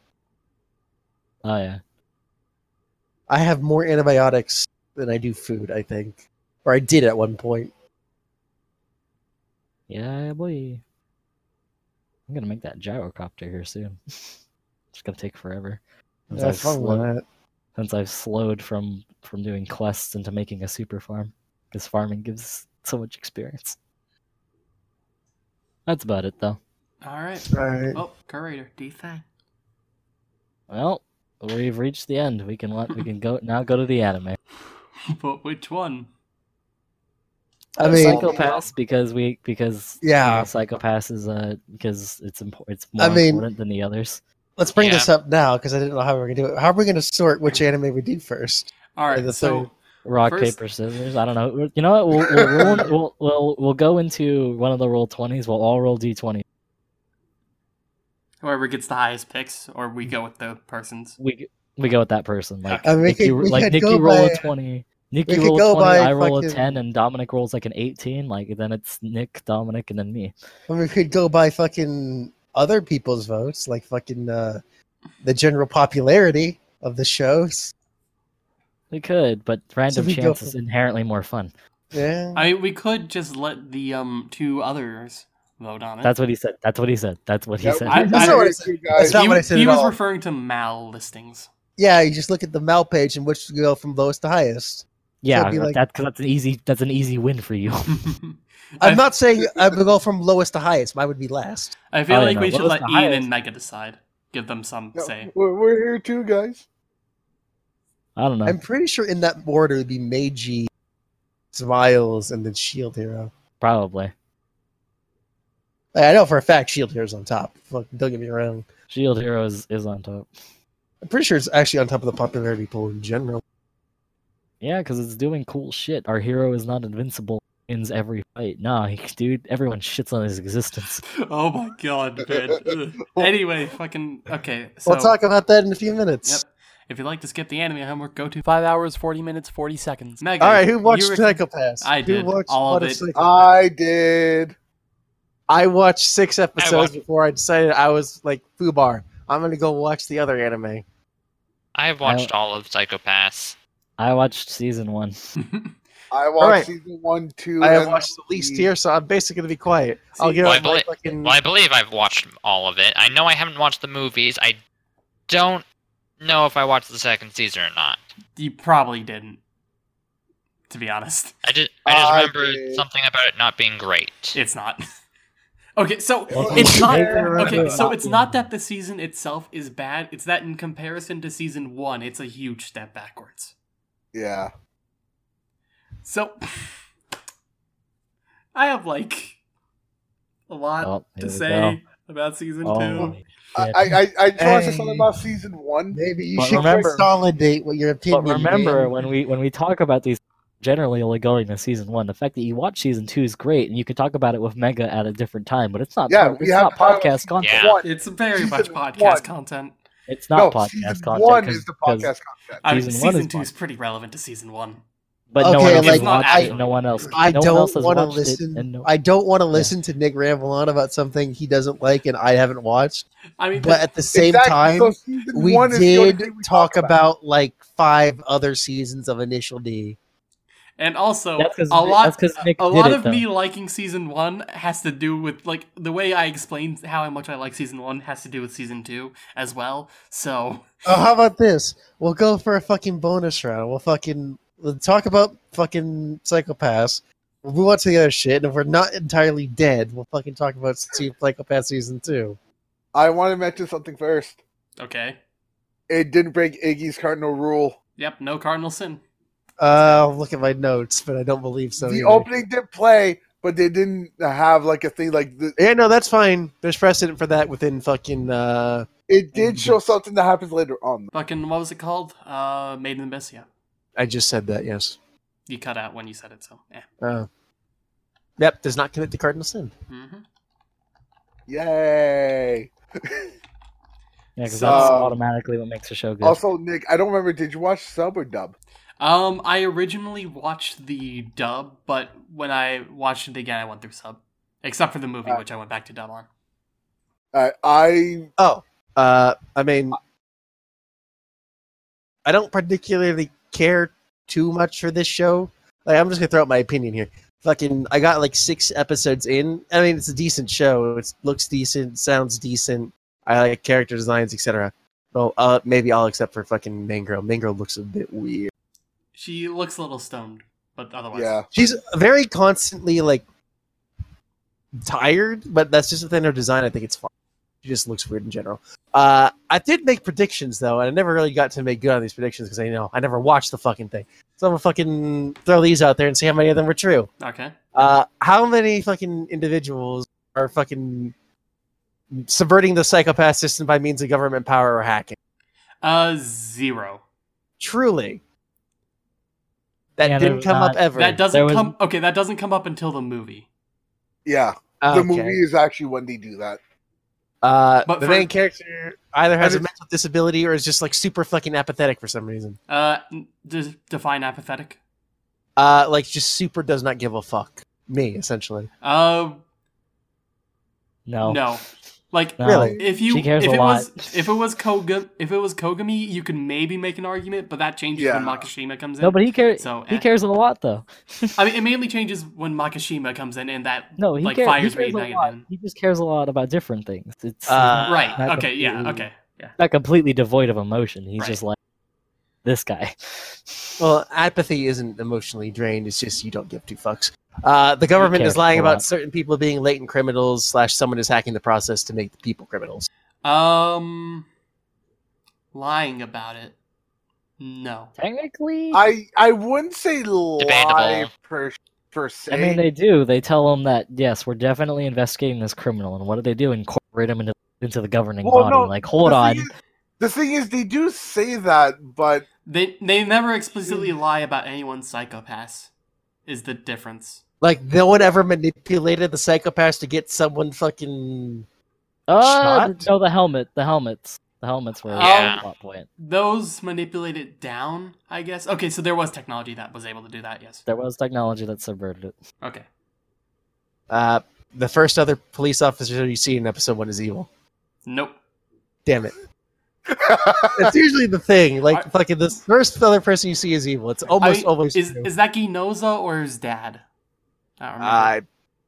Oh yeah. I have more antibiotics than I do food, I think. Or I did at one point. Yeah, boy. I'm gonna make that gyrocopter here soon. it's gonna take forever. Since Yeah, I've fun slowed- that. since I've slowed from from doing quests into making a super farm, because farming gives so much experience. That's about it, though. All right. Alright. Oh, curator, do you think? Well, we've reached the end. We can let we can go now. Go to the anime. but which one? I mean, Psycho-Pass because we because you Yeah. know, Psycho-Pass is uh because it's important. It's more I mean- important than the others. let's bring Yeah. this up now because I didn't know how we were going to do it. How are we going to sort which anime we do first? All right. the so third. Rock First- paper scissors. I don't know. You know what? We'll we'll, roll, we'll we'll we'll go into one of the roll twenties. We'll all roll d twenty. Whoever gets the highest picks, or we go with the persons. We we go with that person. Like I mean, Nikki, could- we like Nikki go roll by- a twenty. Nikki we could roll a twenty. I roll a ten, and Dominic rolls like an eighteen. Like then it's Nick, Dominic, and then me. I we could go by fucking other people's votes, like fucking uh, the general popularity of the shows. We could, but random we go chance is inherently more fun. Yeah. I we could just let the um two others vote on it. That's what he said. That's what he said. That's what he Yeah, said. I- That's not what I said. You That's not he, what I said he at was all. referring to mal listings. Yeah, you just look at the Mal page and which to go from lowest to highest. yeah, it'd like- that, cause that's an easy. That's an easy win for you. I'm not saying I would go from lowest to highest. Mine would be last. I feel Oh, like no, we should lowest let Ian highest. and Mega decide. Give them some No, say. we're, we're here too, guys. I don't know. I'm pretty sure in that order it would be Meiji, Smiles, and then Shield Hero. Probably I know for a fact Shield Hero's on top. Fuck, don't get me wrong. Shield Hero is, is on top. I'm pretty sure it's actually on top of the popularity poll in general. Yeah, because it's doing cool shit. Our hero is not invincible. Wins every fight. Nah, he, dude, everyone shits on his existence. Oh my god, man. Anyway, fucking okay. So we'll talk about that in a few minutes. Yep. If you'd like to skip the anime homework, go to five hours, forty minutes, forty seconds. Mega. All right, who watched you were- Psycho-Pass? I Who did, watched all of it. Psycho-Pass? I did. I watched six episodes watched- before I decided I was like Fubar. I'm gonna go watch the other anime. I've watched all of Psycho-Pass. I watched season one. I watched Alright. season one, two. I have and watched the least here, so I'm basically gonna be quiet. I'll See, give well, it I my believe- fucking. Well, I believe I've watched all of it. I know I haven't watched the movies. I don't know if I watched the second season or not. you probably didn't, to be honest. I just I just I remember did. something about it not being great. It's not. okay, so Well, it's not. Okay, so it's not that the season itself is bad. It's that in comparison to season one, it's a huge step backwards. Yeah. So I have like a lot Oh, to say about season Oh, two. I, I, I just want to say Hey. something about season one. Maybe you But should remember- consolidate what your opinion. But remember, man. when we when we talk about these, generally only going to season one. The fact that you watch season two is great, and you can talk about it with Mega at a different time. But it's not. Yeah, part- we it's have not podcast content. Yeah. It's very Season much podcast one. content. It's not no, podcast season content. one 'cause- is the 'cause- podcast content. I mean, Season one season is two fine. is pretty relevant to season one. But no one else like, has I- No one else. I no don't want to listen. no- I don't want to listen to Nick ramble on about something he doesn't like and I haven't watched. I mean, But at the same Exactly, time, so we one is the only did we talk about like five other seasons of Initial D. and also a lot. that's 'cause Nick a lot it, of though. me liking season one has to do with like the way I explained how much I like season one has to do with season two as well. So Oh, how about this? We'll go for a fucking bonus round. We'll fucking we'll talk about fucking Psycho-Pass. We'll move on to the other shit, and if we're not entirely dead, we'll fucking talk about Se- Psycho-Pass season two. I want to mention something first. okay, It didn't break Iggy's cardinal rule. yep, no cardinal sin. Uh, I'll look at my notes, but I don't believe so. the either. opening did play, but they didn't have like a thing like the, Yeah, no, that's fine. There's precedent for that within fucking. uh it did show something that happens later on. Fucking what was it called? Uh, Made in Abyss. Yeah, I just said that. Yes. you cut out when you said it. So yeah. Uh, yep. Does not commit to cardinal sin. Mm -hmm. Yay! Yeah, because So- that's automatically what makes a show good. Also, Nick, I don't remember. Did you watch sub or dub? Um, I originally watched the dub, but when I watched it again, I went through sub, except for the movie, Uh, which I went back to dub on. Uh, I Oh, uh, I mean, I don't particularly care too much for this show. Like, I'm just gonna throw out my opinion here. Fucking, I got like six episodes in. I mean, it's a decent show. It looks decent, sounds decent. I like character designs, etc. Well, uh, maybe all except for fucking Mangro. Mangro looks a bit weird. She looks a little stoned, but otherwise, yeah. She's very constantly like tired, but that's just within her design. I think it's fine. She just looks weird in general. Uh, I did make predictions though, and I never really got to make good on these predictions because I know I never watched the fucking thing. So I'm gonna fucking throw these out there and see how many of them were true. Okay. Uh, how many fucking individuals are fucking subverting the Psycho-Pass system by means of government power or hacking? Uh, zero. Truly, that Yeah, didn't there- come up uh, ever. That doesn't was- come. Okay, that doesn't come up until the movie. Yeah. Okay. The movie is actually when they do that. Uh, But the for- main character either has a mental disability or is just like super fucking apathetic for some reason. Uh, n- define apathetic. Uh, like just super does not give a fuck. Me essentially. Uh, no, no. Like No. Really? if you She cares if a it lot. was if it was Koga if it was Kogami, you could maybe make an argument, but that changes when Makishima comes in. no, but he cares. So, he eh. cares a lot, though. I mean, it mainly changes when Makishima comes in, and that No, he, like cares, he fires cares a lot. He just cares a lot about different things. It's Uh, Right. Okay. Yeah. Okay. Yeah. not completely devoid of emotion. He's Right. just like this guy. Well, apathy isn't emotionally drained. It's just you don't give two fucks. Uh, the government is lying about lot. certain people being latent criminals slash someone is hacking the process to make the people criminals. Um, lying about it. No. Technically, I I wouldn't say lie per per se. I mean, they do. They tell them that yes, we're definitely investigating this criminal, and what do they do? Incorporate him into into the governing Well, body. no, like, hold the on. thing is- the thing is, they do say that, but They they never explicitly lie about anyone's Psycho-Pass. Is the difference? Like no one ever manipulated the Psycho-Pass to get someone fucking. Uh, shot? no, the helmet. The helmets. The helmets were Yeah. a plot point. Those manipulated down, I guess. Okay, so there was technology that was able to do that. Yes. There was technology that subverted it. Okay. Uh, the first other police officer you see in episode one is evil. Nope. Damn it. It's usually the thing. Like I- fucking the first other person you see is evil. It's almost I- always Is true. is that Ginoza or his dad? I don't remember. I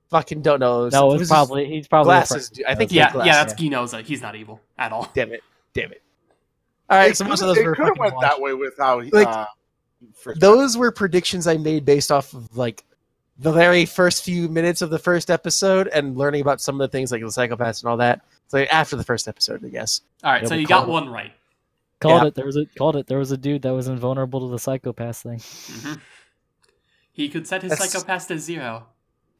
fucking don't know. No, it's probably he's probably glasses. I think he yeah, had yeah, that's Ginoza. He's not evil at all. Damn it. Damn it. All right, It so most could've- of those it were could have fucking went that way with how he, Like, uh, Those were predictions I made based off of like the very first few minutes of the first episode and learning about some of the things like the Psycho-Pass and all that. So after the first episode, I guess. All right, so you got it. one right. Called Yeah. it. There was a called it. There was a dude that was invulnerable to the Psycho-Pass thing. hmm He could set his That's- Psycho-Pass to zero.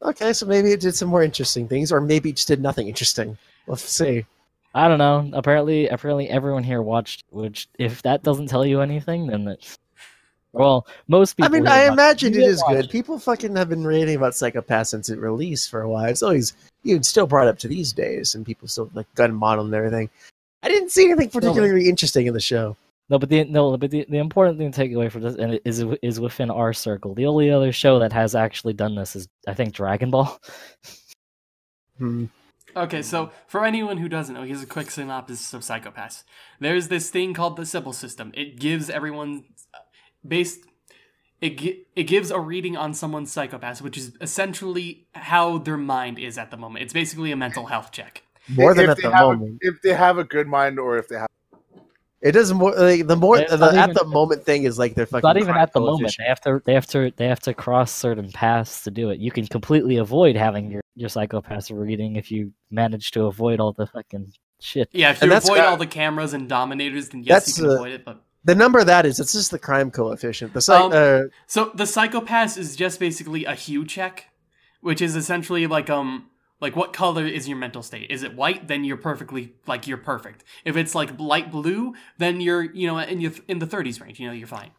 Okay, so maybe it did some more interesting things, or maybe it just did nothing interesting. Let's see. I don't know. Apparently, apparently everyone here watched. Which, if that doesn't tell you anything, then that. Well, most people. I mean, I imagine you it is watched good. People fucking have been raving about Psycho-Pass since it released for a while. It's always you still brought up to these days, and people still like gun model and everything. I didn't see anything particularly interesting in the show. No, but the no, but the, the important thing to take away from this and it is is within our circle. The only other show that has actually done this is I think Dragon Ball. Hmm. Okay, so for anyone who doesn't know, here's a quick synopsis of Psycho-Pass. There's this thing called the Sibyl system. It gives everyone based. It, gi- it gives a reading on someone's Psycho-Pass, which is essentially how their mind is at the moment. It's basically a mental health check. More than if at the moment. A, if they have a good mind or if they have It doesn't more like the more the, not at the moment thing is like they're fucking. not even at the moment. They have to they have to they have to cross certain paths to do it. You can completely avoid having your your Psycho-Pass reading if you manage to avoid all the fucking shit. Yeah, if you that's avoid got- all the cameras and dominators, then yes, you can uh, avoid it. But The number of that is it's just the crime coefficient. The psych, Um, uh, So the Psycho-Pass is just basically a hue check, which is essentially like um like what color is your mental state? Is it white? Then you're perfectly like you're perfect. If it's like light blue, then you're you know in your in the 30s range. You know you're fine.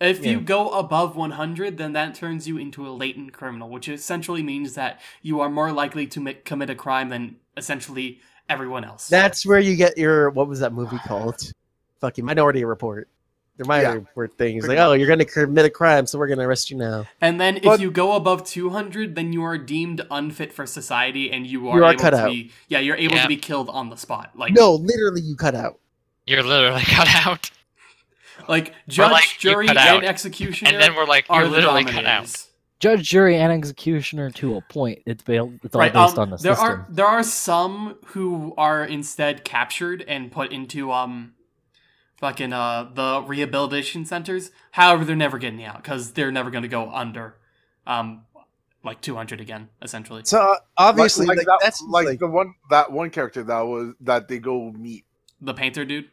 If you go above 100, then that turns you into a latent criminal, which essentially means that you are more likely to mi- commit a crime than essentially everyone else. that's where you get your what was that movie called? Fucking Minority Report. Their Minority Yeah, Report thing is pretty like, oh, you're going to commit a crime, so we're going to arrest you now. And then if But- you go above 200, then you are deemed unfit for society and you are, You are able cut to out. be yeah, you're able Yeah. to be killed on the spot. Like No, literally, you cut out. You're literally cut out. like judge, like, jury, and out. executioner And then we're like, are you're literally cut out. Judge, jury, and executioner to a point. It's ba- it's all Right, based um, on the there system. are there are some who are instead captured and put into um fucking uh the rehabilitation centers. However, they're never getting out because they're never going to go under um like 200 again, essentially. So uh, obviously, like, like, that, that's like, like, the one that one character that was that they go meet. The painter dude.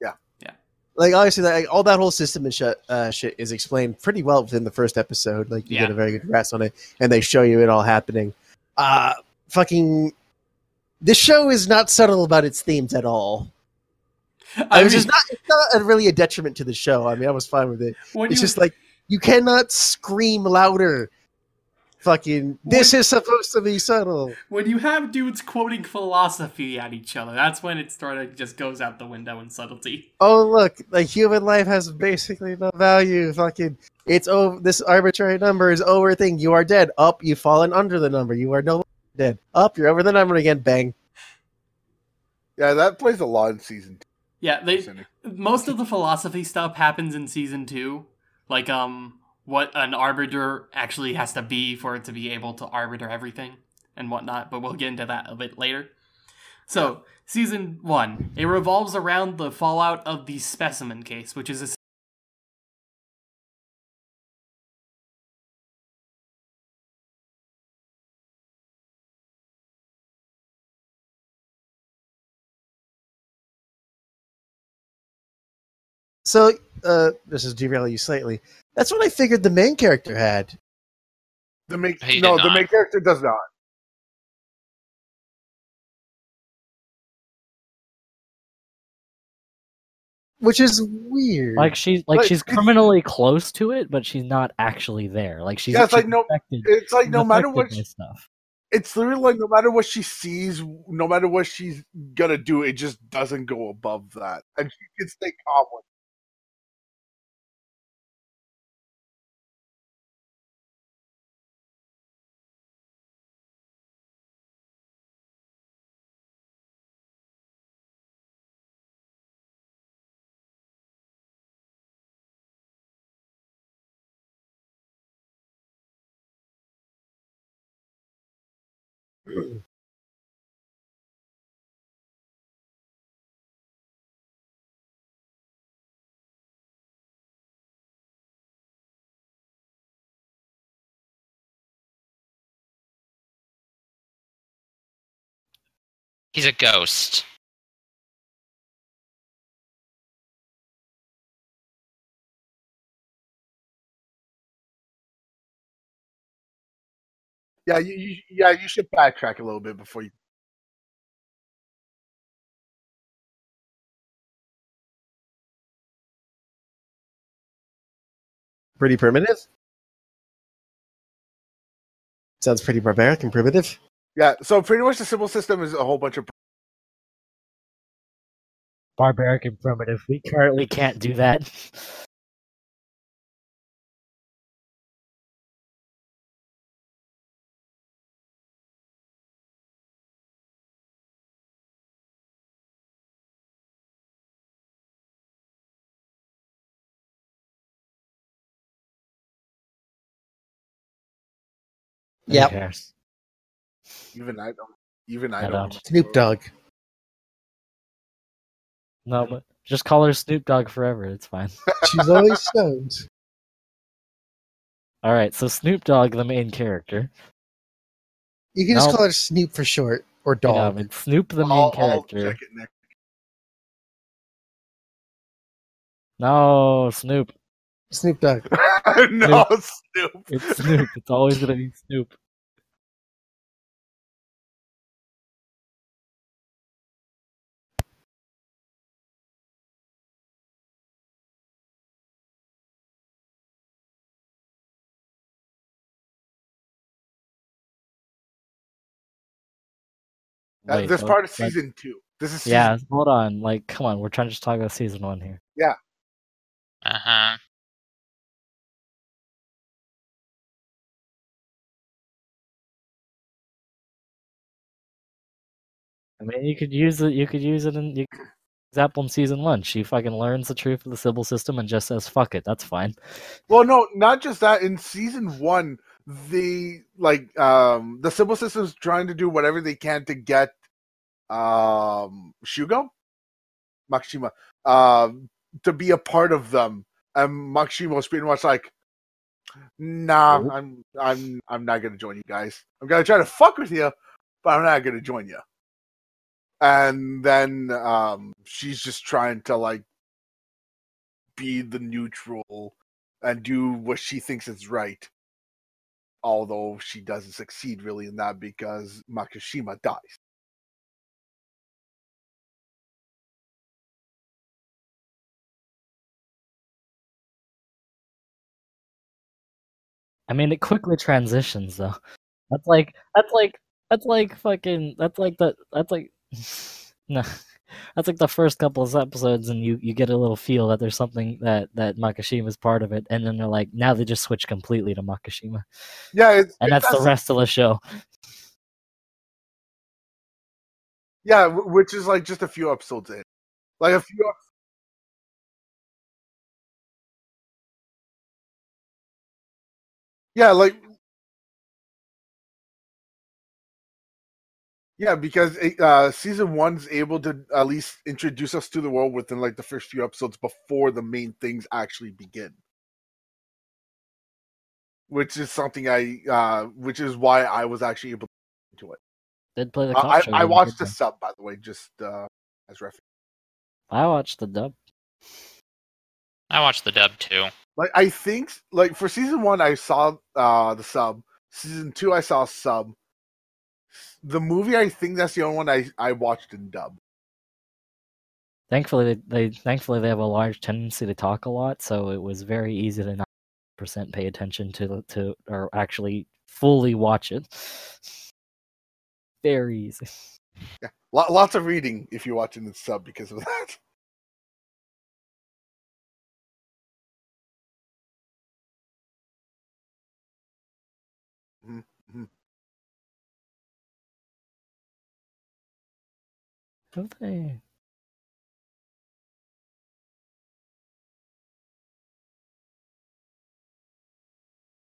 Yeah, yeah. Like obviously like, all that whole system and shit, uh, shit is explained pretty well within the first episode. Like you Yeah. get a very good grasp on it, and they show you it all happening. Uh fucking. This show is not subtle about its themes at all. I I was just just not. It's not a, really a detriment to the show. I mean, I was fine with it. It's you, just like you cannot scream louder. Fucking. This When- is supposed to be subtle. when you have dudes quoting philosophy at each other, that's when it sort of just goes out the window in subtlety. Oh look, like human life has basically no value. Fucking, it's over. This arbitrary number is over. Thing. You are dead. Up. You've fallen under the number. You are no longer dead. Up. You're over the number again. Bang. Yeah, that plays a lot in season Yeah, they most of the philosophy stuff happens in season two, like um what an arbiter actually has to be for it to be able to arbiter everything and whatnot. But we'll get into that a bit later. So season one, it revolves around the fallout of the specimen case, which is So, uh, this is derailing you slightly. That's what I figured the main character had. The main He no, the main character does not. Which is weird. like she's like But she's criminally close to it, but she's not actually there. Like she's Yeah, it's like no- It's like no matter what, she- stuff. it's literally like no matter what she sees, no matter what she's gonna do, it just doesn't go above that, and she can stay calm with. He's a ghost. Yeah, you, you yeah you should backtrack a little bit before you. Pretty primitive. Sounds pretty barbaric and primitive. Yeah, so pretty much the Sibyl system is a whole bunch of. Barbaric and primitive. We currently can't do that. Who Yep. cares? Even I don't. Even I I don't. don't. Snoop Dogg. No, but just call her Snoop Dogg forever. It's fine. She's always stoned. All right, so Snoop Dogg, the main character. You can just No. call her Snoop for short, or Yeah, Dog. but Snoop, the main I'll- I'll character. check it next. No, Snoop. Snoop Dogg. no, Snoop. It's Snoop. it's always gonna be Snoop. Uh, Wait, this oh, part of but- season two. This is Yeah, season- hold on. Like, come on. We're trying to just talk about season one here. Yeah. Uh huh. I mean, you could use it. You could use it in you, example in season one. She fucking learns the truth of the Sibyl system and just says "fuck it." That's fine. Well, no, not just that. In season one, the like um the Sibyl system's trying to do whatever they can to get um Shogo, Makishima, um to be a part of them. And Makishima's pretty much like, nah, Nope. I'm I'm I'm not gonna join you guys. I'm gonna try to fuck with you, but I'm not gonna join you. And then um she's just trying to like be the neutral and do what she thinks is right. Although she doesn't succeed really in that because Makishima dies. I mean, it quickly transitions though. That's like that's like that's like fucking that's like the that's like no. That's like the first couple of episodes, and you, you get a little feel that there's something that that Makishima is part of it, and then they're like, now they just switch completely to Makishima. Yeah, it's, and it that's the rest of the show. Yeah, which is like just a few episodes in, like a few. Yeah, like. Yeah, because uh, season one's able to at least introduce us to the world within like the first few episodes before the main things actually begin. Which is something I, uh, which is why I was actually able to do it. Did play the Uh, I, I watched the sub, by the way, just uh, as reference. I watched the dub. I watched the dub too. Like I think, like for season one, I saw uh the sub. Season two, I saw sub. The movie, I think that's the only one I I watched in dub. Thankfully, they, they thankfully they have a large tendency to talk a lot, so it was very easy to not percent pay attention to to or actually fully watch it. Very easy. Lo- lots of reading if you're watching the sub because of that. Have they?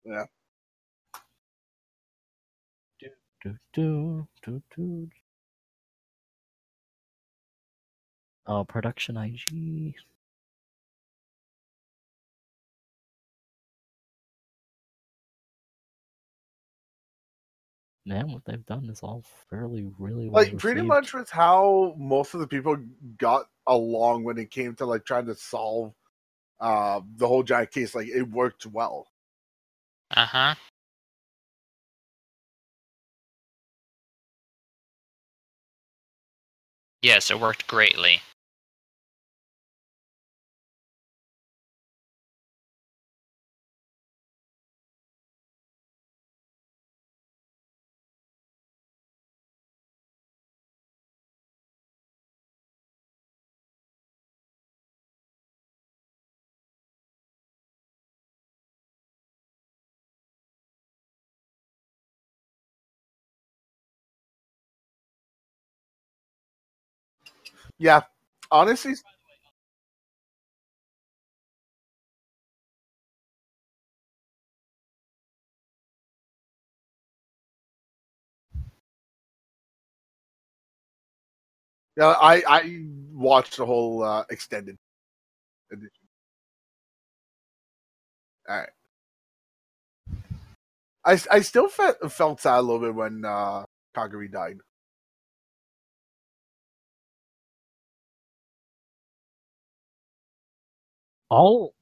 Yeah. do, do, do, do. Oh, production IG. Man, what they've done is all fairly really well like pretty received. much with how most of the people got along when it came to like trying to solve uh the whole giant case like it worked well Uh huh. Yes, it worked greatly. Yeah. Honestly yeah i i watched the whole uh extended edition. All right I, I still felt felt sad a little bit when uh Kagari died. All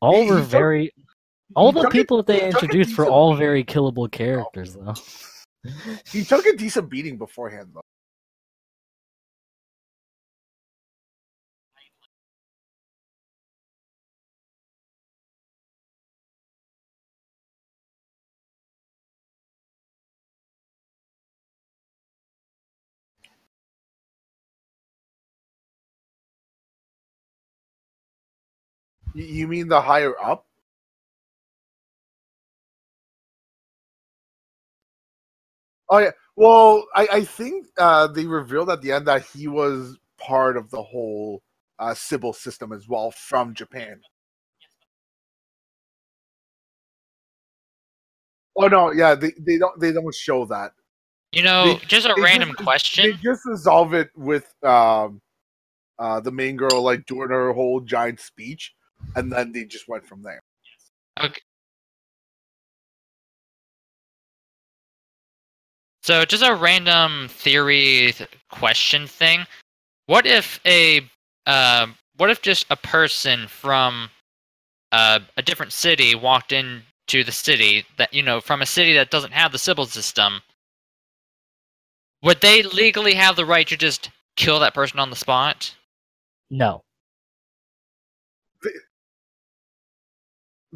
all He- were he took- very all the took it- people that they took introduced were all beating. very killable characters though. He took a decent beating beforehand though. You- mean the higher up? Oh yeah. Well, I, I think uh, they revealed at the end that he was part of the whole uh, Sibyl system as well from Japan. Oh no, yeah, they, they don't they don't show that. You know, They- just a random just- question. They just resolve it with um, uh, the main girl like doing her whole giant speech, and then they just went from there. Okay. So, just a random theory th- question thing. What if a uh, what if just a person from uh, a different city walked into the city that you know from a city that doesn't have the Sibyl system? Would they legally have the right to just kill that person on the spot? No.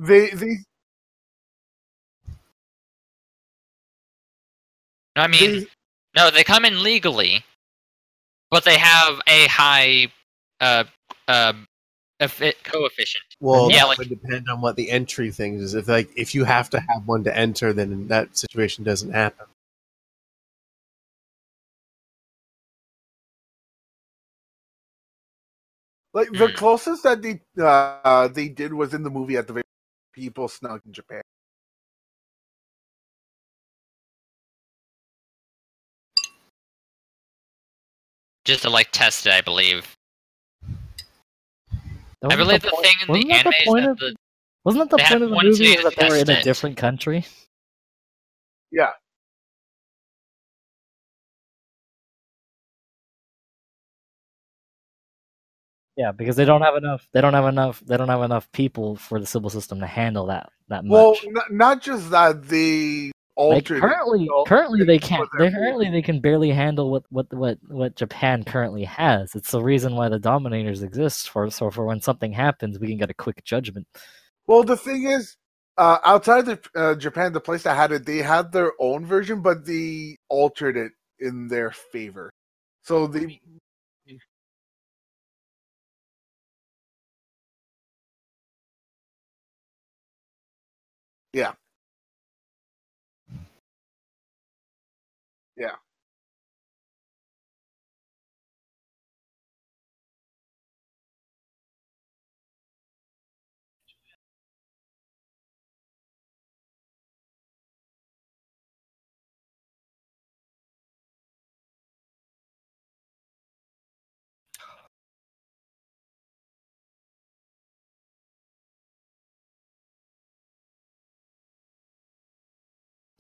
They they I mean, they no, they come in legally, but they have a high uh, uh, coefficient. Well, Yeah, that like- would depend on what the entry thing is. If like if you have to have one to enter, then that situation doesn't happen. like the Mm. closest that they uh, they did was in the movie at the very people snuck in Japan. Just to like test it, I believe. That I wasn't believe the the point- thing in the anime the is that of the wasn't that the point of the movie is that they were in test a it. different country? Yeah. Yeah, because they don't have enough. They don't have enough. They don't have enough people for the Sibyl system to handle that that much. Well, n- not just that the like altered. currently, currently they can't. They currently they can barely handle what what what what Japan currently has. It's the reason why the Dominators exist. For so for when something happens, we can get a quick judgment. Well, the thing is, uh, outside of uh, Japan, the place that had it, they had their own version, but they altered it in their favor. So they, yeah.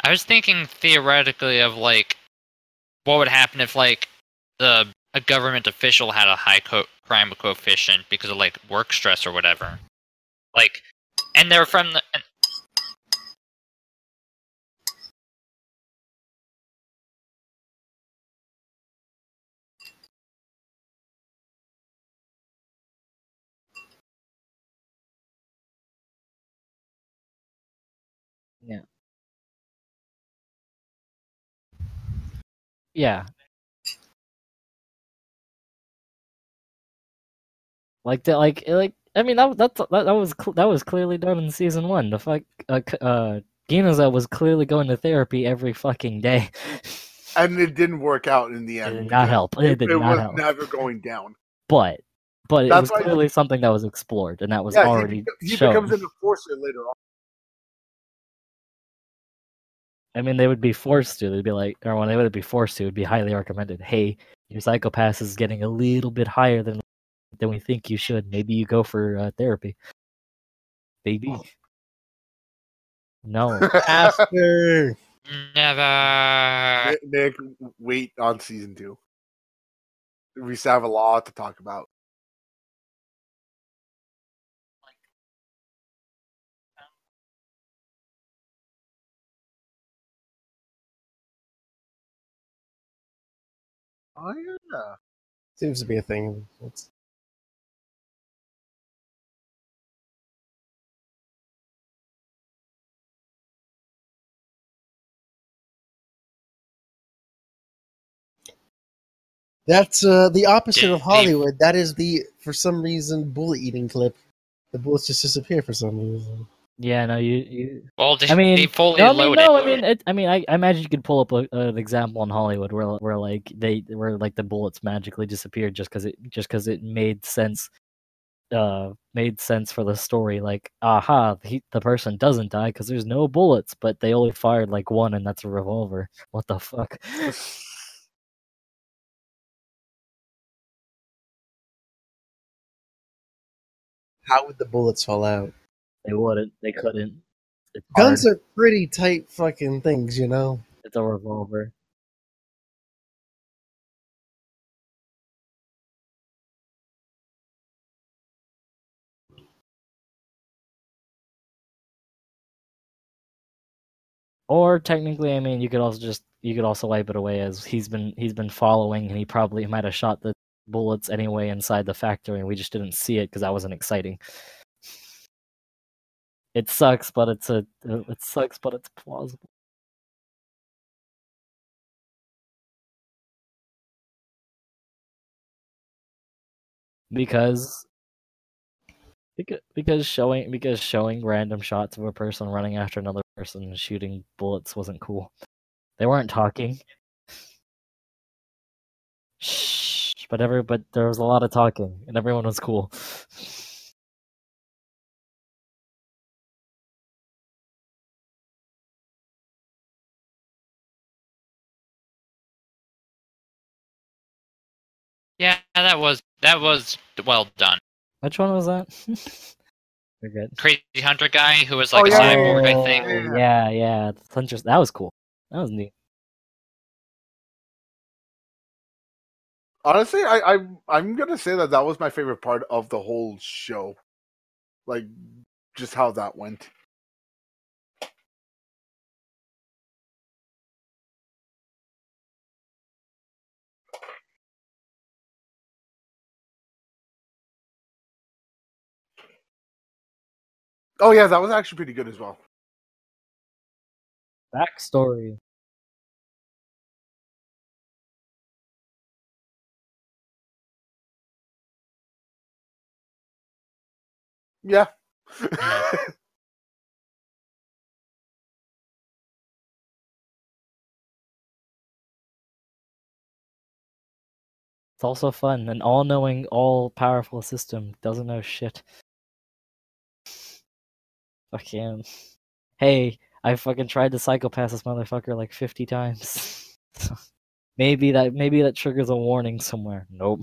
I was thinking theoretically of like what would happen if like the a government official had a high co- crime coefficient because of like work stress or whatever. Like, and they're from the. Yeah. Like that, like like I mean that that that, that was that was clearly done in season one. The fuck, uh, uh, Ginoza was clearly going to therapy every fucking day. and it didn't work out in the It end. did not help. It did it not was help. never going down. But but it was clearly something that was explored, and that was yeah, already he, shown. becomes an enforcer later on. I mean, they would be forced to. They'd be like, or when they would be forced to, it'd be highly recommended. Hey, your Psycho-Pass is getting a little bit higher than than we think you should. Maybe you go for uh, therapy, baby. No, After. never. Nick, Nick, wait on season two. We still have a lot to talk about. Oh yeah. Seems to be a thing. It's, That's uh, the opposite Did of they- Hollywood. That is the, for some reason, bullet eating clip. The bullets just disappear for some reason. Yeah, no, you. you Well, they, I mean, they fully no, I mean, loaded. no, I mean, it, I mean, I, I imagine you could pull up a, an example in Hollywood where, where like they, where like the bullets magically disappeared just because it, just because it made sense, uh, made sense for the story. Like, aha, he, the person doesn't die because there's no bullets, but they only fired like one, and that's a revolver. What the fuck? how would the bullets fall out? They wouldn't. They couldn't. It's Guns hard. are pretty tight fucking things, you know? It's a revolver. Or technically, I mean, you could also just you could also wipe it away as he's been he's been following, and he probably might have shot the bullets anyway inside the factory, and we just didn't see it because that wasn't exciting. It sucks, but it's a uh, it sucks, but it's plausible. because because showing because showing random shots of a person running after another person shooting bullets wasn't cool. They weren't talking. Shh, but every but there was a lot of talking and everyone was cool. Yeah, that was that was well done. Which one was that? Forget. Crazy Hunter guy who was oh, like Oh, a yeah, cyborg, I Oh, think. Yeah, yeah. that's interest- That was cool. That was neat. Honestly, I, I I'm gonna say that that was my favorite part of the whole show, like just how that went. Oh yeah, that was actually pretty good as well. Backstory. Yeah. It's also fun. An all-knowing, all-powerful system doesn't know shit. Fucking. Hey, I fucking tried to psychopath this motherfucker like 50 times. maybe that maybe that triggers a warning somewhere. Nope.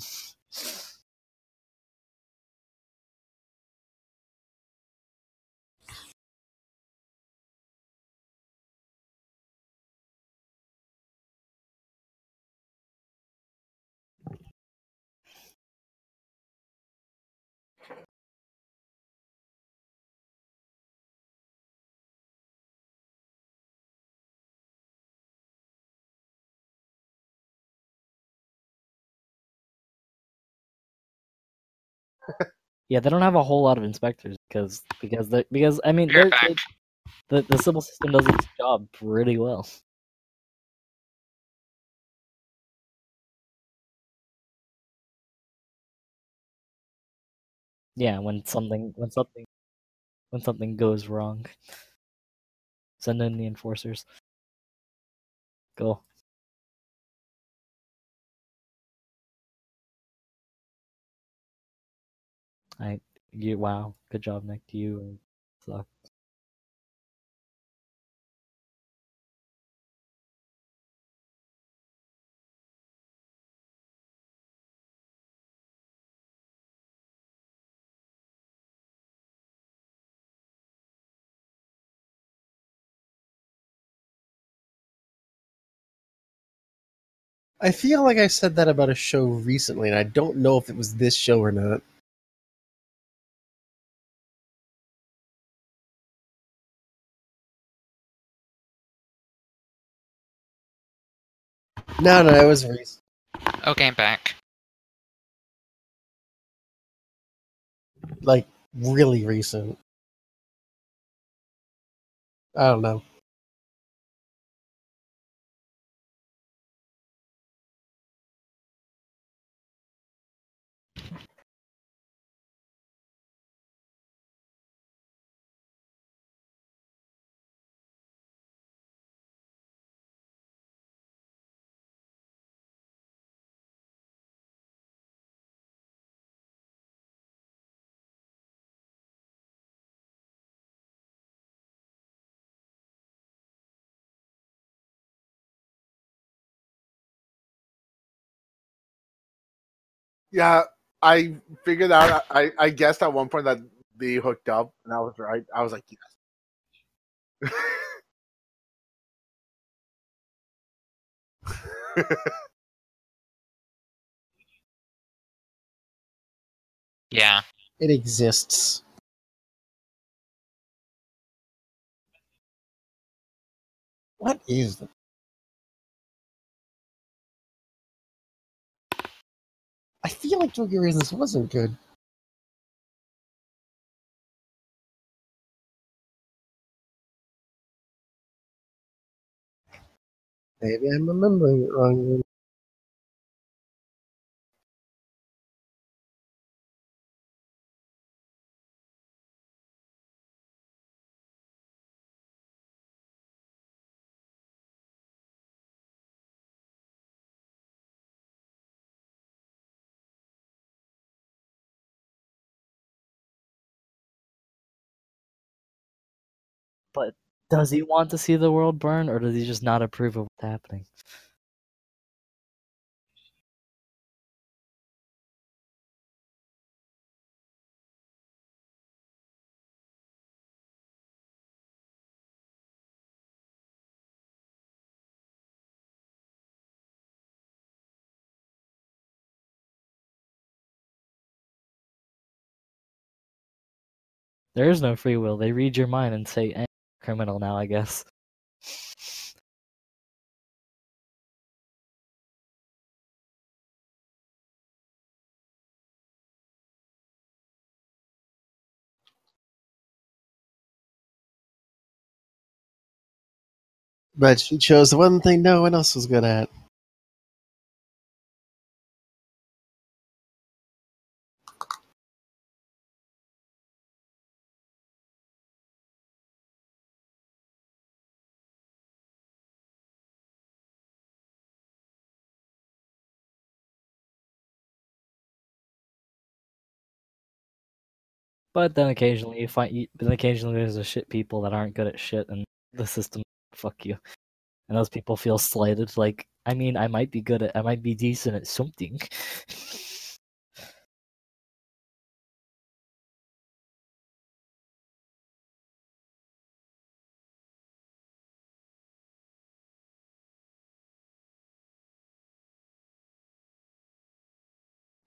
Yeah, they don't have a whole lot of inspectors because because they because I mean You're they're- the the Sibyl system does its job pretty well. Yeah, when something when something when something goes wrong, send in the enforcers. Go. I you wow, good job, Nick. To You suck. I feel like I said that about a show recently, and I don't know if it was this show or not. No, no, it was recent. Okay, I'm back. Like really recent. I don't know. Yeah, I figured out. I I guessed at one point that they hooked up, and I was right. I was like, yes. Yeah. It exists. What is the I feel like Tokyo Reasons wasn't good. Maybe I'm remembering it wrong. Then. Does he want to see the world burn, or does he just not approve of what's happening? There is no free will. They read your mind and say, criminal now, I guess. But she chose the one thing no one else was good at. But then occasionally you find, then occasionally there's a shit people that aren't good at shit, and the system fuck you, and those people feel slighted. Like, I mean, I might be good at, I might be decent at something.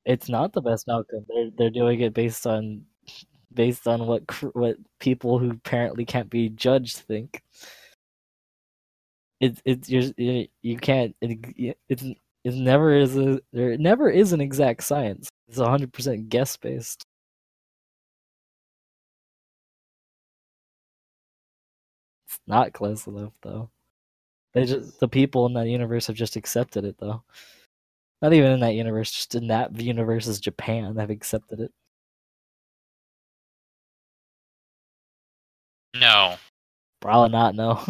it's not the best outcome. They're they're doing it based on based on what what people who apparently can't be judged think. It's it's you're, you can't it, it's it never is a, there never is an exact science. It's hundred percent guess based. It's not close enough though. They just the people in that universe have just accepted it though. Not even in that universe, just in that universe is Japan, have accepted it. No. Probably not. No.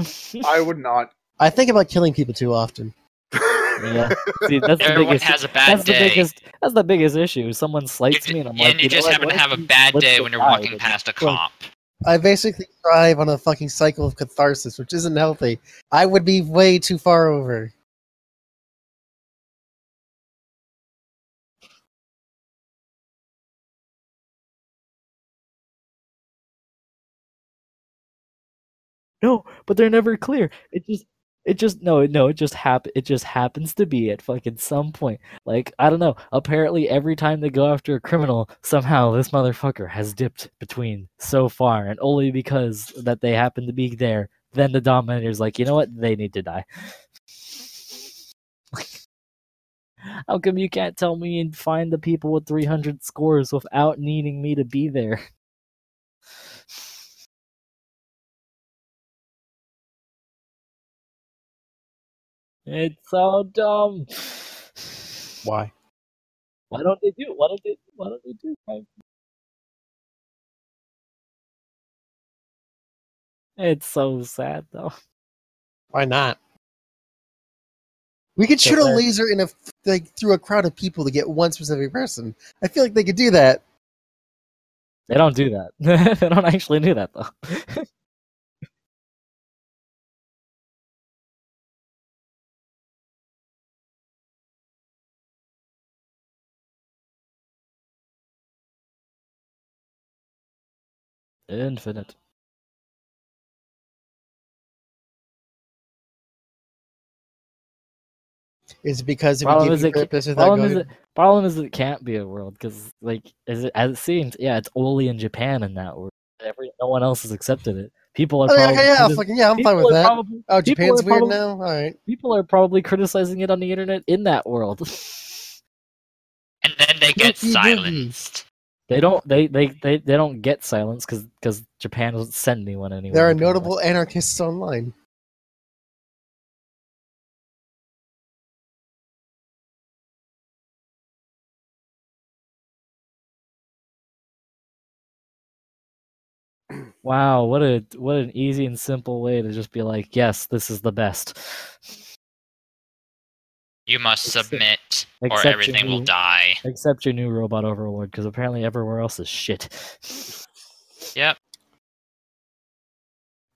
I would not. I think about killing people too often. yeah. See, that's the Everyone biggest. has a bad That's the biggest. That's the biggest issue. Someone slights me, and I'm Yeah, like, and you you just what, happen to have a bad day when you're die, walking past a Well, cop. I basically thrive on a fucking cycle of catharsis, which isn't healthy. I would be way too far over. No, but they're never clear. It just it just no no it just happen it just happens to be at fucking some point. Like I don't know. Apparently every time they go after a criminal, somehow this motherfucker has dipped between so far, and only because that they happen to be there, then the Dominator's like, you know what, they need to die. How come you can't tell me and find the people with 300 scores without needing me to be there? It's so dumb. Why? Why don't they do? Why don't they? Why don't they do? It's so sad though. Why not? We could shoot a laser in a like through a crowd of people to get one specific person. I feel like they could do that. They don't do that. they don't actually do that though. Infinite. Is it because if Problem you is it purpose without problem is it problem is it can't be a world because like as it, as it seems yeah it's only in Japan in that world every no one else has accepted it people are Oh, yeah, probably okay, yeah, criti- fucking yeah, I'm fine with that. probably- oh, Japan's weird probably- now. All right. people are probably criticizing it on the internet in that world And then they get Dookie dookie. silenced. They don't they they they, they don't get silence because because Japan doesn't send anyone anywhere There are notable anarchists online. Wow, what a what an easy and simple way to just be like, yes, this is the best. You must Except- submit, or except everything will die. Except your new robot overlord, because apparently everywhere else is shit. Yep.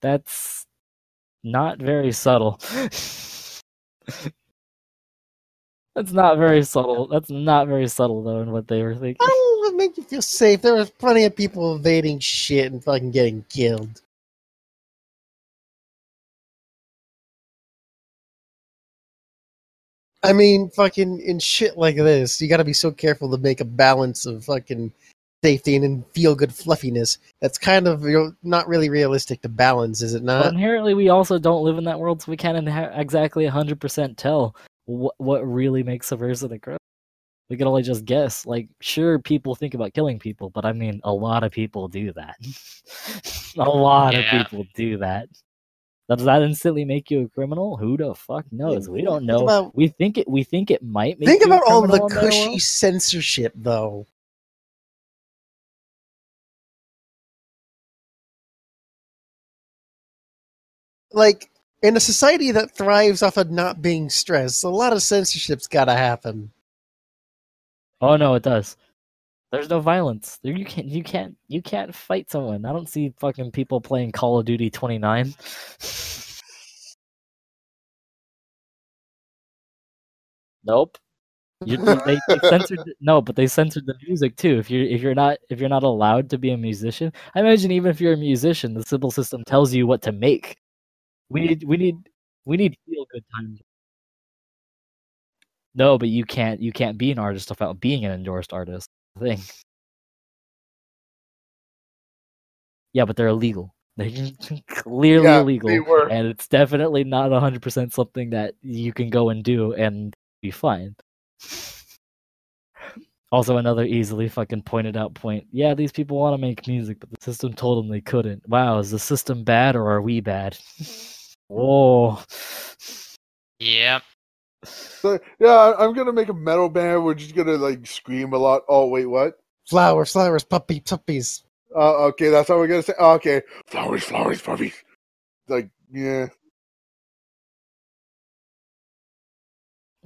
That's not very subtle. That's not very subtle. That's not very subtle though in what they were thinking. I Oh, it make you feel safe. There was plenty of people evading shit and fucking getting killed. I mean, fucking in shit like this, you gotta be so careful to make a balance of fucking safety and then feel good fluffiness. That's kind of you know, not really realistic to balance, is it But not? inherently, we also don't live in that world, so we can't inha- exactly 100% tell what what really makes a person a criminal. We can only just guess. Like, sure, people think about killing people, but I mean, a lot of people do that. a lot Yeah. of people do that. Does that instantly make you a criminal? Who the fuck knows? We don't know. about- we think it. We think it might make. Think you a about all the criminal in that cushy censorship, though. Like, in a society that thrives off of not being stressed, a lot of censorship's gotta happen. Oh no, it does. There's no violence. There you can't you can't you can't fight someone. I don't see fucking people playing Call of Duty 29. nope. You, you- they, they censored no, but they censored the music too. If you're if you're not if you're not allowed to be a musician, I imagine even if you're a musician, the Sibyl system tells you what to make. We need we need we need feel good times. No, but you can't you can't be an artist without being an endorsed artist. Thing. Yeah, but they're illegal. They're clearly Yeah, illegal, they were. and it's definitely not hundred percent something that you can go and do and be fine. Also, another easily fucking pointed out point. Yeah, these people want to make music, but the system told them they couldn't. Wow, is the system bad or are we bad? Whoa. Yep. So, yeah, I- I'm gonna make a metal band. We're just gonna like scream a lot. Oh wait, what? Flowers, flowers, puppy, puppies. Uh, okay, that's what we're gonna say. Oh, okay, flowers, flowers, puppies. Like, yeah,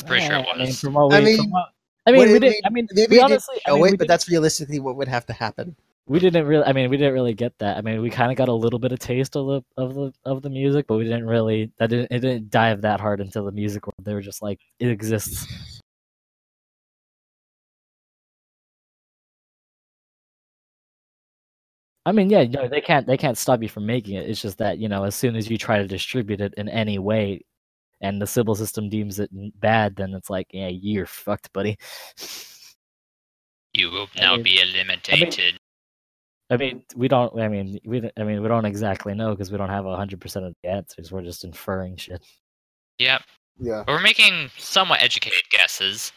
Pretty sure it I mean, from what I we, mean, from what- I mean, What- we didn't. I mean, maybe we honestly, I show mean, it, but didn't- that's realistically what would have to happen. We didn't really. I mean, we didn't really get that. I mean, we kind of got a little bit of taste of the of the of the music, but we didn't really. That didn't. It didn't dive that hard into the music world. They were just like, it exists. I mean, yeah, no, they can't. They can't stop you from making it. It's just that you know, as soon as you try to distribute it in any way, and the Sibyl system deems it bad, then it's like, yeah, you're fucked, buddy. You will I now mean- be eliminated. I mean, we don't. I mean, we. don't- I mean, we don't exactly know because we don't have hundred percent of the answers. We're just inferring shit. Yep. yeah. But we're making somewhat educated guesses.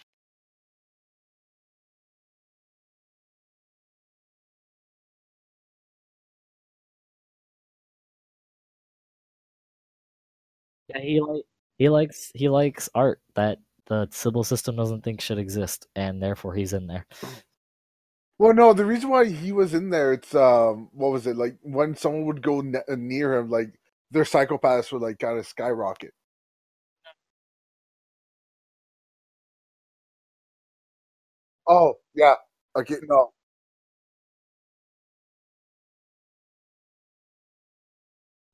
Yeah, he like he likes he likes art that the Sibyl system doesn't think should exist, and therefore he's in there. Well, no, the reason why he was in there, it's um, what was it like when someone would go ne- near him, like their psychopaths would like kind of skyrocket. Oh yeah, okay, no,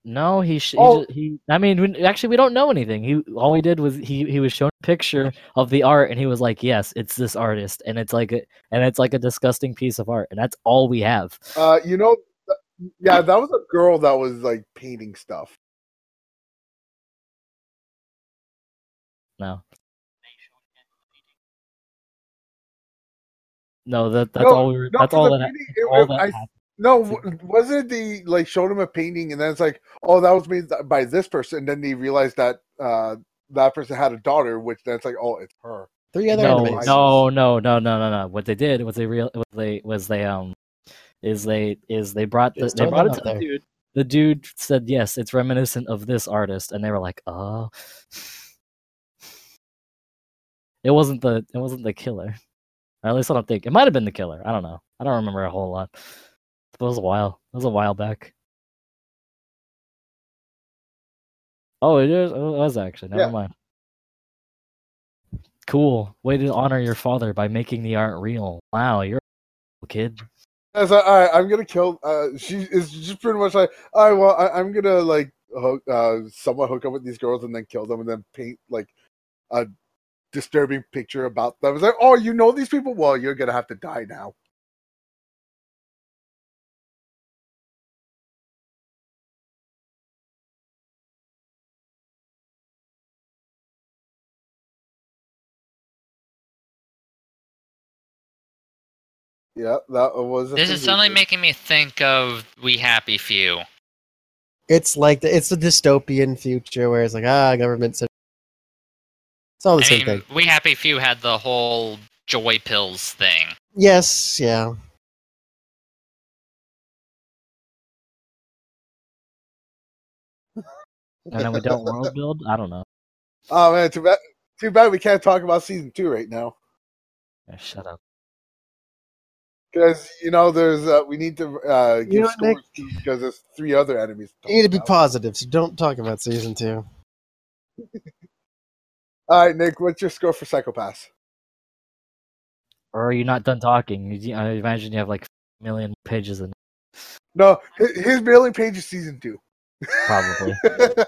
No, he sh- Oh. he, he. I mean, we, actually, we don't know anything. He all we did was he he was shown a picture of the art, and he was like, "Yes, it's this artist," and it's like a and it's like a disgusting piece of art, and that's all we have. uh, you know, yeah, that was a girl that was like painting stuff. No. No, that that's No, all we were. no, that's all that. painting- it- all it- that I- happened. No, wasn't it the like showed him a painting and then it's like, oh, that was made by this person. And then they realized that uh, that person had a daughter, which then it's like, oh, it's her. Three other no, enemies. no, no, no, no, no, no. What they did was they real was they was they um is they is they brought the, they brought it out to the dude. The dude said yes, it's reminiscent of this artist, and they were like, oh. It wasn't the it wasn't the killer. Or at least I don't think it might have been the killer. I don't know. I don't remember a whole lot. It was a while. It was a while back. Oh, it is. It was actually. Never Yeah. mind. Cool. Way to honor your father by making the art real. Wow, you're a kid. As I, all right, I'm gonna kill. Uh, she is just pretty much like, all right, well, I, I'm gonna like hook, uh, somewhat hook up with these girls and then kill them and then paint like a disturbing picture about them. It's like, oh, you know these people? Well, you're gonna have to die now. Yeah, that was. a This is thing suddenly did. making me think of We Happy Few. It's like the, it's a dystopian future where it's like ah government. It's all the I same mean, thing. We Happy Few had the whole joy pills thing. Yes, yeah. And then we don't world build. I don't know. Oh man, too bad. Too bad we can't talk about season two right now Yeah, shut up. Because you know there's uh, we need to uh, give know what, Nick? scores because there's three other enemies. to You need to be about. positive, so don't talk about season two. All right, Nick, what's your score for Psycho-Pass? Or are you not done talking? You- I imagine you have like a million pages in No, his, his mailing page is season two. probably.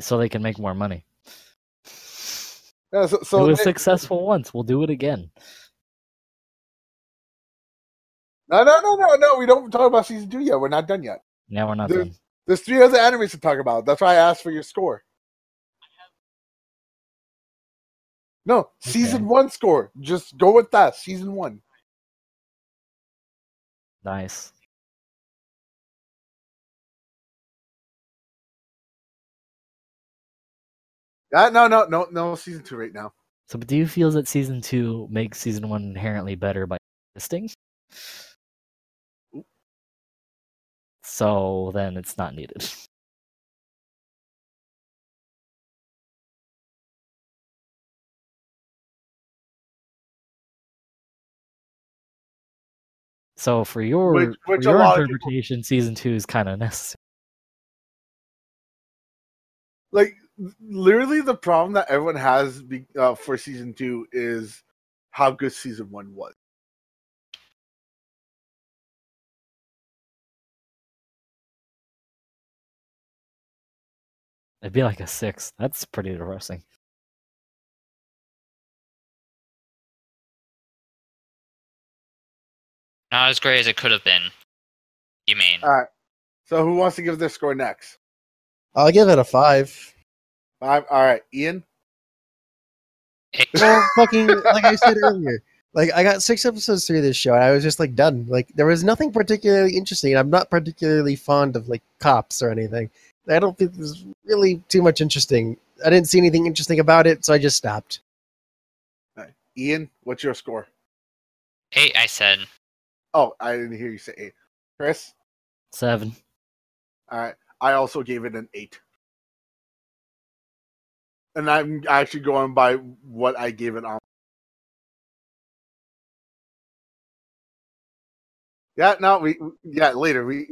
So they can make more money. Yeah, so, it was Nick- successful once. We'll do it again. no, no, no, no, no. We don't talk about season two yet. We're not done yet. Now we're not There- done. There's three other animes to talk about. That's why I asked for your score. No, season one score. Just go with that. Season one. Nice. Uh, no, no, no, no. Season two right now. So, but do you feel that season two makes season one inherently better by existing? So then it's not needed. So for your, Which- which a your of people- interpretation, season two is kind of necessary. Like literally, the problem that everyone has be, uh, for season two is how good season one was. It'd be like a six. That's pretty depressing. Not as great as it could have been. You mean? All right. So who wants to give their score next? I'll give it a five. Five. All right, Ian. Well, fucking like I said earlier, like I got six episodes through this show, and I was just like done. Like there was nothing particularly interesting. I'm not particularly fond of like cops or anything. I don't think there's really too much interesting. I didn't see anything interesting about it, so I just stopped. All right. Ian, what's your score? Eight, I said. Oh, I didn't hear you say eight. Chris. Seven. All right. I also gave it an eight. And I'm actually going by what I gave it on. Yeah, no, we yeah, later. We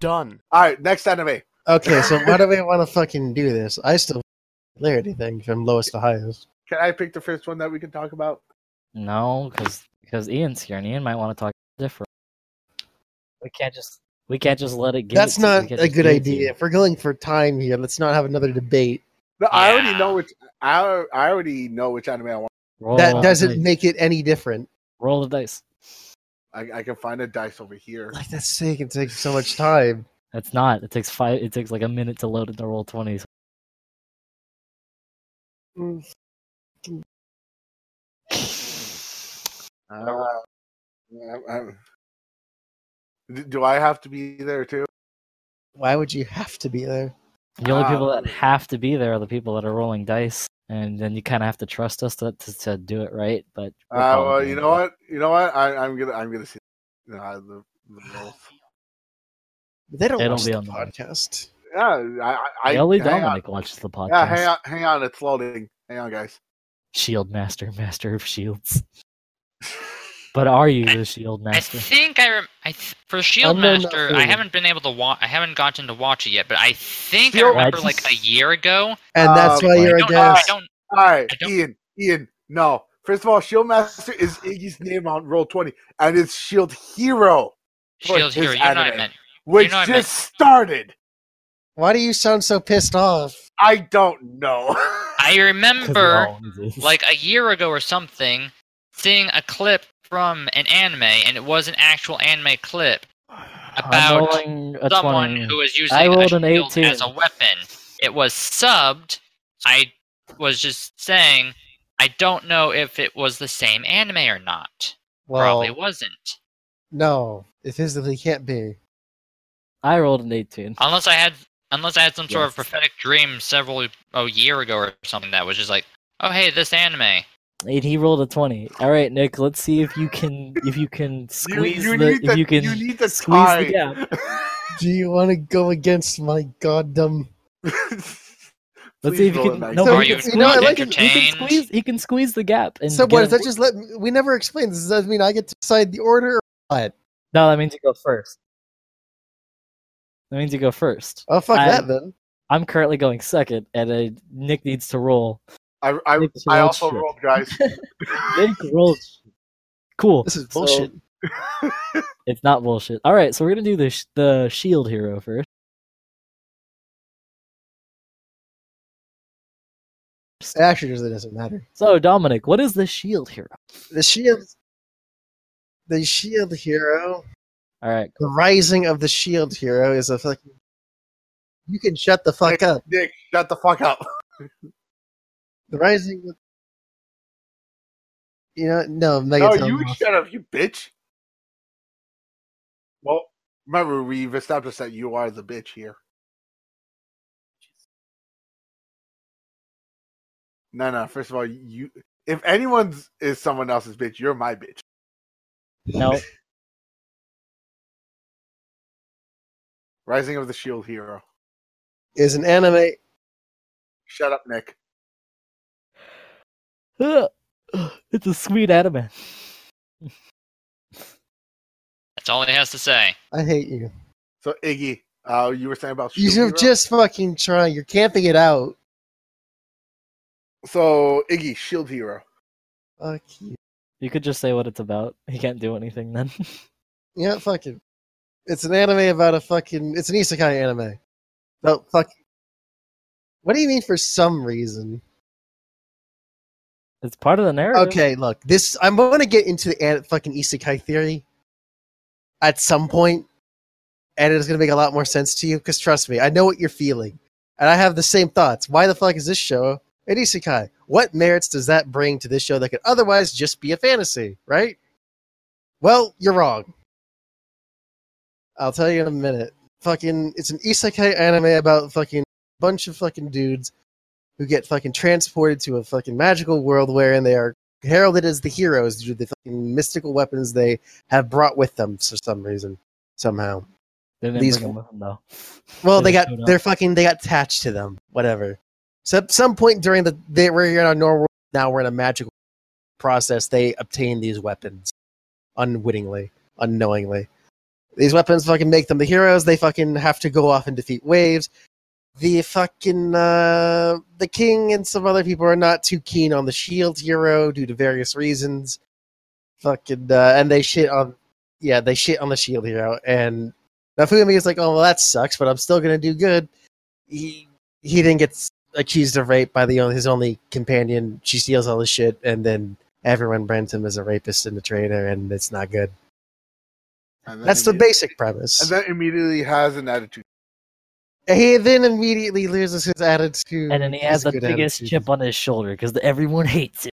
Done. All right, next anime. Okay, so why do we want to fucking do this? I still clear anything from lowest to highest. Can I pick the first one that we can talk about? No, because because Ian's here and Ian might want to talk different. We can't just we can't just let it. get. That's it not can't a good give it to idea. If we're going for time here, let's not have another debate. No, I already know which. I I already know which anime I want. Roll that doesn't dice. make it any different. roll the dice. I, I can find a dice over here. Like that's sake, it takes so much time. That's not. It takes five. It takes like a minute to load into roll twenties. Mm, Uh, I'm- I'm- do I have to be there too? Why would you have to be there? The only people that have to be there are the people that are rolling dice, and then you kind of have to trust us to, to, to do it right. But we're Uh, well, you know it. what? You know what? I, I'm gonna I'm gonna see uh, the, the rolls. They don't It'll watch be the on the- podcast. Yeah, I, I, Yeah, only hang on. Dominic watches the podcast. Yeah, hang on, hang on. It's loading. Hang on, guys. Shield Master, Master of Shields. But are you the Shield Master? I think I, rem- I th- for Shield Unknown Master. I haven't been able to watch. I haven't gotten to watch it yet, but I think I Shield- remember Right. like a year ago. And that's Um, why you're I a don't know. I guest. don't. All right, I don't- Ian. Ian, no. First of all, Shield Master is Iggy's name on roll twenty, and it's Shield Hero, Shield Hero. You know what I anime. meant. which know I just meant- started. Why do you sound so pissed off? I don't know. I remember like a year ago or something, seeing a clip from an anime, and it was an actual anime clip about someone 20. who was using I a rolled an shield 18. as a weapon. It was subbed. I was just saying, I don't know if it was the same anime or not. Well, Probably wasn't. no, it physically can't be. I rolled an 18. Unless I had unless I had some sort of prophetic dream several a year ago or something that was just like, oh hey, this anime. And he rolled a 20. All right, Nick, let's see if you can if you can squeeze you the need if you can you need the squeeze tie. the gap. Do you want to go against my goddamn? Let's see if Please you can. nice No, So he you can you know, I squeeze- like he it. can- he can squeeze. He can squeeze the gap. And So what? Does that just let? We never explained. this. Does that mean I get to decide the order? Or what? No, that means you go first. That means you go first. Oh fuck I- that then. I'm currently going second, and uh, Nick needs to roll. I, I, Nick I rolled also shit. rolled, guys. Nick rolled. Cool. This is So, bullshit. it's not bullshit. All right, so we're gonna do the sh- the shield hero first. It actually really doesn't matter. So Dominic, what is the shield hero? The shield. The shield hero. All right, The rising of the shield hero is a fucking. You can shut the fuck up. Nick, shut the fuck up. The rising. of- You know, no, No, Megaton. you lost. shut up, you bitch. Well, remember we've established that you are the bitch here. No, no. First of all, you. If anyone's is someone else's bitch, you're my bitch. no, Rising of the Shield Hero. is an anime. Shut up, Nick. it's a sweet anime. That's all he has to say. I hate you. So Iggy, uh, you were saying about You Shield should just fucking trying. You're camping it out. So Iggy, Shield Hero. Fuck you. You could just say what it's about. He can't do anything then. Yeah, fuck it. It's an anime about a fucking. It's an isekai anime. So fuck. What do you mean for some reason? It's part of the narrative. Okay, look. This I'm going to get into the fucking isekai theory at some point, and it's going to make a lot more sense to you. Because trust me, I know what you're feeling, and I have the same thoughts. Why the fuck is this show an isekai? What merits does that bring to this show that could otherwise just be a fantasy? Right? Well, you're wrong. I'll tell you in a minute. Fucking, it's an isekai anime about fucking bunch of fucking dudes who get fucking transported to a fucking magical world wherein they are heralded as the heroes due to the fucking mystical weapons they have brought with them for some reason, somehow. These- bring him with him though. Well, They they got they're fucking they got attached to them, whatever. So at some point during the they were here in a normal world, now we're in a magical process. They obtain these weapons unwittingly, unknowingly. These weapons fucking make them the heroes. They fucking have to go off and defeat waves. The fucking uh, the king and some other people are not too keen on the shield hero due to various reasons. Fucking uh, and they shit on yeah they shit on the shield hero and Naofumi is like oh well that sucks but I'm still gonna do good. He he didn't get accused of rape by the his only companion. She steals all his shit and then everyone brands him as a rapist and a traitor and it's not good. That's the basic premise. And then immediately has an attitude. He then immediately loses his attitude. And then he has the biggest attitude. chip on his shoulder because everyone hates him.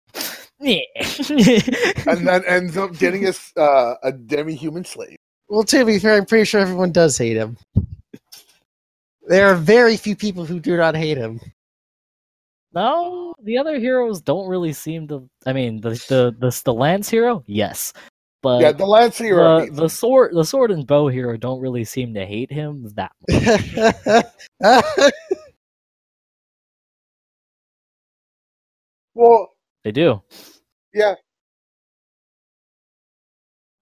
And then ends up getting a, s- uh, a demi-human slave. Well, to be fair, I'm pretty sure everyone does hate him. There are very few people who do not hate him. no, the other heroes don't really seem to. I mean, the the the, the lance hero, yes, but yeah, the Lance hero. the, the sword the sword and bow hero don't really seem to hate him that much. well, They do. yeah,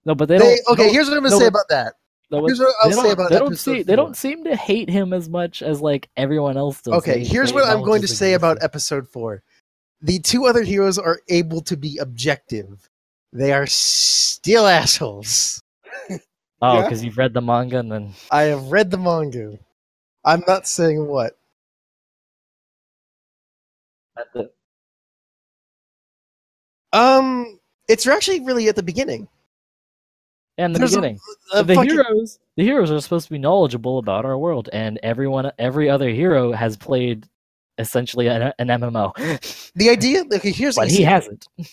No, but they, They- don't. okay, no, here's what I'm going to no, say about that. no, here's what I'll they say don't- about they don't see they don't seem to hate him as much as like everyone else does. Okay, They- here's they what I'm going to say about episode four. The two other heroes are able to be objective. They are still assholes. Oh, Yeah. because you've read the manga and then I have read the manga. I'm not saying what. Um, it's actually really at the beginning. And the There's a- beginning. A the fucking- heroes the heroes are supposed to be knowledgeable about our world and everyone every other hero has played essentially an, an MMO. the idea. Okay, here's but he hasn't.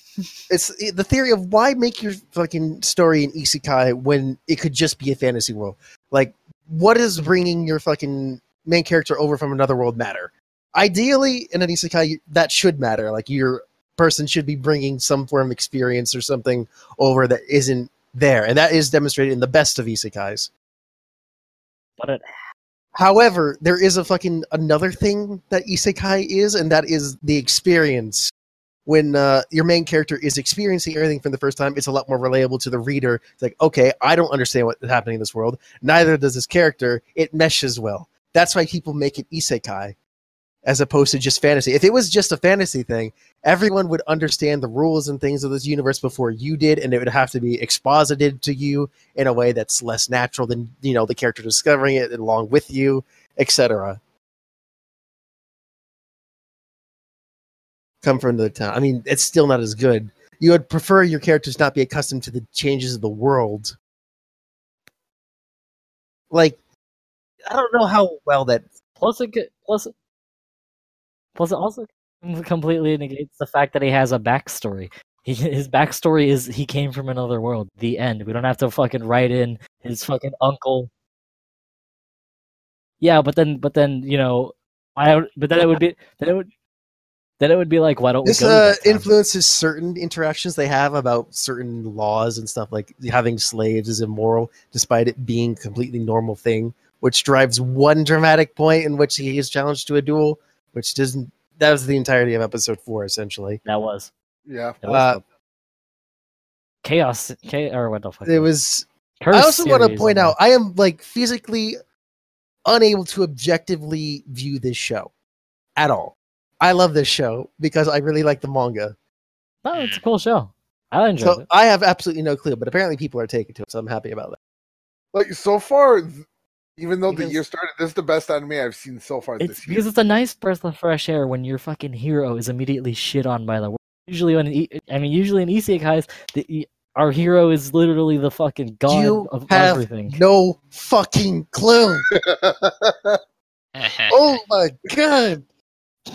It's eh, the theory of why make your fucking story an isekai when it could just be a fantasy world. Like, what is bringing your fucking main character over from another world matter? Ideally, in an isekai, that should matter. Like, your person should be bringing some form of experience or something over that isn't there, and that is demonstrated in the best of isekais. But it However, there is a fucking another thing that isekai is, and that is the experience. When uh, your main character is experiencing everything for the first time, it's a lot more relatable to the reader. It's like, okay, I don't understand what's happening in this world. Neither does this character. It meshes well. That's why people make it isekai, as opposed to just fantasy. If it was just a fantasy thing, everyone would understand the rules and things of this universe before you did, and it would have to be exposited to you in a way that's less natural than you know the character discovering it along with you, etc. Come from the town. I mean, it's still not as good. You would prefer your characters not be accustomed to the changes of the world. Like, I don't know how well that. plus it could- plus plus it also completely negates the fact that he has a backstory. He, his backstory is he came from another world. The end. We don't have to fucking write in his fucking uncle. Yeah, but then but then you know I. But then it would be then it would then it would be like why don't This we uh, influences certain interactions they have about certain laws and stuff. Like having slaves is immoral, despite it being a completely normal thing. Which drives one dramatic point in which he is challenged to a duel, which doesn't. That was the entirety of episode four, essentially. That was, yeah. that was Uh, the- chaos. Cha- or what the fuck? It was Curse I also want to point out I am like physically unable to objectively view this show at all. I love this show because I really like the manga. there. No, it's a cool show. I enjoyed So it. I have absolutely no clue, but apparently people are taking to it, so I'm happy about that. Like so far, th- even though the year started, this is the best anime I've seen so far It's this year. because it's a nice breath of fresh air when your fucking hero is immediately shit on by the world. Usually, when e- I mean, usually in isekais, the e- our hero is literally the fucking god You of have everything. No fucking clue. oh my god.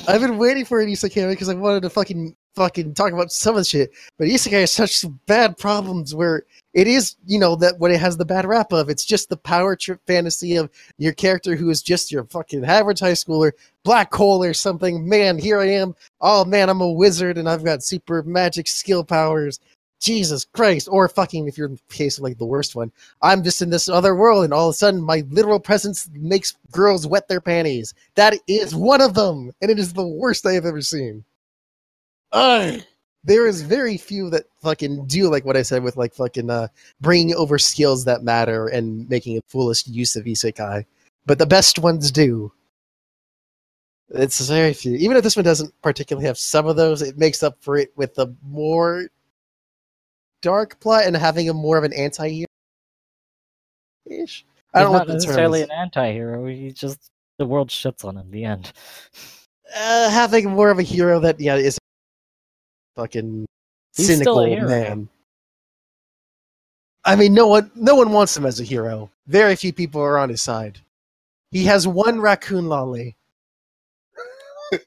I've been waiting for an isekai because I wanted to fucking fucking talk about some of the shit. But isekai has such bad problems where it is, you know, that what it has the bad rap of. It's just the power trip fantasy of your character who is just your fucking average high schooler, black hole or something. Man, here I am. Oh man, I'm a wizard and I've got super magic skill powers. Jesus Christ. Or fucking if you're in the case of like the worst one. I'm just in this other world, and all of a sudden, my literal presence makes girls wet their panties. That is one of them, and it is the worst I have ever seen. Ugh. there is very few that fucking do like what I said with like fucking uh, bringing over skills that matter and making a foolish use of isekai. But the best ones do. It's very few. Even if this one doesn't particularly have some of those, it makes up for it with a more dark plot and having a more of an anti-hero. Ish. I He's don't know not the term necessarily an anti-hero. He just the world shits on him. The end. uh, having more of a hero that yeah is fucking He's still cynical a hero. man. I mean, no one, no one wants him as a hero. Very few people are on his side. He has one raccoon lolly.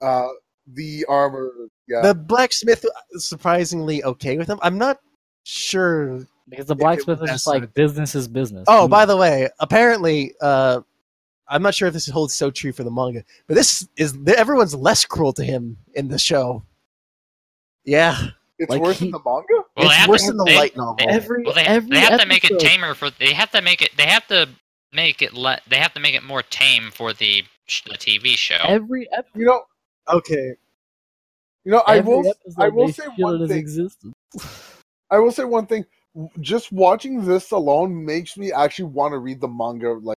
Uh, the armor, yeah. The blacksmith surprisingly okay with him. I'm not sure. Because the blacksmith was is just like business is business. Oh, He- by the way, apparently, uh, I'm not sure if this holds so true for the manga, but this is everyone's less cruel to him in the show. Yeah, it's like worse he- than the manga. Well, they it's have worse to- than the they- light novel. they- every Well, they, every they have to make it tamer for. They have to make it. They have to make it. Let. They have to make it more tame for the the TV show. Every ep- You know, okay. You know, I will. I will say feel one thing. existence. I will say one thing. Just watching this alone makes me actually want to read the manga like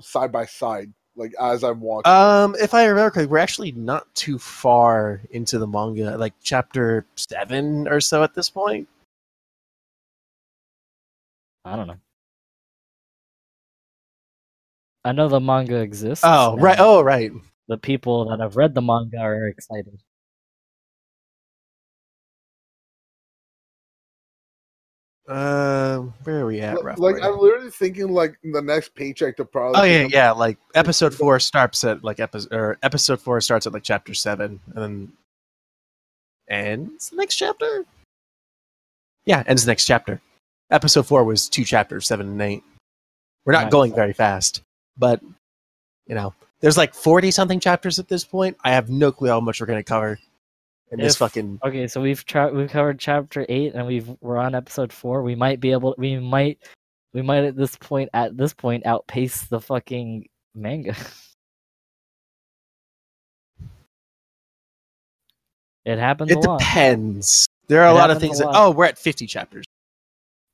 side by side, like as I'm watching. Um, if I remember correctly, we're actually not too far into the manga, like chapter seven or so at this point. I don't know. I know the manga exists. Oh, right. Oh, right. The people that have read the manga are excited. Um, where are we at? Like- roughly? like I'm literally thinking like the next paycheck to probably. Oh yeah, yeah. Like episode four starts at like episode or episode four starts at like chapter seven, and then ends the next chapter. Yeah, ends the next chapter. Episode four was two chapters, seven and eight. We're not Nice. going very fast, but you know, there's like forty something chapters at this point. I have no clue how much we're gonna cover in this fucking. Okay, so we've tra- we've covered chapter eight, and we've we're on episode four. We might be able. We might. We might at this point. At this point, outpace the fucking manga. it happens It a lot. depends. There are a lot of things a that. Oh, we're at fifty chapters.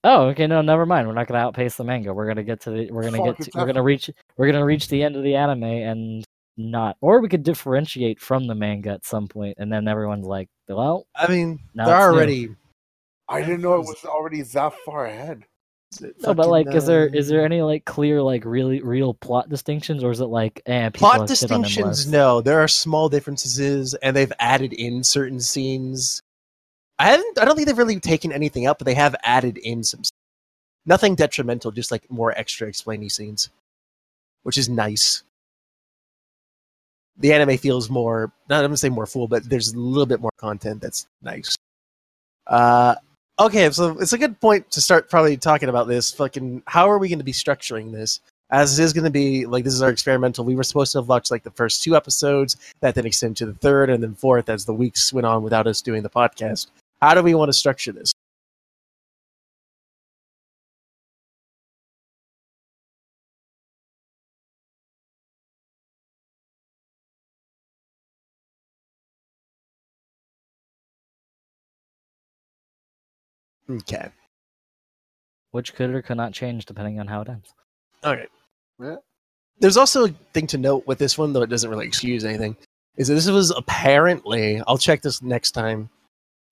Oh, okay. No, never mind. We're not gonna outpace the manga. We're gonna get to the. We're gonna Fuck, get. To, we're gonna reach. We're gonna reach the end of the anime and not. Or we could differentiate from the manga at some point, and then everyone's like, "Well, I mean, they're it's new. already. I didn't know it was already that far ahead. no." But like, is there is there uh, any like clear like really real plot distinctions, or is it like, eh, plot have shit on him distinctions no there are small differences and they've added in certain scenes i haven't i don't think they've really taken anything out but they have added in some nothing detrimental just like more extra explainy scenes which is nice the anime feels more not i'm gonna say more full but there's a little bit more content that's nice uh okay so it's a good point to start probably talking about this fucking how are we going to be structuring this as it is going to be like this is our experimental. We were supposed to have watched like the first two episodes, that then extend to the third and then fourth as the weeks went on without us doing the podcast. How do we want to structure this? Okay. Which could or could not change depending on how it ends. Okay. Yeah. There's also a thing to note with this one, though it doesn't really excuse anything, is that this was apparently, I'll check this next time,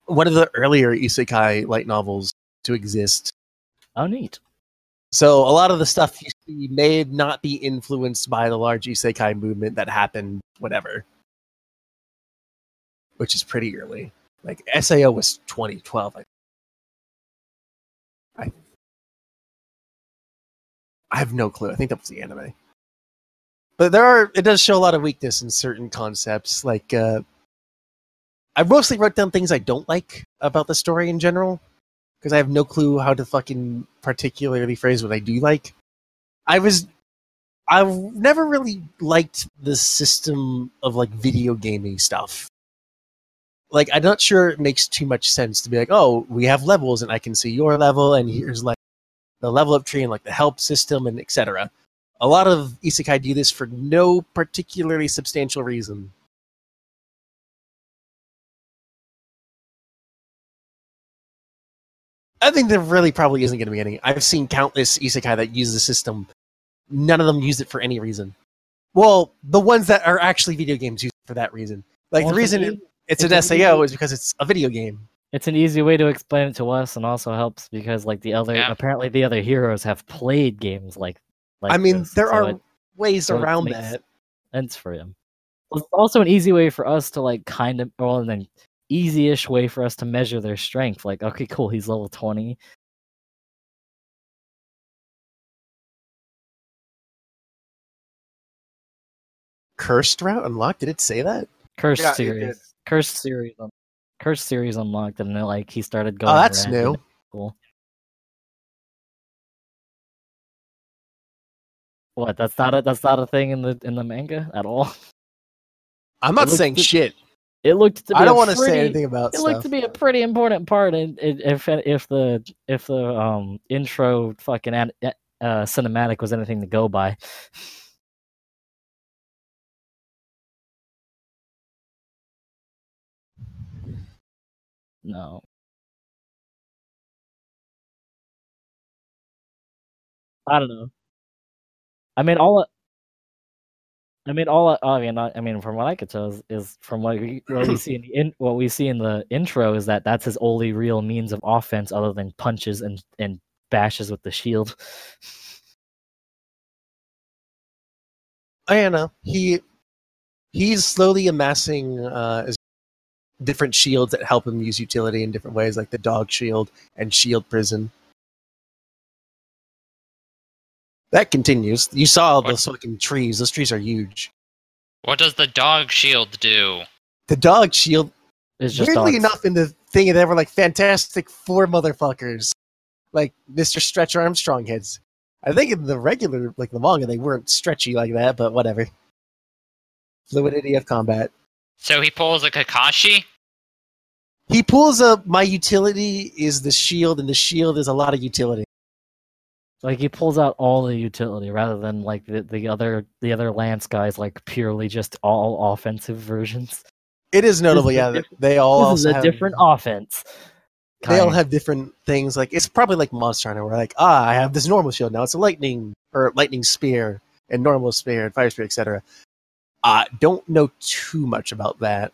one of the earlier isekai light novels to exist. Oh, neat. So a lot of the stuff you see may not be influenced by the large isekai movement that happened, whatever. Which is pretty early. Like SAO was 2012. I, I, I have no clue. I think that was the anime. But there are. It does show a lot of weakness in certain concepts. Like uh, I mostly wrote down things I don't like about the story in general because I have no clue how to fucking particularly phrase what I do like. I was I've never really liked the system of like video gaming stuff. Like I'm not sure it makes too much sense to be like, oh, we have levels and I can see your level and here's like the level up tree and like the help system and etc. A lot of isekai do this for no particularly substantial reason. I think there really probably isn't going to be any. I've seen countless isekai that use the system. None of them use it for any reason. Well, the ones that are actually video games use it for that reason. Like, well, the reason it, it's, it's an SAO is because it's a video game. It's an easy way to explain it to us, and also helps because like the other Yeah. apparently the other heroes have played games like. like I mean, this, there so are it ways so around makes- that. sense for him. It's also an easy way for us to like kind of, well, and then easy-ish way for us to measure their strength. Like, okay, cool, he's level twenty. Cursed route unlocked. Did it say that? Cursed Yeah, series, did. cursed series, un- cursed series unlocked, and then like he started going. Oh, that's new. Cool. What? That's not a that's not a thing in the in the manga at all. I'm not saying to- shit. It looked to be I don't want to say anything about it stuff. looked to be a pretty important part in, in, if if the if the um intro fucking an, uh, cinematic was anything to go by. No. I don't know. I mean, all. I mean, all. I mean, I, I mean, from what I could tell is, is from what we what we see in the in, what we see in the intro is that that's his only real means of offense other than punches and and bashes with the shield. I don't know. He he's slowly amassing uh, his different shields that help him use utility in different ways, like the dog shield and shield prison. That continues. You saw What? those fucking trees. Those trees are huge. What does the dog shield do? The dog shield, is just weirdly dogs. enough, in the thing they were like Fantastic Four motherfuckers, like Mister Stretch Armstrong heads. I think in the regular, like the manga, they weren't stretchy like that, but whatever. Fluidity of combat. So he pulls a Kakashi? He pulls a, my utility is the shield, and the shield is a lot of utility. Like he pulls out all the utility rather than like the, the other the other Lance guys like purely just all offensive versions. It is notable, yeah. They all this is also a have, different offense. They all have different things. Like it's probably like Monster Hunter, where like ah, I have this normal shield now. It's a lightning or lightning spear and normal spear and fire spear, etc. Uh don't know too much about that.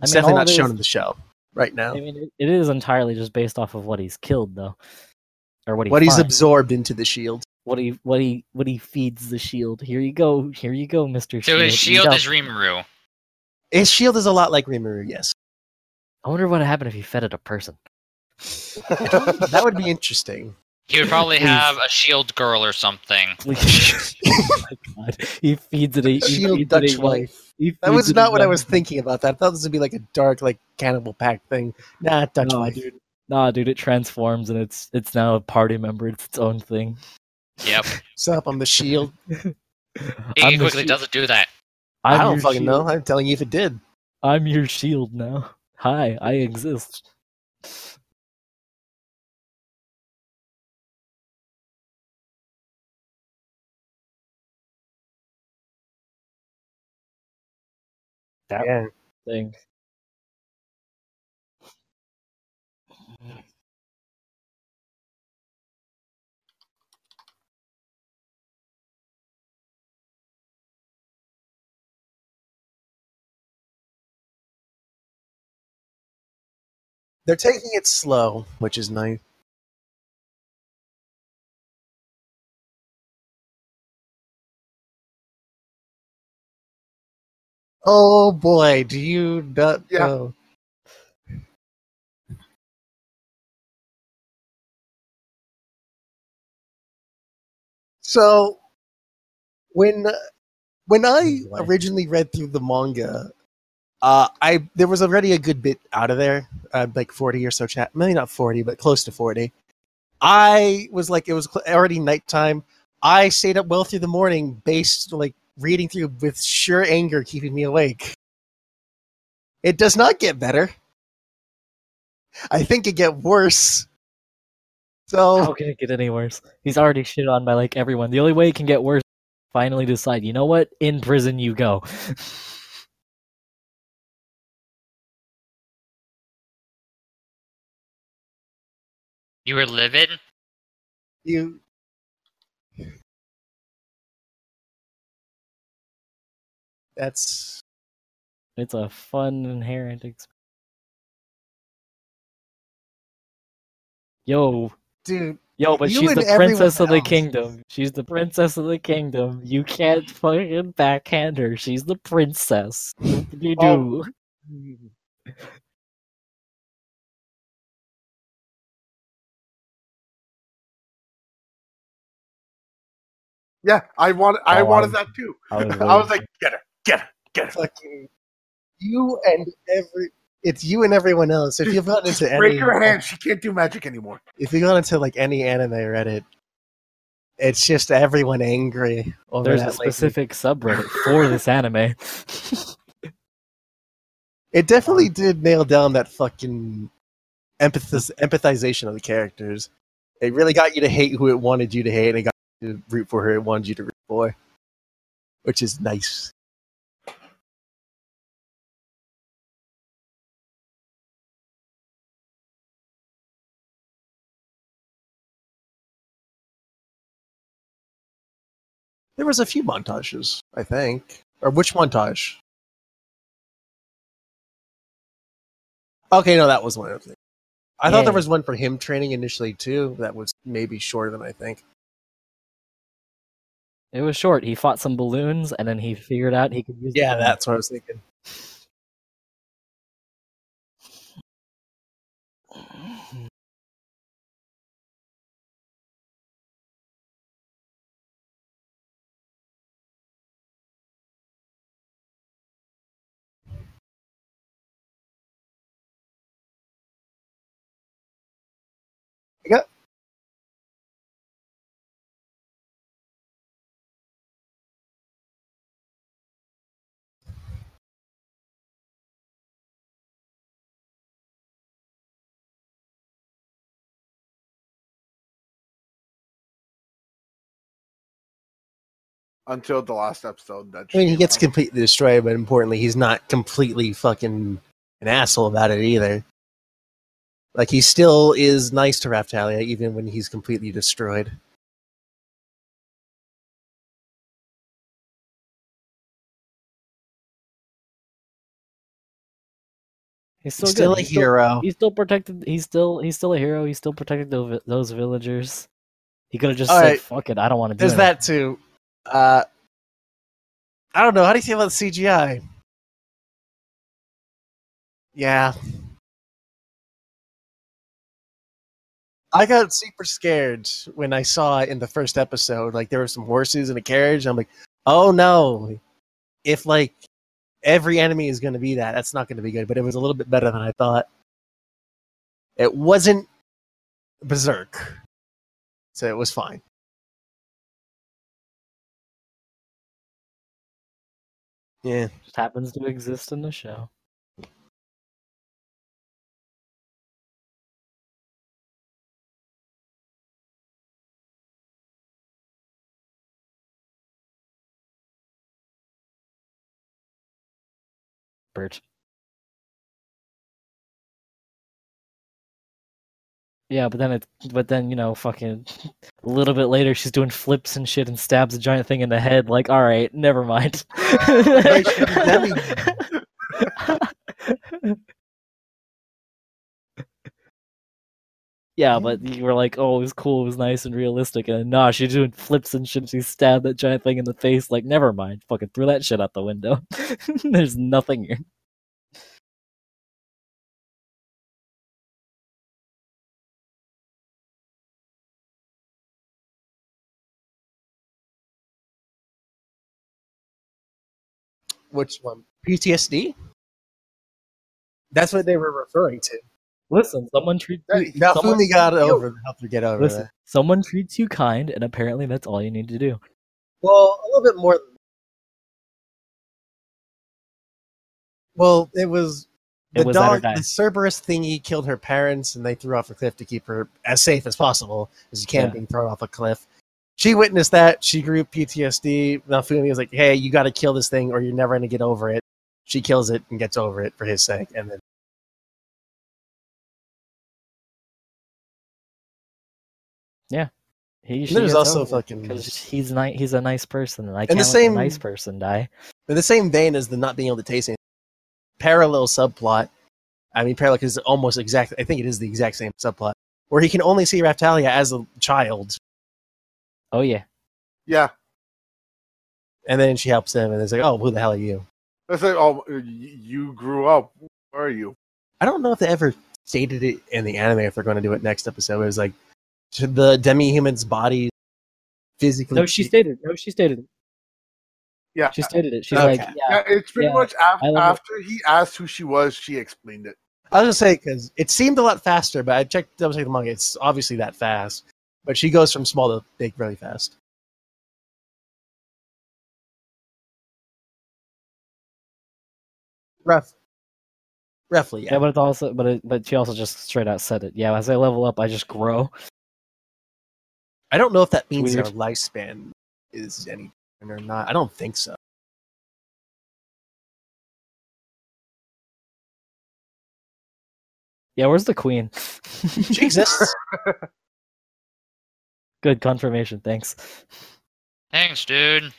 I It's mean, definitely not it shown is- in the show right now. I mean, it, it is entirely just based off of what he's killed, though, or what he what he's absorbed into the shield. what he what he what he feeds the shield. Here you go, here you go, Mister So Shield. his shield is Rimuru. His shield is a lot like Rimuru, yes. I wonder what happened if he fed it a person. that would be interesting. He would probably Please. have a shield girl or something. Oh my god, he feeds it a he shield feeds it a Dutch young- wife. That was feeds it a not what I was thinking about. That I thought this would be like a dark, like cannibal pack thing. Nah, Dutch No, wife. dude. Nah, dude, it transforms and it's it's now a party member. It's its own thing. Yep. What's up? I'm the shield. He I'm quickly shi- doesn't do that. I'm I don't fucking shield. know. I'm telling you if it did. I'm your shield now. Hi, I exist. That Yeah. thing. They're taking it slow, which is nice. Oh boy, do you not Yeah. know? So, when when I Oh, originally read through the manga, uh, I there was already a good bit out of there, uh, like forty or so chat, maybe not forty, but close to forty. I was like, it was already nighttime. I stayed up well through the morning, based like reading through with sheer anger keeping me awake. It does not get better. I think it get worse. So How can it get any worse? He's already shit on by like everyone. The only way it can get worse, finally decide. You know what? In prison you go. You were livid? You That's It's a fun inherent experience. Yo, dude. yo, but she's the princess of the else. kingdom. She's the princess of the kingdom. You can't fucking backhand her. She's the princess. What can you oh. do? Oh. Yeah, I want. I Oh, wanted I- that too. I was, I was like, get her, get her, get her. fucking you and every it's you and everyone else. If you've gotten into Break any her hand. She can't do magic anymore. if you got into like any anime Reddit, it's just everyone angry over there's that. a lately. specific subreddit for this anime. It definitely did nail down that fucking empathiz- empathization of the characters. It really got you to hate who it wanted you to hate, and it got you to root for who it wanted you to root for, which is nice. There was a few montages, I think. Or which montage? Okay, no, that was one of them. I thought there was one for him training initially too. That was maybe shorter than I think. It was short. He fought some balloons, and then he figured out he could use. Yeah, that's what I was thinking. Until the last episode. That I mean, he gets came out. completely destroyed, but importantly, he's not completely fucking an asshole about it either. Like he still is nice to Raphtalia even when he's completely destroyed. He's still, He's still a He's still, hero. he's still protected. He's still he's still a hero. He's still protected those, those villagers. He could have just All said, right. "Fuck it, I don't want to do There's it." that too. Uh, I don't know. How do you feel about the CGI? Yeah. I got super scared when I saw it in the first episode. Like there were some horses in a carriage. I'm like, oh no. If like every enemy is going to be that, that's not going to be good. But it was a little bit better than I thought. It wasn't Berserk. So it was fine. Yeah. Just happens to exist in the show. Bert. Yeah, but then it, but then you know, fucking a little bit later, she's doing flips and shit and stabs a giant thing in the head. Like, all right, never mind. Right, she did damage. yeah, but you were like, oh, it was cool, it was nice and realistic, and nah, she's doing flips and shit. She stabbed that giant thing in the face. Like, never mind, fucking threw that shit out the window. There's nothing here. Which one? PTSD? That's what they were referring to. Listen, someone treats you. Now someone Fumi got treats you- over, helped her get over Listen, that. someone treats you kind, and apparently that's all you need to do. Well, a little bit more. Well, it was It the was let her dog, the Cerberus thingy killed her parents, and they threw her off a cliff to keep her as safe as possible, as you can Yeah. being thrown off a cliff. She witnessed that. She grew PTSD. Naofumi was like, "Hey, you got to kill this thing, or you're never going to get over it." She kills it and gets over it for his sake, and then Yeah, He There's also fucking- because he's nice. He's a nice person, and I the can't let same- a nice person die. In the same vein as the not being able to taste anything, parallel subplot. I mean, parallel is almost exact. I think it is the exact same subplot where he can only see Raphtalia as a child, Oh yeah, Yeah. and then she helps him, and it's like, oh, who the hell are you? It's like, oh, you grew up. Where are you? I don't know if they ever stated it in the anime if they're going to do it next episode. It was like, should the demi-human's body physically? no, she stated. No, she stated. it. Yeah. She stated it. She's Okay. like, yeah, Yeah, it's pretty yeah, much af- I it. after he asked who she was, she explained it. I was gonna say because it seemed a lot faster, but I checked double checked the manga. It's obviously that fast, but she goes from small to big really fast. Rough, roughly, yeah, yeah. but it's also, but it, but she also just straight out said it. Yeah, as I level up, I just grow. I don't know if that means Weird. their lifespan is any different or not. I don't think so. Yeah, where's the queen? She exists. Good confirmation. Thanks. Thanks, dude.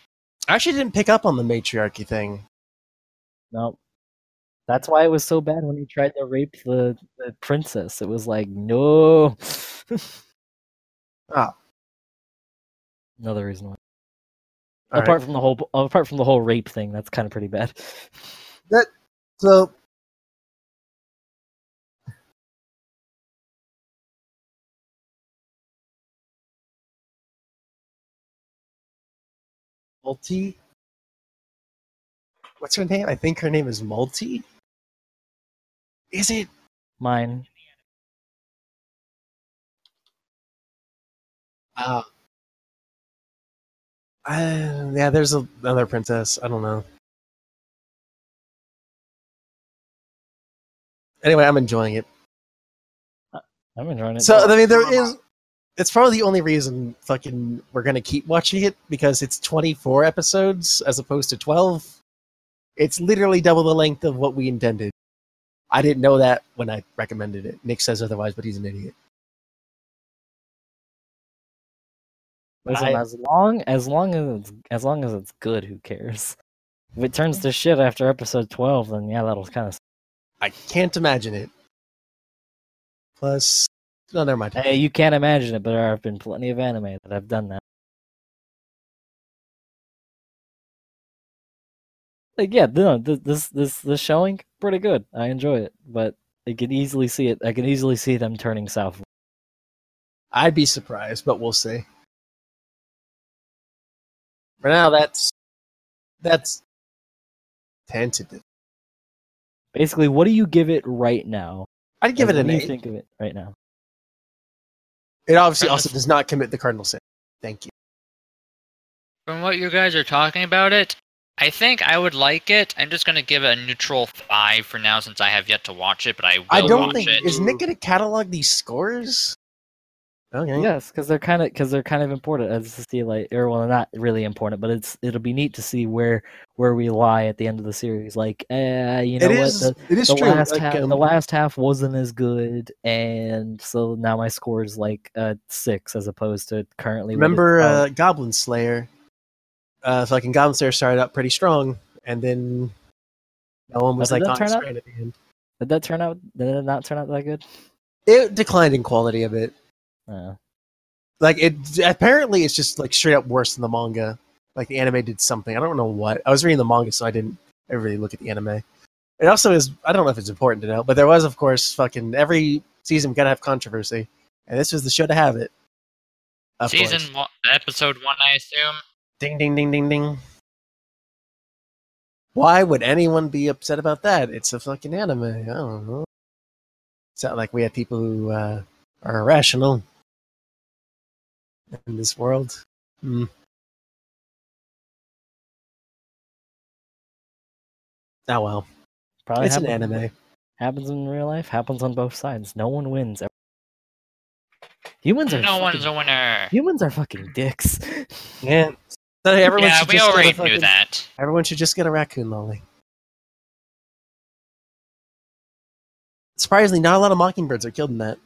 I actually didn't pick up on the matriarchy thing. No. That's why it was so bad when he tried to rape the, the princess. It was like, no. Ah. Another reason why. All apart right. from the whole apart from the whole rape thing, that's kind of pretty bad. That so Malty. What's her name? I think her name is Malty. Is it? Mine. Uh, uh, yeah, there's a, another princess. I don't know. Anyway, I'm enjoying it. I'm enjoying it. So I mean, there is. It's probably the only reason fucking we're gonna keep watching it because it's 24 episodes as opposed to 12. It's literally double the length of what we intended. I didn't know that when I recommended it. Nick says otherwise, but he's an idiot. Listen, I- as long as long as it's as long as it's good, who cares? If it turns to shit after episode twelve, then yeah, that'll kind of. I can't imagine it. Plus, no, never mind. Hey, you can't imagine it, but there have been plenty of anime that have done that. Like, yeah, no, this this this showing pretty good. I enjoy it, but I can easily see it. I can easily see them turning south. I'd be surprised, but we'll see. For now, that's that's tentative. Basically, what do you give it right now? I'd give it an what do you eight. think of it right now? It obviously also does not commit the cardinal sin. Thank you. From what you guys are talking about it, I think I would like it. I'm just gonna give it a neutral five for now since I have yet to watch it, but I will I don't watch think it. is Nick going to catalog these scores. Okay. Yes, because they're kind of because they're kind of important as to see like or well not really important, but it's it'll be neat to see where where we lie at the end of the series. Like, uh, you know It what? is. The, it is the true. last like, half um, the last half wasn't as good, and so now my score is like uh six as opposed to currently. it- remember oh, uh, Goblin Slayer? Uh, fucking Goblin Slayer started out pretty strong, and then no one was like that on turn out? screen at the end. did that turn out? Did it not turn out that good? It declined in quality a bit. Uh, Like it apparently it's just like straight up worse than the manga. Like the anime did something. I don't know what. I was reading the manga, so I didn't ever really look at the anime. It also is. I don't know if it's important to know, but there was, of course, fucking every season gotta have controversy, and this was the show to have it. Of Season course. one, episode one, I assume. Ding ding ding ding ding. Why would anyone be upset about that? It's a fucking anime. I don't know. It's not like we have people who uh, are irrational in this world. Hmm. Oh well, probably it's an anime. Happens in real life. Happens on both sides. No one wins. Humans are No fucking, one's a winner. humans are fucking dicks. Yeah. So everyone Yeah, should we just get a already knew that. Everyone should just get a raccoon lolly. Surprisingly, not a lot of mockingbirds are killed in that.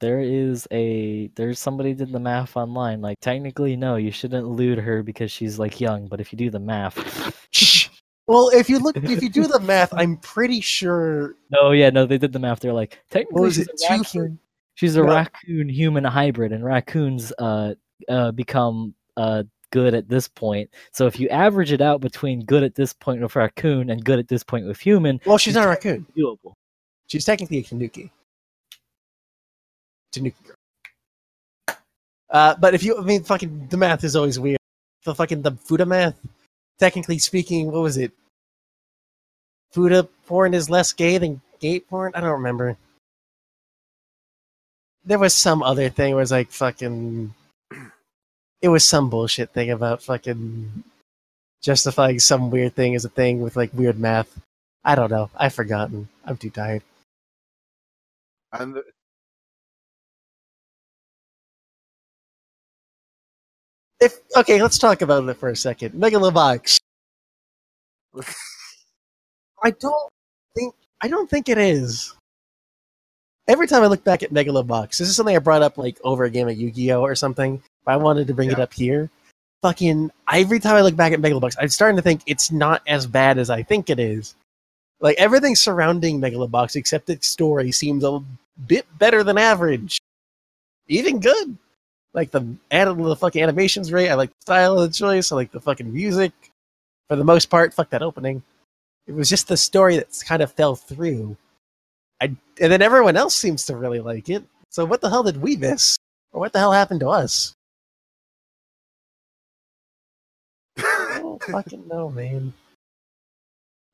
There is a there's somebody did the math online. Like technically, no, you shouldn't loot her because she's like young. But if you do the math, Well, if you look, if you do the math, I'm pretty sure. no, yeah, no, they did the math. They're like technically she's a raccoon. She's a No. raccoon human hybrid, and raccoons uh uh become uh good at this point. So if you average it out between good at this point with raccoon and good at this point with human, Well, she's not a raccoon. doable. She's technically a Tanuki. Tanuki girl. Uh, but if you, I mean, fucking, the math is always weird. The fucking, the Fuda math, technically speaking, what was it? Fuda porn is less gay than gay porn? I don't remember. There was some other thing where it was like fucking, it was some bullshit thing about fucking justifying some weird thing as a thing with like weird math. I don't know. I've forgotten. I'm too tired. And If okay, let's talk about it for a second. Megalobox. I don't think I don't think it is. Every time I look back at Megalobox, this is something I brought up like over a game of Yu-Gi-Oh or something. But I wanted to bring it up here. Fucking every time I look back at Megalobox, I'm starting to think it's not as bad as I think it is. Like everything surrounding Megalobox except its story seems a bit better than average. Even good. Like the added the fucking animations right. I like the style of the choice. I like the fucking music. For the most part, fuck that opening. It was just the story that kind of fell through. I and then everyone else seems to really like it. So what the hell did we miss? Or what the hell happened to us? I don't fucking know, man.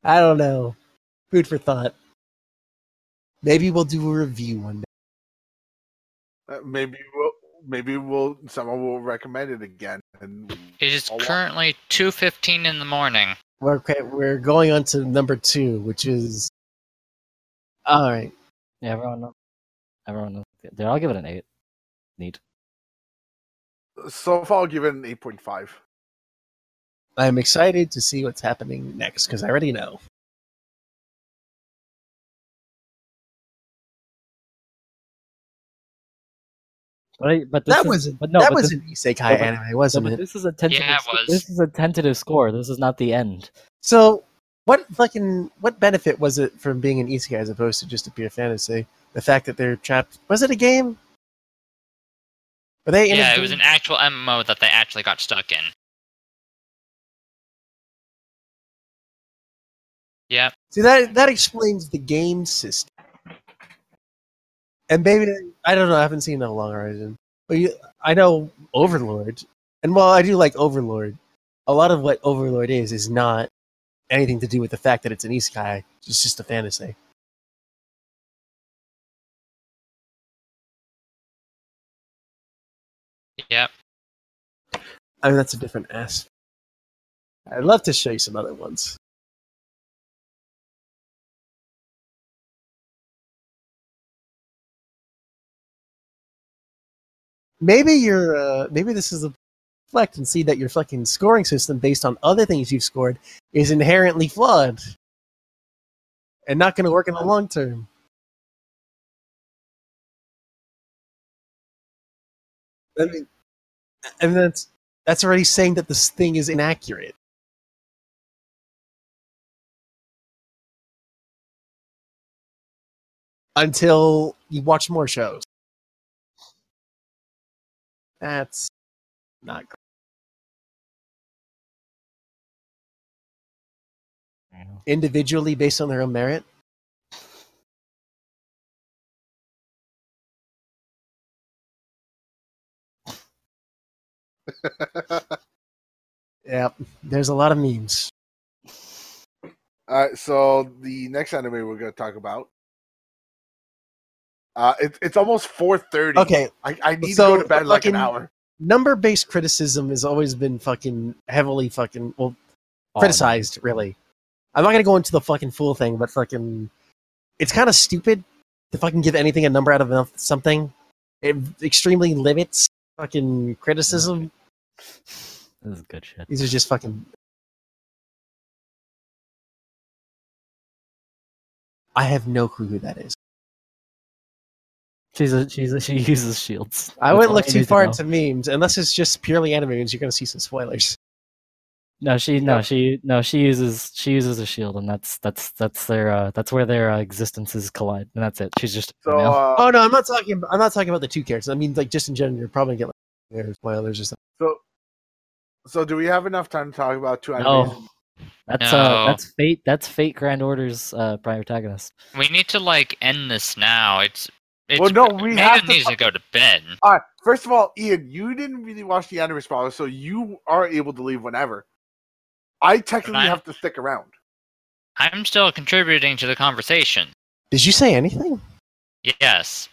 I don't know. Food for thought. Maybe we'll do a review one day. uh, maybe maybe we'll someone will recommend it again. And It is I'll wa- currently 2:15 in the morning. Okay, we're going on to number two, which is all right. Yeah, everyone knows. Everyone knows. There, I'll give it an eight. Neat. so far, I'll give it an eight point five. I'm excited to see what's happening next because I already know. But, I, but this That is, was but no, that but was this, an isekai but- anime, no, wasn't but it? this is a tentative. Yeah, it was. This is a tentative score. This is not the end. So, what fucking what benefit was it from being an isekai as opposed to just a pure fantasy? The fact that they're trapped was it a game? Were they? in a Yeah, it was an actual MMO that they actually got stuck in. Yep. See that that explains the game system. And maybe I don't know. I haven't seen No Log Horizon, but you, I know Overlord, and while I do like Overlord, a lot of what Overlord is is not anything to do with the fact that it's an isekai. It's just a fantasy. Yep. I mean, that's a different aspect. I'd love to show you some other ones. Maybe you're, uh, maybe this is a reflect and see that your fucking scoring system based on other things you've scored is inherently flawed and not going to work in the long term. I mean, and that's that's already saying that this thing is inaccurate. Until you watch more shows. That's not great. Individually based on their own merit. Yeah, there's a lot of memes. All right, so the next anime we're going to talk about. Uh, it, it's almost four thirty. Okay, I, I need So, to go to bed like an hour. number based criticism has always been fucking heavily fucking well criticized really i'm not gonna go into the fucking fool thing but fucking it's kind of stupid to fucking give anything a number out of something it extremely limits fucking criticism This is good shit. these are just fucking i have no clue who that is She's a she's a, she uses shields. I That's wouldn't look too need to far into memes unless it's just purely anime memes. You're gonna see some spoilers. No, she no she no she uses she uses a shield, and that's that's that's their uh, that's where their uh, existences collide, and that's it. She's just So uh, Oh no, I'm not talking. I'm not talking about the two characters. I mean, like just in general, you're probably gonna get like spoilers or something. so so do we have enough time to talk about two animes? no, that's uh that's fate that's fate Grand Order's uh prime protagonist. We need to like end this now. It's it's Well, no, we Maiden have to needs fu- to go to bed. All right. First of all, Ian, you didn't really watch the anime spoiler, so you are able to leave whenever. I technically I- have to stick around. I'm still contributing to the conversation. Did you say anything? Yes.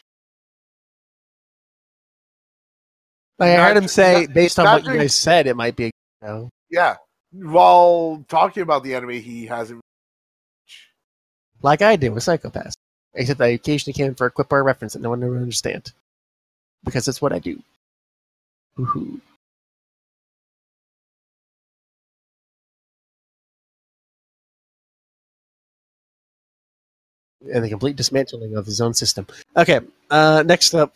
Like, I heard him say, not- based on not what you guys said, it might be. You know, Yeah. While talking about the anime, he hasn't. like I did with Psycho-Pass, except I occasionally came in for a quick bar reference that no one would understand, because that's what I do. Woohoo! And the complete dismantling of his own system. Okay, uh, next up,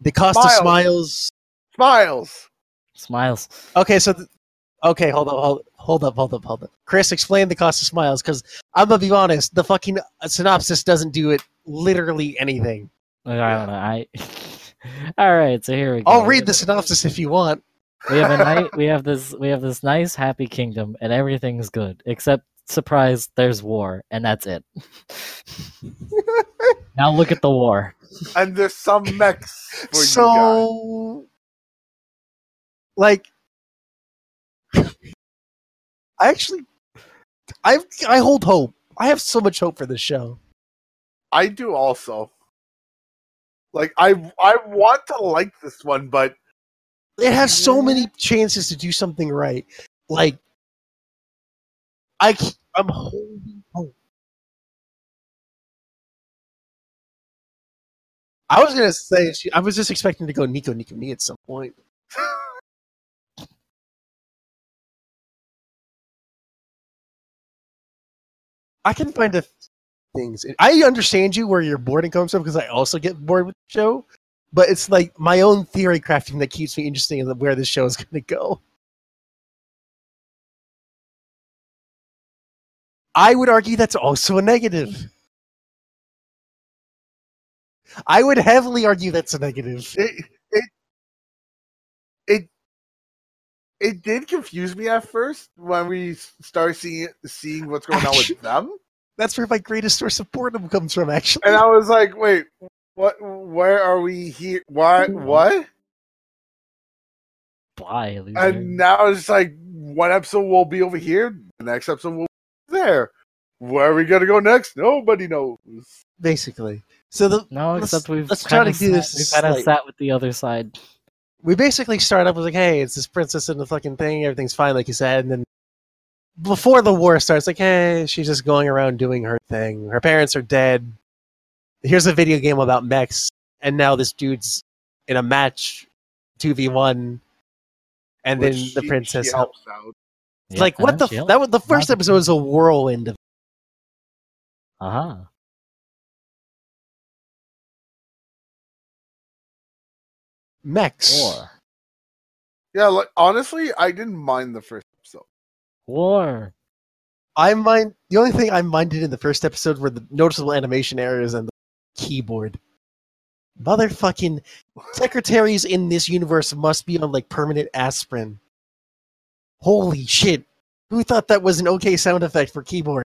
the cost of Smiles. smiles. Smiles. Smiles. Okay, so th- okay, hold on, hold, hold up, hold up, hold up. Chris, explain the cost of smiles, because I'm gonna be honest, the fucking uh, synopsis doesn't do it literally anything. I don't know. I. All right, so here we go. I'll read the synopsis if you want. We have a night. We have this. We have this nice, happy kingdom, and everything's good. Except, surprise, there's war, and that's it. now look at the war. And there's some mechs for you so, like, I actually, I I hold hope. I have so much hope for this show. I do also. Like I I want to like this one, but it has so many chances to do something right. Like, I I'm holding hope. I was gonna say, I was just expecting to go Nico Nico Ni at some point. I can find a things. I understand you where your boredom comes from because I also get bored with the show but it's like my own theory crafting that keeps me interested in where this show is going to go. I would argue that's also a negative. I would heavily argue that's a negative. It did confuse me at first when we start seeing seeing what's going on with them, That's where my greatest source of boredom comes from, actually. and I was like, wait, what? Where are we here? Why? Hmm. What? Bye, loser. And now it's like one episode will be over here, the next episode will be there. Where are we gonna go next? Nobody knows. Basically. So the no, except we've let's try kinda to do this We've kind of sat with the other side. We basically start up with like, hey, it's this princess and the fucking thing, everything's fine, like you said, and then before the war starts, like, hey, she's just going around doing her thing. Her parents are dead. Here's a video game about mechs, and now this dude's in a match, two v one, and then Which the princess she helps. helps out. Yeah, like, what the? F- that was the first episode was a whirlwind of Uh-huh. Mechs. War. Yeah, like honestly, I didn't mind the first episode. War. I mind the only thing I minded in the first episode were the noticeable animation errors and the keyboard. Motherfucking secretaries in this universe must be on like permanent aspirin. Holy shit. Who thought that was an okay sound effect for keyboard?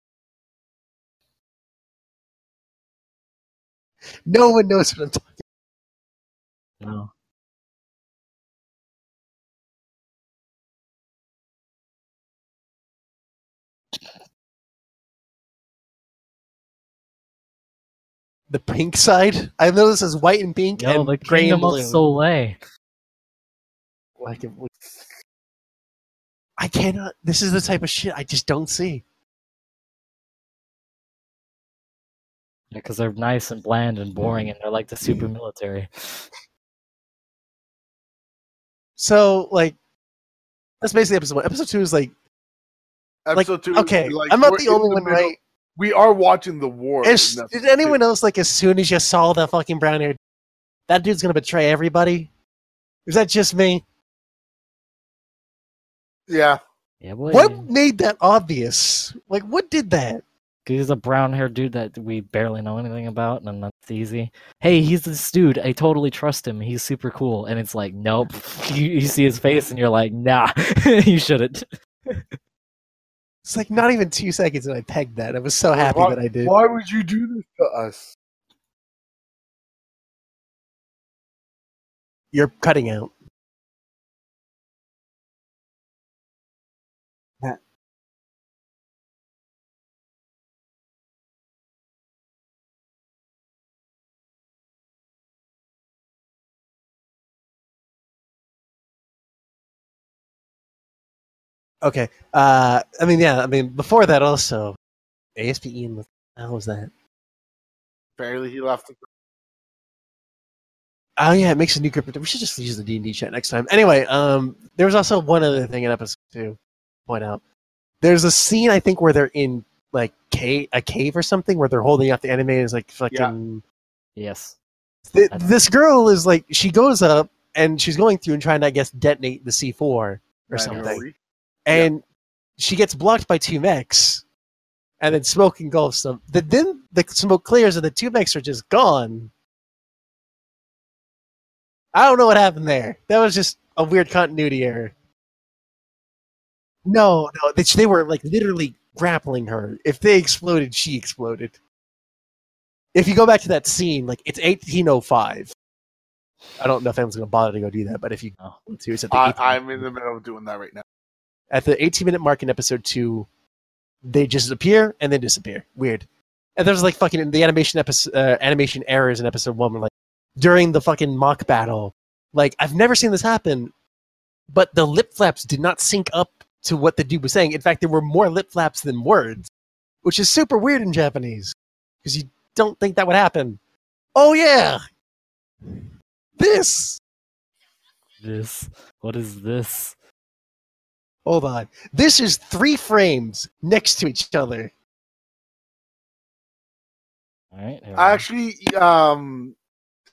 No one knows what I'm talking about. No. The pink side? I know this is white and pink Yo, and the gray and Kingdom of blue. Soleil. Like it was- I cannot. This is the type of shit I just don't see. Yeah, because they're nice and bland and boring, and they're like the super mm. military. So, like, that's basically episode one. Episode two is like, Episode two. okay, like, I'm not the only one, right? We are watching the war. Is, did anyone else like as soon as you saw that fucking brown hair, that dude's gonna betray everybody? Is that just me? Yeah, Yeah, boy. What made that obvious? Like, what did that? He's a brown haired dude that we barely know anything about, and that's easy. Hey, he's this dude. I totally trust him. He's super cool. And it's like, nope. You, you see his face, and you're like, nah, you shouldn't. It's like not even two seconds, and I pegged that. I was so happy Why- that I did. why would you do this to us? You're cutting out. Okay. Uh, I mean, yeah. I mean, before that, also, ASP Ian. What the hell was that? Barely he left. Oh yeah, it makes a new group. We should just use the D and D chat next time. Anyway, um, there was also one other thing in episode two. Point out, there's a scene I think where they're in like cave, a cave or something, where they're holding up the anime is like fucking. Yes. Th- this girl is like she goes up and she's going through and trying to I guess detonate the C4 or something, Manually. and she gets blocked by two mechs, and then smoke engulfs them. The, then the smoke clears and the two mechs are just gone. I don't know what happened there. That was just a weird continuity error. No, no, they, they were like literally grappling her. If they exploded, she exploded. If you go back to that scene, like it's 1805. I don't know if anyone's gonna bother to go do that, but if you Oh. want to, it's at the I, oh I'm in the middle of doing that right now. At the 18 minute mark in episode two, they just appear and then disappear. Weird. And there's like fucking the animation episode, uh, animation errors in episode one. Like during the fucking mock battle, like I've never seen this happen, but the lip flaps did not sync up to what the dude was saying. In fact, there were more lip flaps than words, which is super weird in Japanese because you don't think that would happen. Oh yeah, this. This. What is this? Hold on. This is three frames next to each other. All right. here. Actually, um,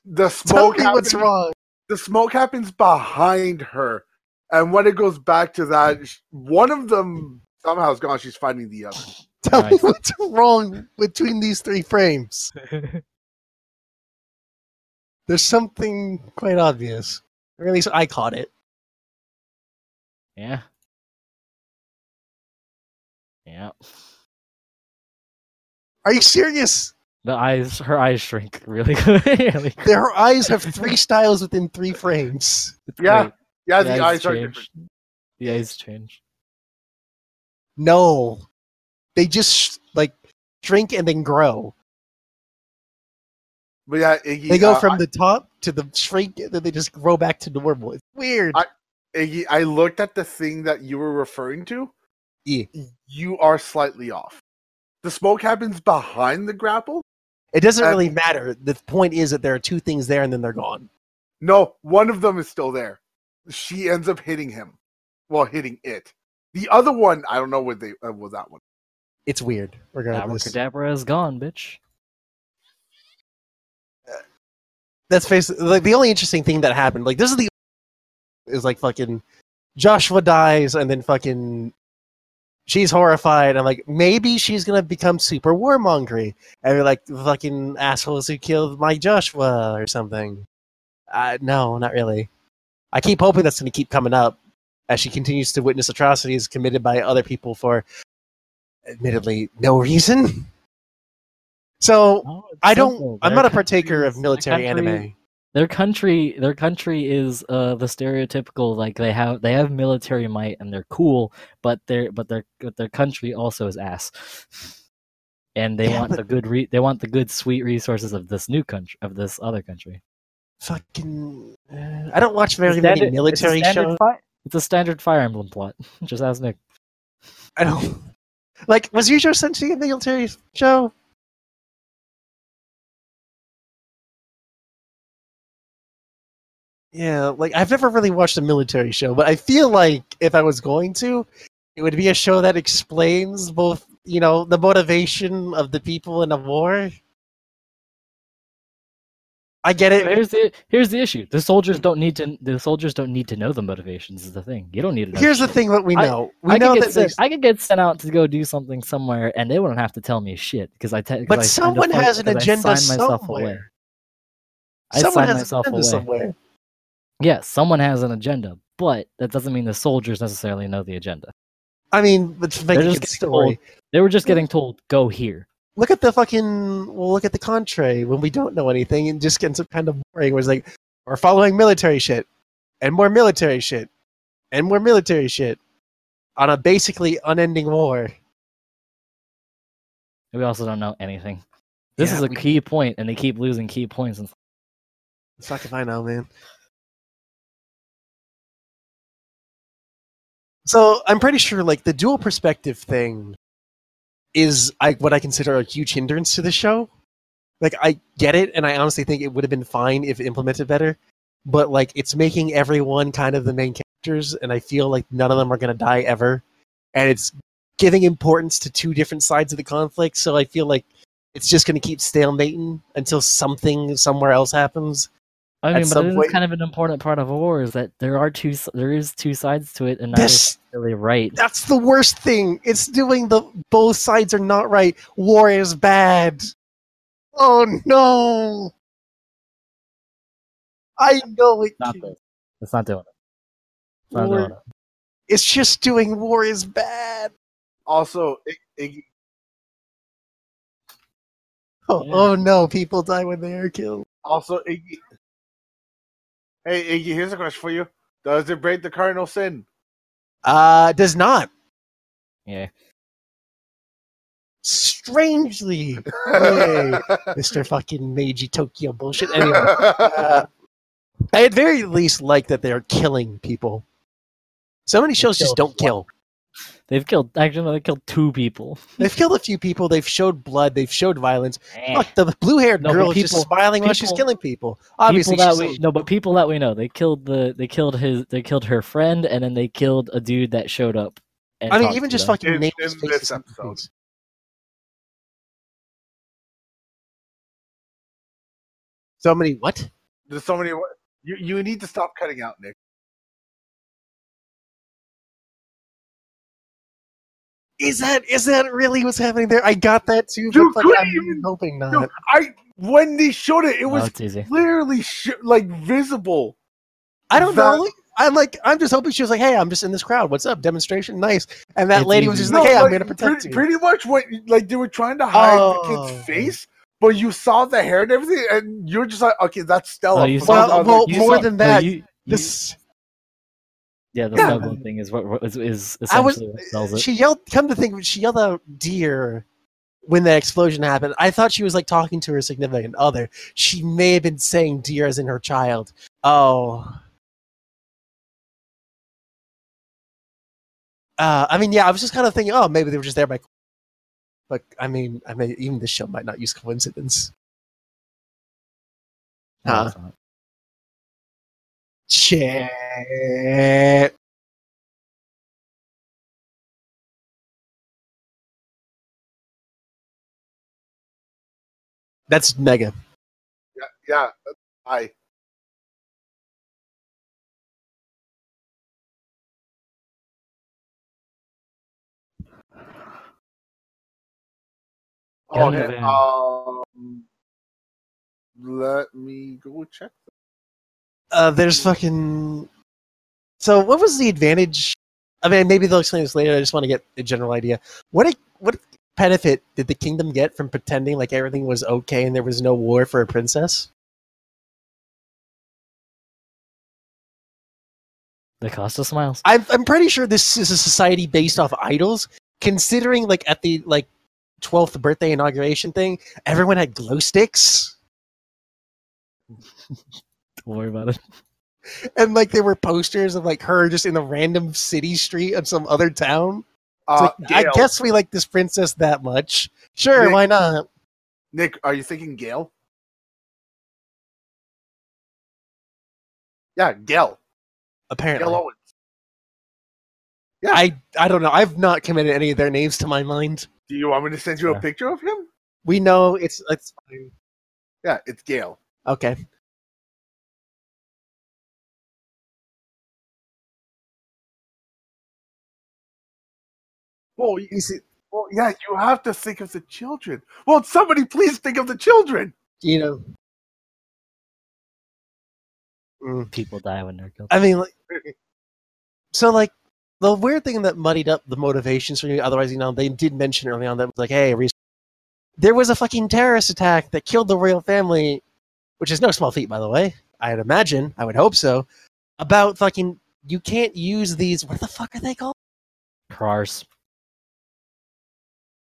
the Tell smoke me what's wrong. the smoke happens behind her, and when it goes back to that, one of them somehow is gone. She's finding the other. Tell me what's wrong between these three frames. There's something quite obvious. Or at least I caught it. yeah. Yeah. Are you serious? The eyes, her eyes shrink really good. really Their eyes have three styles within three frames. Yeah, Wait, yeah. The, eyes are change. different. The eyes change. No. They just like shrink and then grow. But yeah, Iggy, They go uh, from the top to the shrink and then they just grow back to normal. It's weird. I- Iggy, I looked at the thing that you were referring to. Yeah. You are slightly off. The smoke happens behind the grapple. It doesn't really matter. The point is that there are two things there and then they're gone. No, one of them is still there. She ends up hitting him. Well, hitting it. The other one, I don't know what they uh, was that one. It's weird. Regardless. Abracadabra is gone, bitch. that's basically like the only interesting thing that happened. Like this is the is like fucking Joshua dies and then fucking she's horrified I'm like maybe she's gonna become super warmongery and you're like fucking assholes who killed my Joshua or something. Uh, no, not really. I keep hoping that's gonna keep coming up as she continues to witness atrocities committed by other people for admittedly no reason. So No, I don't. I'm not a partaker of military anime. Their country, their country is uh, the stereotypical like they have they have military might and they're cool, but their but their but their country also is ass, and they Yeah, want but- the good re- they want the good sweet resources of this new country of this other country. Fucking. uh, I don't watch very It's many military it's shows. fi- it's a standard Fire Emblem plot. Just ask Nick. I don't. Like, was Youjo Senki a military show? Yeah, like I've never really watched a military show, but I feel like if I was going to, it would be a show that explains both you know, the motivation of the people in a war. I get it. Here's the here's the issue. The soldiers don't need to. The soldiers don't need to know the motivations. Is the thing. You don't need to. Know Here's the thing that we I- know. we I know could, that get sent, I could get sent out to go do something somewhere, and they wouldn't have to tell me shit because I. But I someone has an agenda somewhere. away. I someone has an agenda away. somewhere. Yes, someone has an agenda, but that doesn't mean the soldiers necessarily know the agenda. I mean, but make They're a just good story. told. They were just getting told, "Go here." Look at the fucking. Well, look at the contrary when we don't know anything and just getting some kind of boring. Where it's like we're following military shit, and more military shit, and more military shit, on a basically unending war. And we also don't know anything. This Yeah, is a we- key point, and they keep losing key points. And Fuck if I know, man. So I'm pretty sure, like the dual perspective thing, is I what I consider a huge hindrance to the show. Like I get it, and I honestly think it would have been fine if implemented better. But like it's making everyone kind of the main characters, and I feel like none of them are gonna die ever, and it's giving importance to two different sides of the conflict. So I feel like it's just gonna keep stalemating until something somewhere else happens. I At mean, but some it is point- kind of an important part of a war is that there are two. There is two sides to it, and neither is really right. That's the worst thing. It's doing the both sides are not right. War is bad. Oh no. I know it. Not this. It's not doing it. It's not War- doing it. It's just doing war is bad. Also, I- Iggy, Oh, Yeah. oh no, people die when they are killed. also Iggy. Hey Iggy, here's a question for you. Does it break the cardinal sin? Uh does not. Yeah. Strangely. Hey, Mr. fucking Meiji Tokyo bullshit. Anyway. Uh, I at very least like that they are killing people. So many shows just don't kill. They've killed. Actually, no, they killed two people. They've killed a few people. They've showed blood. They've showed violence. Eh. Look, the blue-haired No, but girl is just people- smiling while she's killing people. Obviously, people we no, but people that we know. They killed the. They killed his. They killed her friend, and then they killed a dude that showed up. And I mean, even just them. fucking In- names, in this episode. So many what? There's so many. You you need to stop cutting out, Nick. Is that is that really what's happening there? I got that too, You but like, I'm even- hoping not. No, I when they showed it, it No, was it's clearly sh- like visible. I don't that- know. I'm like, I'm just hoping she was like, "Hey, I'm just in this crowd. What's up? Demonstration, nice." And that It's lady was just No, like, "Hey, I'm like, gonna protect pretty, you." pretty much what like they were trying to hide the Oh. kid's face, but you saw the hair and everything, and you're just like, okay, that's Stella. Oh, you from saw- the other well, more saw- than no, that, you- you- This yeah, the Yeah. snuggling thing is what, is, is I was. essentially what sells it. She yelled. Come to think, of it, she yelled out "dear" when the explosion happened. I thought she was like talking to her significant other. She may have been saying "dear" as in her child. Oh. Uh, I mean, yeah, I was just kind of thinking, oh, maybe they were just there by. But I mean, I mean, even this show might not use coincidence. No, Huh. It's not. Shit. That's mega. yeah, yeah, I. Gun Okay, um, let me go check. Uh, there's fucking. So, what was the advantage? I mean, maybe they'll explain this later. I just want to get a general idea. What a, what benefit did the kingdom get from pretending like everything was okay and there was no war for a princess? The cost of smiles. I'm I'm pretty sure this is a society based off idols. Considering like at the like twelfth birthday inauguration thing, everyone had glow sticks, Don't worry about it. and like there were posters of like her just in a random city street of some other town. Uh, like, I guess we like this princess that much. Sure, Nick- why not? Nick, are you thinking Gail? Yeah, Gail. Apparently, Gail Owens. Yeah. I I don't know. I've not committed any of their names to my mind. Do you want me to send you a picture of him? We know it's it's fine. Yeah, it's Gail. Okay. Well, you see, well, yeah, you have to think of the children. Well, somebody please think of the children. You know. Mm. People die when they're killed. I mean, like, so like the weird thing that muddied up the motivations for you. Otherwise, you know, they did mention early on that was like, hey, there was a fucking terrorist attack that killed the royal family, which is no small feat, by the way. I'd imagine, I would hope so. About fucking, you can't use these. What the fuck are they called? Krars.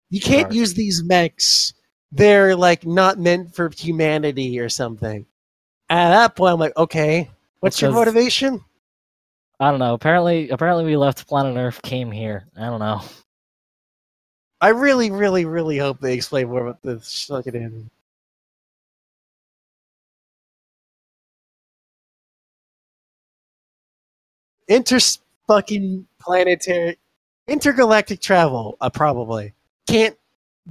You can't Cars. use these mechs. They're like not meant for humanity or something. At that point, I'm like, okay, what's your motivation? I don't know. Apparently, apparently we left planet Earth, came here. I don't know. I really, really, really hope they explain more about this fucking anime. Inter fucking planetary, intergalactic travel. Uh, probably can't.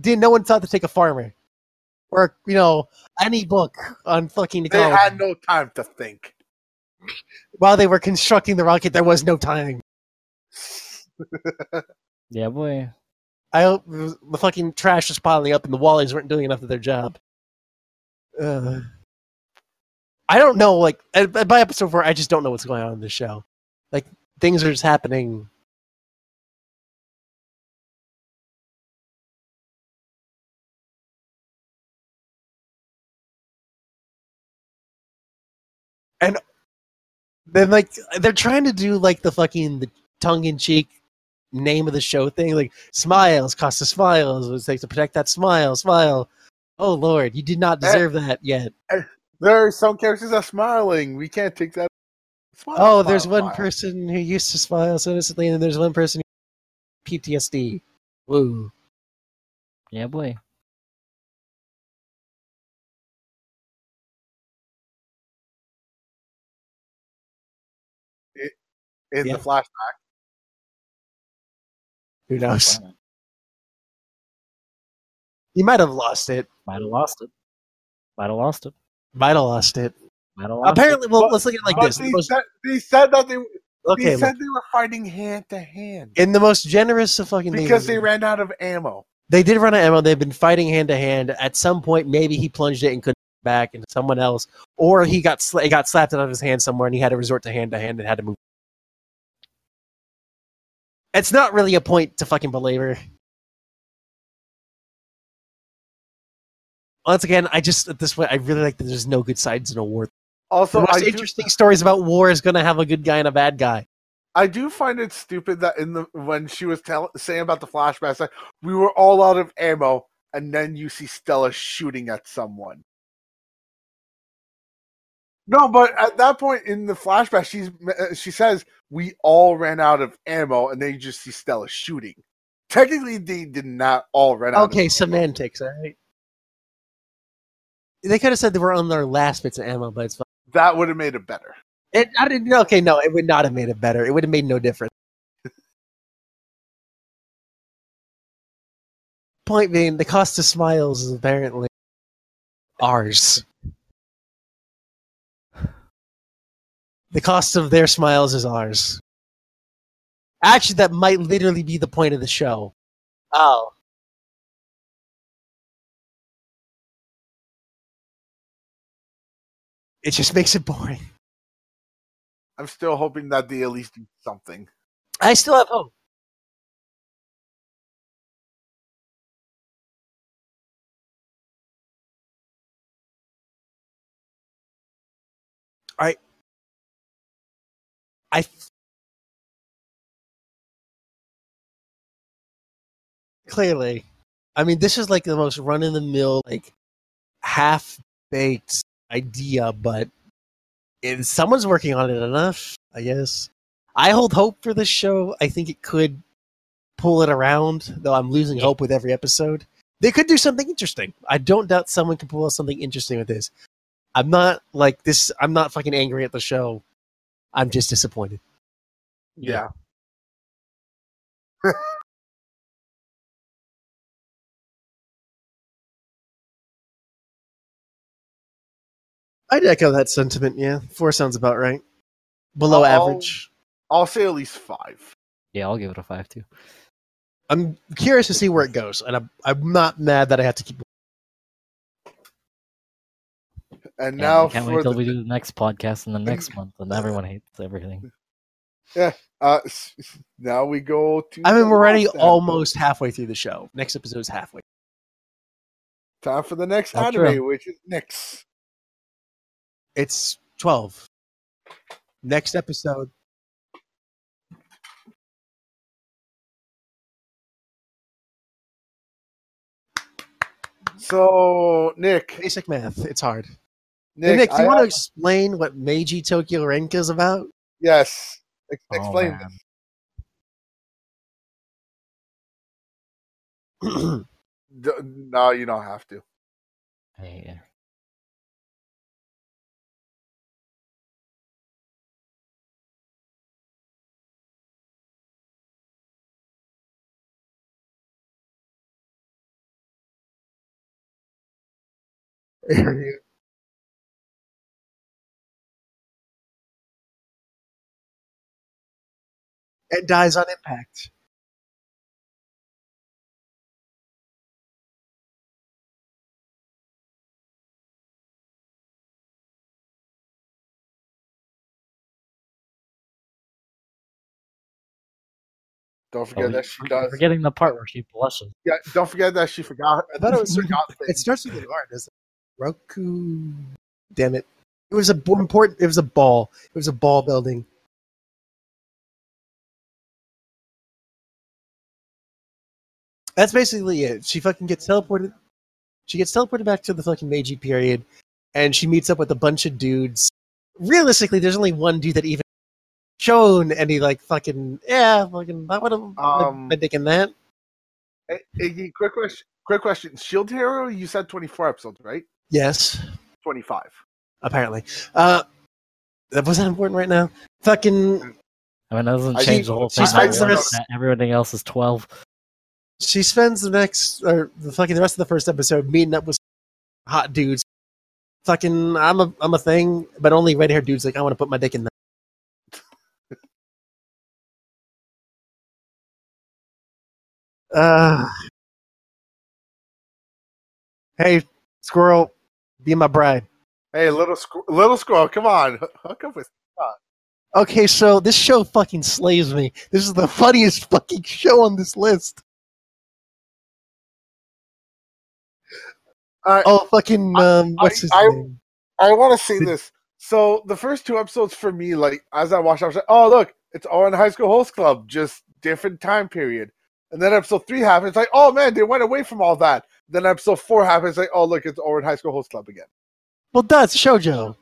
didn't no one thought to take a farmer, or you know, any book on fucking They ecology. had no time to think. While they were constructing the rocket, there was no time. Yeah, boy. I hope the fucking trash was piling up and the WALL-Es weren't doing enough of their job. Uh, I don't know, like, by episode four, I just don't know what's going on in the show. Like, things are just happening. And then, like, they're trying to do, like, the fucking the tongue-in-cheek name of the show thing, like smiles, Costa smiles. It's like to protect that smile, smile. Oh Lord, you did not eh. deserve that yet. Eh, there are some characters that are smiling. We can't take that. Smile, Oh, smile, there's one person who used to smile so innocently, and there's one person who PTSD. Woo. Yeah, boy. In Yeah. the flashback. Who knows? He might have lost it. Might have lost it. Might have lost it. Might have lost it. Might have lost Apparently, well, But- let's look at it like this. They, The most- said, they said that they, okay, they look, said they were fighting hand to hand in the most generous of fucking because things- they ran out of ammo. They did run out of ammo. They've been fighting hand to hand. At some point, maybe he plunged it and couldn't get back into someone else, or he got sla- it got slapped out of his hand somewhere, and he had to resort to hand to hand and had to move. It's not really a point to fucking belabor. Once again, I just at this point I really like that there's no good sides in a war. Also, I do, interesting stories about war is going to have a good guy and a bad guy. I do find it stupid that in the when she was tell, saying about the flashbacks, like we were all out of ammo, and then you see Stella shooting at someone. No, but at that point in the flashback, she's uh, she says we all ran out of ammo, and then you just see Stella shooting. Technically, they did not all run out. Okay, semantics, all right. They could have said they were on their last bits of ammo, but it's fine. that would have made it better. It, I didn't. Okay, no, it would not have made it better. It would have made no difference. Point being, the cost of smiles is apparently ours. The cost of their smiles is ours. Actually, that might literally be the point of the show. Oh. It just makes it boring. I'm still hoping that they at least do something. I still have hope. I clearly I mean this is like the most run in the mill like half baked idea but if someone's working on it enough, I guess. I hold hope for this show. I think it could pull it around, though I'm losing hope with every episode. They could do something interesting. I don't doubt someone can pull something interesting with this. I'm not like this. I'm not fucking angry at the show. I'm just disappointed. Yeah. I'd echo that sentiment. Yeah, four sounds about right. Below I'll, average. I'll say at least five. Yeah, I'll give it a five too. I'm curious to see where it goes, and I'm I'm not mad that I have to keep And Yeah, now I can't for wait till the, we do the next podcast in the next month, and everyone hates everything. uh, s- s- now we go to. I mean, we're already almost halfway through the show. Next episode is halfway. Time for the next Not anime, true. which is Nick's. It's twelve. Next episode. So, Nick, Basic math. It's hard. Nick, Hey, Nick, do I you want to explain what Meiji Tokyo Renka is about? Yes, ex- Oh, explain man. this. No, you don't have to. Yeah. it dies on impact. Don't Oh, forget that she does. forgetting the part where she blushes. Yeah, don't forget that she forgot. I thought it was- forgot It starts with an R, doesn't it? Roku. Damn it! It was a b- important. It was a ball. It was a ball building. That's basically it. She fucking gets teleported. She gets teleported back to the fucking Meiji period, and she meets up with a bunch of dudes. Realistically, there's only one dude that even shown any like fucking yeah, fucking I would have Um, been thinking that. Hey, Iggy, quick question. Quick question. Shield Hero, you said 24 episodes, right? Yes, 25. apparently. Uh, that was that important right now. Fucking, I mean, that doesn't change think the whole thing. Everyone- Everything else is twelve. She spends the next or the fucking the rest of the first episode meeting up with hot dudes. Fucking, I'm a I'm a thing, but only red haired dudes like I want to put my dick in that. Uh, hey, squirrel, be my bride. Hey, little squ- little squirrel, come on. Hook up with. Okay, so this show fucking slays me. This is the funniest fucking show on this list. Right, Oh, fucking, um, what's I- his I- name? I want to say this. So the first two episodes for me, like as I watched, I was like, "Oh, look, it's Ouran High School Host Club, just different time period." And then episode three happens, like, "Oh man, they went away from all that." Then episode four happens, like, "Oh look, it's Ouran High School Host Club again." Well, that's shoujo.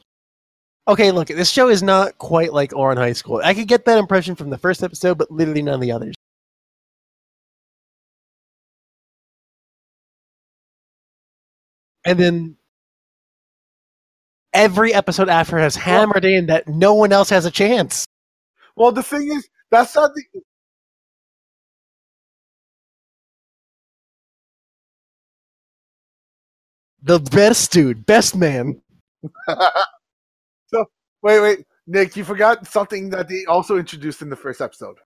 Okay, look, this show is not quite like Ouran High School. I could get that impression from the first episode, but literally none of the others. And then every episode after has hammered in that no one else has a chance. Well, the thing is, that's not the. The best dude, best man. so wait, wait, Nick, you forgot something that they also introduced in the first episode.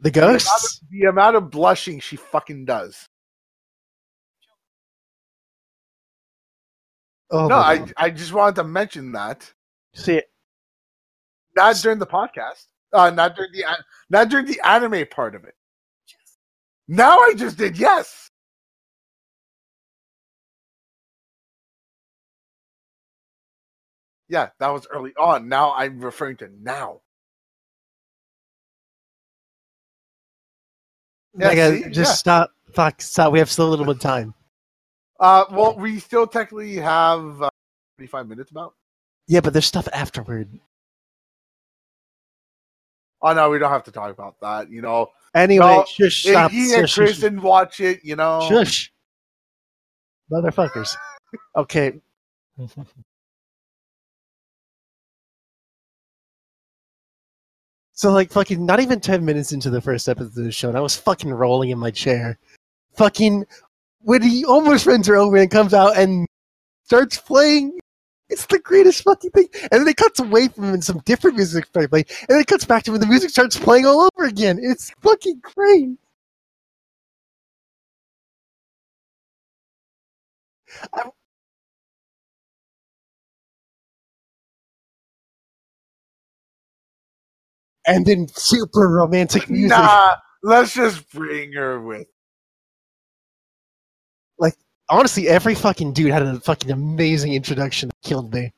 The The amount, ghosts. of, the amount of blushing she fucking does. Oh, no, I God. I just wanted to mention that. see it. Not during the podcast. Uh, not during the not during the anime part of it. Now I just did yes. Yeah, that was early on. Now I'm referring to now. Yeah, see? just Yeah. stop. Fuck, stop. We have still a little bit of time. Uh, well, we still technically have uh, 45 minutes about. Yeah, but there's stuff afterward. Oh no, we don't have to talk about that. You know, Anyway, No, shush, stop. he and Chris shush, didn't watch it. You know, shush. Motherfuckers. Okay. So, like, fucking, not even 10 minutes into the first episode of the show, and I was fucking rolling in my chair. Fucking, when he almost runs her over and comes out and starts playing It's the greatest fucking thing. And then it cuts away from him and some different music starts playing. And then it cuts back to and the music starts playing all over again. It's fucking great. I- and then super romantic music. Nah, let's just bring her with. Honestly, every fucking dude had a fucking amazing introduction that killed me.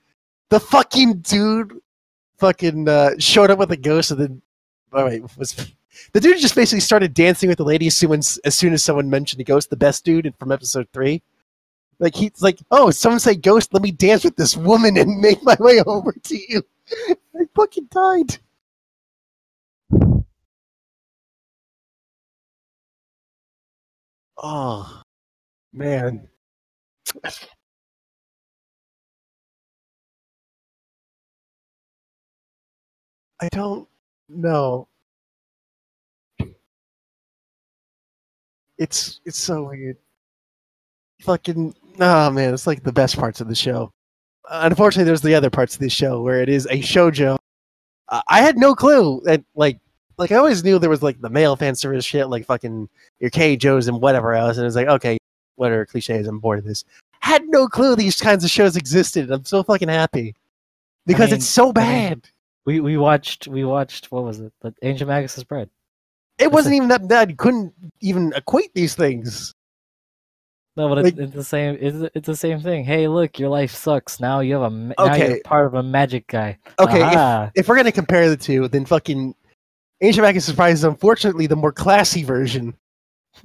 The fucking dude fucking uh, showed up with a ghost and then oh wait, was the dude just basically started dancing with the lady as soon as, as soon as someone mentioned the ghost, the best dude from episode three. Like he's like, oh, someone say ghost, let me dance with this woman and make my way over to you. I fucking died. Oh man. I don't know. It's it's so weird. Fucking oh man, it's like the best parts of the show. Unfortunately, there's the other parts of the show where it is a shojo. I had no clue that like like I always knew there was like the male fan service shit, like fucking your K Joes and whatever else, and it's like okay, whatever cliches, I'm bored of this. Had no clue these kinds of shows existed. I'm so fucking happy because mean, it's so I mean, bad. We we watched we watched what was it? The Ancient Magus's Bride. It wasn't even that bad. You couldn't even equate these things. No, but it's, Like- it's the same. It's, it's the same thing. Hey, look, your life sucks. Now you have a. ma- Now you're part of a magic guy. Okay, if- If, we're gonna compare the two, then fucking Ancient Magus' Bride is unfortunately the more classy version.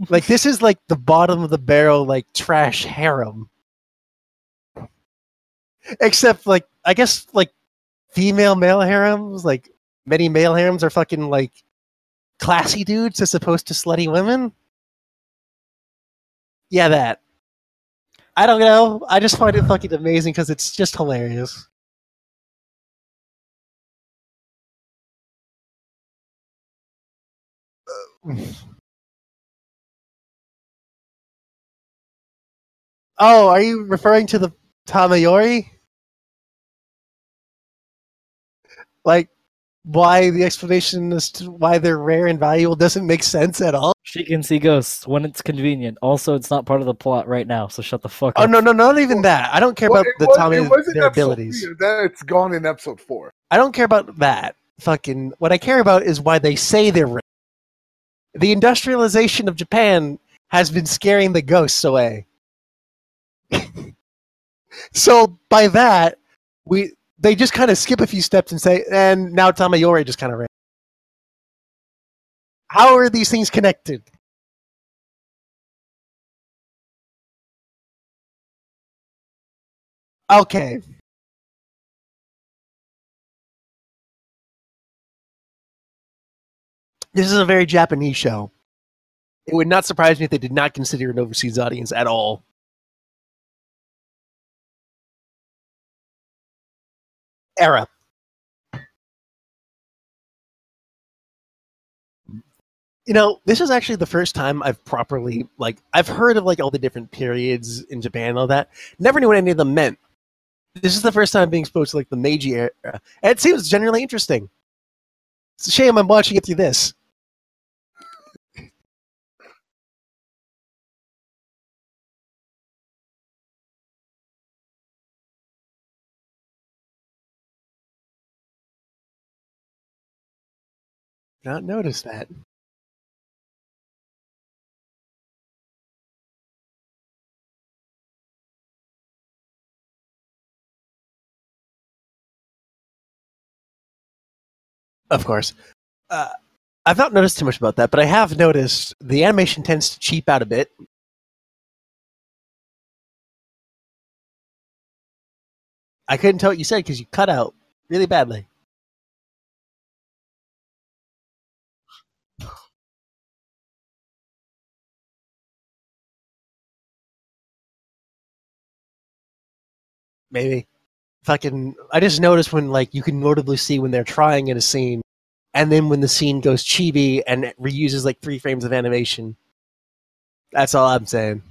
Like this is like the bottom of the barrel, like trash harem. Except like I guess like female male harems, like many male harems are fucking like classy dudes as opposed to slutty women. Yeah, that. I don't know. I just find it fucking amazing because it's just hilarious. Oh, are you referring to the Tamayori? Like, why the explanation as to why they're rare and valuable doesn't make sense at all? She can see ghosts when it's convenient. Also, it's not part of the plot right now, so shut the fuck Oh up. Oh, no, no, not even that. I don't care Well, about the was- Tommy it was in their abilities. three, Then it's gone in episode four. I don't care about that. Fucking what I care about is why they say they're rare. The industrialization of Japan has been scaring the ghosts away. so by that, we they just kind of skip a few steps and say, and now Tamayori just kind of ran. How are these things connected? Okay. This is a very Japanese show. It would not surprise me if they did not consider an overseas audience at all. Era. You know, this is actually the first time I've properly like I've heard of like all the different periods in Japan and all that. Never knew what any of them meant. This is the first time being exposed to like the Meiji era. And it seems generally interesting. It's a shame I'm watching it through this. Not noticed that. Of course. Uh, I've not noticed too much about that, but I have noticed the animation tends to cheap out a bit. I couldn't tell what you said because you cut out really badly. Maybe. Fucking, I just noticed when like you can notably see when they're trying in a scene, and then when the scene goes chibi and reuses like three frames of animation. That's all I'm saying.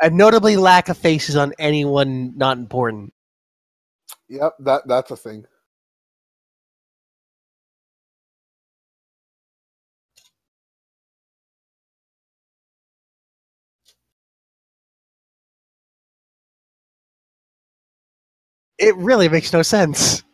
and notably lack of faces on anyone not important. Yep, that that's a thing. It really makes no sense.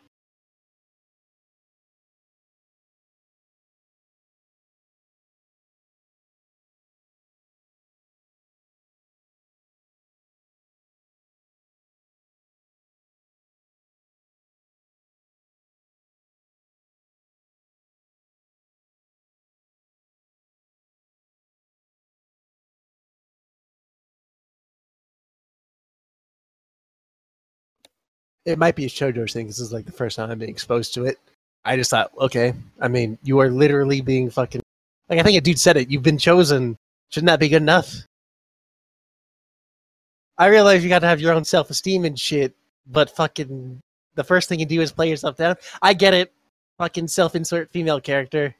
It might be a JoJo's thing. This is like the first time I'm being exposed to it. I just thought, okay. I mean, you are literally being fucking. Like I think a dude said it. You've been chosen. Shouldn't that be good enough? I realize you got to have your own self esteem and shit, but fucking the first thing you do is play yourself down. I get it. Fucking self insert female character.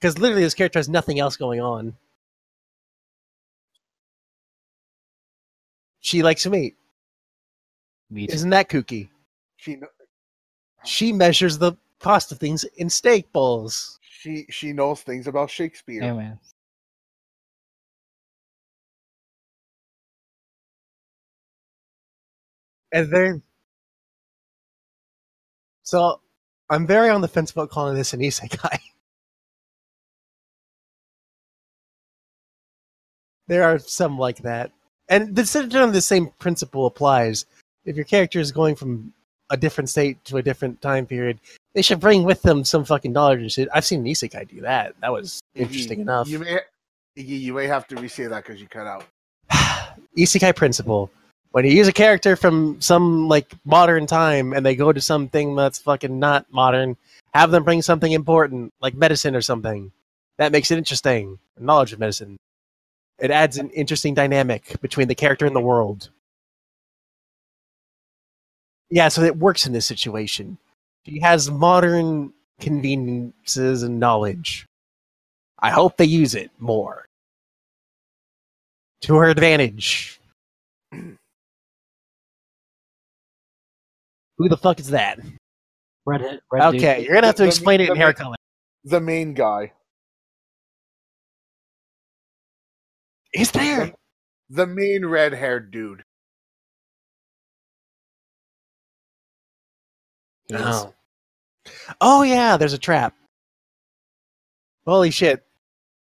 Because literally, this character has nothing else going on. She likes to meet. Meat. Isn't that kooky? She kn- She measures the cost of things in steak bowls. she she knows things about Shakespeare. Yeah, man. And then, so I'm very on the fence about calling this an isekai. there are some like that, and the generally the same principle applies. If your character is going from a different state to a different time period, they should bring with them some fucking knowledge and shit. I've seen an isekai do that. That was interesting Iggy, enough. You may you may have to re-say that because you cut out. isekai principle. When you use a character from some like modern time and they go to something that's fucking not modern, have them bring something important like medicine or something. That makes it interesting. Knowledge of medicine. It adds an interesting dynamic between the character and the world. Yeah, so it works in this situation. She has modern conveniences and knowledge. I hope they use it more. To her advantage. Who the fuck is that? Red, red dude. Okay, you're gonna have to The- explain it the- in hair color. The main guy. He's there. The main red-haired dude. No. Oh yeah, there's a trap. Holy shit!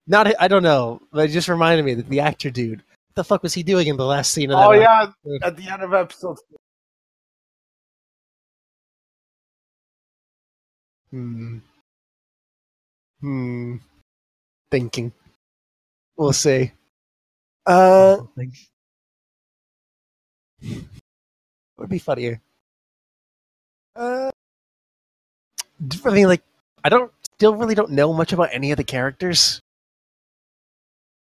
Not I don't know, but it just reminded me that the actor dude. What the fuck was he doing in the last scene of that? Oh one? yeah, at the end of episode. Hmm. Hmm. Thinking. We'll see. Uh, What would be funnier. Uh, I mean, like, I don't still really don't know much about any of the characters.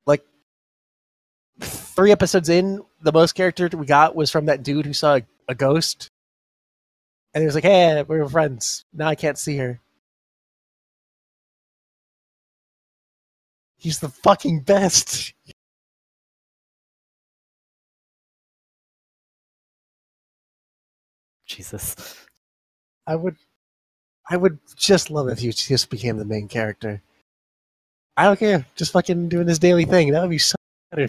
Like, three episodes in, the most character we got was from that dude who saw a, a ghost, and he was like, "Hey, we were friends. Now I can't see her." He's the fucking best. Jesus. I would, I would just love if you just became the main character. I don't care, just fucking doing this daily thing. That would be so better.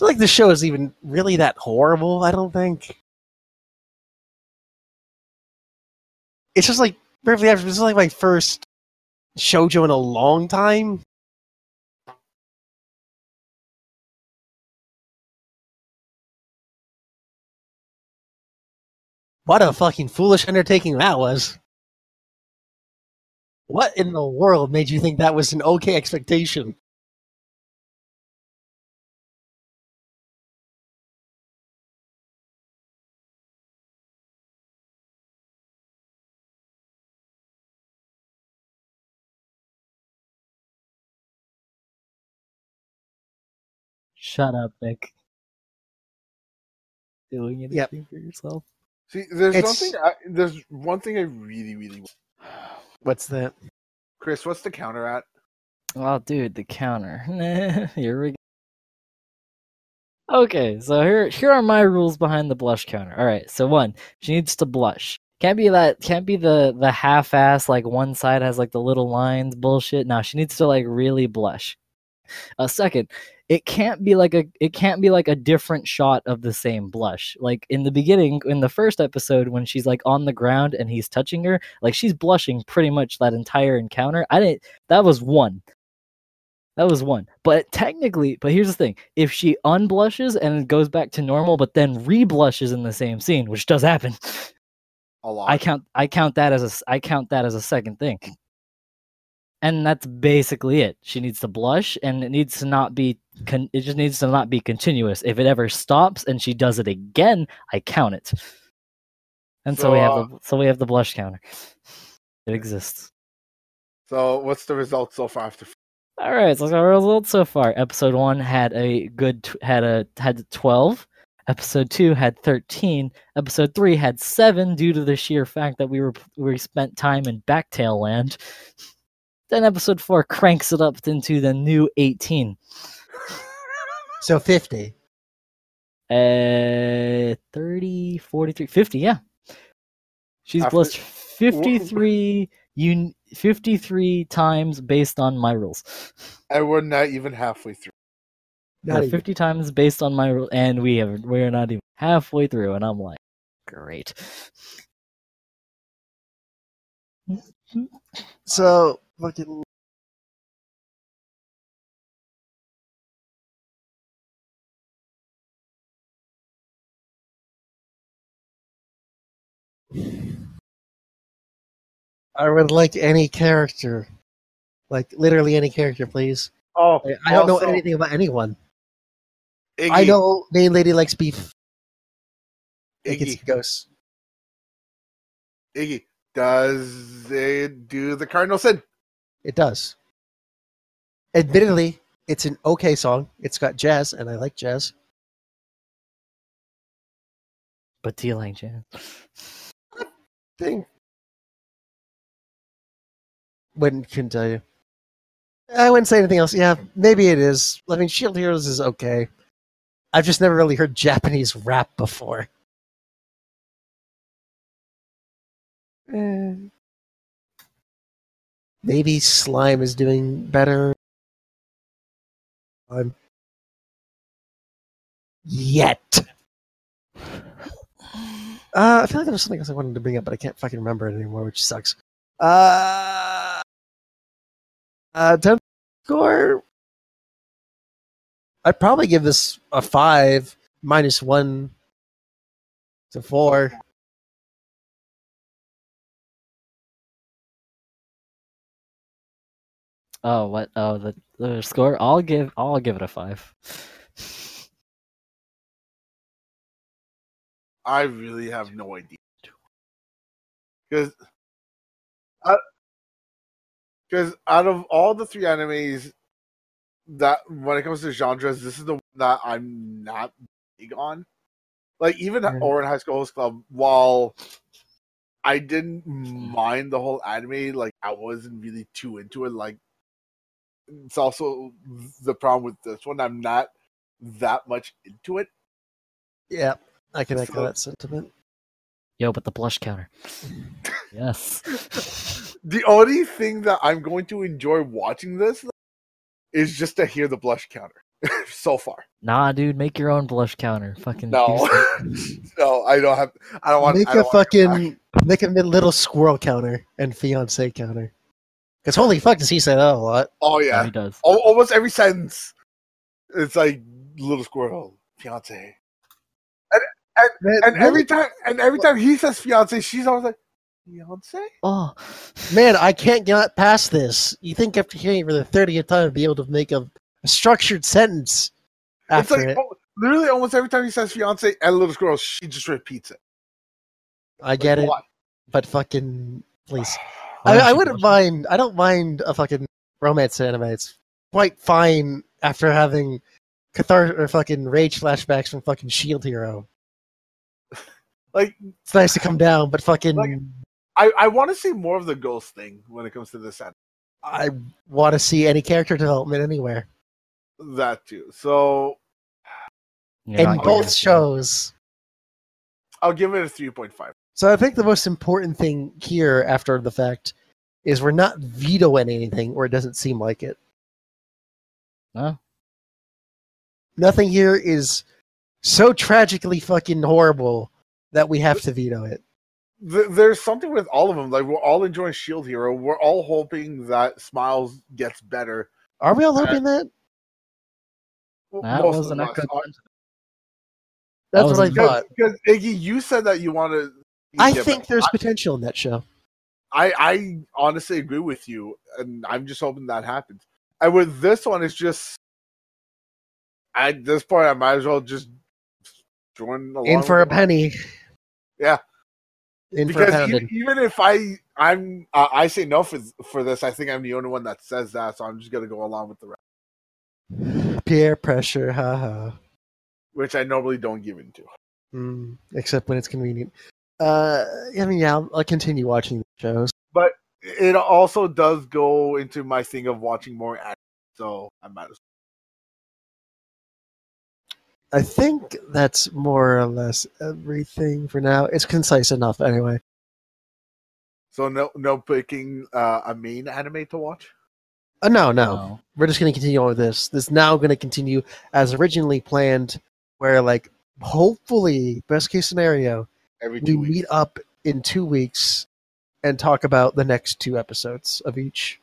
Not like the show is even really that horrible. I don't think. It's just like perfectly average. This is like my first shojo in a long time. What a fucking foolish undertaking that was. What in the world made you think that was an okay expectation? Shut up, Nick. Doing Yep. anything for yourself? See, there's It's- something. I, there's one thing I really, really. want. What's that? Chris, what's the counter at? Oh, dude, the counter. Here we go. Okay, so here here are my rules behind the blush counter. All right, so one, she needs to blush. Can't be that. Can't be the the half ass like one side has like the little lines bullshit. Now she needs to like really blush. A second, it can't be like a it can't be like a different shot of the same blush. Like in the beginning, in the first episode, when she's like on the ground and he's touching her, like she's blushing pretty much that entire encounter. I didn't. That was one. That was one. But technically, but here's the thing: if she unblushes and goes back to normal, but then reblushes in the same scene, which does happen, A lot. I count I count that as a i count that as a second thing. And that's basically it. She needs to blush, and it needs to not be. Con- it just needs to not be continuous. If it ever stops and she does it again, I count it. And so, So, we have uh, the so we have the blush counter. It exists. So what's the result so far after? All right, so our results so far. Episode one had a good tw- had a had twelve. Episode two had thirteen. Episode three had seven due to the sheer fact that we were we spent time in Backtail Land. Then episode four cranks it up into the new eighteen. So 50. Uh 30, 43, 50, yeah. She's After- blushed 53 un- 53 times based on my rules. And we're not even halfway through. Not Uh, even. 50 times based on my rule, and we have we're not even halfway through, and I'm like, great. So, fucking. I would like any character. Like, literally any character, please. Oh, I don't know anything about anyone. Iggy, I know main lady likes beef. Like it's Iggy, ghosts. Iggy, does it do the cardinal sin? It does. Admittedly, it's an okay song. It's got jazz, and I like jazz. But do you like jazz? Thing. Wouldn't couldn't tell you. I wouldn't say anything else. Yeah, maybe it is. I mean, Shield Heroes is okay. I've just never really heard Japanese rap before. Eh. Maybe Slime is doing better. Um, yet. Uh, I feel like there was something else I wanted to bring up, but I can't fucking remember it anymore, which sucks. Uh, uh, temp score. I'd probably give this a five minus one to four. Oh, what? Oh, the the score. I'll give. I'll give it a five. I really have no idea. Because, because out of all the three animes, that when it comes to genres, this is the one that I'm not big on. Like even Mhm. Ouran High School Host Club, while I didn't mind the whole anime, like I wasn't really too into it. Like it's also the problem with this one. I'm not that much into it. Yeah, I can echo So- that sentiment. Yo, but the blush counter. yes. The only thing that I'm going to enjoy watching this is just to hear the blush counter so far. Nah, dude, make your own blush counter. Fucking do No, no, I don't have. I don't want. Make I a don't want to go back. fucking make a little squirrel counter and fiance counter. Because holy fuck, does he say that a lot? Oh Yeah, yeah, he does. Al- almost every sentence. It's like little squirrel fiance, Man, and really? every time, and every time he says fiance, she's always like fiance. Oh, man, I can't get past this. You think after hearing it for the thirtieth time, I'd be able to make a, a structured sentence It's after like it? oh, literally almost every time he says fiance and little squirrel, she just repeats it. I get it, Why? but fucking please. Why I, I wouldn't blush? mind. I don't mind a fucking romance anime. It's quite fine after having cathar or fucking rage flashbacks from fucking Shield Hero. Like It's nice to come down, but fucking Like- I, I want to see more of the ghost thing when it comes to this anime. I want to see any character development anywhere. That too. So You're in both shows. I'll give it a three point five. So I think the most important thing here, after the fact, is we're not vetoing anything, or it doesn't seem like it. No. Nothing here is so tragically fucking horrible that we have to veto it. There's something with all of them. Like we're all enjoying Shield Hero. We're all hoping that Smiles gets better. Are we all hoping that? Well, That most wasn't a good are. That's was what I a- thought. Because Iggy, you said that you want I think there's potential in that show. I, I honestly agree with you, and I'm just hoping that happens. And with this one, it's just at this point, I might as well just join along. In for a penny. Yeah. In for a Because pounded. e- even if I I'm uh, I say no for for this, I think I'm the only one that says that, so I'm just gonna go along with the rest, Peer pressure, haha. which I normally don't give into. Mm, except when it's convenient. Uh, I mean, yeah, I'll, I'll continue watching the shows. But it also does go into my thing of watching more action, so I might as I think that's more or less everything for now. It's concise enough, anyway. So no no picking uh, a main anime to watch. Uh, no, no, No. we're just going to continue on with this. This is now going to continue as originally planned, where like hopefully, best case scenario, Every we weeks. meet up in two weeks and talk about the next two episodes of each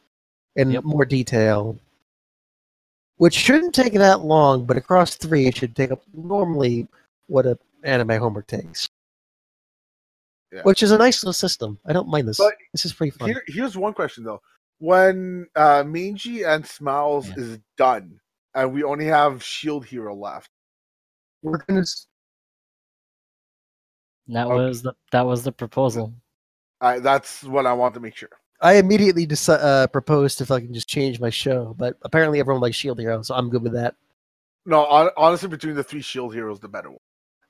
in Yep. more detail. Which shouldn't take that long, but across three, it should take up normally what an anime homework takes. Yeah. Which is a nice little system. I don't mind this. But this is pretty fun. Here, here's one question though: When uh, Minji and Smiles Yeah. is done, and we only have Shield Hero left, We're gonna That Okay. was the that was the proposal. I, that's what I want to make sure. I immediately deci- uh, proposed if I can just change my show, but apparently everyone likes Shield Hero, so I'm good with that. No, hon- honestly, between the three Shield Heroes, the better one.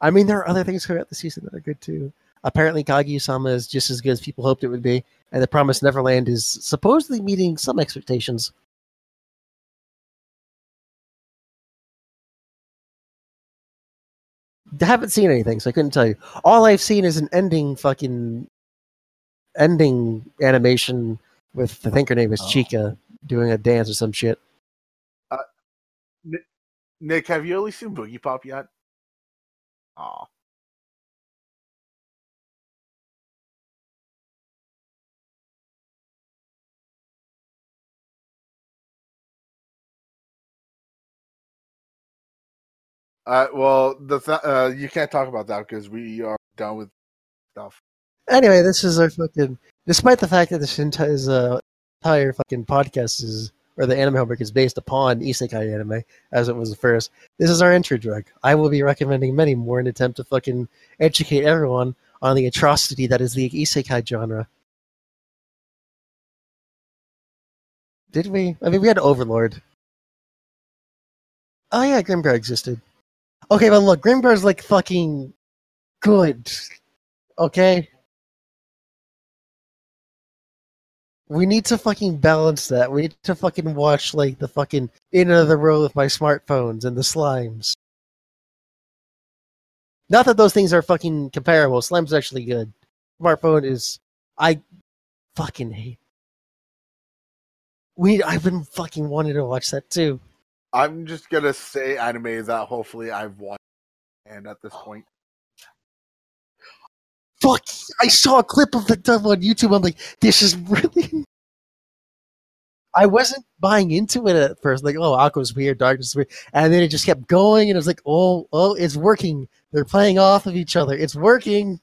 I mean, there are other things coming out this season that are good too. Apparently, Kaguya-sama is just as good as people hoped it would be, and The Promised Neverland is supposedly meeting some expectations. Haven't seen anything, so I couldn't tell you. All I've seen is an ending fucking ending animation with I think her name is Oh. Chika doing a dance or some shit. Uh, Nick, have you least seen Boogiepop yet? Aw. Uh, well, the th- uh, you can't talk about that because we are done with stuff. Anyway, this is our fucking. Despite the fact that this entire is, uh, entire fucking podcast is, or the anime homework is based upon isekai anime, as it was the first. This is our entry drug. I will be recommending many more in attempt to fucking educate everyone on the atrocity that is the isekai genre. Did we? I mean, we had Overlord. Oh yeah, Grimgar existed. Okay, but look, Grimgar's like fucking good. Okay. We need to fucking balance that. We need to fucking watch like the fucking In Another World with my smartphones and the slimes. Not that those things are fucking comparable. Slime's actually good. Smartphone is I fucking hate. We I've been fucking wanting to watch that too. I'm just gonna say anime that hopefully I've watched, and at this point, Fuck! I saw a clip of the dub on YouTube. I'm like, this is really. I wasn't buying into it at first. Like, oh, Aqua's weird, Darkness is weird, and then it just kept going, and it was like, oh, oh, it's working. They're playing off of each other. It's working.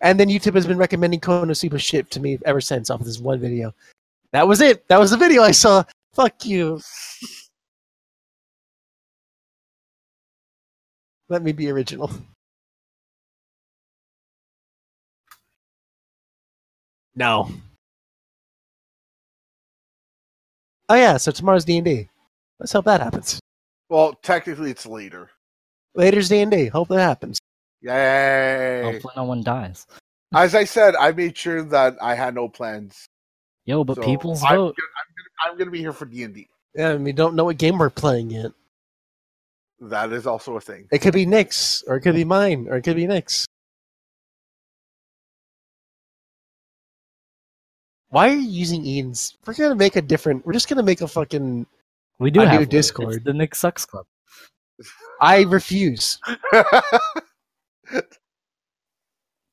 And then YouTube has been recommending Konosuba shit to me ever since off of this one video. That was it. That was the video I saw. Fuck you. Let me be original. No. Oh yeah, so tomorrow's D and D. Let's hope that happens. well, technically it's later. Later's D and D. Hope that happens. Yay! Hopefully, no one dies. As I said, I made sure that I had no plans. Yo, but So, people's I'm vote. Gonna, I'm, gonna, I'm gonna be here for D and D. Yeah, we don't know what game we're playing yet. That is also a thing. It could be Nick's, or it could be mine, or it could be Nick's. Why are you using Ian's? We're gonna make a different. We're just gonna make a fucking. We do I have do one. Discord. It's the Nick Sucks Club. I refuse.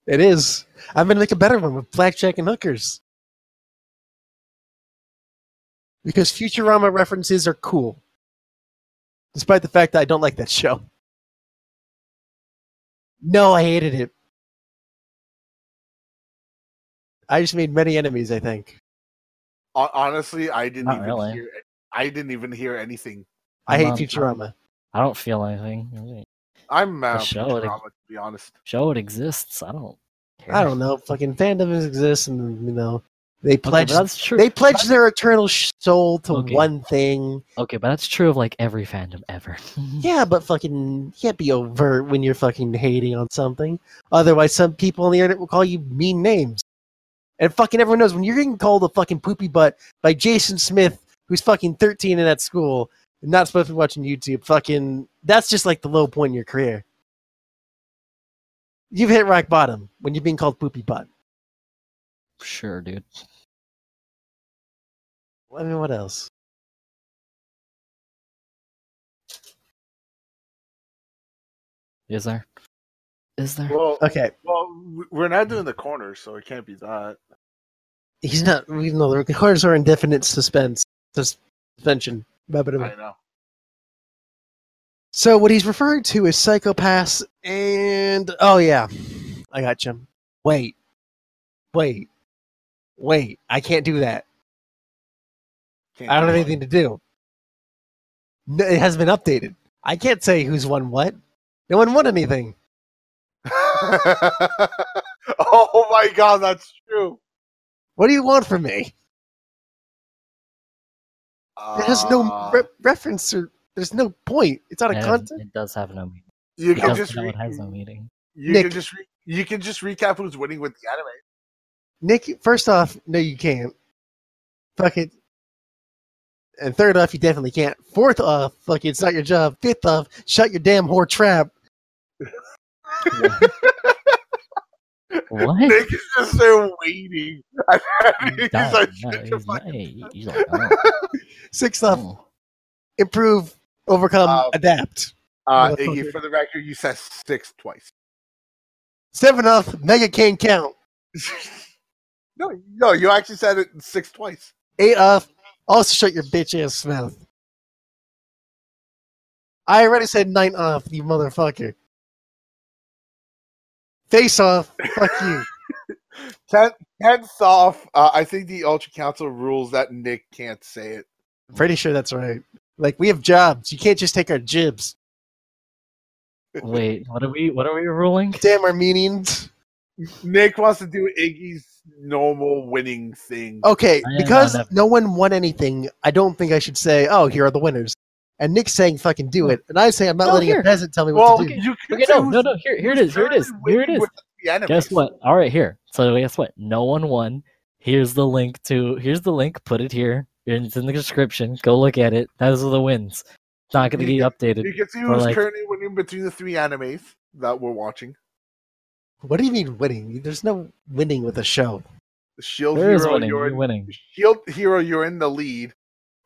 It is. I'm gonna make a better one with blackjack and hookers. Because Futurama references are cool. Despite the fact that I don't like that show. No, I hated it. I just made many enemies, I think. Honestly, I didn't Not even really. hear. I didn't even hear anything. I hate Futurama. I don't feel anything. I'm mad show it- to be honest. Show it exists. I don't. Care. I don't know. Fucking fandom exists, and you know they Okay, pledge. that's true. They pledge their eternal soul to Okay. one thing. Okay, but that's true of like every fandom ever. Yeah, but fucking you can't be overt when you're fucking hating on something. Otherwise, some people on the internet will call you mean names. And fucking everyone knows when you're getting called a fucking poopy butt by Jason Smith, who's fucking 13 and at school and not supposed to be watching YouTube. Fucking, that's just like the low point in your career. You've hit rock bottom when you're being called poopy butt. Sure, dude. I mean, what else? Is there? Is there? Well, Okay, well, we're not doing the corners, so it can't be that. he's not. We know the corners are indefinite suspense suspension. I know. So what he's referring to is psychopaths and oh yeah, I got you. Wait, wait, wait! I can't do that. Can't I don't have anything to do. No, it hasn't been updated. I can't say who's won what. No one won anything. oh my god, that's true. What do you want from me? It has no Uh, re- reference or there's no point. It's out of It, has- context. it does have no meaning. You It, can just no, re- it has no meaning. you Nick. can just re- you can just recap who's winning with the anime. Nick, first off, no, you can't. Fuck it. And third off, you definitely can't. Fourth off, fuck it, it's not your job. Fifth off, shut your damn whore trap. What? Nick is just there waiting. He's He's done. like, No, he's, not, he's like, oh, Sixth off, oh. improve, overcome, Um, adapt. Uh, for the record, you said six twice. Seven off, mega can't count. no, no, you actually said it six twice. Eight off, also shut your bitch ass mouth. I already said nine off, you motherfucker. Face off, fuck you. Ten, tenth off. Uh, I think the Ultra Council rules that Nick can't say it. Pretty sure that's right. Like we have jobs. You can't just take our jibs. Wait, what are we? What are we ruling? Damn Armenians. Nick wants to do Iggy's normal winning thing. Okay, because no one won anything, I don't think I should say, "Oh, here are the winners." And Nick's saying, "Fucking do it," and I say, "I'm not No, letting here. a peasant tell me what well, to do." you can Okay, say no, no, no. Here, here it who's is. Here it is. Here it winning is. with the enemies. Guess what? All right, here. So guess what? No one won. Here's the link to. Here's the link. Put it here. It's in the description. Go look at it. Those are the wins. It's not going to You get updated. You can see who's like- currently winning between the three animes that we're watching. What do you mean winning? There's no winning with a show. Shield There is Hero, winning. you're You're in, winning. Shield Hero, you're in the lead.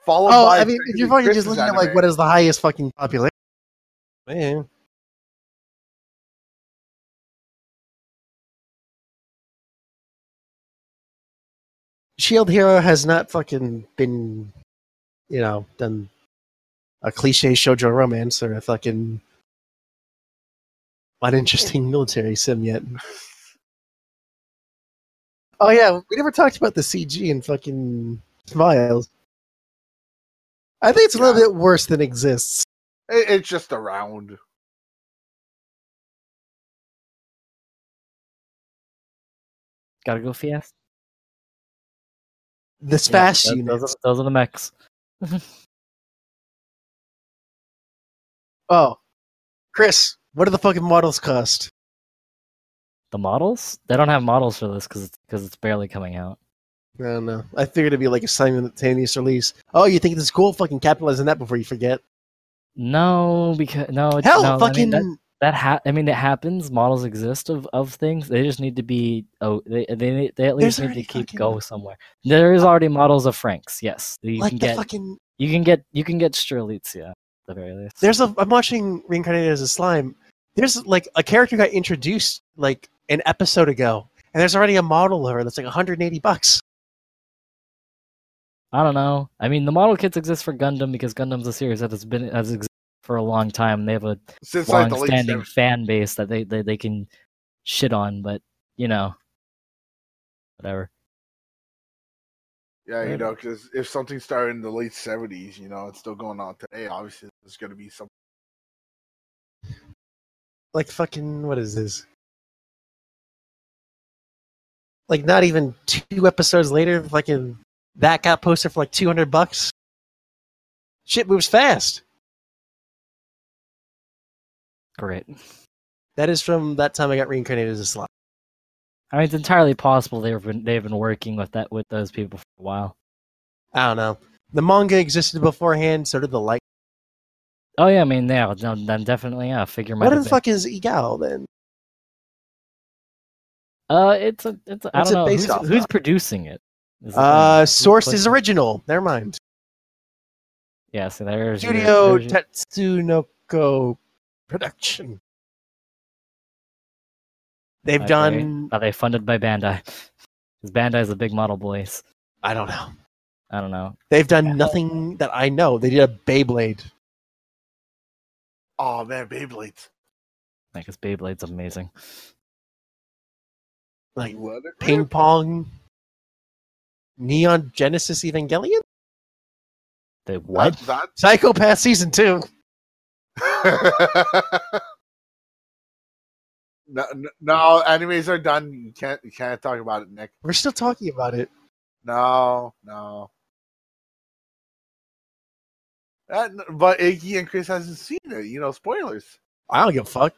Followed Oh, by I mean, if you're fucking just looking at like what is the highest fucking popularity. Yeah. Shield Hero has not fucking been, you know, done a cliche shoujo romance or a fucking uninteresting military sim yet. Oh yeah, we never talked about the CG and fucking Smiles. I think it's a little Yeah. bit worse than exists. It- it's just around. Gotta go fast. This Yeah, fast that- unit. those, are, those are the mechs. Oh, Chris, what do the fucking models cost? The models? They don't have models for this because it's because it's barely coming out. I don't know. I figured it'd be like a simultaneous release. Oh, you think this is cool? Fucking capitalize on that before you forget. No, because no, Hell, no, I mean, fucking that, ha- I mean, it happens. Models exist of, of things. They just need to be. Oh, they they they at least There's need to keep go somewhere. There is already models of Franxx. Yes, you like can the get. fucking. You can get. You can get Strelitzia. At the very least. There's a. I'm watching Reincarnated as a Slime. There's like a character got introduced like an episode ago, and there's already a model of her that's like 180 bucks. I don't know. I mean, the model kits exist for Gundam because Gundam's a series that has been has existed for a long time. They have a Since like long-standing 70s. fan base that they, they they can shit on, but you know, whatever. Yeah, you know, because if something started in the late seventies, you know, it's still going on today. Obviously, there's going to be some. Like fucking. What is this? Like not even two episodes later, fucking that got posted for like 200 bucks. Shit moves fast. Great. That is from that time I got reincarnated as a slime. I mean, it's entirely possible they've been they've been working with that with those people for a while. I don't know. The manga existed beforehand, so did the light. Oh yeah, I mean, yeah, no, then definitely, yeah. Figure What the been- fuck is Egao then? Uh, it's a, it's. A, I What's don't it know based who's, off who's producing it. is. Uh, Who's source is original. Never mind. Yeah, so there's your- Studio there's your- Tatsunoko production. They've Okay. done. Are they funded by Bandai? Because Bandai is a big model boys. I don't know. I don't know. They've done nothing that I know. They did a Beyblade. Oh man, Beyblades! Like, his Beyblade's amazing. Like What ping pong. Neon Genesis Evangelion? They what? That, Psycho-Pass season two. That... no, no, no, animes are done. You can't, you can't talk about it, Nick. We're still talking about it. No, no. Uh, that, but Iggy and Chris hasn't seen it. You know, spoilers. I don't give a fuck.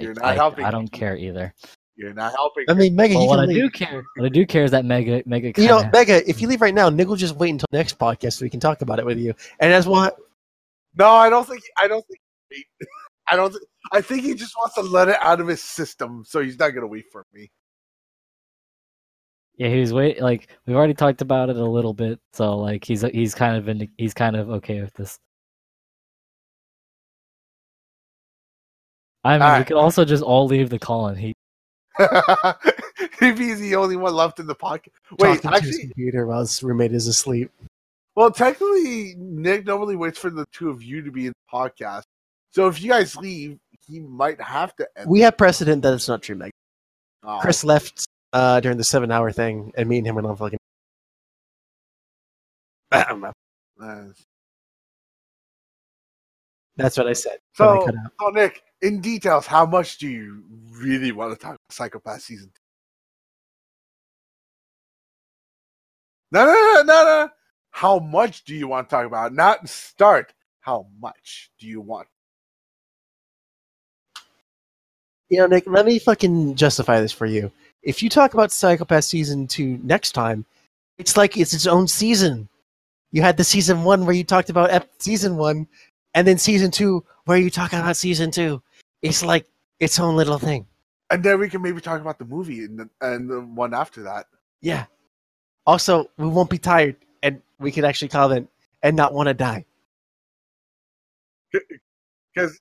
You're not I, helping. I don't care either. You're not helping. I mean, Mega, Well, you what can I leave. do care, what I do care is that Mega, Mega. You know, Mega, if you leave right now, Nick will just wait until next podcast so we can talk about it with you. And that's why No, I don't think. I don't think. I don't. Think, I think he just wants to let it out of his system, so he's not gonna wait for me. yeah, he was wait. Like we've already talked about it a little bit, so like he's he's kind of in, he's kind of okay with this. I mean, we Alright. could also just all leave the call and he. if he's the only one left in the pocket. Wait, talking to his computer while his roommate is asleep. Well, technically, Nick normally waits for the two of you to be in the podcast. So if you guys leave, he might have to end. We have precedent that it's not true, Mega. Oh, Chris left uh, during the seven hour thing, and me and him went on fucking. That's what I said. when I So, so Nick, in details, how much do you really want to talk about Psycho-Pass season two? No, no, no, no, no. How much do you want to talk about? Not start. How much do you want? You know, Nick, let me fucking justify this for you. If you talk about Psycho-Pass season two next time, it's like it's its own season. You had the season one where you talked about ep- season one, and then season two where you talk about season two. It's like its own little thing. And then we can maybe talk about the movie and the, and the one after that. Yeah. Also, we won't be tired, and we can actually comment and not want to die. Because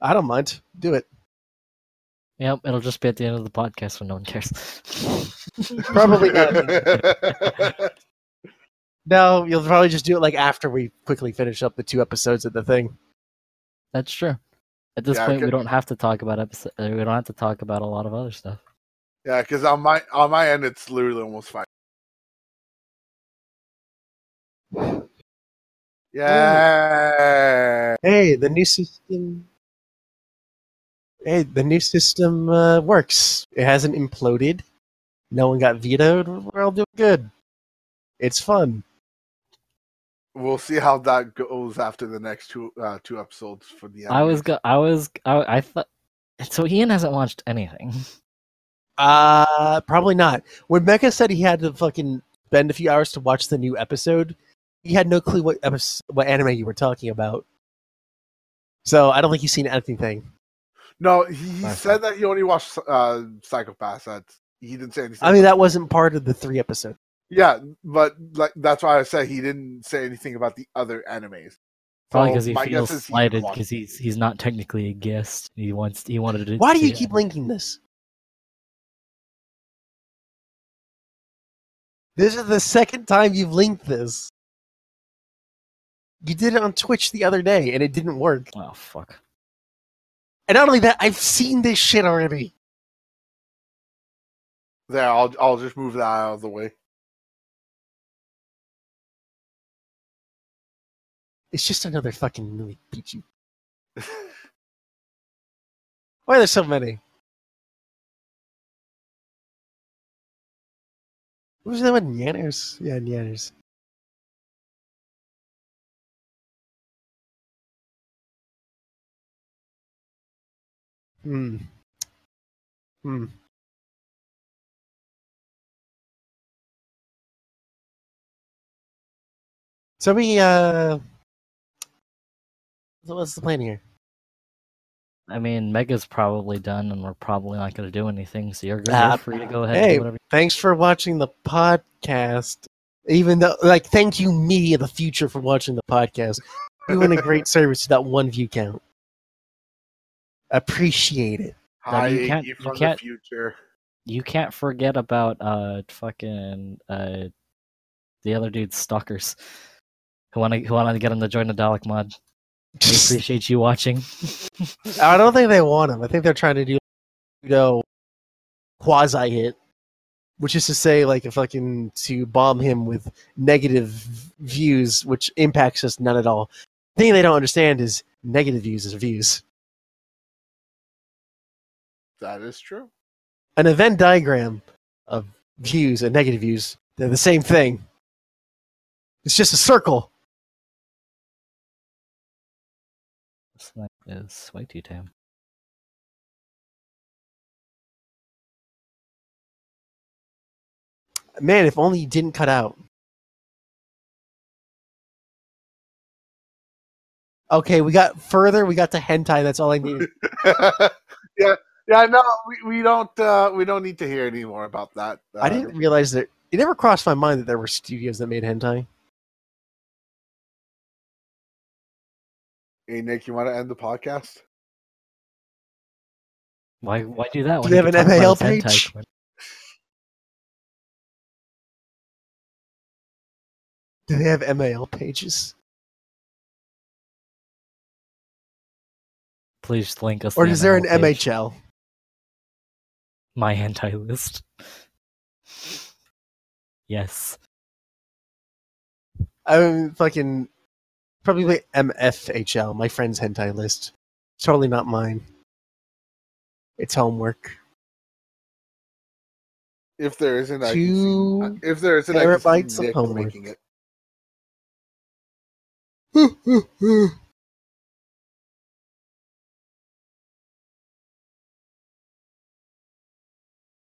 I don't mind. Do it. Yep, it'll just be at the end of the podcast when no one cares. Probably not. No, you'll probably just do it like after we quickly finish up the two episodes of the thing. That's true. At this Yeah, point, we don't have to talk about episode. Uh, we don't have to talk about a lot of other stuff. yeah, because on my on my end, it's literally almost five. Yeah. Hey, the new system. Hey, the new system uh, works. It hasn't imploded. No one got vetoed. We're all doing good. It's fun. We'll see how that goes after the next two uh, two episodes for the. I was go. I was. I. I thought. So Ian hasn't watched anything. Uh, probably not. When Mega said he had to fucking spend a few hours to watch the new episode, he had no clue what episode, what anime you were talking about. So I don't think he's seen anything. No, he, he Okay. said that he only watched uh, Psychopaths. That's he didn't say anything. I mean, that wasn't part of the three episode. yeah, but like that's why I said he didn't say anything about the other animes. Probably So because he feels guess is he slighted because it. he's he's not technically a guest. He wants he wanted to. Why do you to- keep linking this? This is the second time you've linked this. You did it on Twitch the other day, and it didn't work. Oh fuck! And not only that, I've seen this shit already. There, I'll I'll just move that out of the way. It's just another fucking movie. Beat you. Why are there so many? Who's that one? Yanners? Yeah, Yanners. Hmm. Hmm. So we, uh... So what's the plan here? I mean, Mega's probably done, and we're probably not going to do anything. So you're, you're Ah, free to go ahead. and Hey, do whatever. thanks for watching the podcast. Even though, like, thank you, me the future, for watching the podcast. Doing a great service to that one view count. Appreciate it. No, Hi, you can't- you from the can't- future. You can't forget about uh fucking uh the other dude's stalkers who want to who want to get him to join the Dalek mod. We appreciate you watching. I don't think they want him. I think they're trying to do, you know, quasi hit, which is to say, like, a fucking to bomb him with negative views, which impacts us none at all. The thing they don't understand is negative views is views. That is true. An Venn diagram of views and negative views, they're the same thing. It's just a circle. This thing is way too tame. Man, if only you didn't cut out. Okay, we got further. We got to hentai. That's all I needed. yeah, yeah. No, we, we don't uh, we don't need to hear any more about that. Uh, I didn't realize that it never crossed my mind that there were studios that made hentai. Hey Nick, you want to end the podcast? Why why do that? Do they you have an talk MAL page? Do they have MAL pages? Please link us. Or the is there an page. MHL? My hentai list. yes. I'm fucking probably MFHL, my friend's hentai list. Totally not mine. It's homework. If there isn't, I Two can see, if there isn't, I can terabytes see Nick homework. linking it.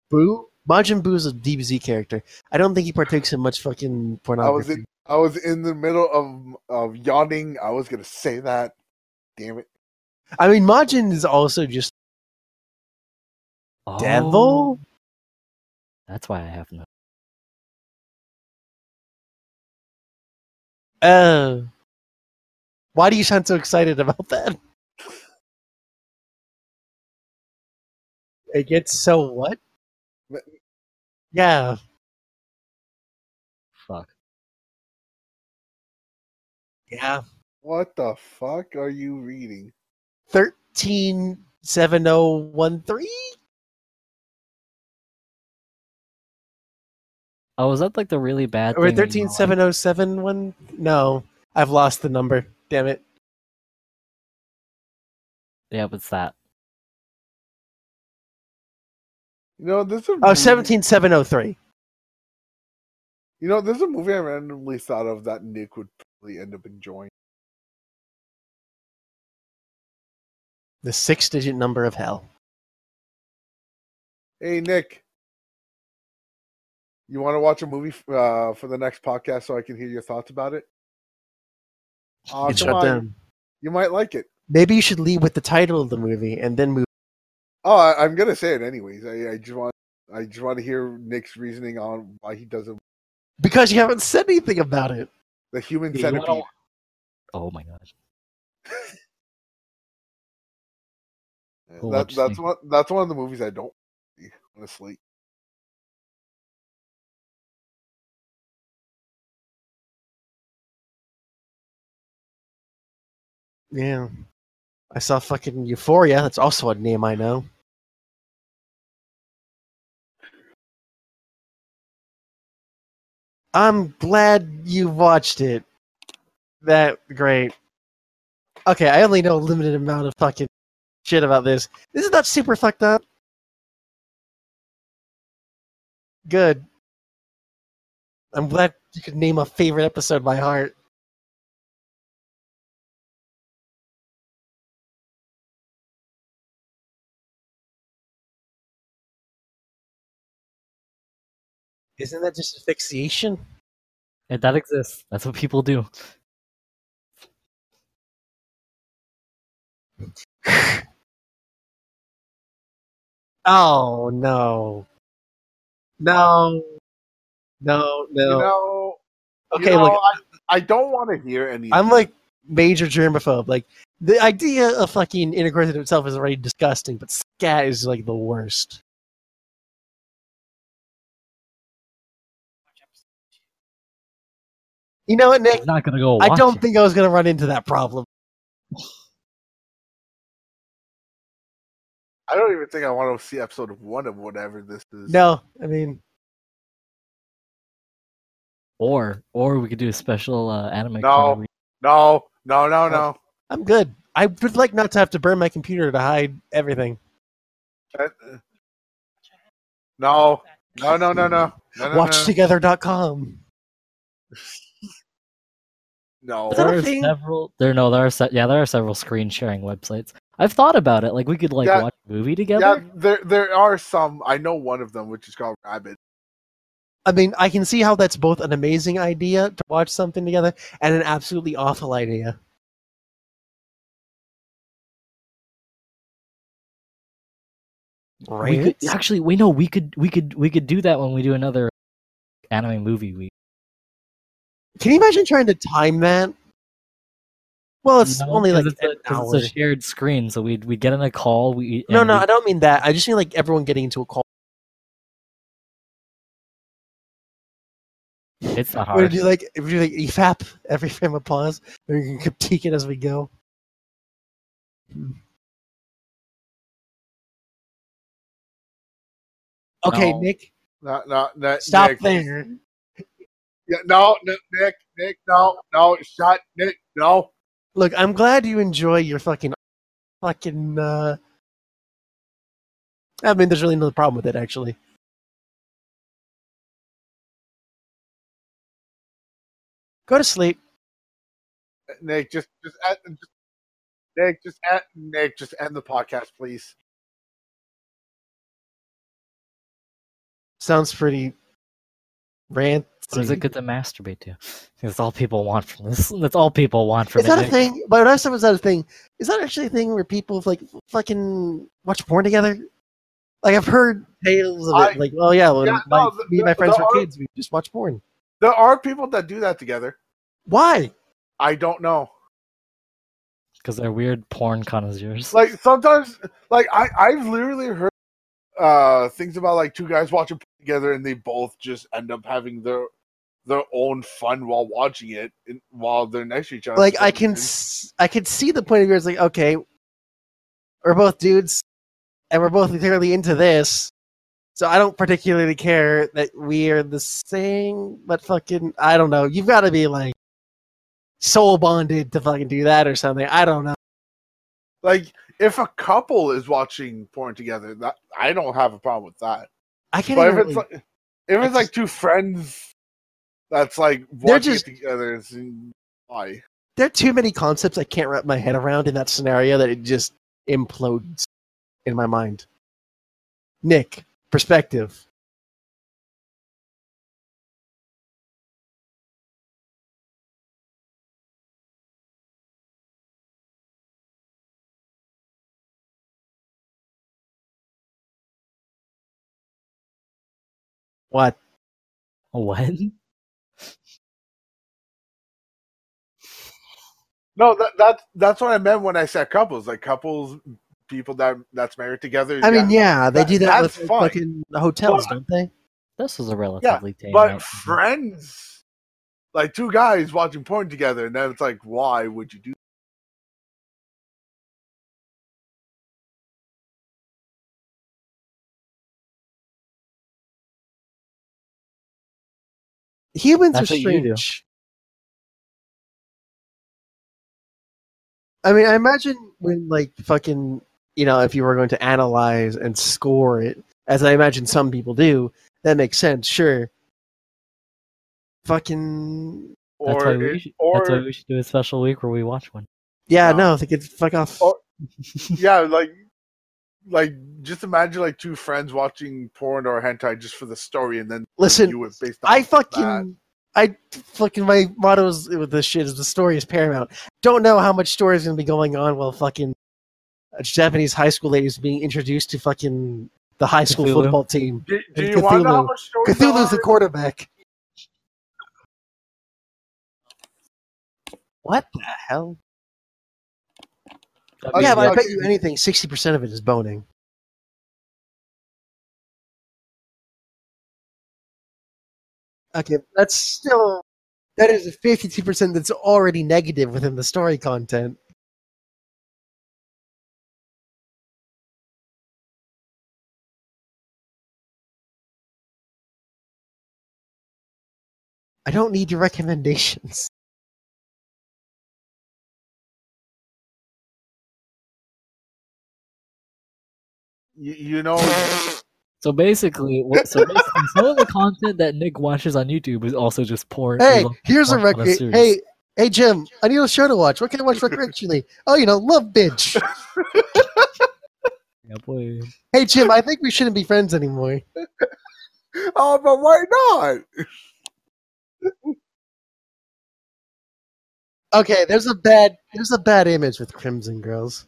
Boo? Majin Buu is a DBZ character. I don't think he partakes in much fucking I was pornography. in, I was in the middle of of yawning. I was gonna say that. Damn it. I mean, Majin is also just Oh, devil. That's why I have no. Uh, why do you sound so excited about that? It gets so what? But- Yeah, Fuck. yeah. What the fuck are you reading? Thirteen seven zero one three. Oh, is that like the really bad Or thing? that you thirteen don't like? seven zero seven one? No, I've lost the number. Damn it. Yeah, what's that? You know, this is Oh, 17703. You know, there's a movie I randomly thought of that Nick would probably end up enjoying. The six digit number of hell. Hey Nick, you want to watch a movie uh, for the next podcast so I can hear your thoughts about it? Get come shut on. down. You might like it. Maybe you should lead with the title of the movie and then move. Oh, I, I'm gonna say it anyways. I, I just want I just want to hear Nick's reasoning on why he doesn't. Because you haven't said anything about it. The human Yeah, you wanna- centipede. Oh my gosh. that, that's one. That's one of the movies I don't see, honestly. Yeah. I saw fucking Euphoria. That's also a name I know. I'm glad you watched it. That great. Okay, I only know a limited amount of fucking shit about this. Isn't that super fucked up? Good. I'm glad you could name a favorite episode by heart. Isn't that just asphyxiation? Yeah, that exists. That's what people do. Oh no. No. No, no. You know. you okay, know, look, I, I don't want to hear any. I'm like major germaphobe. Like the idea of fucking intercourse in itself is already disgusting, but scat is like the worst. You know what, Nick? I'm not gonna go. I don't it. think I was gonna run into that problem. I don't even think I want to see episode one of whatever this is. No, I mean, Or or we could do a special uh, anime. No. no, no, no, no. I'm good. I would like not to have to burn my computer to hide everything. Uh, No, no, no, no, no. no, no, no. WatchTogether.com. No. Is that a There are thing? several. There no, there are se- yeah, there are several screen sharing websites. I've thought about it. Like we could like Yeah. watch a movie Yeah, together. there there are some. I know one of them, which is called Rabbit. I mean, I can see how that's both an amazing idea to watch something together and an absolutely awful idea. We Right? could actually. We know we could we could we could do that when we do another anime movie week. Can you imagine trying to time that? Well, it's No, only 'cause like it's a, an 'cause hour. it's a shared screen, so we we get in a call. We No, no, we- I don't mean that. I just mean like everyone getting into a call. it's not Or hard. do like if you like EFAP every frame of pause, or you can critique it as we go. Hmm. Okay, No. Nick, No, no, no stop Nick. there. Yeah, no, no, Nick, Nick, no, no, shut, Nick, no. Look, I'm glad you enjoy your fucking, fucking. uh I mean, there's really no problem with it, actually. Go to sleep. Nick, just, just, just Nick, just, Nick, just end the podcast, please. Sounds pretty rant. What is it good to masturbate to? That's all people want from this. That's all people want from Is it. that a thing? But when I said was that a thing? Is that actually a thing where people like fucking watch porn together? Like I've heard tales of I- it. Like, oh yeah, when Yeah, my, no, the- me and my friends were ar- kids, we just watch porn. There are people that do that together. Why? I don't know. because they're weird porn connoisseurs. Like sometimes, like I, I've literally heard uh things about like two guys watching porn together, and they both just end up having their their own fun while watching it, while they're next to each other. Like I can, s- I could see the point of view. It's like okay, we're both dudes, and we're both clearly into this. So I don't particularly care that we are the same, but fucking, I don't know. You've got to be like soul bonded to fucking do that or something. I don't know. like if a couple is watching porn together, that I don't have a problem with that. I can't. But if it's really- like if it's like two friends that's like They're watching just- it together, it's why? there are too many concepts I can't wrap my head around in that scenario that it just implodes in my mind. Nick, perspective. What? What? No, that, that's that's what I meant when I said couples, like couples, people that that's married together. I mean, yeah, they that- do that with that's fine. fucking hotels, But- don't they? This is a yeah, relatively tame. but night. friends, like two guys watching porn together, and then it's like, why would you do? Humans That's are what you do. strange. I mean, I imagine when like fucking, you know, if you were going to analyze and score it, as I imagine some people do, that makes sense. Sure. Fucking That's why, we should, or that's why we should do a special week where we watch one. yeah, No. no, they could fuck off. Or- yeah, like like just imagine like two friends watching porn or hentai just for the story, and then Listen, review it based on I fucking, that. I fucking my motto is with this shit is the story is paramount. Don't know how much story is gonna be going on while fucking a Japanese high school lady is being introduced to fucking the high school Cthulhu. football team. Do, do and you want to know how much stories Cthulhu's the quarterback. What the hell? Oh, yeah, but I bet you anything, sixty percent of it is boning. Okay, that's still that is a fifty-two percent that's already negative within the story content. I don't need your recommendations. You, you know, So basically, what, so basically, some of the content that Nick watches on YouTube is also just porn. Hey, we love here's a watch on rec. Hey, hey, Jim. I need a show to watch. What can I watch recreationally? oh, you know, Love Bitch. Yeah, boy. hey, Jim. I think we shouldn't be friends anymore. oh, but why not? Okay, there's a bad there's a bad image with Crimson Girls.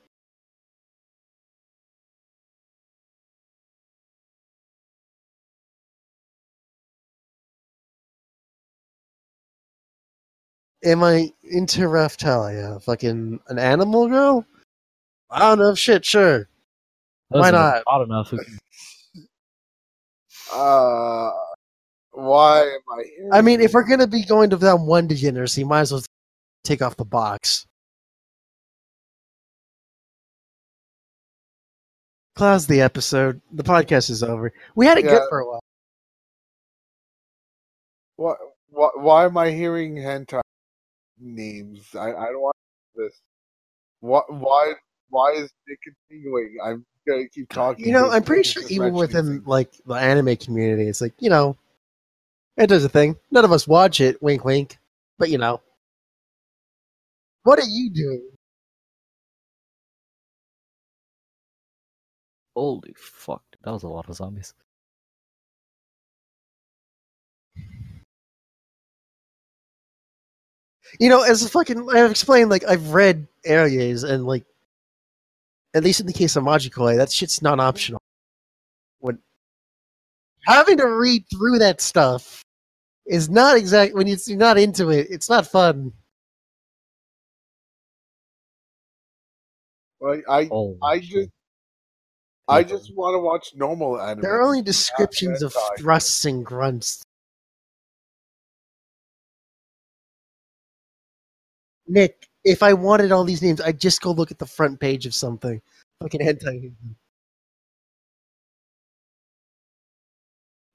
Am I into Raphtalia? Fucking an animal girl? I don't know. Shit, sure. Those Why are not? Hot enough. Who can- Uh, why am I here? I mean, if we're gonna be going to down one degeneracy, might as well take off the box. Close the episode. The podcast is over. We had it Yeah. good for a while. Why, why, why am I hearing hentai names? I, I don't want this. What? Why? Why is it continuing? I'm gonna keep talking. You know, I'm pretty sure even within things. like the anime community, it's like you know, it does a thing. None of us watch it. Wink, wink. But you know, what are you doing? Holy fuck! That was a lot of zombies. You know, as a fucking I've explained, like I've read areas and like, at least in the case of Majikoi, that shit's not optional. When having to read through that stuff is not exactly when you're not into it. It's not fun. Like, I, Holy I shit. just, I just want to watch normal anime. There are only descriptions of thrusts and grunts. Nick, if I wanted all these names, I'd just go look at the front page of something. Fucking hentai.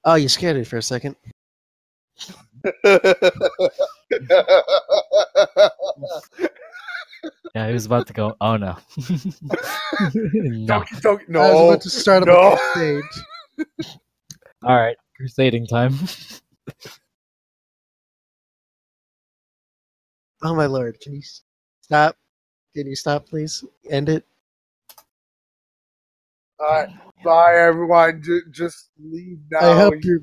Oh, you scared me for a second. Yeah, he was about to go. Oh no. no. Don't, don't, I was about to start up no. a stage. All right, crusading time. Oh my lord, can you stop? Can you stop, please? End it. All right. Bye, everyone. Just, just leave now. I hope you're.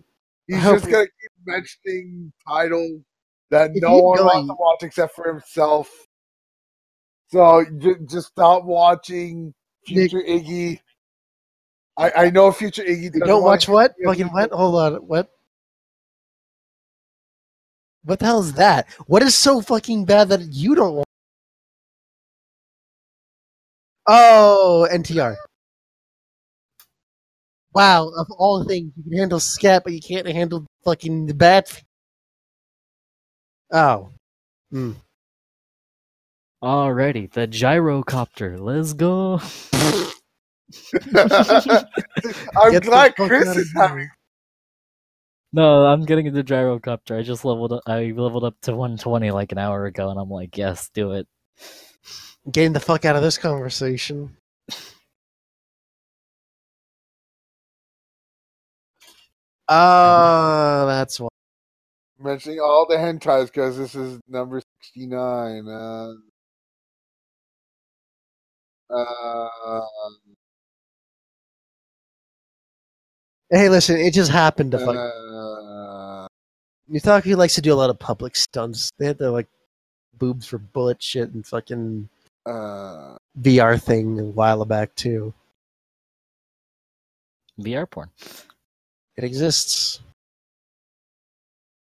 He's I just gonna keep mentioning titles that If no one go- wants to watch except for himself. So j- just stop watching Future Iggy. I, I know Future Iggy. Don't watch what? Fucking what? Hold on. What? What the hell is that? What is so fucking bad that you don't want? Oh, NTR. Wow, of all things, you can handle scat, but you can't handle fucking the bat. Oh. Hmm. Alrighty, the gyrocopter. Let's go. I'm Get glad Chris is here. having. No, I'm getting into gyrocopter. I just leveled up. I leveled up to 120 like an hour ago, and I'm like, yes, do it. Getting the fuck out of this conversation. Ah, that's why. mentioning all the hentais because this is number 69. Uh, uh, Hey, listen, it just happened to fuck. uh, Mutaki likes to do a lot of public stunts. They had the like boobs for bullet shit and fucking uh, VR thing a while back too. VR porn. It exists.